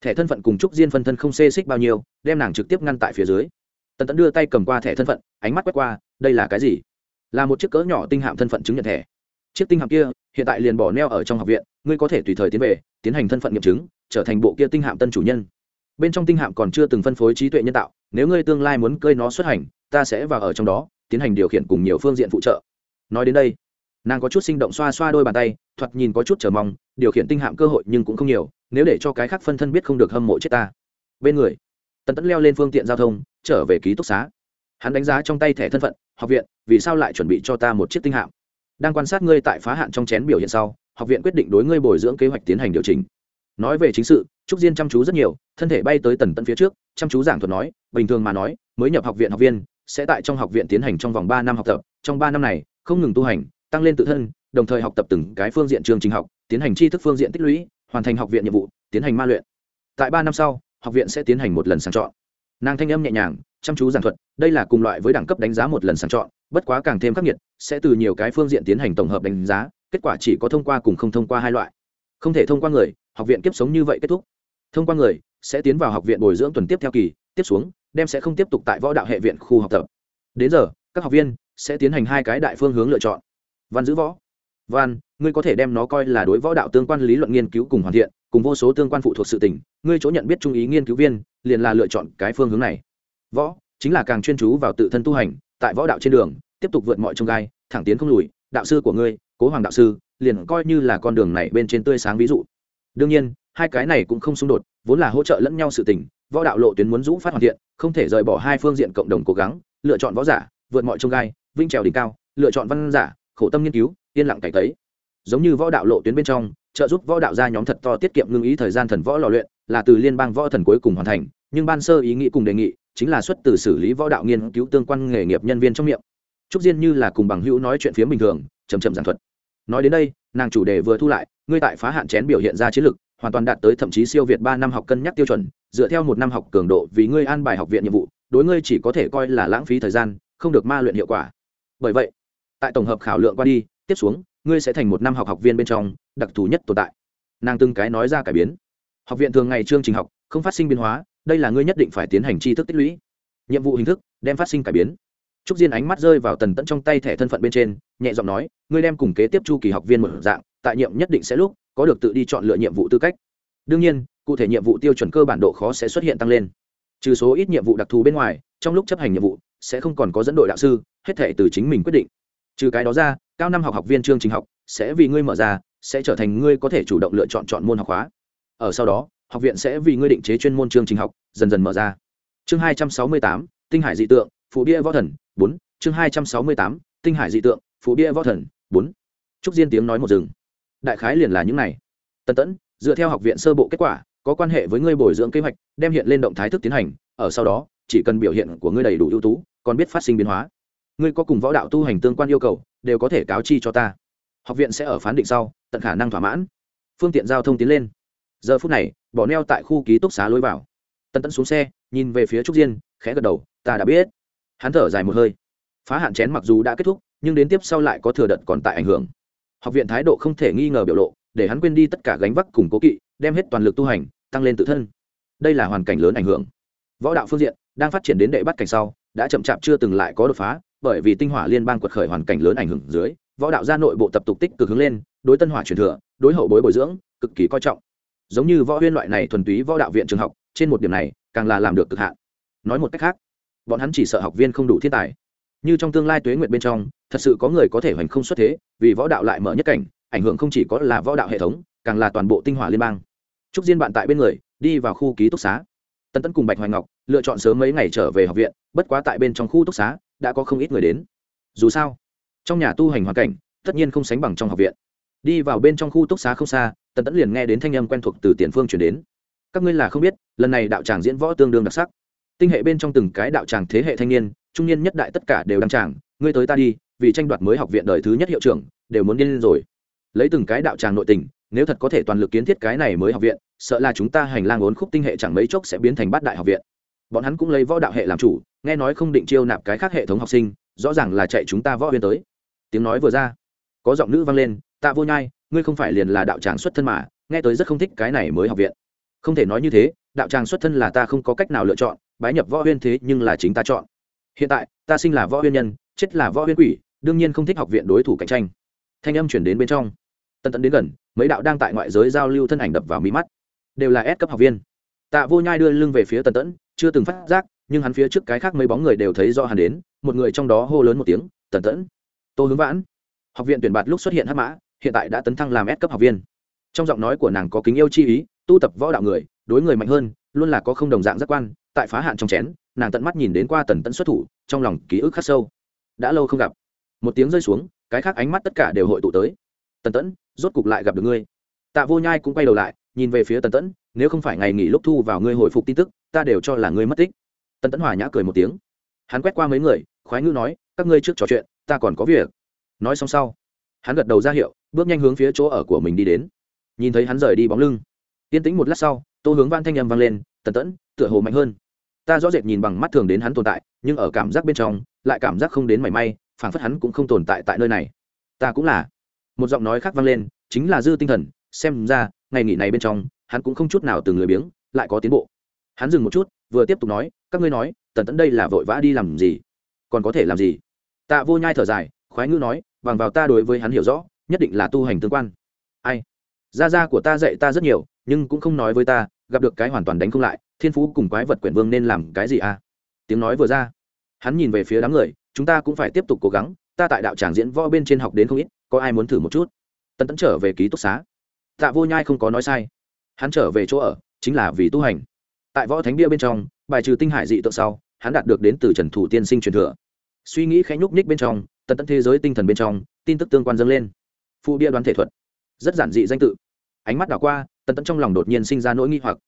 Thẻ thân phận cùng trúc diên phân thân không xê xích bao nhiêu, đem nàng trực tiếp ngăn tại phía dưới. Tần tẫn đưa tay cầm qua thẻ thân phận, ánh mắt quét qua, đây là cái gì? Là một chiếc cỡ nhỏ tinh hạm thân phận chứng nhận thẻ. Chiếc tinh hạm kia, hiện tại liền bỏ neo ở trong học viện, ngươi có thể tùy thời tiến về, tiến hành thân phận nghiệm chứng, trở thành bộ kia tinh hạm tân chủ nhân bên trong tinh hạm còn chưa từng phân phối trí tuệ nhân tạo, nếu ngươi tương lai muốn cơi nó xuất hành, ta sẽ vào ở trong đó, tiến hành điều khiển cùng nhiều phương diện phụ trợ. Nói đến đây, nàng có chút sinh động xoa xoa đôi bàn tay, thoạt nhìn có chút chờ mong, điều khiển tinh hạm cơ hội nhưng cũng không nhiều, nếu để cho cái khác phân thân biết không được hâm mộ chết ta. Bên người, tần tẫn leo lên phương tiện giao thông, trở về ký túc xá. Hắn đánh giá trong tay thẻ thân phận, học viện, vì sao lại chuẩn bị cho ta một chiếc tinh hạm? Đang quan sát ngươi tại phá hạn trong chén biểu hiện sau, học viện quyết định đối ngươi bồi dưỡng kế hoạch tiến hành điều chỉnh nói về chính sự, trúc diên chăm chú rất nhiều, thân thể bay tới tần tận phía trước, chăm chú giảng thuật nói, bình thường mà nói, mới nhập học viện học viên, sẽ tại trong học viện tiến hành trong vòng ba năm học tập. Trong ba năm này, không ngừng tu hành, tăng lên tự thân, đồng thời học tập từng cái phương diện trường trình học, tiến hành tri thức phương diện tích lũy, hoàn thành học viện nhiệm vụ, tiến hành ma luyện. Tại ba năm sau, học viện sẽ tiến hành một lần sàng chọn. Nàng thanh âm nhẹ nhàng, chăm chú giảng thuật, đây là cùng loại với đẳng cấp đánh giá một lần sàng chọn, bất quá càng thêm khắc nghiệt, sẽ từ nhiều cái phương diện tiến hành tổng hợp đánh giá, kết quả chỉ có thông qua cùng không thông qua hai loại không thể thông qua người, học viện kiếp sống như vậy kết thúc. Thông qua người, sẽ tiến vào học viện bồi dưỡng tuần tiếp theo kỳ, tiếp xuống, đem sẽ không tiếp tục tại võ đạo hệ viện khu học tập. Đến giờ, các học viên sẽ tiến hành hai cái đại phương hướng lựa chọn. Văn giữ võ. Văn, ngươi có thể đem nó coi là đối võ đạo tương quan lý luận nghiên cứu cùng hoàn thiện, cùng vô số tương quan phụ thuộc sự tỉnh ngươi chỗ nhận biết trung ý nghiên cứu viên, liền là lựa chọn cái phương hướng này. Võ, chính là càng chuyên chú vào tự thân tu hành, tại võ đạo trên đường, tiếp tục vượt mọi trông gai, thẳng tiến không lùi, đạo sư của ngươi, cố hoàng đạo sư liền coi như là con đường này bên trên tươi sáng ví dụ. Đương nhiên, hai cái này cũng không xung đột, vốn là hỗ trợ lẫn nhau sự tình, võ đạo lộ tuyến muốn dũng phát hoàn thiện, không thể rời bỏ hai phương diện cộng đồng cố gắng, lựa chọn võ giả, vượt mọi trông gai, vinh trèo đỉnh cao, lựa chọn văn giả, khổ tâm nghiên cứu, yên lặng cải tấy giống như võ đạo lộ tuyến bên trong, trợ giúp võ đạo gia nhóm thật to tiết kiệm ngưng ý thời gian thần võ lò luyện, là từ liên bang võ thần cuối cùng hoàn thành, nhưng ban sơ ý nghĩ cùng đề nghị, chính là xuất từ xử lý võ đạo nghiên cứu tương quan nghề nghiệp nhân viên trong miệng. Trúc diên như là cùng bằng hữu nói chuyện phía bình thường chầm chậm giảng thuật nói đến đây, nàng chủ đề vừa thu lại, ngươi tại phá hạn chén biểu hiện ra chiến lược hoàn toàn đạt tới thậm chí siêu việt ba năm học cân nhắc tiêu chuẩn, dựa theo một năm học cường độ vì ngươi an bài học viện nhiệm vụ, đối ngươi chỉ có thể coi là lãng phí thời gian, không được ma luyện hiệu quả. Bởi vậy, tại tổng hợp khảo lượng qua đi, tiếp xuống, ngươi sẽ thành một năm học học viên bên trong đặc thù nhất tồn tại. Nàng từng cái nói ra cải biến. Học viện thường ngày chương trình học không phát sinh biến hóa, đây là ngươi nhất định phải tiến hành tri thức tích lũy. Nhiệm vụ hình thức, đem phát sinh cải biến trúc diên ánh mắt rơi vào tần tẫn trong tay thẻ thân phận bên trên, nhẹ giọng nói, ngươi đem cùng kế tiếp chu kỳ học viên một dạng, tại nhiệm nhất định sẽ lúc, có được tự đi chọn lựa nhiệm vụ tư cách. Đương nhiên, cụ thể nhiệm vụ tiêu chuẩn cơ bản độ khó sẽ xuất hiện tăng lên. Trừ số ít nhiệm vụ đặc thù bên ngoài, trong lúc chấp hành nhiệm vụ, sẽ không còn có dẫn đội đạo sư, hết thể từ chính mình quyết định. Trừ cái đó ra, cao năm học học viên chương trình học, sẽ vì ngươi mở ra, sẽ trở thành ngươi có thể chủ động lựa chọn chọn môn học khóa. ở sau đó, học viện sẽ vì ngươi định chế chuyên môn chương trình học, dần dần mở ra. Chương hai trăm sáu mươi tám, tinh hải dị tượng phụ bia võ thần bốn, chương hai trăm sáu mươi tám, tinh hải dị tượng phụ bia võ thần, bốn. Trúc diên tiếng nói một rừng đại khái liền là những này. Tân tẫn, dựa theo học viện sơ bộ kết quả, có quan hệ với ngươi bồi dưỡng kế hoạch, đem hiện lên động thái thức tiến hành, ở sau đó, chỉ cần biểu hiện của ngươi đầy đủ ưu tú, còn biết phát sinh biến hóa. Ngươi có cùng võ đạo tu hành tương quan yêu cầu, đều có thể cáo chi cho ta. Học viện sẽ ở phán định sau, tận khả năng thỏa mãn. Phương tiện giao thông tiến lên. Giờ phút này, bỏ neo tại khu ký túc xá lối vào. Tân tẫn xuống xe, nhìn về phía trúc diên, khẽ gật đầu, ta đã biết hắn thở dài một hơi. Phá hạn chén mặc dù đã kết thúc, nhưng đến tiếp sau lại có thừa đợt còn tại ảnh hưởng. Học viện thái độ không thể nghi ngờ biểu lộ, để hắn quên đi tất cả gánh vác cùng cố kỵ, đem hết toàn lực tu hành, tăng lên tự thân. Đây là hoàn cảnh lớn ảnh hưởng. Võ đạo phương diện đang phát triển đến đệ bắt cảnh sau, đã chậm chạp chưa từng lại có đột phá, bởi vì tinh hỏa liên bang quật khởi hoàn cảnh lớn ảnh hưởng dưới, võ đạo gia nội bộ tập tục tích cực hướng lên, đối tân hỏa truyền thừa, đối hậu bối bồi dưỡng, cực kỳ coi trọng. Giống như võ huyên loại này thuần túy võ đạo viện trường học, trên một điểm này, càng là làm được cực hạn. Nói một cách khác bọn hắn chỉ sợ học viên không đủ thiên tài. Như trong tương lai tuế nguyệt bên trong, thật sự có người có thể hoành không xuất thế, vì võ đạo lại mở nhất cảnh, ảnh hưởng không chỉ có là võ đạo hệ thống, càng là toàn bộ tinh hỏa liên bang. Trúc diên bạn tại bên người, đi vào khu ký túc xá. Tân tấn cùng bạch hoài ngọc, lựa chọn sớm mấy ngày trở về học viện, bất quá tại bên trong khu túc xá, đã có không ít người đến. Dù sao, trong nhà tu hành hoàn cảnh, tất nhiên không sánh bằng trong học viện. Đi vào bên trong khu túc xá không xa, tần tẫn liền nghe đến thanh âm quen thuộc từ tiền phương chuyển đến. Các ngươi là không biết, lần này đạo tràng diễn võ tương đương đặc sắc tinh hệ bên trong từng cái đạo tràng thế hệ thanh niên, trung niên nhất đại tất cả đều đăng tràng, ngươi tới ta đi, vì tranh đoạt mới học viện đời thứ nhất hiệu trưởng, đều muốn điên lên rồi. Lấy từng cái đạo tràng nội tình, nếu thật có thể toàn lực kiến thiết cái này mới học viện, sợ là chúng ta hành lang ốn khúc tinh hệ chẳng mấy chốc sẽ biến thành bát đại học viện. Bọn hắn cũng lấy võ đạo hệ làm chủ, nghe nói không định chiêu nạp cái khác hệ thống học sinh, rõ ràng là chạy chúng ta võ huyên tới. Tiếng nói vừa ra, có giọng nữ vang lên, tạ vô nhai, ngươi không phải liền là đạo tràng xuất thân mà, nghe tới rất không thích cái này mới học viện. Không thể nói như thế, đạo tràng xuất thân là ta không có cách nào lựa chọn bái nhập võ huyên thế nhưng là chính ta chọn. Hiện tại, ta sinh là võ huyên nhân, chết là võ huyên quỷ, đương nhiên không thích học viện đối thủ cạnh tranh. Thanh âm chuyển đến bên trong. Tần tẫn đến gần, mấy đạo đang tại ngoại giới giao lưu thân ảnh đập vào mí mắt. Đều là S cấp học viên. Tạ vô nhai đưa lưng về phía tần tẫn, chưa từng phát giác, nhưng hắn phía trước cái khác mấy bóng người đều thấy rõ hắn đến, một người trong đó hô lớn một tiếng, tần tẫn. Tô hướng vãn. Học viện tuyển bạt lúc xuất hiện hắc mã, hiện tại đã tấn thăng làm S cấp học viên. Trong giọng nói của nàng có kính yêu chi ý, tu tập võ đạo người, đối người mạnh hơn, luôn là có không đồng dạng giác quan tại phá hạn trong chén, nàng tận mắt nhìn đến qua tần tẫn xuất thủ, trong lòng ký ức khắc sâu. Đã lâu không gặp. Một tiếng rơi xuống, cái khác ánh mắt tất cả đều hội tụ tới. Tần tẫn, rốt cục lại gặp được ngươi. Tạ vô nhai cũng quay đầu lại, nhìn về phía tần tẫn, nếu không phải ngày nghỉ lúc thu vào ngươi hồi phục tin tức, ta đều cho là ngươi mất tích. Tần tẫn hòa nhã cười một tiếng. Hắn quét qua mấy người, khoái ngữ nói, các ngươi trước trò chuyện, ta còn có việc. Nói xong sau, hắn gật đầu ra hiệu, bước nhanh hướng phía chỗ ở của mình đi đến. Nhìn thấy hắn rời đi bóng lưng. Yên tĩnh một lát sau, tô hướng van thanh â m vang lên, tần tẫn, tựa hồ mạnh hơn ta rõ rệt nhìn bằng mắt thường đến hắn tồn tại, nhưng ở cảm giác bên trong, lại cảm giác không đến mảy may, phảng phất hắn cũng không tồn tại tại nơi này. Ta cũng là. Một giọng nói khác vang lên, chính là dư tinh thần, xem ra, ngày nghỉ này bên trong, hắn cũng không chút nào từng lười biếng, lại có tiến bộ. Hắn dừng một chút, vừa tiếp tục nói, các ngươi nói, tần tẫn đây là vội vã đi làm gì? Còn có thể làm gì? Tạ vô nhai thở dài, khoái ngữ nói, bằng vào ta đối với hắn hiểu rõ, nhất định là tu hành tương quan. Ai? Gia gia của ta dạy ta rất nhiều, nhưng cũng không nói với ta gặp được cái hoàn toàn đánh không lại, thiên phú cùng quái vật quyển vương nên làm cái gì à? Tiếng nói vừa ra, hắn nhìn về phía đám người, chúng ta cũng phải tiếp tục cố gắng, ta tại đạo tràng diễn võ bên trên học đến không ít, có ai muốn thử một chút? Tần tẫn trở về ký túc xá. Tạ vô nhai không có nói sai. Hắn trở về chỗ ở, chính là vì tu hành. Tại võ thánh bia bên trong, bài trừ tinh hải dị tượng sau, hắn đạt được đến từ trần thủ tiên sinh truyền thừa. Suy nghĩ khẽ nhúc nhích bên trong tân tẫn thế giới tinh thần bên trong, tin tức tương quan dâng lên. Phụ bia đoán thể thuật. Rất giản dị danh tự. Ánh mắt đảo qua tần tẫn trong lòng đột nhiên sinh ra nỗi nghi hoặc.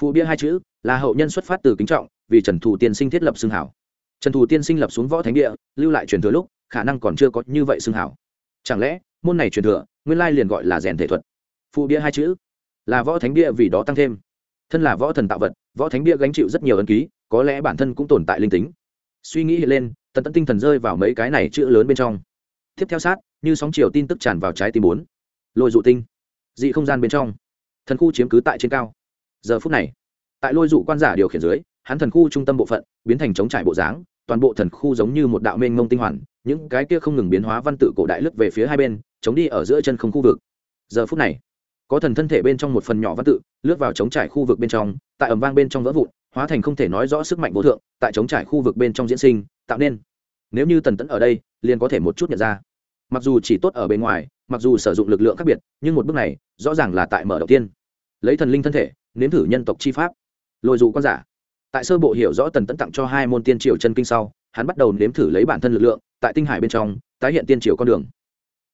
Phụ bia hai chữ, là hậu nhân xuất phát từ kính trọng, vì trần thủ tiên sinh thiết lập xương hảo. Trần thủ tiên sinh lập xuống võ thánh địa, lưu lại truyền thừa lúc, khả năng còn chưa có như vậy xương hảo. Chẳng lẽ, môn này truyền thừa, nguyên lai liền gọi là rèn thể thuật? Phụ bia hai chữ, là võ thánh bia vì đó tăng thêm. Thân là võ thần tạo vật, võ thánh bia gánh chịu rất nhiều ấn ký, có lẽ bản thân cũng tồn tại linh tính. Suy nghĩ hiện lên, tần tẫn tinh thần rơi vào mấy cái này chữ lớn bên trong. Tiếp theo sát, như sóng chiều tin tức tràn vào trái tim bốn. Lôi dụ tinh. Dị không gian bên trong thần khu chiếm cứ tại trên cao. Giờ phút này, tại lôi dụ quan giả điều khiển dưới, hắn thần khu trung tâm bộ phận biến thành chống trải bộ dáng, toàn bộ thần khu giống như một đạo mênh mông tinh hoàn, những cái kia không ngừng biến hóa văn tự cổ đại lướt về phía hai bên, chống đi ở giữa chân không khu vực. Giờ phút này, có thần thân thể bên trong một phần nhỏ văn tự, lướt vào chống trải khu vực bên trong, tại ẩm vang bên trong vỡ vụn, hóa thành không thể nói rõ sức mạnh vô thượng, tại chống trải khu vực bên trong diễn sinh, tạo nên. Nếu như tần tẫn ở đây, liền có thể một chút nhận ra. Mặc dù chỉ tốt ở bên ngoài mặc dù sử dụng lực lượng khác biệt, nhưng một bước này rõ ràng là tại mở đầu tiên. Lấy thần linh thân thể, nếm thử nhân tộc chi pháp. Lôi dụ quan giả. Tại sơ bộ hiểu rõ tần tẫn tặng cho hai môn tiên triều chân kinh sau, hắn bắt đầu nếm thử lấy bản thân lực lượng, tại tinh hải bên trong, tái hiện tiên triều con đường.